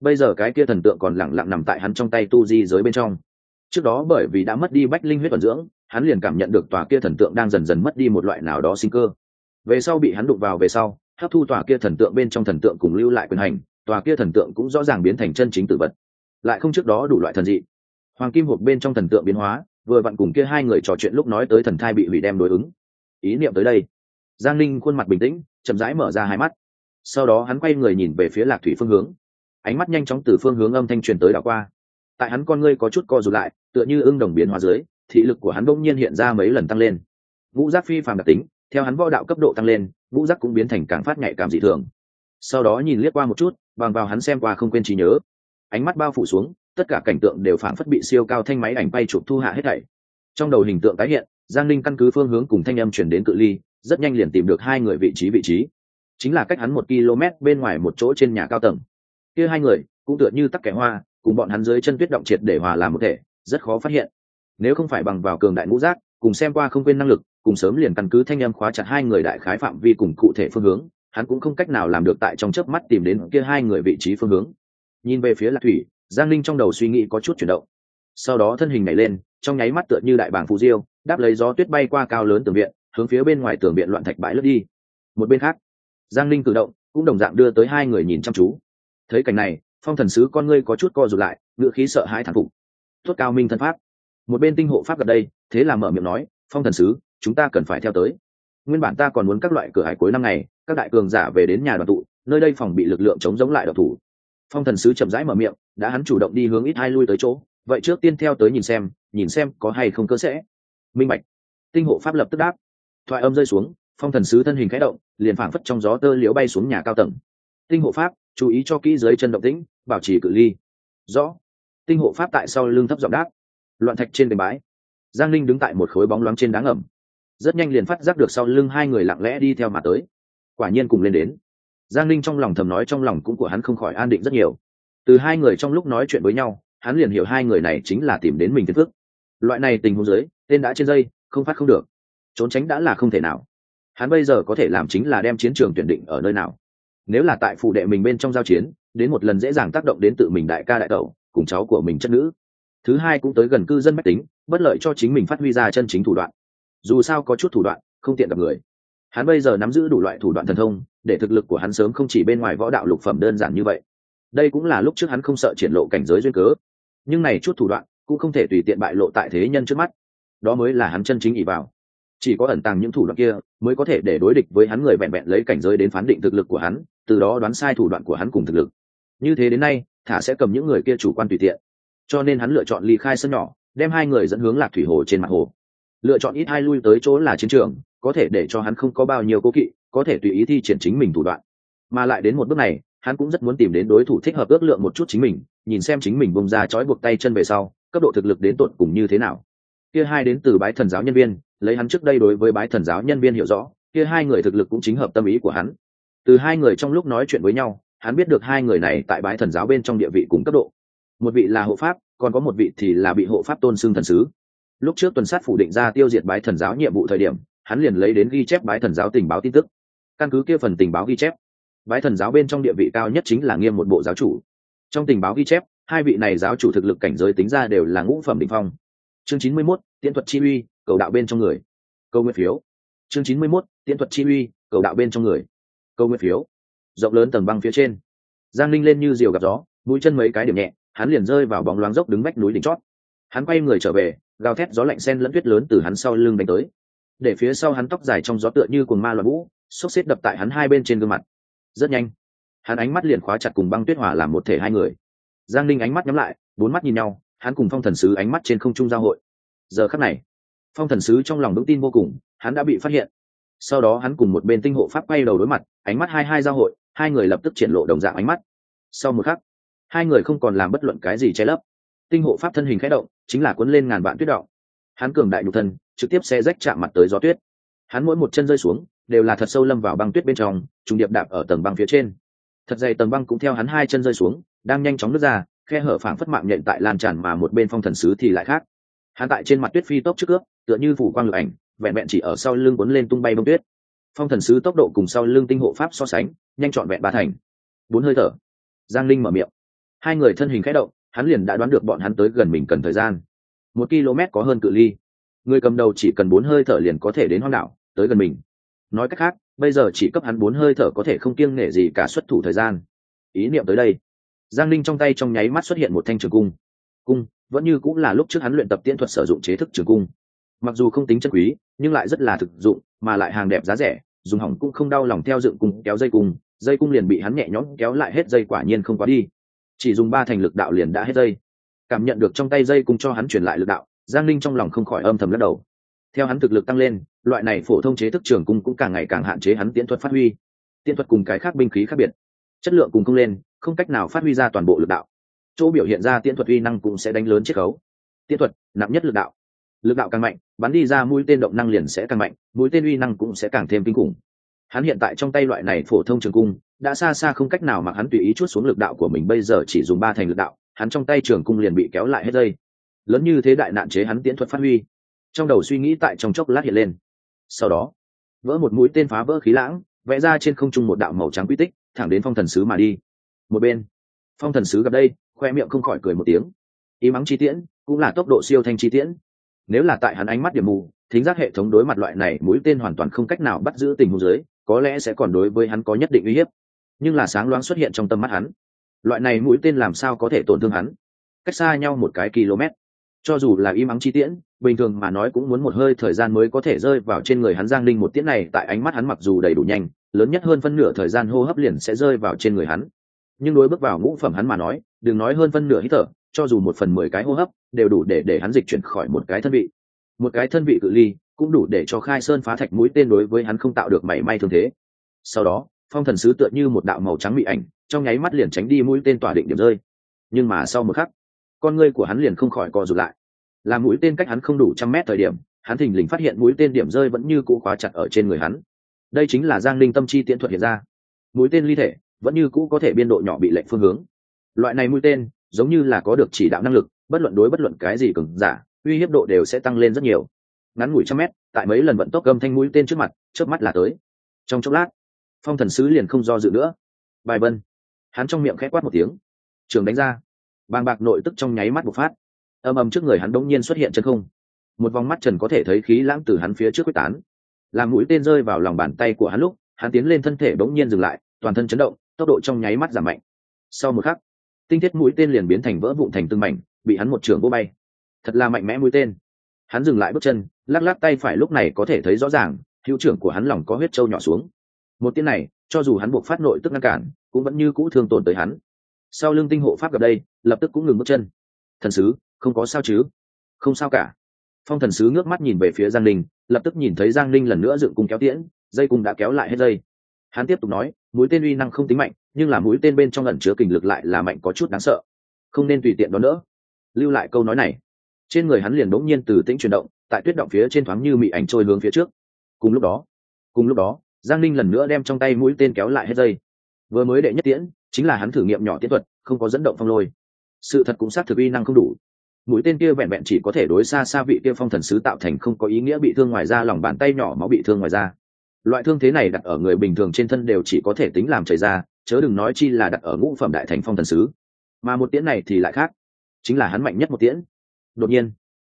Bây giờ cái kia thần tượng còn lẳng lặng nằm tại hắn trong tay tu di giới bên trong. Trước đó bởi vì đã mất đi bách linh huyết vận dưỡng, hắn liền cảm nhận được tòa kia thần tượng đang dần dần mất đi một loại nào đó sinh cơ. Về sau bị hắn đụng vào về sau, hấp thu tòa kia thần tượng bên trong thần tượng cùng lưu lại quyền hành, tòa kia thần tượng cũng rõ ràng biến thành chân chính tử vật lại không trước đó đủ loại thần dị. Hoàng kim hộp bên trong thần tượng biến hóa, vừa vặn cùng kia hai người trò chuyện lúc nói tới thần thai bị hủy đem đối ứng. Ý niệm tới đây, giang linh khuôn mặt bình tĩnh, chậm rãi mở ra hai mắt. Sau đó hắn quay người nhìn về phía lạc thủy phương hướng. Ánh mắt nhanh chóng từ phương hướng âm thanh truyền tới đảo qua. Tại hắn con ngươi có chút co rụt lại, tựa như ưng đồng biến hóa dưới, thị lực của hắn bỗng nhiên hiện ra mấy lần tăng lên. Ngũ giác phi phàm đặc tính, theo hắn võ đạo cấp độ tăng lên, ngũ giác cũng biến thành càng phát nhạy cảm dị thường. Sau đó nhìn liếc qua một chút, bằng vào hắn xem qua không quên trí nhớ ánh mắt bao phủ xuống, tất cả cảnh tượng đều phản phất bị siêu cao thanh máy ảnh bay chụp thu hạ hết thảy. Trong đầu hình tượng tái hiện, giang linh căn cứ phương hướng cùng thanh âm chuyển đến cự ly, rất nhanh liền tìm được hai người vị trí vị trí. Chính là cách hắn một km bên ngoài một chỗ trên nhà cao tầng. Kia hai người cũng tựa như tắc kẻ hoa, cùng bọn hắn dưới chân tuyết động triệt để hòa làm một thể, rất khó phát hiện. Nếu không phải bằng vào cường đại ngũ giác, cùng xem qua không quên năng lực, cùng sớm liền căn cứ thanh âm khóa chặt hai người đại khái phạm vi cùng cụ thể phương hướng, hắn cũng không cách nào làm được tại trong chớp mắt tìm đến kia hai người vị trí phương hướng nhìn về phía lạc thủy, giang linh trong đầu suy nghĩ có chút chuyển động. Sau đó thân hình nhảy lên, trong nháy mắt tựa như đại bảng phù diêu, đáp lấy gió tuyết bay qua cao lớn tường viện, hướng phía bên ngoài tường viện loạn thạch bãi lướt đi. Một bên khác, giang linh cử động cũng đồng dạng đưa tới hai người nhìn chăm chú. Thấy cảnh này, phong thần sứ con ngươi có chút co rụt lại ngựa khí sợ hãi thản phục. Tuất cao minh thân pháp. Một bên tinh hộ pháp gần đây, thế là mở miệng nói, phong thần sứ, chúng ta cần phải theo tới. Nguyên bản ta còn muốn các loại cửa hải cuối năm ngày, các đại cường giả về đến nhà đoàn tụ, nơi đây phòng bị lực lượng chống giống lại độc thủ phong thần sứ chậm rãi mở miệng, đã hắn chủ động đi hướng ít hai lui tới chỗ. Vậy trước tiên theo tới nhìn xem nhìn xem có hay không cơ sẽ. Minh bạch. Tinh hộ pháp lập tức đáp. Thoại âm rơi xuống, phong thần sứ thân hình khẽ động, liền phảng phất trong gió tơ liễu bay xuống nhà cao tầng. Tinh hộ pháp, chú ý cho kỹ dưới chân động tĩnh, bảo trì cự ly. Rõ. Tinh hộ pháp tại sau lưng thấp giọng đáp. Loạn thạch trên đền bãi giang linh đứng tại một khối bóng loáng trên đá ngầm. Rất nhanh liền phát giác được sau lưng hai người lặng lẽ đi theo mà tới. Quả nhiên cùng lên đến giang linh trong lòng thầm nói trong lòng cũng của hắn không khỏi an định rất nhiều. Từ hai người trong lúc nói chuyện với nhau, hắn liền hiểu hai người này chính là tìm đến mình phiền phức. Loại này tình huống dưới, tên đã trên dây, không phát không được. Trốn tránh đã là không thể nào. Hắn bây giờ có thể làm chính là đem chiến trường tuyển định ở nơi nào. Nếu là tại phụ đệ mình bên trong giao chiến, đến một lần dễ dàng tác động đến tự mình đại ca đại tẩu, cùng cháu của mình chất nữ. Thứ hai cũng tới gần cư dân mách tính, bất lợi cho chính mình phát huy ra chân chính thủ đoạn. Dù sao có chút thủ đoạn, không tiện gặp người hắn bây giờ nắm giữ đủ loại thủ đoạn thần thông, để thực lực của hắn sớm không chỉ bên ngoài võ đạo lục phẩm đơn giản như vậy. Đây cũng là lúc trước hắn không sợ triển lộ cảnh giới duyên cớ. Nhưng này chút thủ đoạn cũng không thể tùy tiện bại lộ tại thế nhân trước mắt. Đó mới là hắn chân chính ỉ vào. Chỉ có ẩn tàng những thủ đoạn kia mới có thể để đối địch với hắn người vẹn vẹn lấy cảnh giới đến phán định thực lực của hắn, từ đó đoán sai thủ đoạn của hắn cùng thực lực. Như thế đến nay, thả sẽ cầm những người kia chủ quan tùy tiện. Cho nên hắn lựa chọn ly khai sân nhỏ, đem hai người dẫn hướng lạc thủy hồ trên mặt hồ lựa chọn ít hai lui tới chỗ là chiến trường, có thể để cho hắn không có bao nhiêu cố kỵ, có thể tùy ý thi triển chính mình thủ đoạn. Mà lại đến một bước này, hắn cũng rất muốn tìm đến đối thủ thích hợp ước lượng một chút chính mình, nhìn xem chính mình bông ra trói buộc tay chân về sau, cấp độ thực lực đến tột cùng như thế nào. Kia hai đến từ bái thần giáo nhân viên, lấy hắn trước đây đối với bái thần giáo nhân viên hiểu rõ, kia hai người thực lực cũng chính hợp tâm ý của hắn. Từ hai người trong lúc nói chuyện với nhau, hắn biết được hai người này tại bái thần giáo bên trong địa vị cùng cấp độ. Một vị là hộ pháp, còn có một vị thì là bị hộ pháp tôn xưng thần sứ lúc trước tuần sát phủ định ra tiêu diệt bái thần giáo nhiệm vụ thời điểm hắn liền lấy đến ghi chép bái thần giáo tình báo tin tức. Căn cứ kia phần tình báo ghi chép bái thần giáo bên trong địa vị cao nhất chính là nghiêm một bộ giáo chủ. Trong tình báo ghi chép hai vị này giáo chủ thực lực cảnh giới tính ra đều là ngũ phẩm định phong. Chương chín mươi 91, tiễn thuật chi uy cầu đạo bên trong người. Câu nguyên phiếu. Chương chín mươi 91, tiễn thuật chi uy cầu đạo bên trong người. Câu nguyên phiếu. Rộng lớn tầng băng phía trên. Giang linh lên như diều gặp gió mũi chân mấy cái điểm nhẹ hắn liền rơi vào bóng loáng dốc đứng vách núi đỉnh chót. Hắn quay người trở về gào thét gió lạnh sen lẫn tuyết lớn từ hắn sau lưng đánh tới. Để phía sau hắn tóc dài trong gió tựa như cuồng ma loạn vũ, xốc xếp đập tại hắn hai bên trên gương mặt. Rất nhanh, hắn ánh mắt liền khóa chặt cùng băng tuyết hỏa làm một thể hai người. Giang linh ánh mắt nhắm lại, bốn mắt nhìn nhau, hắn cùng phong thần sứ ánh mắt trên không trung giao hội. Giờ khắc này, phong thần sứ trong lòng vững tin vô cùng, hắn đã bị phát hiện. Sau đó hắn cùng một bên tinh hộ pháp quay đầu đối mặt, ánh mắt hai hai giao hội, hai người lập tức triển lộ đồng dạng ánh mắt. Sau một khắc, hai người không còn làm bất luận cái gì che lấp tinh hộ pháp thân hình khẽ động, chính là cuốn lên ngàn vạn tuyết động hắn cường đại nhục thân, trực tiếp xe rách chạm mặt tới gió tuyết. Hắn mỗi một chân rơi xuống, đều là thật sâu lâm vào băng tuyết bên trong, trùng điệp đạp ở tầng băng phía trên. Thật dày tầng băng cũng theo hắn hai chân rơi xuống, đang nhanh chóng nứt ra, khe hở phảng phất mạng nhện tại lan tràn mà một bên phong thần sứ thì lại khác. Hắn tại trên mặt tuyết phi tốc trước ướp tựa như phủ quang lực ảnh, vẹn vẹn chỉ ở sau lưng cuốn lên tung bay bông tuyết. Phong thần sứ tốc độ cùng sau lưng tinh hộ pháp so sánh, nhanh trọn vẹn ba thành. Bốn hơi thở. Giang linh mở miệng. Hai người thân hình khẽ động hắn liền đã đoán được bọn hắn tới gần mình cần thời gian. Một km có hơn cự ly. Người cầm đầu chỉ cần bốn hơi thở liền có thể đến hoang đảo, tới gần mình. Nói cách khác, bây giờ chỉ cấp hắn bốn hơi thở có thể không kiêng nể gì cả xuất thủ thời gian. Ý niệm tới đây. Giang linh trong tay trong nháy mắt xuất hiện một thanh trường cung. Cung, vẫn như cũng là lúc trước hắn luyện tập tiễn thuật sử dụng chế thức trường cung. Mặc dù không tính chân quý, nhưng lại rất là thực dụng, mà lại hàng đẹp giá rẻ, dùng hỏng cũng không đau lòng theo dựng cung, kéo dây cung. Dây cung liền bị hắn nhẹ nhõm kéo lại hết, dây quả nhiên không quá đi chỉ dùng ba thành lực đạo liền đã hết dây. Cảm nhận được trong tay dây cùng cho hắn truyền lại lực đạo, giang linh trong lòng không khỏi âm thầm lắc đầu. Theo hắn thực lực tăng lên, loại này phổ thông chế thức trường cung cũng càng ngày càng hạn chế hắn tiễn thuật phát huy. Tiễn thuật cùng cái khác binh khí khác biệt. Chất lượng cùng không lên, không cách nào phát huy ra toàn bộ lực đạo. Chỗ biểu hiện ra tiễn thuật uy năng cũng sẽ đánh lớn chiết khấu. Tiễn thuật, nặng nhất lực đạo. Lực đạo càng mạnh, bắn đi ra mũi tên động năng liền sẽ càng mạnh, mũi tên uy năng cũng sẽ càng thêm kinh khủng hắn hiện tại trong tay loại này phổ thông trường cung, đã xa xa không cách nào mà hắn tùy ý chút xuống lực đạo của mình bây giờ chỉ dùng ba thành lực đạo, hắn trong tay trường cung liền bị kéo lại hết dây. Lớn như thế đại nạn chế hắn tiễn thuật phát huy. Trong đầu suy nghĩ tại trong chốc lát hiện lên. Sau đó, vỡ một mũi tên phá vỡ khí lãng, vẽ ra trên không trung một đạo màu trắng quy tích, thẳng đến phong thần sứ mà đi. Một bên, phong thần sứ gặp đây, khoe miệng không khỏi cười một tiếng. Ý mắng chi tiễn, cũng là tốc độ siêu thanh chi tiễn. Nếu là tại hắn ánh mắt điểm mù thính giác hệ thống đối mặt loại này, mũi tên hoàn toàn không cách nào bắt giữ tình huống dưới, có lẽ sẽ còn đối với hắn có nhất định uy hiếp. Nhưng là sáng loáng xuất hiện trong tâm mắt hắn. Loại này mũi tên làm sao có thể tổn thương hắn? Cách xa nhau một cái km. Cho dù là im ắng chi tiễn, bình thường mà nói cũng muốn một hơi thời gian mới có thể rơi vào trên người hắn giang linh một tiễn này, tại ánh mắt hắn mặc dù đầy đủ nhanh, lớn nhất hơn phân nửa thời gian hô hấp liền sẽ rơi vào trên người hắn. Nhưng đối bước vào ngũ phẩm hắn mà nói, đừng nói hơn phân nửa hít thở, cho dù một phần mười cái hô hấp, đều đủ để để hắn dịch chuyển khỏi một cái thân vị một cái thân vị cự ly cũng đủ để cho khai sơn phá thạch mũi tên đối với hắn không tạo được mảy may thương thế. Sau đó, phong thần sứ tựa như một đạo màu trắng bị ảnh, trong nháy mắt liền tránh đi mũi tên tỏa định điểm rơi. Nhưng mà sau một khắc, con ngươi của hắn liền không khỏi co rụt lại. Là mũi tên cách hắn không đủ trăm mét thời điểm, hắn thình lình phát hiện mũi tên điểm rơi vẫn như cũ khóa chặt ở trên người hắn. Đây chính là giang linh tâm chi tiễn thuật hiện ra. Mũi tên ly thể vẫn như cũ có thể biên độ nhỏ bị lệnh phương hướng. Loại này mũi tên giống như là có được chỉ đạo năng lực, bất luận đối bất luận cái gì cứng giả uy hiếp độ đều sẽ tăng lên rất nhiều. Ngắn ngủi trăm mét, tại mấy lần vận tốc gầm thanh mũi tên trước mặt trước mắt là tới. Trong chốc lát, phong thần sứ liền không do dự nữa. Bài vân, hắn trong miệng khẽ quát một tiếng. Trường đánh ra. Bàng bạc nội tức trong nháy mắt bộc phát. Âm âm trước người hắn đống nhiên xuất hiện chân không. Một vòng mắt trần có thể thấy khí lãng từ hắn phía trước quyết tán. Làm mũi tên rơi vào lòng bàn tay của hắn lúc, hắn tiến lên thân thể đống nhiên dừng lại, toàn thân chấn động, tốc độ trong nháy mắt giảm mạnh. Sau một khắc, tinh thiết mũi tên liền biến thành vỡ vụn thành từng mảnh, bị hắn một trường vô bay thật là mạnh mẽ mũi tên. Hắn dừng lại bước chân, lắc lắc tay phải lúc này có thể thấy rõ ràng, hữu trưởng của hắn lòng có huyết trâu nhỏ xuống. Một tiếng này, cho dù hắn buộc phát nội tức ngăn cản, cũng vẫn như cũ thương tổn tới hắn. Sau lưng tinh hộ pháp gặp đây, lập tức cũng ngừng bước chân. Thần sứ, không có sao chứ? Không sao cả. Phong thần sứ ngước mắt nhìn về phía giang linh lập tức nhìn thấy giang linh lần nữa dựng cung kéo tiễn, dây cung đã kéo lại hết dây. Hắn tiếp tục nói, mũi tên uy năng không tính mạnh, nhưng là mũi tên bên trong lần chứa kình lực lại là mạnh có chút đáng sợ. Không nên tùy tiện đó nữa lưu lại câu nói này trên người hắn liền đống nhiên từ tĩnh chuyển động, tại tuyết động phía trên thoáng như mị ảnh trôi hướng phía trước. Cùng lúc đó, cùng lúc đó, giang ninh lần nữa đem trong tay mũi tên kéo lại hết dây. Vừa mới đệ nhất tiễn, chính là hắn thử nghiệm nhỏ tiễn thuật, không có dẫn động phong lôi. Sự thật cũng xác thực uy năng không đủ. Mũi tên kia vẹn vẹn chỉ có thể đối xa xa vị kia phong thần sứ tạo thành không có ý nghĩa bị thương ngoài ra lòng bàn tay nhỏ máu bị thương ngoài ra loại thương thế này đặt ở người bình thường trên thân đều chỉ có thể tính làm chảy ra chớ đừng nói chi là đặt ở ngũ phẩm đại thành phong thần sứ. Mà một tiễn này thì lại khác, chính là hắn mạnh nhất một tiễn đột nhiên,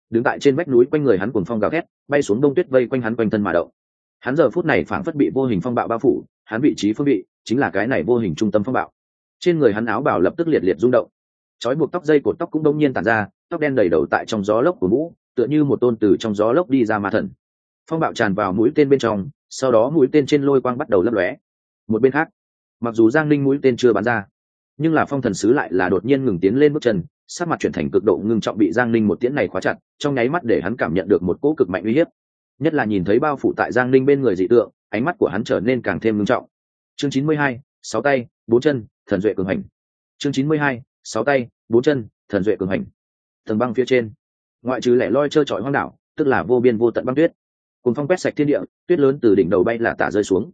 đứng tại trên vách núi quanh người hắn cùng phong gào thét, bay xuống đông tuyết vây quanh hắn quanh thân mà động. Hắn giờ phút này phảng phất bị vô hình phong bạo bao phủ, hắn vị trí phương vị chính là cái này vô hình trung tâm phong bạo. Trên người hắn áo bào lập tức liệt liệt rung động. Trói buộc tóc dây cột tóc cũng đông nhiên tàn ra, tóc đen đầy đầu tại trong gió lốc của mũ, tựa như một tôn từ trong gió lốc đi ra ma thần. Phong bạo tràn vào mũi tên bên trong, sau đó mũi tên trên lôi quang bắt đầu lấp lóe. Một bên khác, mặc dù giang linh mũi tên chưa bắn ra, nhưng là phong thần sứ lại là đột nhiên ngừng tiến lên bước chân sắc mặt chuyển thành cực độ ngưng trọng bị giang Ninh một tiễn này khóa chặt, trong nháy mắt để hắn cảm nhận được một cỗ cực mạnh uy hiếp. Nhất là nhìn thấy bao phủ tại giang Ninh bên người dị tượng, ánh mắt của hắn trở nên càng thêm ngưng trọng. Chương chín mươi hai, sáu tay, bốn chân, thần duệ cường hành. Chương chín mươi hai, sáu tay, bốn chân, thần duệ cường hành. Tầng băng phía trên. Ngoại trừ lẻ loi trơ trọi hoang đảo, tức là vô biên vô tận băng tuyết. Cùng phong quét sạch thiên địa, tuyết lớn từ đỉnh đầu bay là tả rơi xuống.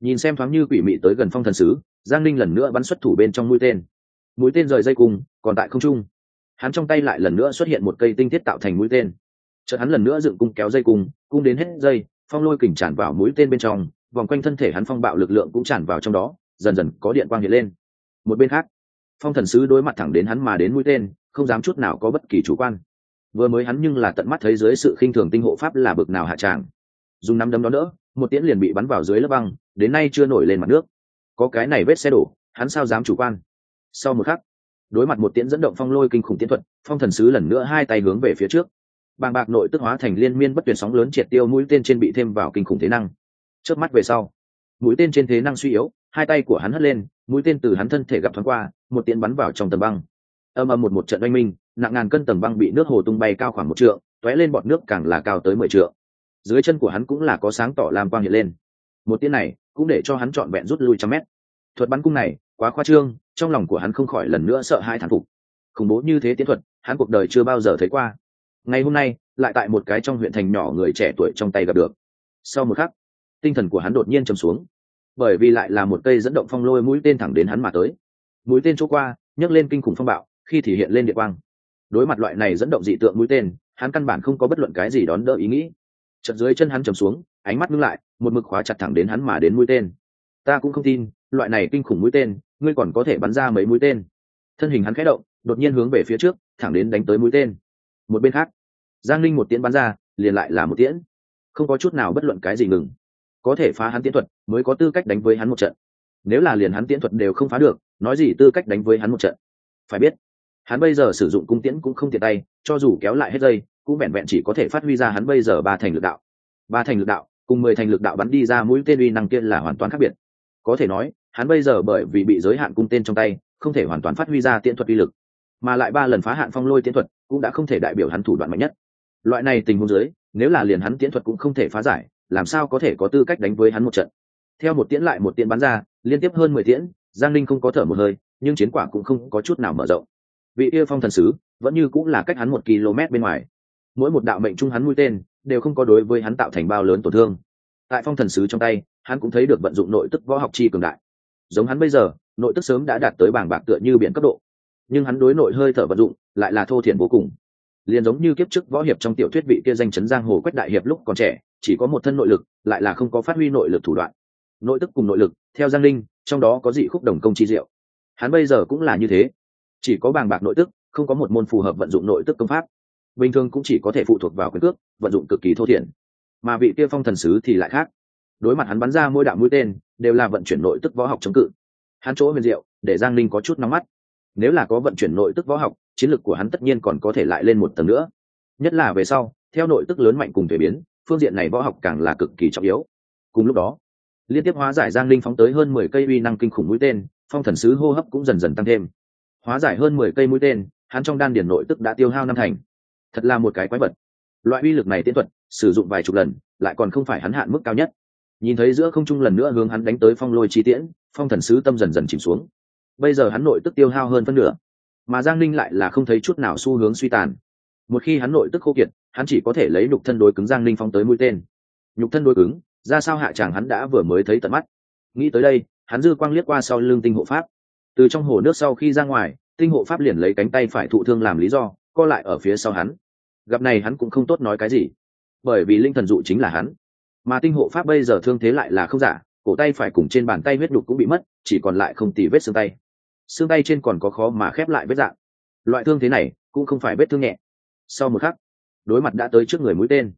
Nhìn xem thoáng như quỷ mị tới gần phong thần sứ, giang Ninh lần nữa bắn xuất thủ bên trong mũi tên. Mũi tên rời dây cung còn tại không trung hắn trong tay lại lần nữa xuất hiện một cây tinh thiết tạo thành mũi tên. Chợt hắn lần nữa dựng cung kéo dây cung cung đến hết dây, phong lôi kình tràn vào mũi tên bên trong, vòng quanh thân thể hắn phong bạo lực lượng cũng tràn vào trong đó, dần dần có điện quang hiện lên. Một bên khác, phong thần sứ đối mặt thẳng đến hắn mà đến mũi tên, không dám chút nào có bất kỳ chủ quan. Vừa mới hắn nhưng là tận mắt thấy dưới sự khinh thường tinh hộ pháp là bực nào hạ tràng dùng năm đấm đó nữa, một tiễn liền bị bắn vào dưới lớp băng, đến nay chưa nổi lên mặt nước. Có cái này vết xe đổ, hắn sao dám chủ quan? Sau một khắc đối mặt một tiễn dẫn động phong lôi kinh khủng tiễn thuật, phong thần sứ lần nữa hai tay hướng về phía trước. Bàng bạc nội tức hóa thành liên miên bất tuyệt sóng lớn triệt tiêu mũi tên trên bị thêm vào kinh khủng thế năng. Trước mắt về sau, mũi tên trên thế năng suy yếu, hai tay của hắn hất lên, mũi tên từ hắn thân thể gặp thoáng qua, một tiễn bắn vào trong tầng băng. Âm âm một một trận oanh minh, nặng ngàn cân tầng băng bị nước hồ tung bay cao khoảng một trượng t ó é lên bọt nước càng là cao tới mười trượng. Dưới chân của hắn cũng là có sáng tỏ làm quang hiện lên. Một tiễn này cũng để cho hắn trọn vẹn rút lui trăm mét. Thuật bắn cung này quá khoa trương, trong lòng của hắn không khỏi lần nữa sợ hai thán phục. Khủng bố như thế tiến thuật, hắn cuộc đời chưa bao giờ thấy qua. Ngày hôm nay, lại tại một cái trong huyện thành nhỏ người trẻ tuổi trong tay gặp được. Sau một khắc, tinh thần của hắn đột nhiên trầm xuống. Bởi vì lại là một cây dẫn động phong lôi mũi tên thẳng đến hắn mà tới. Mũi tên chỗ qua, nhấc lên kinh khủng phong bạo, khi thì hiện lên địa quang. Đối mặt loại này dẫn động dị tượng mũi tên, hắn căn bản không có bất luận cái gì đón đỡ ý nghĩ. Chật dưới chân hắn trầm xuống, ánh mắt ngưng lại, một mực khóa chặt thẳng đến hắn mà đến mũi tên. Ta cũng không tin, loại này kinh khủng mũi tên ngươi còn có thể bắn ra mấy mũi tên. Thân hình hắn khẽ động, đột nhiên hướng về phía trước, thẳng đến đánh tới mũi tên. Một bên khác, giang linh một tiễn bắn ra, liền lại là một tiễn. Không có chút nào bất luận cái gì ngừng. Có thể phá hắn tiễn thuật, mới có tư cách đánh với hắn một trận. Nếu là liền hắn tiễn thuật đều không phá được, nói gì tư cách đánh với hắn một trận? Phải biết, hắn bây giờ sử dụng cung tiễn cũng không tiện tay, cho dù kéo lại hết dây, cũng vẹn vẹn chỉ có thể phát huy ra hắn bây giờ ba thành lực đạo. Ba thành lực đạo, cùng mười thành lực đạo bắn đi ra mũi tên uy năng kia là hoàn toàn khác biệt. Có thể nói hắn bây giờ bởi vì bị giới hạn cung tên trong tay, không thể hoàn toàn phát huy ra tiễn thuật uy lực, mà lại ba lần phá hạn phong lôi tiễn thuật cũng đã không thể đại biểu hắn thủ đoạn mạnh nhất. Loại này tình huống dưới, nếu là liền hắn tiễn thuật cũng không thể phá giải, làm sao có thể có tư cách đánh với hắn một trận? Theo một tiễn lại một tiễn bắn ra, liên tiếp hơn mười tiễn, giang linh không có thở một hơi, nhưng chiến quả cũng không có chút nào mở rộng. Vị yêu phong thần sứ vẫn như cũng là cách hắn một km bên ngoài. Mỗi một đạo mệnh trung hắn mũi tên đều không có đối với hắn tạo thành bao lớn tổn thương. Tại phong thần sứ trong tay, hắn cũng thấy được vận dụng nội tức võ học chi cường đại giống hắn bây giờ, nội tức sớm đã đạt tới bảng bạc tựa như biển cấp độ. Nhưng hắn đối nội hơi thở vận dụng, lại là thô thiển vô cùng. Liền giống như kiếp trước võ hiệp trong tiểu thuyết vị kia danh chấn giang hồ quách đại hiệp lúc còn trẻ, chỉ có một thân nội lực, lại là không có phát huy nội lực thủ đoạn. Nội tức cùng nội lực, theo giang linh trong đó có dị khúc đồng công chi diệu. Hắn bây giờ cũng là như thế. Chỉ có bàng bạc nội tức, không có một môn phù hợp vận dụng nội tức công pháp. Bình thường cũng chỉ có thể phụ thuộc vào quyền cước, vận dụng cực kỳ thô thiển. Mà vị kia phong thần sứ thì lại khác. Đối mặt hắn bắn ra mỗi đạo mũi tên đều là vận chuyển nội tức võ học chống cự. Hắn chỗ huyền diệu, để giang linh có chút nóng mắt. Nếu là có vận chuyển nội tức võ học, chiến lược của hắn tất nhiên còn có thể lại lên một tầng nữa. Nhất là về sau, theo nội tức lớn mạnh cùng thể biến, phương diện này võ học càng là cực kỳ trọng yếu. Cùng lúc đó, liên tiếp hóa giải giang linh phóng tới hơn mười cây uy năng kinh khủng mũi tên, phong thần sứ hô hấp cũng dần dần tăng thêm. Hóa giải hơn mười cây mũi tên, hắn trong đan điển nội tức đã tiêu hao năm thành. Thật là một cái quái vật. Loại uy lực này tiến thuật, sử dụng vài chục lần, lại còn không phải hắn hạn mức cao nhất nhìn thấy giữa không trung lần nữa hướng hắn đánh tới phong lôi chi tiễn, phong thần sứ tâm dần dần chìm xuống. Bây giờ hắn nội tức tiêu hao hơn phân nửa, mà giang ninh lại là không thấy chút nào xu hướng suy tàn. Một khi hắn nội tức khô kiệt, hắn chỉ có thể lấy nhục thân đối cứng giang ninh phong tới mũi tên. Nhục thân đối cứng, ra sao hạ tràng hắn đã vừa mới thấy tận mắt. Nghĩ tới đây, hắn dư quang liếc qua sau lưng tinh hộ pháp. Từ trong hồ nước sau khi ra ngoài, tinh hộ pháp liền lấy cánh tay phải thụ thương làm lý do, co lại ở phía sau hắn. Gặp này hắn cũng không tốt nói cái gì, bởi vì linh thần dụ chính là hắn mà tinh hộ pháp bây giờ thương thế lại là không giả, cổ tay phải cùng trên bàn tay huyết đục cũng bị mất, chỉ còn lại không tì vết xương tay. Xương tay trên còn có khó mà khép lại vết dạng. Loại thương thế này cũng không phải vết thương nhẹ. Sau một khắc, đối mặt đã tới trước người mũi tên.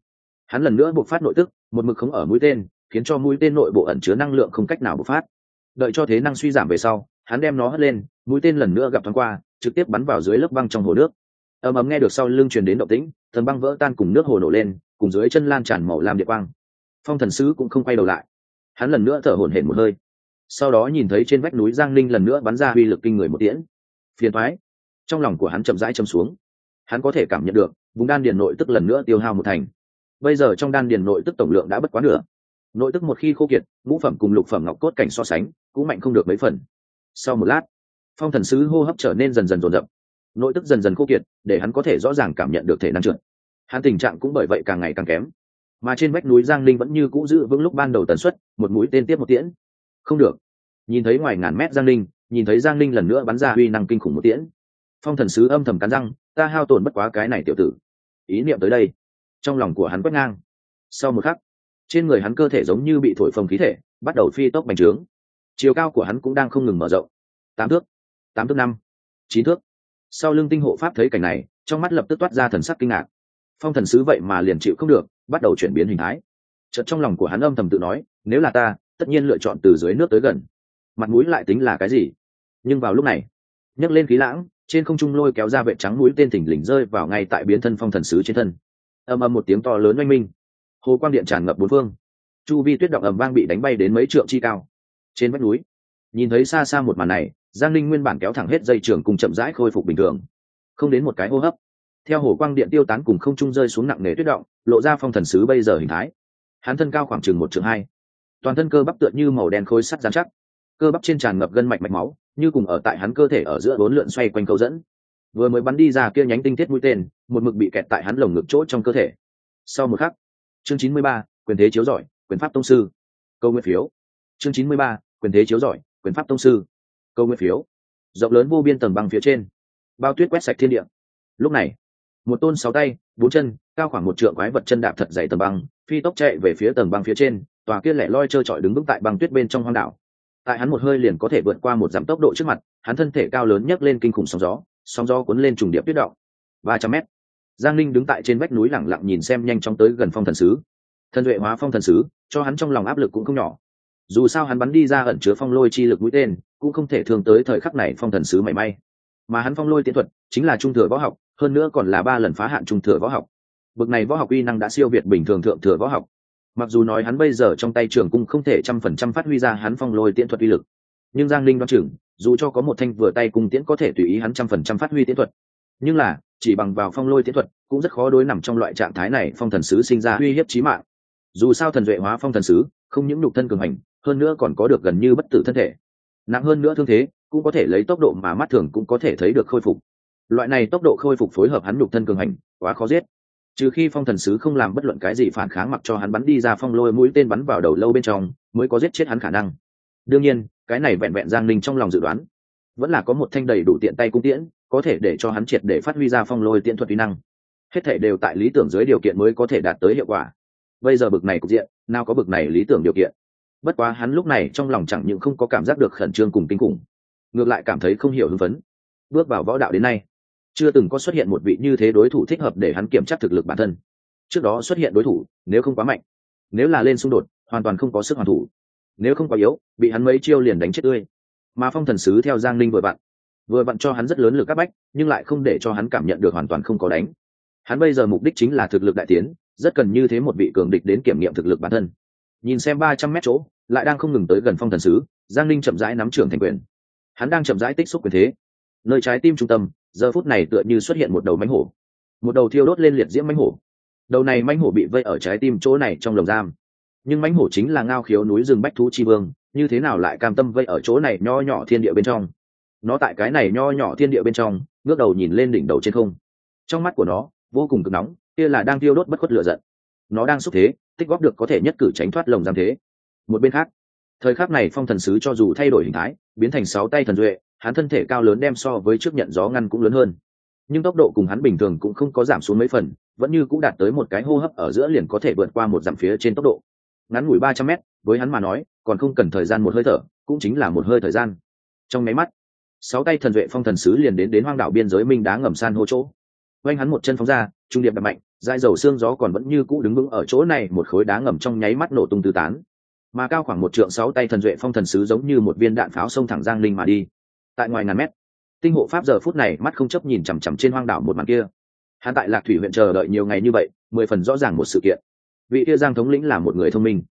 Hắn lần nữa bộc phát nội tức, một mực khống ở mũi tên, khiến cho mũi tên nội bộ ẩn chứa năng lượng không cách nào bộc phát. Đợi cho thế năng suy giảm về sau, hắn đem nó hất lên, mũi tên lần nữa gặp thoáng qua, trực tiếp bắn vào dưới lớp băng trong hồ nước. Ầm ầm nghe được sau lưng truyền đến động tĩnh thần băng vỡ tan cùng nước hồ nổ lên, cùng dưới chân lan tràn màu lam địa quang phong thần sứ cũng không quay đầu lại. Hắn lần nữa thở hổn hển một hơi. Sau đó nhìn thấy trên vách núi giang ninh lần nữa bắn ra uy lực kinh người một tiễn. Phiền thoái trong lòng của hắn chậm rãi châm xuống. Hắn có thể cảm nhận được, vùng đan điền nội tức lần nữa tiêu hao một thành. Bây giờ trong đan điền nội tức tổng lượng đã bất quá nửa. Nội tức một khi khô kiệt, ngũ phẩm cùng lục phẩm ngọc cốt cảnh so sánh, cũng mạnh không được mấy phần. Sau một lát, phong thần sứ hô hấp trở nên dần dần rồn rập nội tức dần dần khô kiệt, để hắn có thể rõ ràng cảm nhận được thể năng trượt hắn tình trạng cũng bởi vậy càng ngày càng kém mà trên vách núi giang linh vẫn như cũ giữ vững lúc ban đầu tần suất, một mũi tên tiếp một tiễn. Không được. Nhìn thấy ngoài ngàn mét giang linh nhìn thấy giang linh lần nữa bắn ra uy năng kinh khủng một tiễn. Phong thần sứ âm thầm cắn răng, ta hao tổn bất quá cái này tiểu tử. Ý niệm tới đây, trong lòng của hắn quét ngang. Sau một khắc, trên người hắn cơ thể giống như bị thổi phồng khí thể, bắt đầu phi tốc bành trướng. Chiều cao của hắn cũng đang không ngừng mở rộng. Tám thước tám thước năm, chín thước. Sau lưng tinh hộ pháp thấy cảnh này, trong mắt lập tức toát ra thần sắc kinh ngạc. Phong thần sứ vậy mà liền chịu không được bắt đầu chuyển biến hình thái. Chợt trong lòng của hắn âm thầm tự nói, nếu là ta, tất nhiên lựa chọn từ dưới nước tới gần. Mặt mũi lại tính là cái gì? Nhưng vào lúc này, nhấc lên khí lãng, trên không trung lôi kéo ra vệ trắng mũi tên thỉnh lình rơi vào ngay tại biến thân phong thần sứ trên thân. Ầm ầm một tiếng to lớn oanh minh. Hồ quang điện tràn ngập bốn phương. Chu vi tuyết động ầm vang bị đánh bay đến mấy trượng chi cao. Trên vách núi, nhìn thấy xa xa một màn này, giang linh nguyên bản kéo thẳng hết dây trường cùng chậm rãi khôi phục bình thường. Không đến một cái hô hấp theo hồ quang điện tiêu tán cùng không trung rơi xuống nặng nề tuyết động, lộ ra phong thần sứ bây giờ hình thái. Hắn thân cao khoảng chừng một trượng hai. Toàn thân cơ bắp tựa như màu đen khối sắt dán chắc. Cơ bắp trên tràn ngập gân mạch mạch máu, như cùng ở tại hắn cơ thể ở giữa bốn lượn xoay quanh cầu dẫn. Vừa mới bắn đi ra kia nhánh tinh thiết mũi tên, một mực bị kẹt tại hắn lồng ngực chỗ trong cơ thể. Sau một khắc, chương chín mươi ba, quyền thế chiếu giỏi, quyền pháp tông sư. Câu nguyên phiếu. Chương chín mươi ba, quyền thế chiếu giỏi, quyền pháp tông sư. Câu nguyên phiếu. Rộng lớn vô biên tầng băng phía trên. Bao tuyết quét sạch thiên địa. Lúc này một tôn sáu tay, bốn chân, cao khoảng một trượng quái vật chân đạp thật dày tầng băng, phi tốc chạy về phía tầng băng phía trên, tòa kia lẻ loi trơ trọi đứng vững tại băng tuyết bên trong hoang đảo. Tại hắn một hơi liền có thể vượt qua một dặm tốc độ trước mặt, hắn thân thể cao lớn nhấc lên kinh khủng sóng gió sóng gió cuốn lên trùng điệp tuyết động. Ba trăm mét. Giang linh đứng tại trên vách núi lẳng lặng nhìn xem nhanh chóng tới gần phong thần sứ. Thần duệ hóa phong thần sứ, cho hắn trong lòng áp lực cũng không nhỏ. Dù sao hắn bắn đi ra ẩn chứa phong lôi chi lực mũi tên, cũng không thể thường tới thời khắc này phong thần sứ mảy may mà hắn phong lôi tiến thuật chính là trung thừa võ học, hơn nữa còn là ba lần phá hạn trung thừa võ học. Bậc này võ học uy năng đã siêu việt bình thường thượng thừa võ học. Mặc dù nói hắn bây giờ trong tay trường cung không thể trăm phần trăm phát huy ra hắn phong lôi tiễn thuật uy lực, nhưng giang linh đoán chừng, dù cho có một thanh vừa tay cung tiễn có thể tùy ý hắn trăm phần trăm phát huy tiễn thuật. Nhưng là, chỉ bằng vào phong lôi tiễn thuật cũng rất khó đối nằm trong loại trạng thái này phong thần sứ sinh ra uy hiếp trí mạng. Dù sao thần duệ hóa phong thần sứ, không những nhục thân cường hành, hơn nữa còn có được gần như bất tử thân thể. Nặng hơn nữa thương thế cũng có thể lấy tốc độ mà mắt thường cũng có thể thấy được khôi phục. Loại này tốc độ khôi phục phối hợp hắn nhục thân cường hành, quá khó giết. Trừ khi phong thần sứ không làm bất luận cái gì phản kháng mặc cho hắn bắn đi ra phong lôi mũi tên bắn vào đầu lâu bên trong, mới có giết chết hắn khả năng. Đương nhiên, cái này vẹn vẹn giang ninh trong lòng dự đoán. Vẫn là có một thanh đầy đủ tiện tay cung tiễn, có thể để cho hắn triệt để phát huy ra phong lôi tiện thuật kỹ năng. Hết thể đều tại lý tưởng dưới điều kiện mới có thể đạt tới hiệu quả. Bây giờ bực này cục diện, nào có bực này lý tưởng điều kiện? Bất quá hắn lúc này trong lòng chẳng những không có cảm giác được khẩn trương cùng kinh khủng ngược lại cảm thấy không hiểu hưng phấn. Bước vào võ đạo đến nay, chưa từng có xuất hiện một vị như thế đối thủ thích hợp để hắn kiểm tra thực lực bản thân. Trước đó xuất hiện đối thủ, nếu không quá mạnh, nếu là lên xung đột, hoàn toàn không có sức hoàn thủ. Nếu không quá yếu, bị hắn mấy chiêu liền đánh chết tươi. Mà phong thần sứ theo giang linh vừa vặn vừa vặn cho hắn rất lớn lực các bách, nhưng lại không để cho hắn cảm nhận được hoàn toàn không có đánh. Hắn bây giờ mục đích chính là thực lực đại tiến, rất cần như thế một vị cường địch đến kiểm nghiệm thực lực bản thân. Nhìn xem ba trăm mét chỗ, lại đang không ngừng tới gần phong thần sứ, giang linh chậm rãi nắm trường thành quyền hắn đang chậm rãi tích xúc quyền thế. Nơi trái tim trung tâm, giờ phút này tựa như xuất hiện một đầu mánh hổ. Một đầu thiêu đốt lên liệt diễm mánh hổ. Đầu này mánh hổ bị vây ở trái tim chỗ này trong lồng giam. Nhưng mánh hổ chính là ngao khiếu núi rừng bách thú chi vương, như thế nào lại cam tâm vây ở chỗ này nho nhỏ thiên địa bên trong? Nó tại cái này nho nhỏ thiên địa bên trong, ngước đầu nhìn lên đỉnh đầu trên không. Trong mắt của nó, vô cùng cực nóng, kia là đang tiêu đốt bất khuất lửa giận. Nó đang xúc thế, tích góp được có thể nhất cử tránh thoát lồng giam thế. Một bên khác thời khắc này phong thần sứ cho dù thay đổi hình thái, biến thành sáu tay thần duệ, hắn thân thể cao lớn đem so với trước nhận gió ngăn cũng lớn hơn. Nhưng tốc độ cùng hắn bình thường cũng không có giảm xuống mấy phần, vẫn như cũng đạt tới một cái hô hấp ở giữa liền có thể vượt qua một dặm phía trên tốc độ. Ngắn ngủi ba trăm mét, với hắn mà nói, còn không cần thời gian một hơi thở, cũng chính là một hơi thời gian. Trong máy mắt, sáu tay thần duệ phong thần sứ liền đến đến hoang đảo biên giới minh đá ngầm san hô chỗ. Oanh hắn một chân phóng ra, trung điệp đập mạnh, dai dầu xương gió còn vẫn như cũ đứng vững ở chỗ này, một khối đá ngầm trong nháy mắt nổ tung tứ tán mà cao khoảng một trượng sáu tay thần duệ phong thần sứ giống như một viên đạn pháo xông thẳng giang linh mà đi. Tại ngoài ngàn mét, tinh hộ pháp giờ phút này mắt không chấp nhìn chằm chằm trên hoang đảo một màn kia. Hắn tại lạc thủy huyện chờ đợi nhiều ngày như vậy, mười phần rõ ràng một sự kiện. Vị kia giang thống lĩnh là một người thông minh.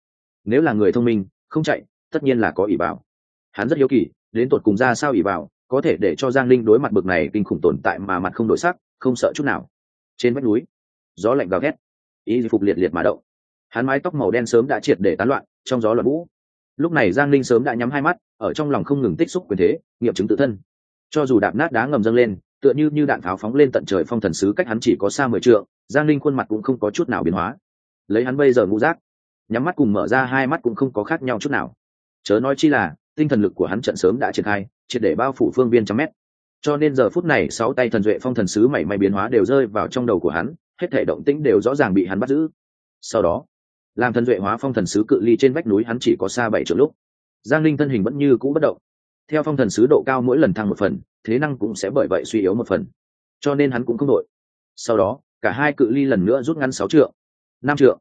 Nếu là người thông minh, không chạy, tất nhiên là có ỷ bảo hắn rất hiếu kỳ, đến tột cùng ra sao ỷ bảo có thể để cho giang linh đối mặt bực này kinh khủng tồn tại mà mặt không đổi sắc, không sợ chút nào. Trên vách núi, gió lạnh gào thét y phục liệt liệt mà động. Hắn mái tóc màu đen sớm đã triệt để tán loạn trong gió loạn vũ. Lúc này giang linh sớm đã nhắm hai mắt, ở trong lòng không ngừng tích xúc quyền thế, nghiệm chứng tự thân. Cho dù đạp nát đá ngầm dâng lên, tựa như như đạn pháo phóng lên tận trời phong thần sứ cách hắn chỉ có xa mười trượng, giang linh khuôn mặt cũng không có chút nào biến hóa. Lấy hắn bây giờ ngũ giác nhắm mắt cùng mở ra hai mắt cũng không có khác nhau chút nào. Chớ nói chi là, tinh thần lực của hắn trận sớm đã triển khai, triệt để bao phủ phương viên trăm mét. Cho nên giờ phút này, sáu tay thần duệ phong thần sứ mảy may biến hóa đều rơi vào trong đầu của hắn, hết thể động tĩnh đều rõ ràng bị hắn bắt giữ. Sau đó làm thần duệ hóa phong thần sứ cự ly trên vách núi hắn chỉ có xa bảy triệu lúc. Giang linh thân hình vẫn như cũ bất động. Theo phong thần sứ độ cao mỗi lần thăng một phần, thế năng cũng sẽ bởi vậy suy yếu một phần. Cho nên hắn cũng không đội sau đó, cả hai cự ly lần nữa rút ngắn sáu trượng, năm trượng.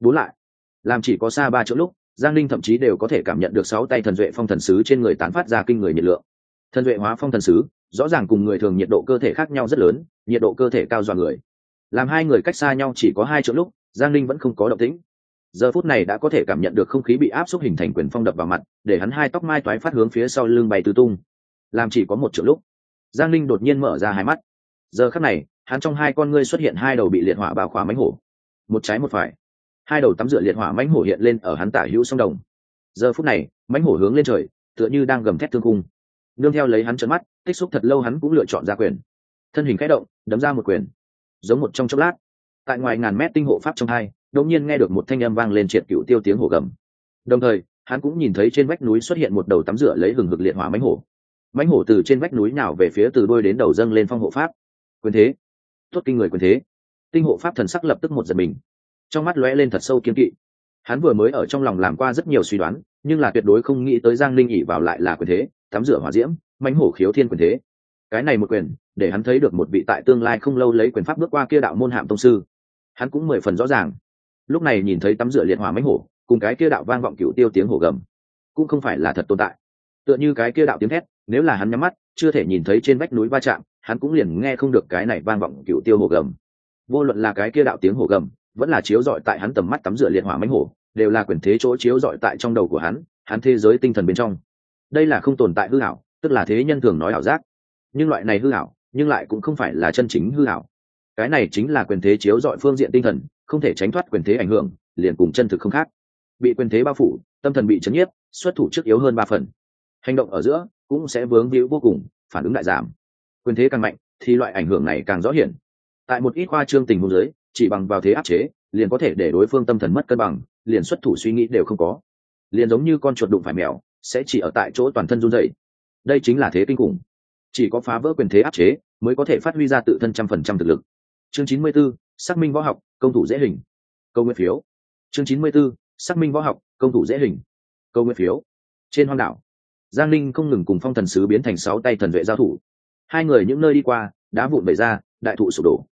Bốn lại, làm chỉ có xa ba chỗ lúc, giang linh thậm chí đều có thể cảm nhận được sáu tay thần duệ phong thần sứ trên người tán phát ra kinh người nhiệt lượng. Thần duệ hóa phong thần sứ, rõ ràng cùng người thường nhiệt độ cơ thể khác nhau rất lớn, nhiệt độ cơ thể cao dọa người. Làm hai người cách xa nhau chỉ có hai chỗ lúc, giang linh vẫn không có động tĩnh giờ phút này đã có thể cảm nhận được không khí bị áp suất hình thành quyền phong đập vào mặt, để hắn hai tóc mai toái phát hướng phía sau lưng bay tứ tung. Làm chỉ có một triệu lúc, giang linh đột nhiên mở ra hai mắt. Giờ khắc này, hắn trong hai con ngươi xuất hiện hai đầu bị liệt hỏa bao khóa mánh hổ. Một trái một phải. Hai đầu tắm rửa liệt hỏa mánh hổ hiện lên ở hắn tả hữu sông đồng. Giờ phút này mánh hổ hướng lên trời, tựa như đang gầm thét thương cung nương theo lấy hắn trợn mắt, tích xúc thật lâu hắn cũng lựa chọn ra quyền. Thân hình khẽ động, đấm ra một quyền. Giống một trong chốc lát. Tại ngoài ngàn mét tinh hộ pháp trong hai đột nhiên nghe được một thanh âm vang lên triệt cựu tiêu tiếng hổ gầm. Đồng thời, hắn cũng nhìn thấy trên vách núi xuất hiện một đầu tắm rửa lấy hừng hực liệt hỏa mãnh hổ. Mãnh hổ từ trên vách núi nào về phía từ đuôi đến đầu dâng lên phong hộ pháp. Quyền thế. Tốt kinh người quyền thế. Tinh hộ pháp thần sắc lập tức một giật mình. Trong mắt lóe lên thật sâu kiên kỵ. Hắn vừa mới ở trong lòng làm qua rất nhiều suy đoán, nhưng là tuyệt đối không nghĩ tới giang linh ỉ vào lại là quyền thế, tắm rửa hỏa diễm, mãnh hổ khiếu thiên quyền thế. Cái này một quyền, để hắn thấy được một vị tại tương lai không lâu lấy quyền pháp bước qua kia đạo môn hạm tông sư. Hắn cũng mười phần rõ ràng lúc này nhìn thấy tắm rửa liệt hỏa mánh hổ, cùng cái kia đạo vang vọng cựu tiêu tiếng hổ gầm, cũng không phải là thật tồn tại. Tựa như cái kia đạo tiếng thét, nếu là hắn nhắm mắt, chưa thể nhìn thấy trên vách núi va chạm, hắn cũng liền nghe không được cái này vang vọng cựu tiêu hổ gầm. Vô luận là cái kia đạo tiếng hổ gầm, vẫn là chiếu dọi tại hắn tầm mắt tắm rửa liệt hỏa mánh hổ, đều là quyền thế chỗ chiếu dọi tại trong đầu của hắn hắn thế giới tinh thần bên trong. Đây là không tồn tại hư hảo tức là thế nhân thường nói ảo giác. Nhưng loại này hư hảo nhưng lại cũng không phải là chân chính hư hảo cái này chính là quyền thế chiếu dọi phương diện tinh thần không thể tránh thoát quyền thế ảnh hưởng liền cùng chân thực không khác. Bị quyền thế bao phủ tâm thần bị chấn nhiếp xuất thủ trước yếu hơn ba phần. Hành động ở giữa cũng sẽ vướng víu vô cùng phản ứng đại giảm. Quyền thế càng mạnh thì loại ảnh hưởng này càng rõ hiển. Tại một ít khoa trương tình huống giới chỉ bằng vào thế áp chế liền có thể để đối phương tâm thần mất cân bằng liền xuất thủ suy nghĩ đều không có. Liền giống như con chuột đụng phải mèo sẽ chỉ ở tại chỗ toàn thân run dậy đây chính là thế kinh khủng. Chỉ có phá vỡ quyền thế áp chế mới có thể phát huy ra tự thân trăm phần trăm thực lực. Chương chín mươi 94, xác minh võ học công thủ dễ hình. Câu nguyên phiếu. Chương chín mươi 94, xác minh võ học công thủ dễ hình. Câu nguyên phiếu. Trên hoang đảo giang linh không ngừng cùng phong thần sứ biến thành sáu tay thần vệ giao thủ. Hai người những nơi đi qua đá vụn bể ra đại thụ sụp đổ.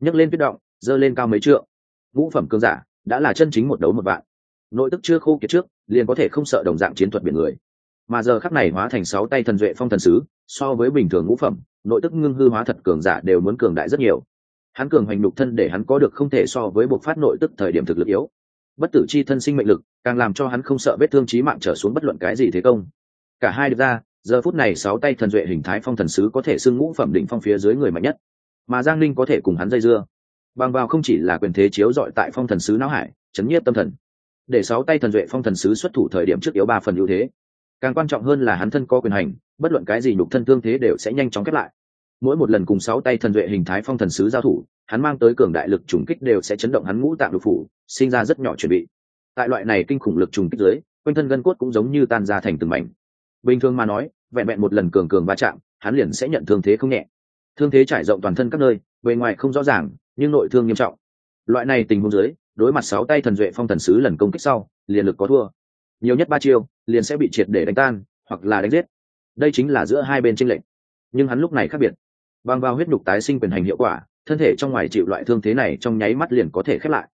Nhấc lên tuyết động dơ lên cao mấy trượng. Ngũ phẩm cương giả đã là chân chính một đấu một vạn. Nội tức chưa khô kiệt trước liền có thể không sợ đồng dạng chiến thuật biển người. Mà giờ khắc này hóa thành sáu tay thần duệ phong thần sứ so với bình thường ngũ phẩm nội tức ngưng hư hóa thật cường giả đều muốn cường đại rất nhiều hắn cường hoành lục thân để hắn có được không thể so với bộc phát nội tức thời điểm thực lực yếu. Bất tử chi thân sinh mệnh lực, càng làm cho hắn không sợ vết thương trí mạng trở xuống bất luận cái gì thế công. Cả hai được ra, giờ phút này sáu tay thần duệ hình thái phong thần sứ có thể xưng ngũ phẩm đỉnh phong phía dưới người mạnh nhất. Mà giang linh có thể cùng hắn dây dưa. Bằng vào không chỉ là quyền thế chiếu dọi tại phong thần sứ não hải, chấn nhiếp tâm thần. Để sáu tay thần duệ phong thần sứ xuất thủ thời điểm trước yếu ba phần ưu thế. Càng quan trọng hơn là hắn thân có quyền hành, bất luận cái gì nhục thân thương thế đều sẽ nhanh chóng kết lại mỗi một lần cùng sáu tay thần duệ hình thái phong thần sứ giao thủ, hắn mang tới cường đại lực trùng kích đều sẽ chấn động hắn ngũ tạng lục phủ, sinh ra rất nhỏ chuẩn bị. Tại loại này kinh khủng lực trùng kích dưới, quanh thân gân cốt cũng giống như tan ra thành từng mảnh. Bình thường mà nói, vẹn vẹn một lần cường cường va chạm, hắn liền sẽ nhận thương thế không nhẹ. Thương thế trải rộng toàn thân các nơi, bề ngoài không rõ ràng, nhưng nội thương nghiêm trọng. Loại này tình huống dưới, đối mặt sáu tay thần duệ phong thần sứ lần công kích sau, liền lực có thua. Nhiều nhất ba chiêu, liền sẽ bị triệt để đánh tan, hoặc là đánh giết. Đây chính là giữa hai bên tranh lệch. Nhưng hắn lúc này khác biệt bằng vào huyết nhục tái sinh quyền hành hiệu quả, thân thể trong ngoài chịu loại thương thế này trong nháy mắt liền có thể khép lại.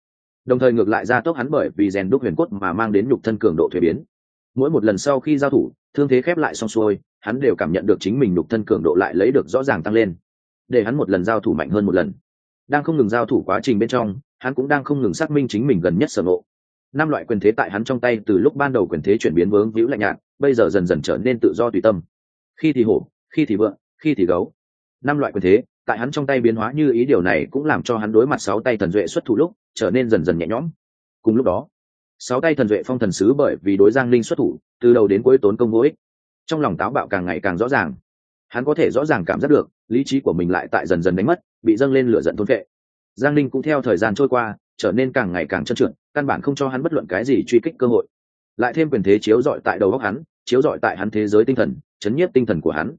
Đồng thời ngược lại ra tốc hắn bởi vì rèn đúc huyền cốt mà mang đến nhục thân cường độ thuế biến. Mỗi một lần sau khi giao thủ, thương thế khép lại xong xuôi, hắn đều cảm nhận được chính mình nhục thân cường độ lại lấy được rõ ràng tăng lên. Để hắn một lần giao thủ mạnh hơn một lần. Đang không ngừng giao thủ quá trình bên trong, hắn cũng đang không ngừng xác minh chính mình gần nhất sở ngộ. Năm loại quyền thế tại hắn trong tay từ lúc ban đầu quyền thế chuyển biến vướng víu lạnh nhạt, bây giờ dần dần trở nên tự do tùy tâm. Khi thì hổ, khi thì vượng khi thì gấu năm loại quyền thế, tại hắn trong tay biến hóa như ý điều này cũng làm cho hắn đối mặt sáu tay thần duệ xuất thủ lúc trở nên dần dần nhẹ nhõm. Cùng lúc đó, sáu tay thần duệ phong thần sứ bởi vì đối giang linh xuất thủ, từ đầu đến cuối tốn công vô ích. Trong lòng táo bạo càng ngày càng rõ ràng. Hắn có thể rõ ràng cảm giác được, lý trí của mình lại tại dần dần đánh mất, bị dâng lên lửa giận thôn vệ giang linh cũng theo thời gian trôi qua, trở nên càng ngày càng trơn trượt, căn bản không cho hắn bất luận cái gì truy kích cơ hội. Lại thêm quyền thế chiếu dọi tại đầu góc hắn, chiếu dọi tại hắn thế giới tinh thần, chấn nhiếp tinh thần của hắn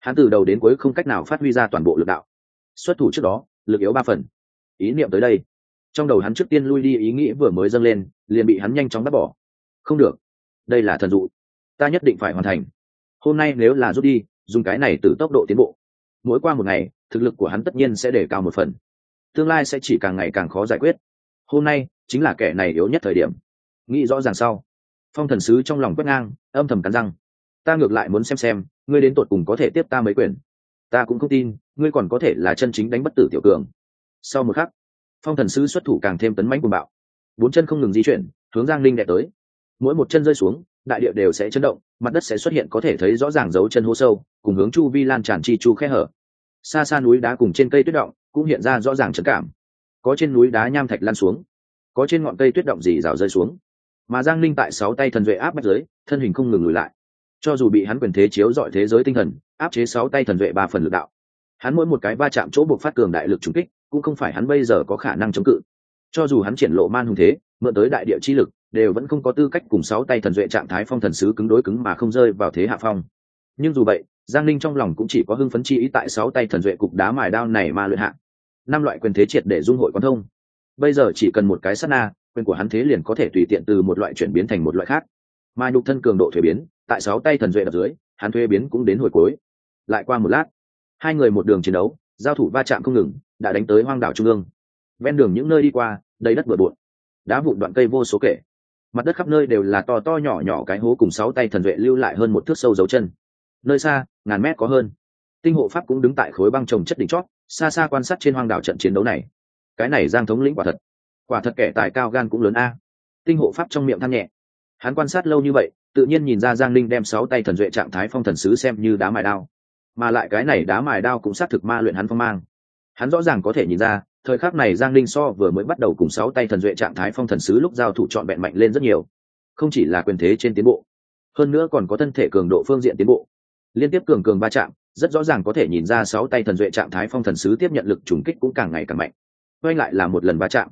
hắn từ đầu đến cuối không cách nào phát huy ra toàn bộ lực đạo. Xuất thủ trước đó, lực yếu ba phần. Ý niệm tới đây. Trong đầu hắn trước tiên lui đi, ý nghĩ vừa mới dâng lên, liền bị hắn nhanh chóng bắt bỏ. Không được. Đây là thần dụ. Ta nhất định phải hoàn thành. Hôm nay nếu là rút đi, dùng cái này từ tốc độ tiến bộ. Mỗi qua một ngày, thực lực của hắn tất nhiên sẽ để cao một phần. Tương lai sẽ chỉ càng ngày càng khó giải quyết. Hôm nay, chính là kẻ này yếu nhất thời điểm. Nghĩ rõ ràng sau. Phong thần sứ trong lòng quét ngang, âm thầm cắn răng. Ta ngược lại muốn xem xem ngươi đến tột cùng có thể tiếp ta mấy quyền? Ta cũng không tin, ngươi còn có thể là chân chính đánh bất tử tiểu cường. Sau một khắc, phong thần sứ xuất thủ càng thêm tấn mãnh cùng bạo. Bốn chân không ngừng di chuyển, hướng giang linh đẻ tới. Mỗi một chân rơi xuống, đại địa đều sẽ chấn động, mặt đất sẽ xuất hiện có thể thấy rõ ràng dấu chân hô sâu, cùng hướng chu vi lan tràn chi chu khe hở. Xa xa núi đá cùng trên cây tuyết động cũng hiện ra rõ ràng trấn cảm. Có trên núi đá nham thạch lan xuống, có trên ngọn cây tuyết động dì rào rơi xuống. Mà giang linh tại sáu tay thần duệ áp bách giới thân hình không ngừng lùi lại cho dù bị hắn quyền thế chiếu dọi thế giới tinh thần, áp chế sáu tay thần duệ ba phần lực đạo, hắn mỗi một cái va chạm chỗ buộc phát cường đại lực trùng kích, cũng không phải hắn bây giờ có khả năng chống cự. Cho dù hắn triển lộ man hùng thế, mượn tới đại địa chi lực, đều vẫn không có tư cách cùng sáu tay thần duệ trạng thái phong thần sứ cứng đối cứng mà không rơi vào thế hạ phong. Nhưng dù vậy, giang linh trong lòng cũng chỉ có hưng phấn chi ý tại sáu tay thần duệ cục đá mài đao này mà luyện hạ. Năm loại quyền thế triệt để dung hội quan thông. Bây giờ chỉ cần một cái sát na, quyền của hắn thế liền có thể tùy tiện từ một loại chuyển biến thành một loại khác. Mà nhục thân cường độ thuế biến tại sáu tay thần duệ đập dưới, hắn thuê biến cũng đến hồi cuối. Lại qua một lát, hai người một đường chiến đấu, giao thủ va chạm không ngừng, đã đánh tới hoang đảo trung ương. Ven đường những nơi đi qua, đầy đất bừa bộn, đá vụn đoạn cây vô số kể. Mặt đất khắp nơi đều là to to nhỏ nhỏ cái hố cùng sáu tay thần duệ lưu lại hơn một thước sâu dấu chân. Nơi xa, ngàn mét có hơn. Tinh hộ pháp cũng đứng tại khối băng trồng chất đỉnh chót, xa xa quan sát trên hoang đảo trận chiến đấu này. Cái này giang thống lĩnh quả thật. Quả thật kẻ tài cao gan cũng lớn a. Tinh hộ pháp trong miệng than nhẹ. Hắn quan sát lâu như vậy tự nhiên nhìn ra giang linh đem sáu tay thần duệ trạng thái phong thần sứ xem như đá mài đao. Mà lại cái này đá mài đao cũng xác thực ma luyện hắn phong mang. Hắn rõ ràng có thể nhìn ra, thời khắc này giang linh so vừa mới bắt đầu cùng sáu tay thần duệ trạng thái phong thần sứ lúc giao thủ trọn vẹn mạnh lên rất nhiều. Không chỉ là quyền thế trên tiến bộ, hơn nữa còn có thân thể cường độ phương diện tiến bộ. Liên tiếp cường cường ba chạm, rất rõ ràng có thể nhìn ra sáu tay thần duệ trạng thái phong thần sứ tiếp nhận lực trùng kích cũng càng ngày càng mạnh. Quay lại là một lần va chạm.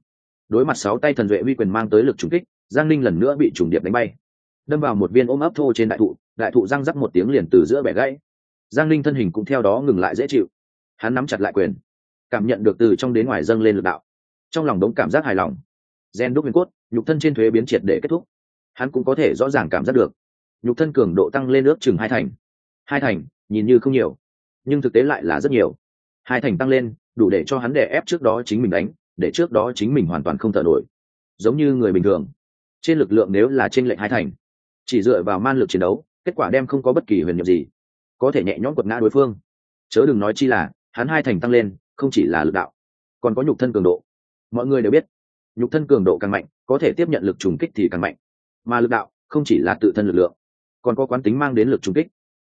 Đối mặt sáu tay thần duệ uy quyền mang tới lực trùng kích, giang linh lần nữa bị trùng điệp đánh bay đâm vào một viên ôm ấp thô trên đại thụ đại thụ răng rắc một tiếng liền từ giữa bẻ gãy. Giang linh thân hình cũng theo đó ngừng lại dễ chịu. Hắn nắm chặt lại quyền, cảm nhận được từ trong đến ngoài dâng lên lực đạo. Trong lòng đống cảm giác hài lòng. Gen đúc huyền cốt, nhục thân trên thuế biến triệt để kết thúc. Hắn cũng có thể rõ ràng cảm giác được. Nhục thân cường độ tăng lên ước chừng hai thành. Hai thành, nhìn như không nhiều, nhưng thực tế lại là rất nhiều. Hai thành tăng lên, đủ để cho hắn đè ép trước đó chính mình đánh, để trước đó chính mình hoàn toàn không thở nổi. Giống như người bình thường, trên lực lượng nếu là trên lệnh hai thành chỉ dựa vào man lực chiến đấu, kết quả đem không có bất kỳ huyền nhiệm gì. Có thể nhẹ nhõm quật ngã đối phương. Chớ đừng nói chi là, hắn hai thành tăng lên, không chỉ là lực đạo, còn có nhục thân cường độ. Mọi người đều biết, nhục thân cường độ càng mạnh, có thể tiếp nhận lực trùng kích thì càng mạnh. Mà lực đạo, không chỉ là tự thân lực lượng, còn có quán tính mang đến lực trùng kích.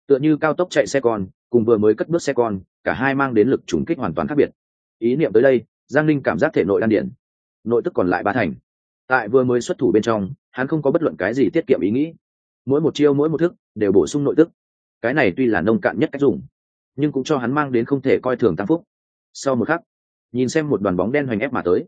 Tựa như cao tốc chạy xe con, cùng vừa mới cất bước xe con, cả hai mang đến lực trùng kích hoàn toàn khác biệt. Ý niệm tới đây, giang linh cảm giác thể nội đan điện nội tức còn lại ba thành. Tại vừa mới xuất thủ bên trong, hắn không có bất luận cái gì tiết kiệm ý nghĩ mỗi một chiêu mỗi một thức đều bổ sung nội tức. Cái này tuy là nông cạn nhất cách dùng, nhưng cũng cho hắn mang đến không thể coi thường tăng phúc. Sau một khắc, nhìn xem một đoàn bóng đen hoành ép mà tới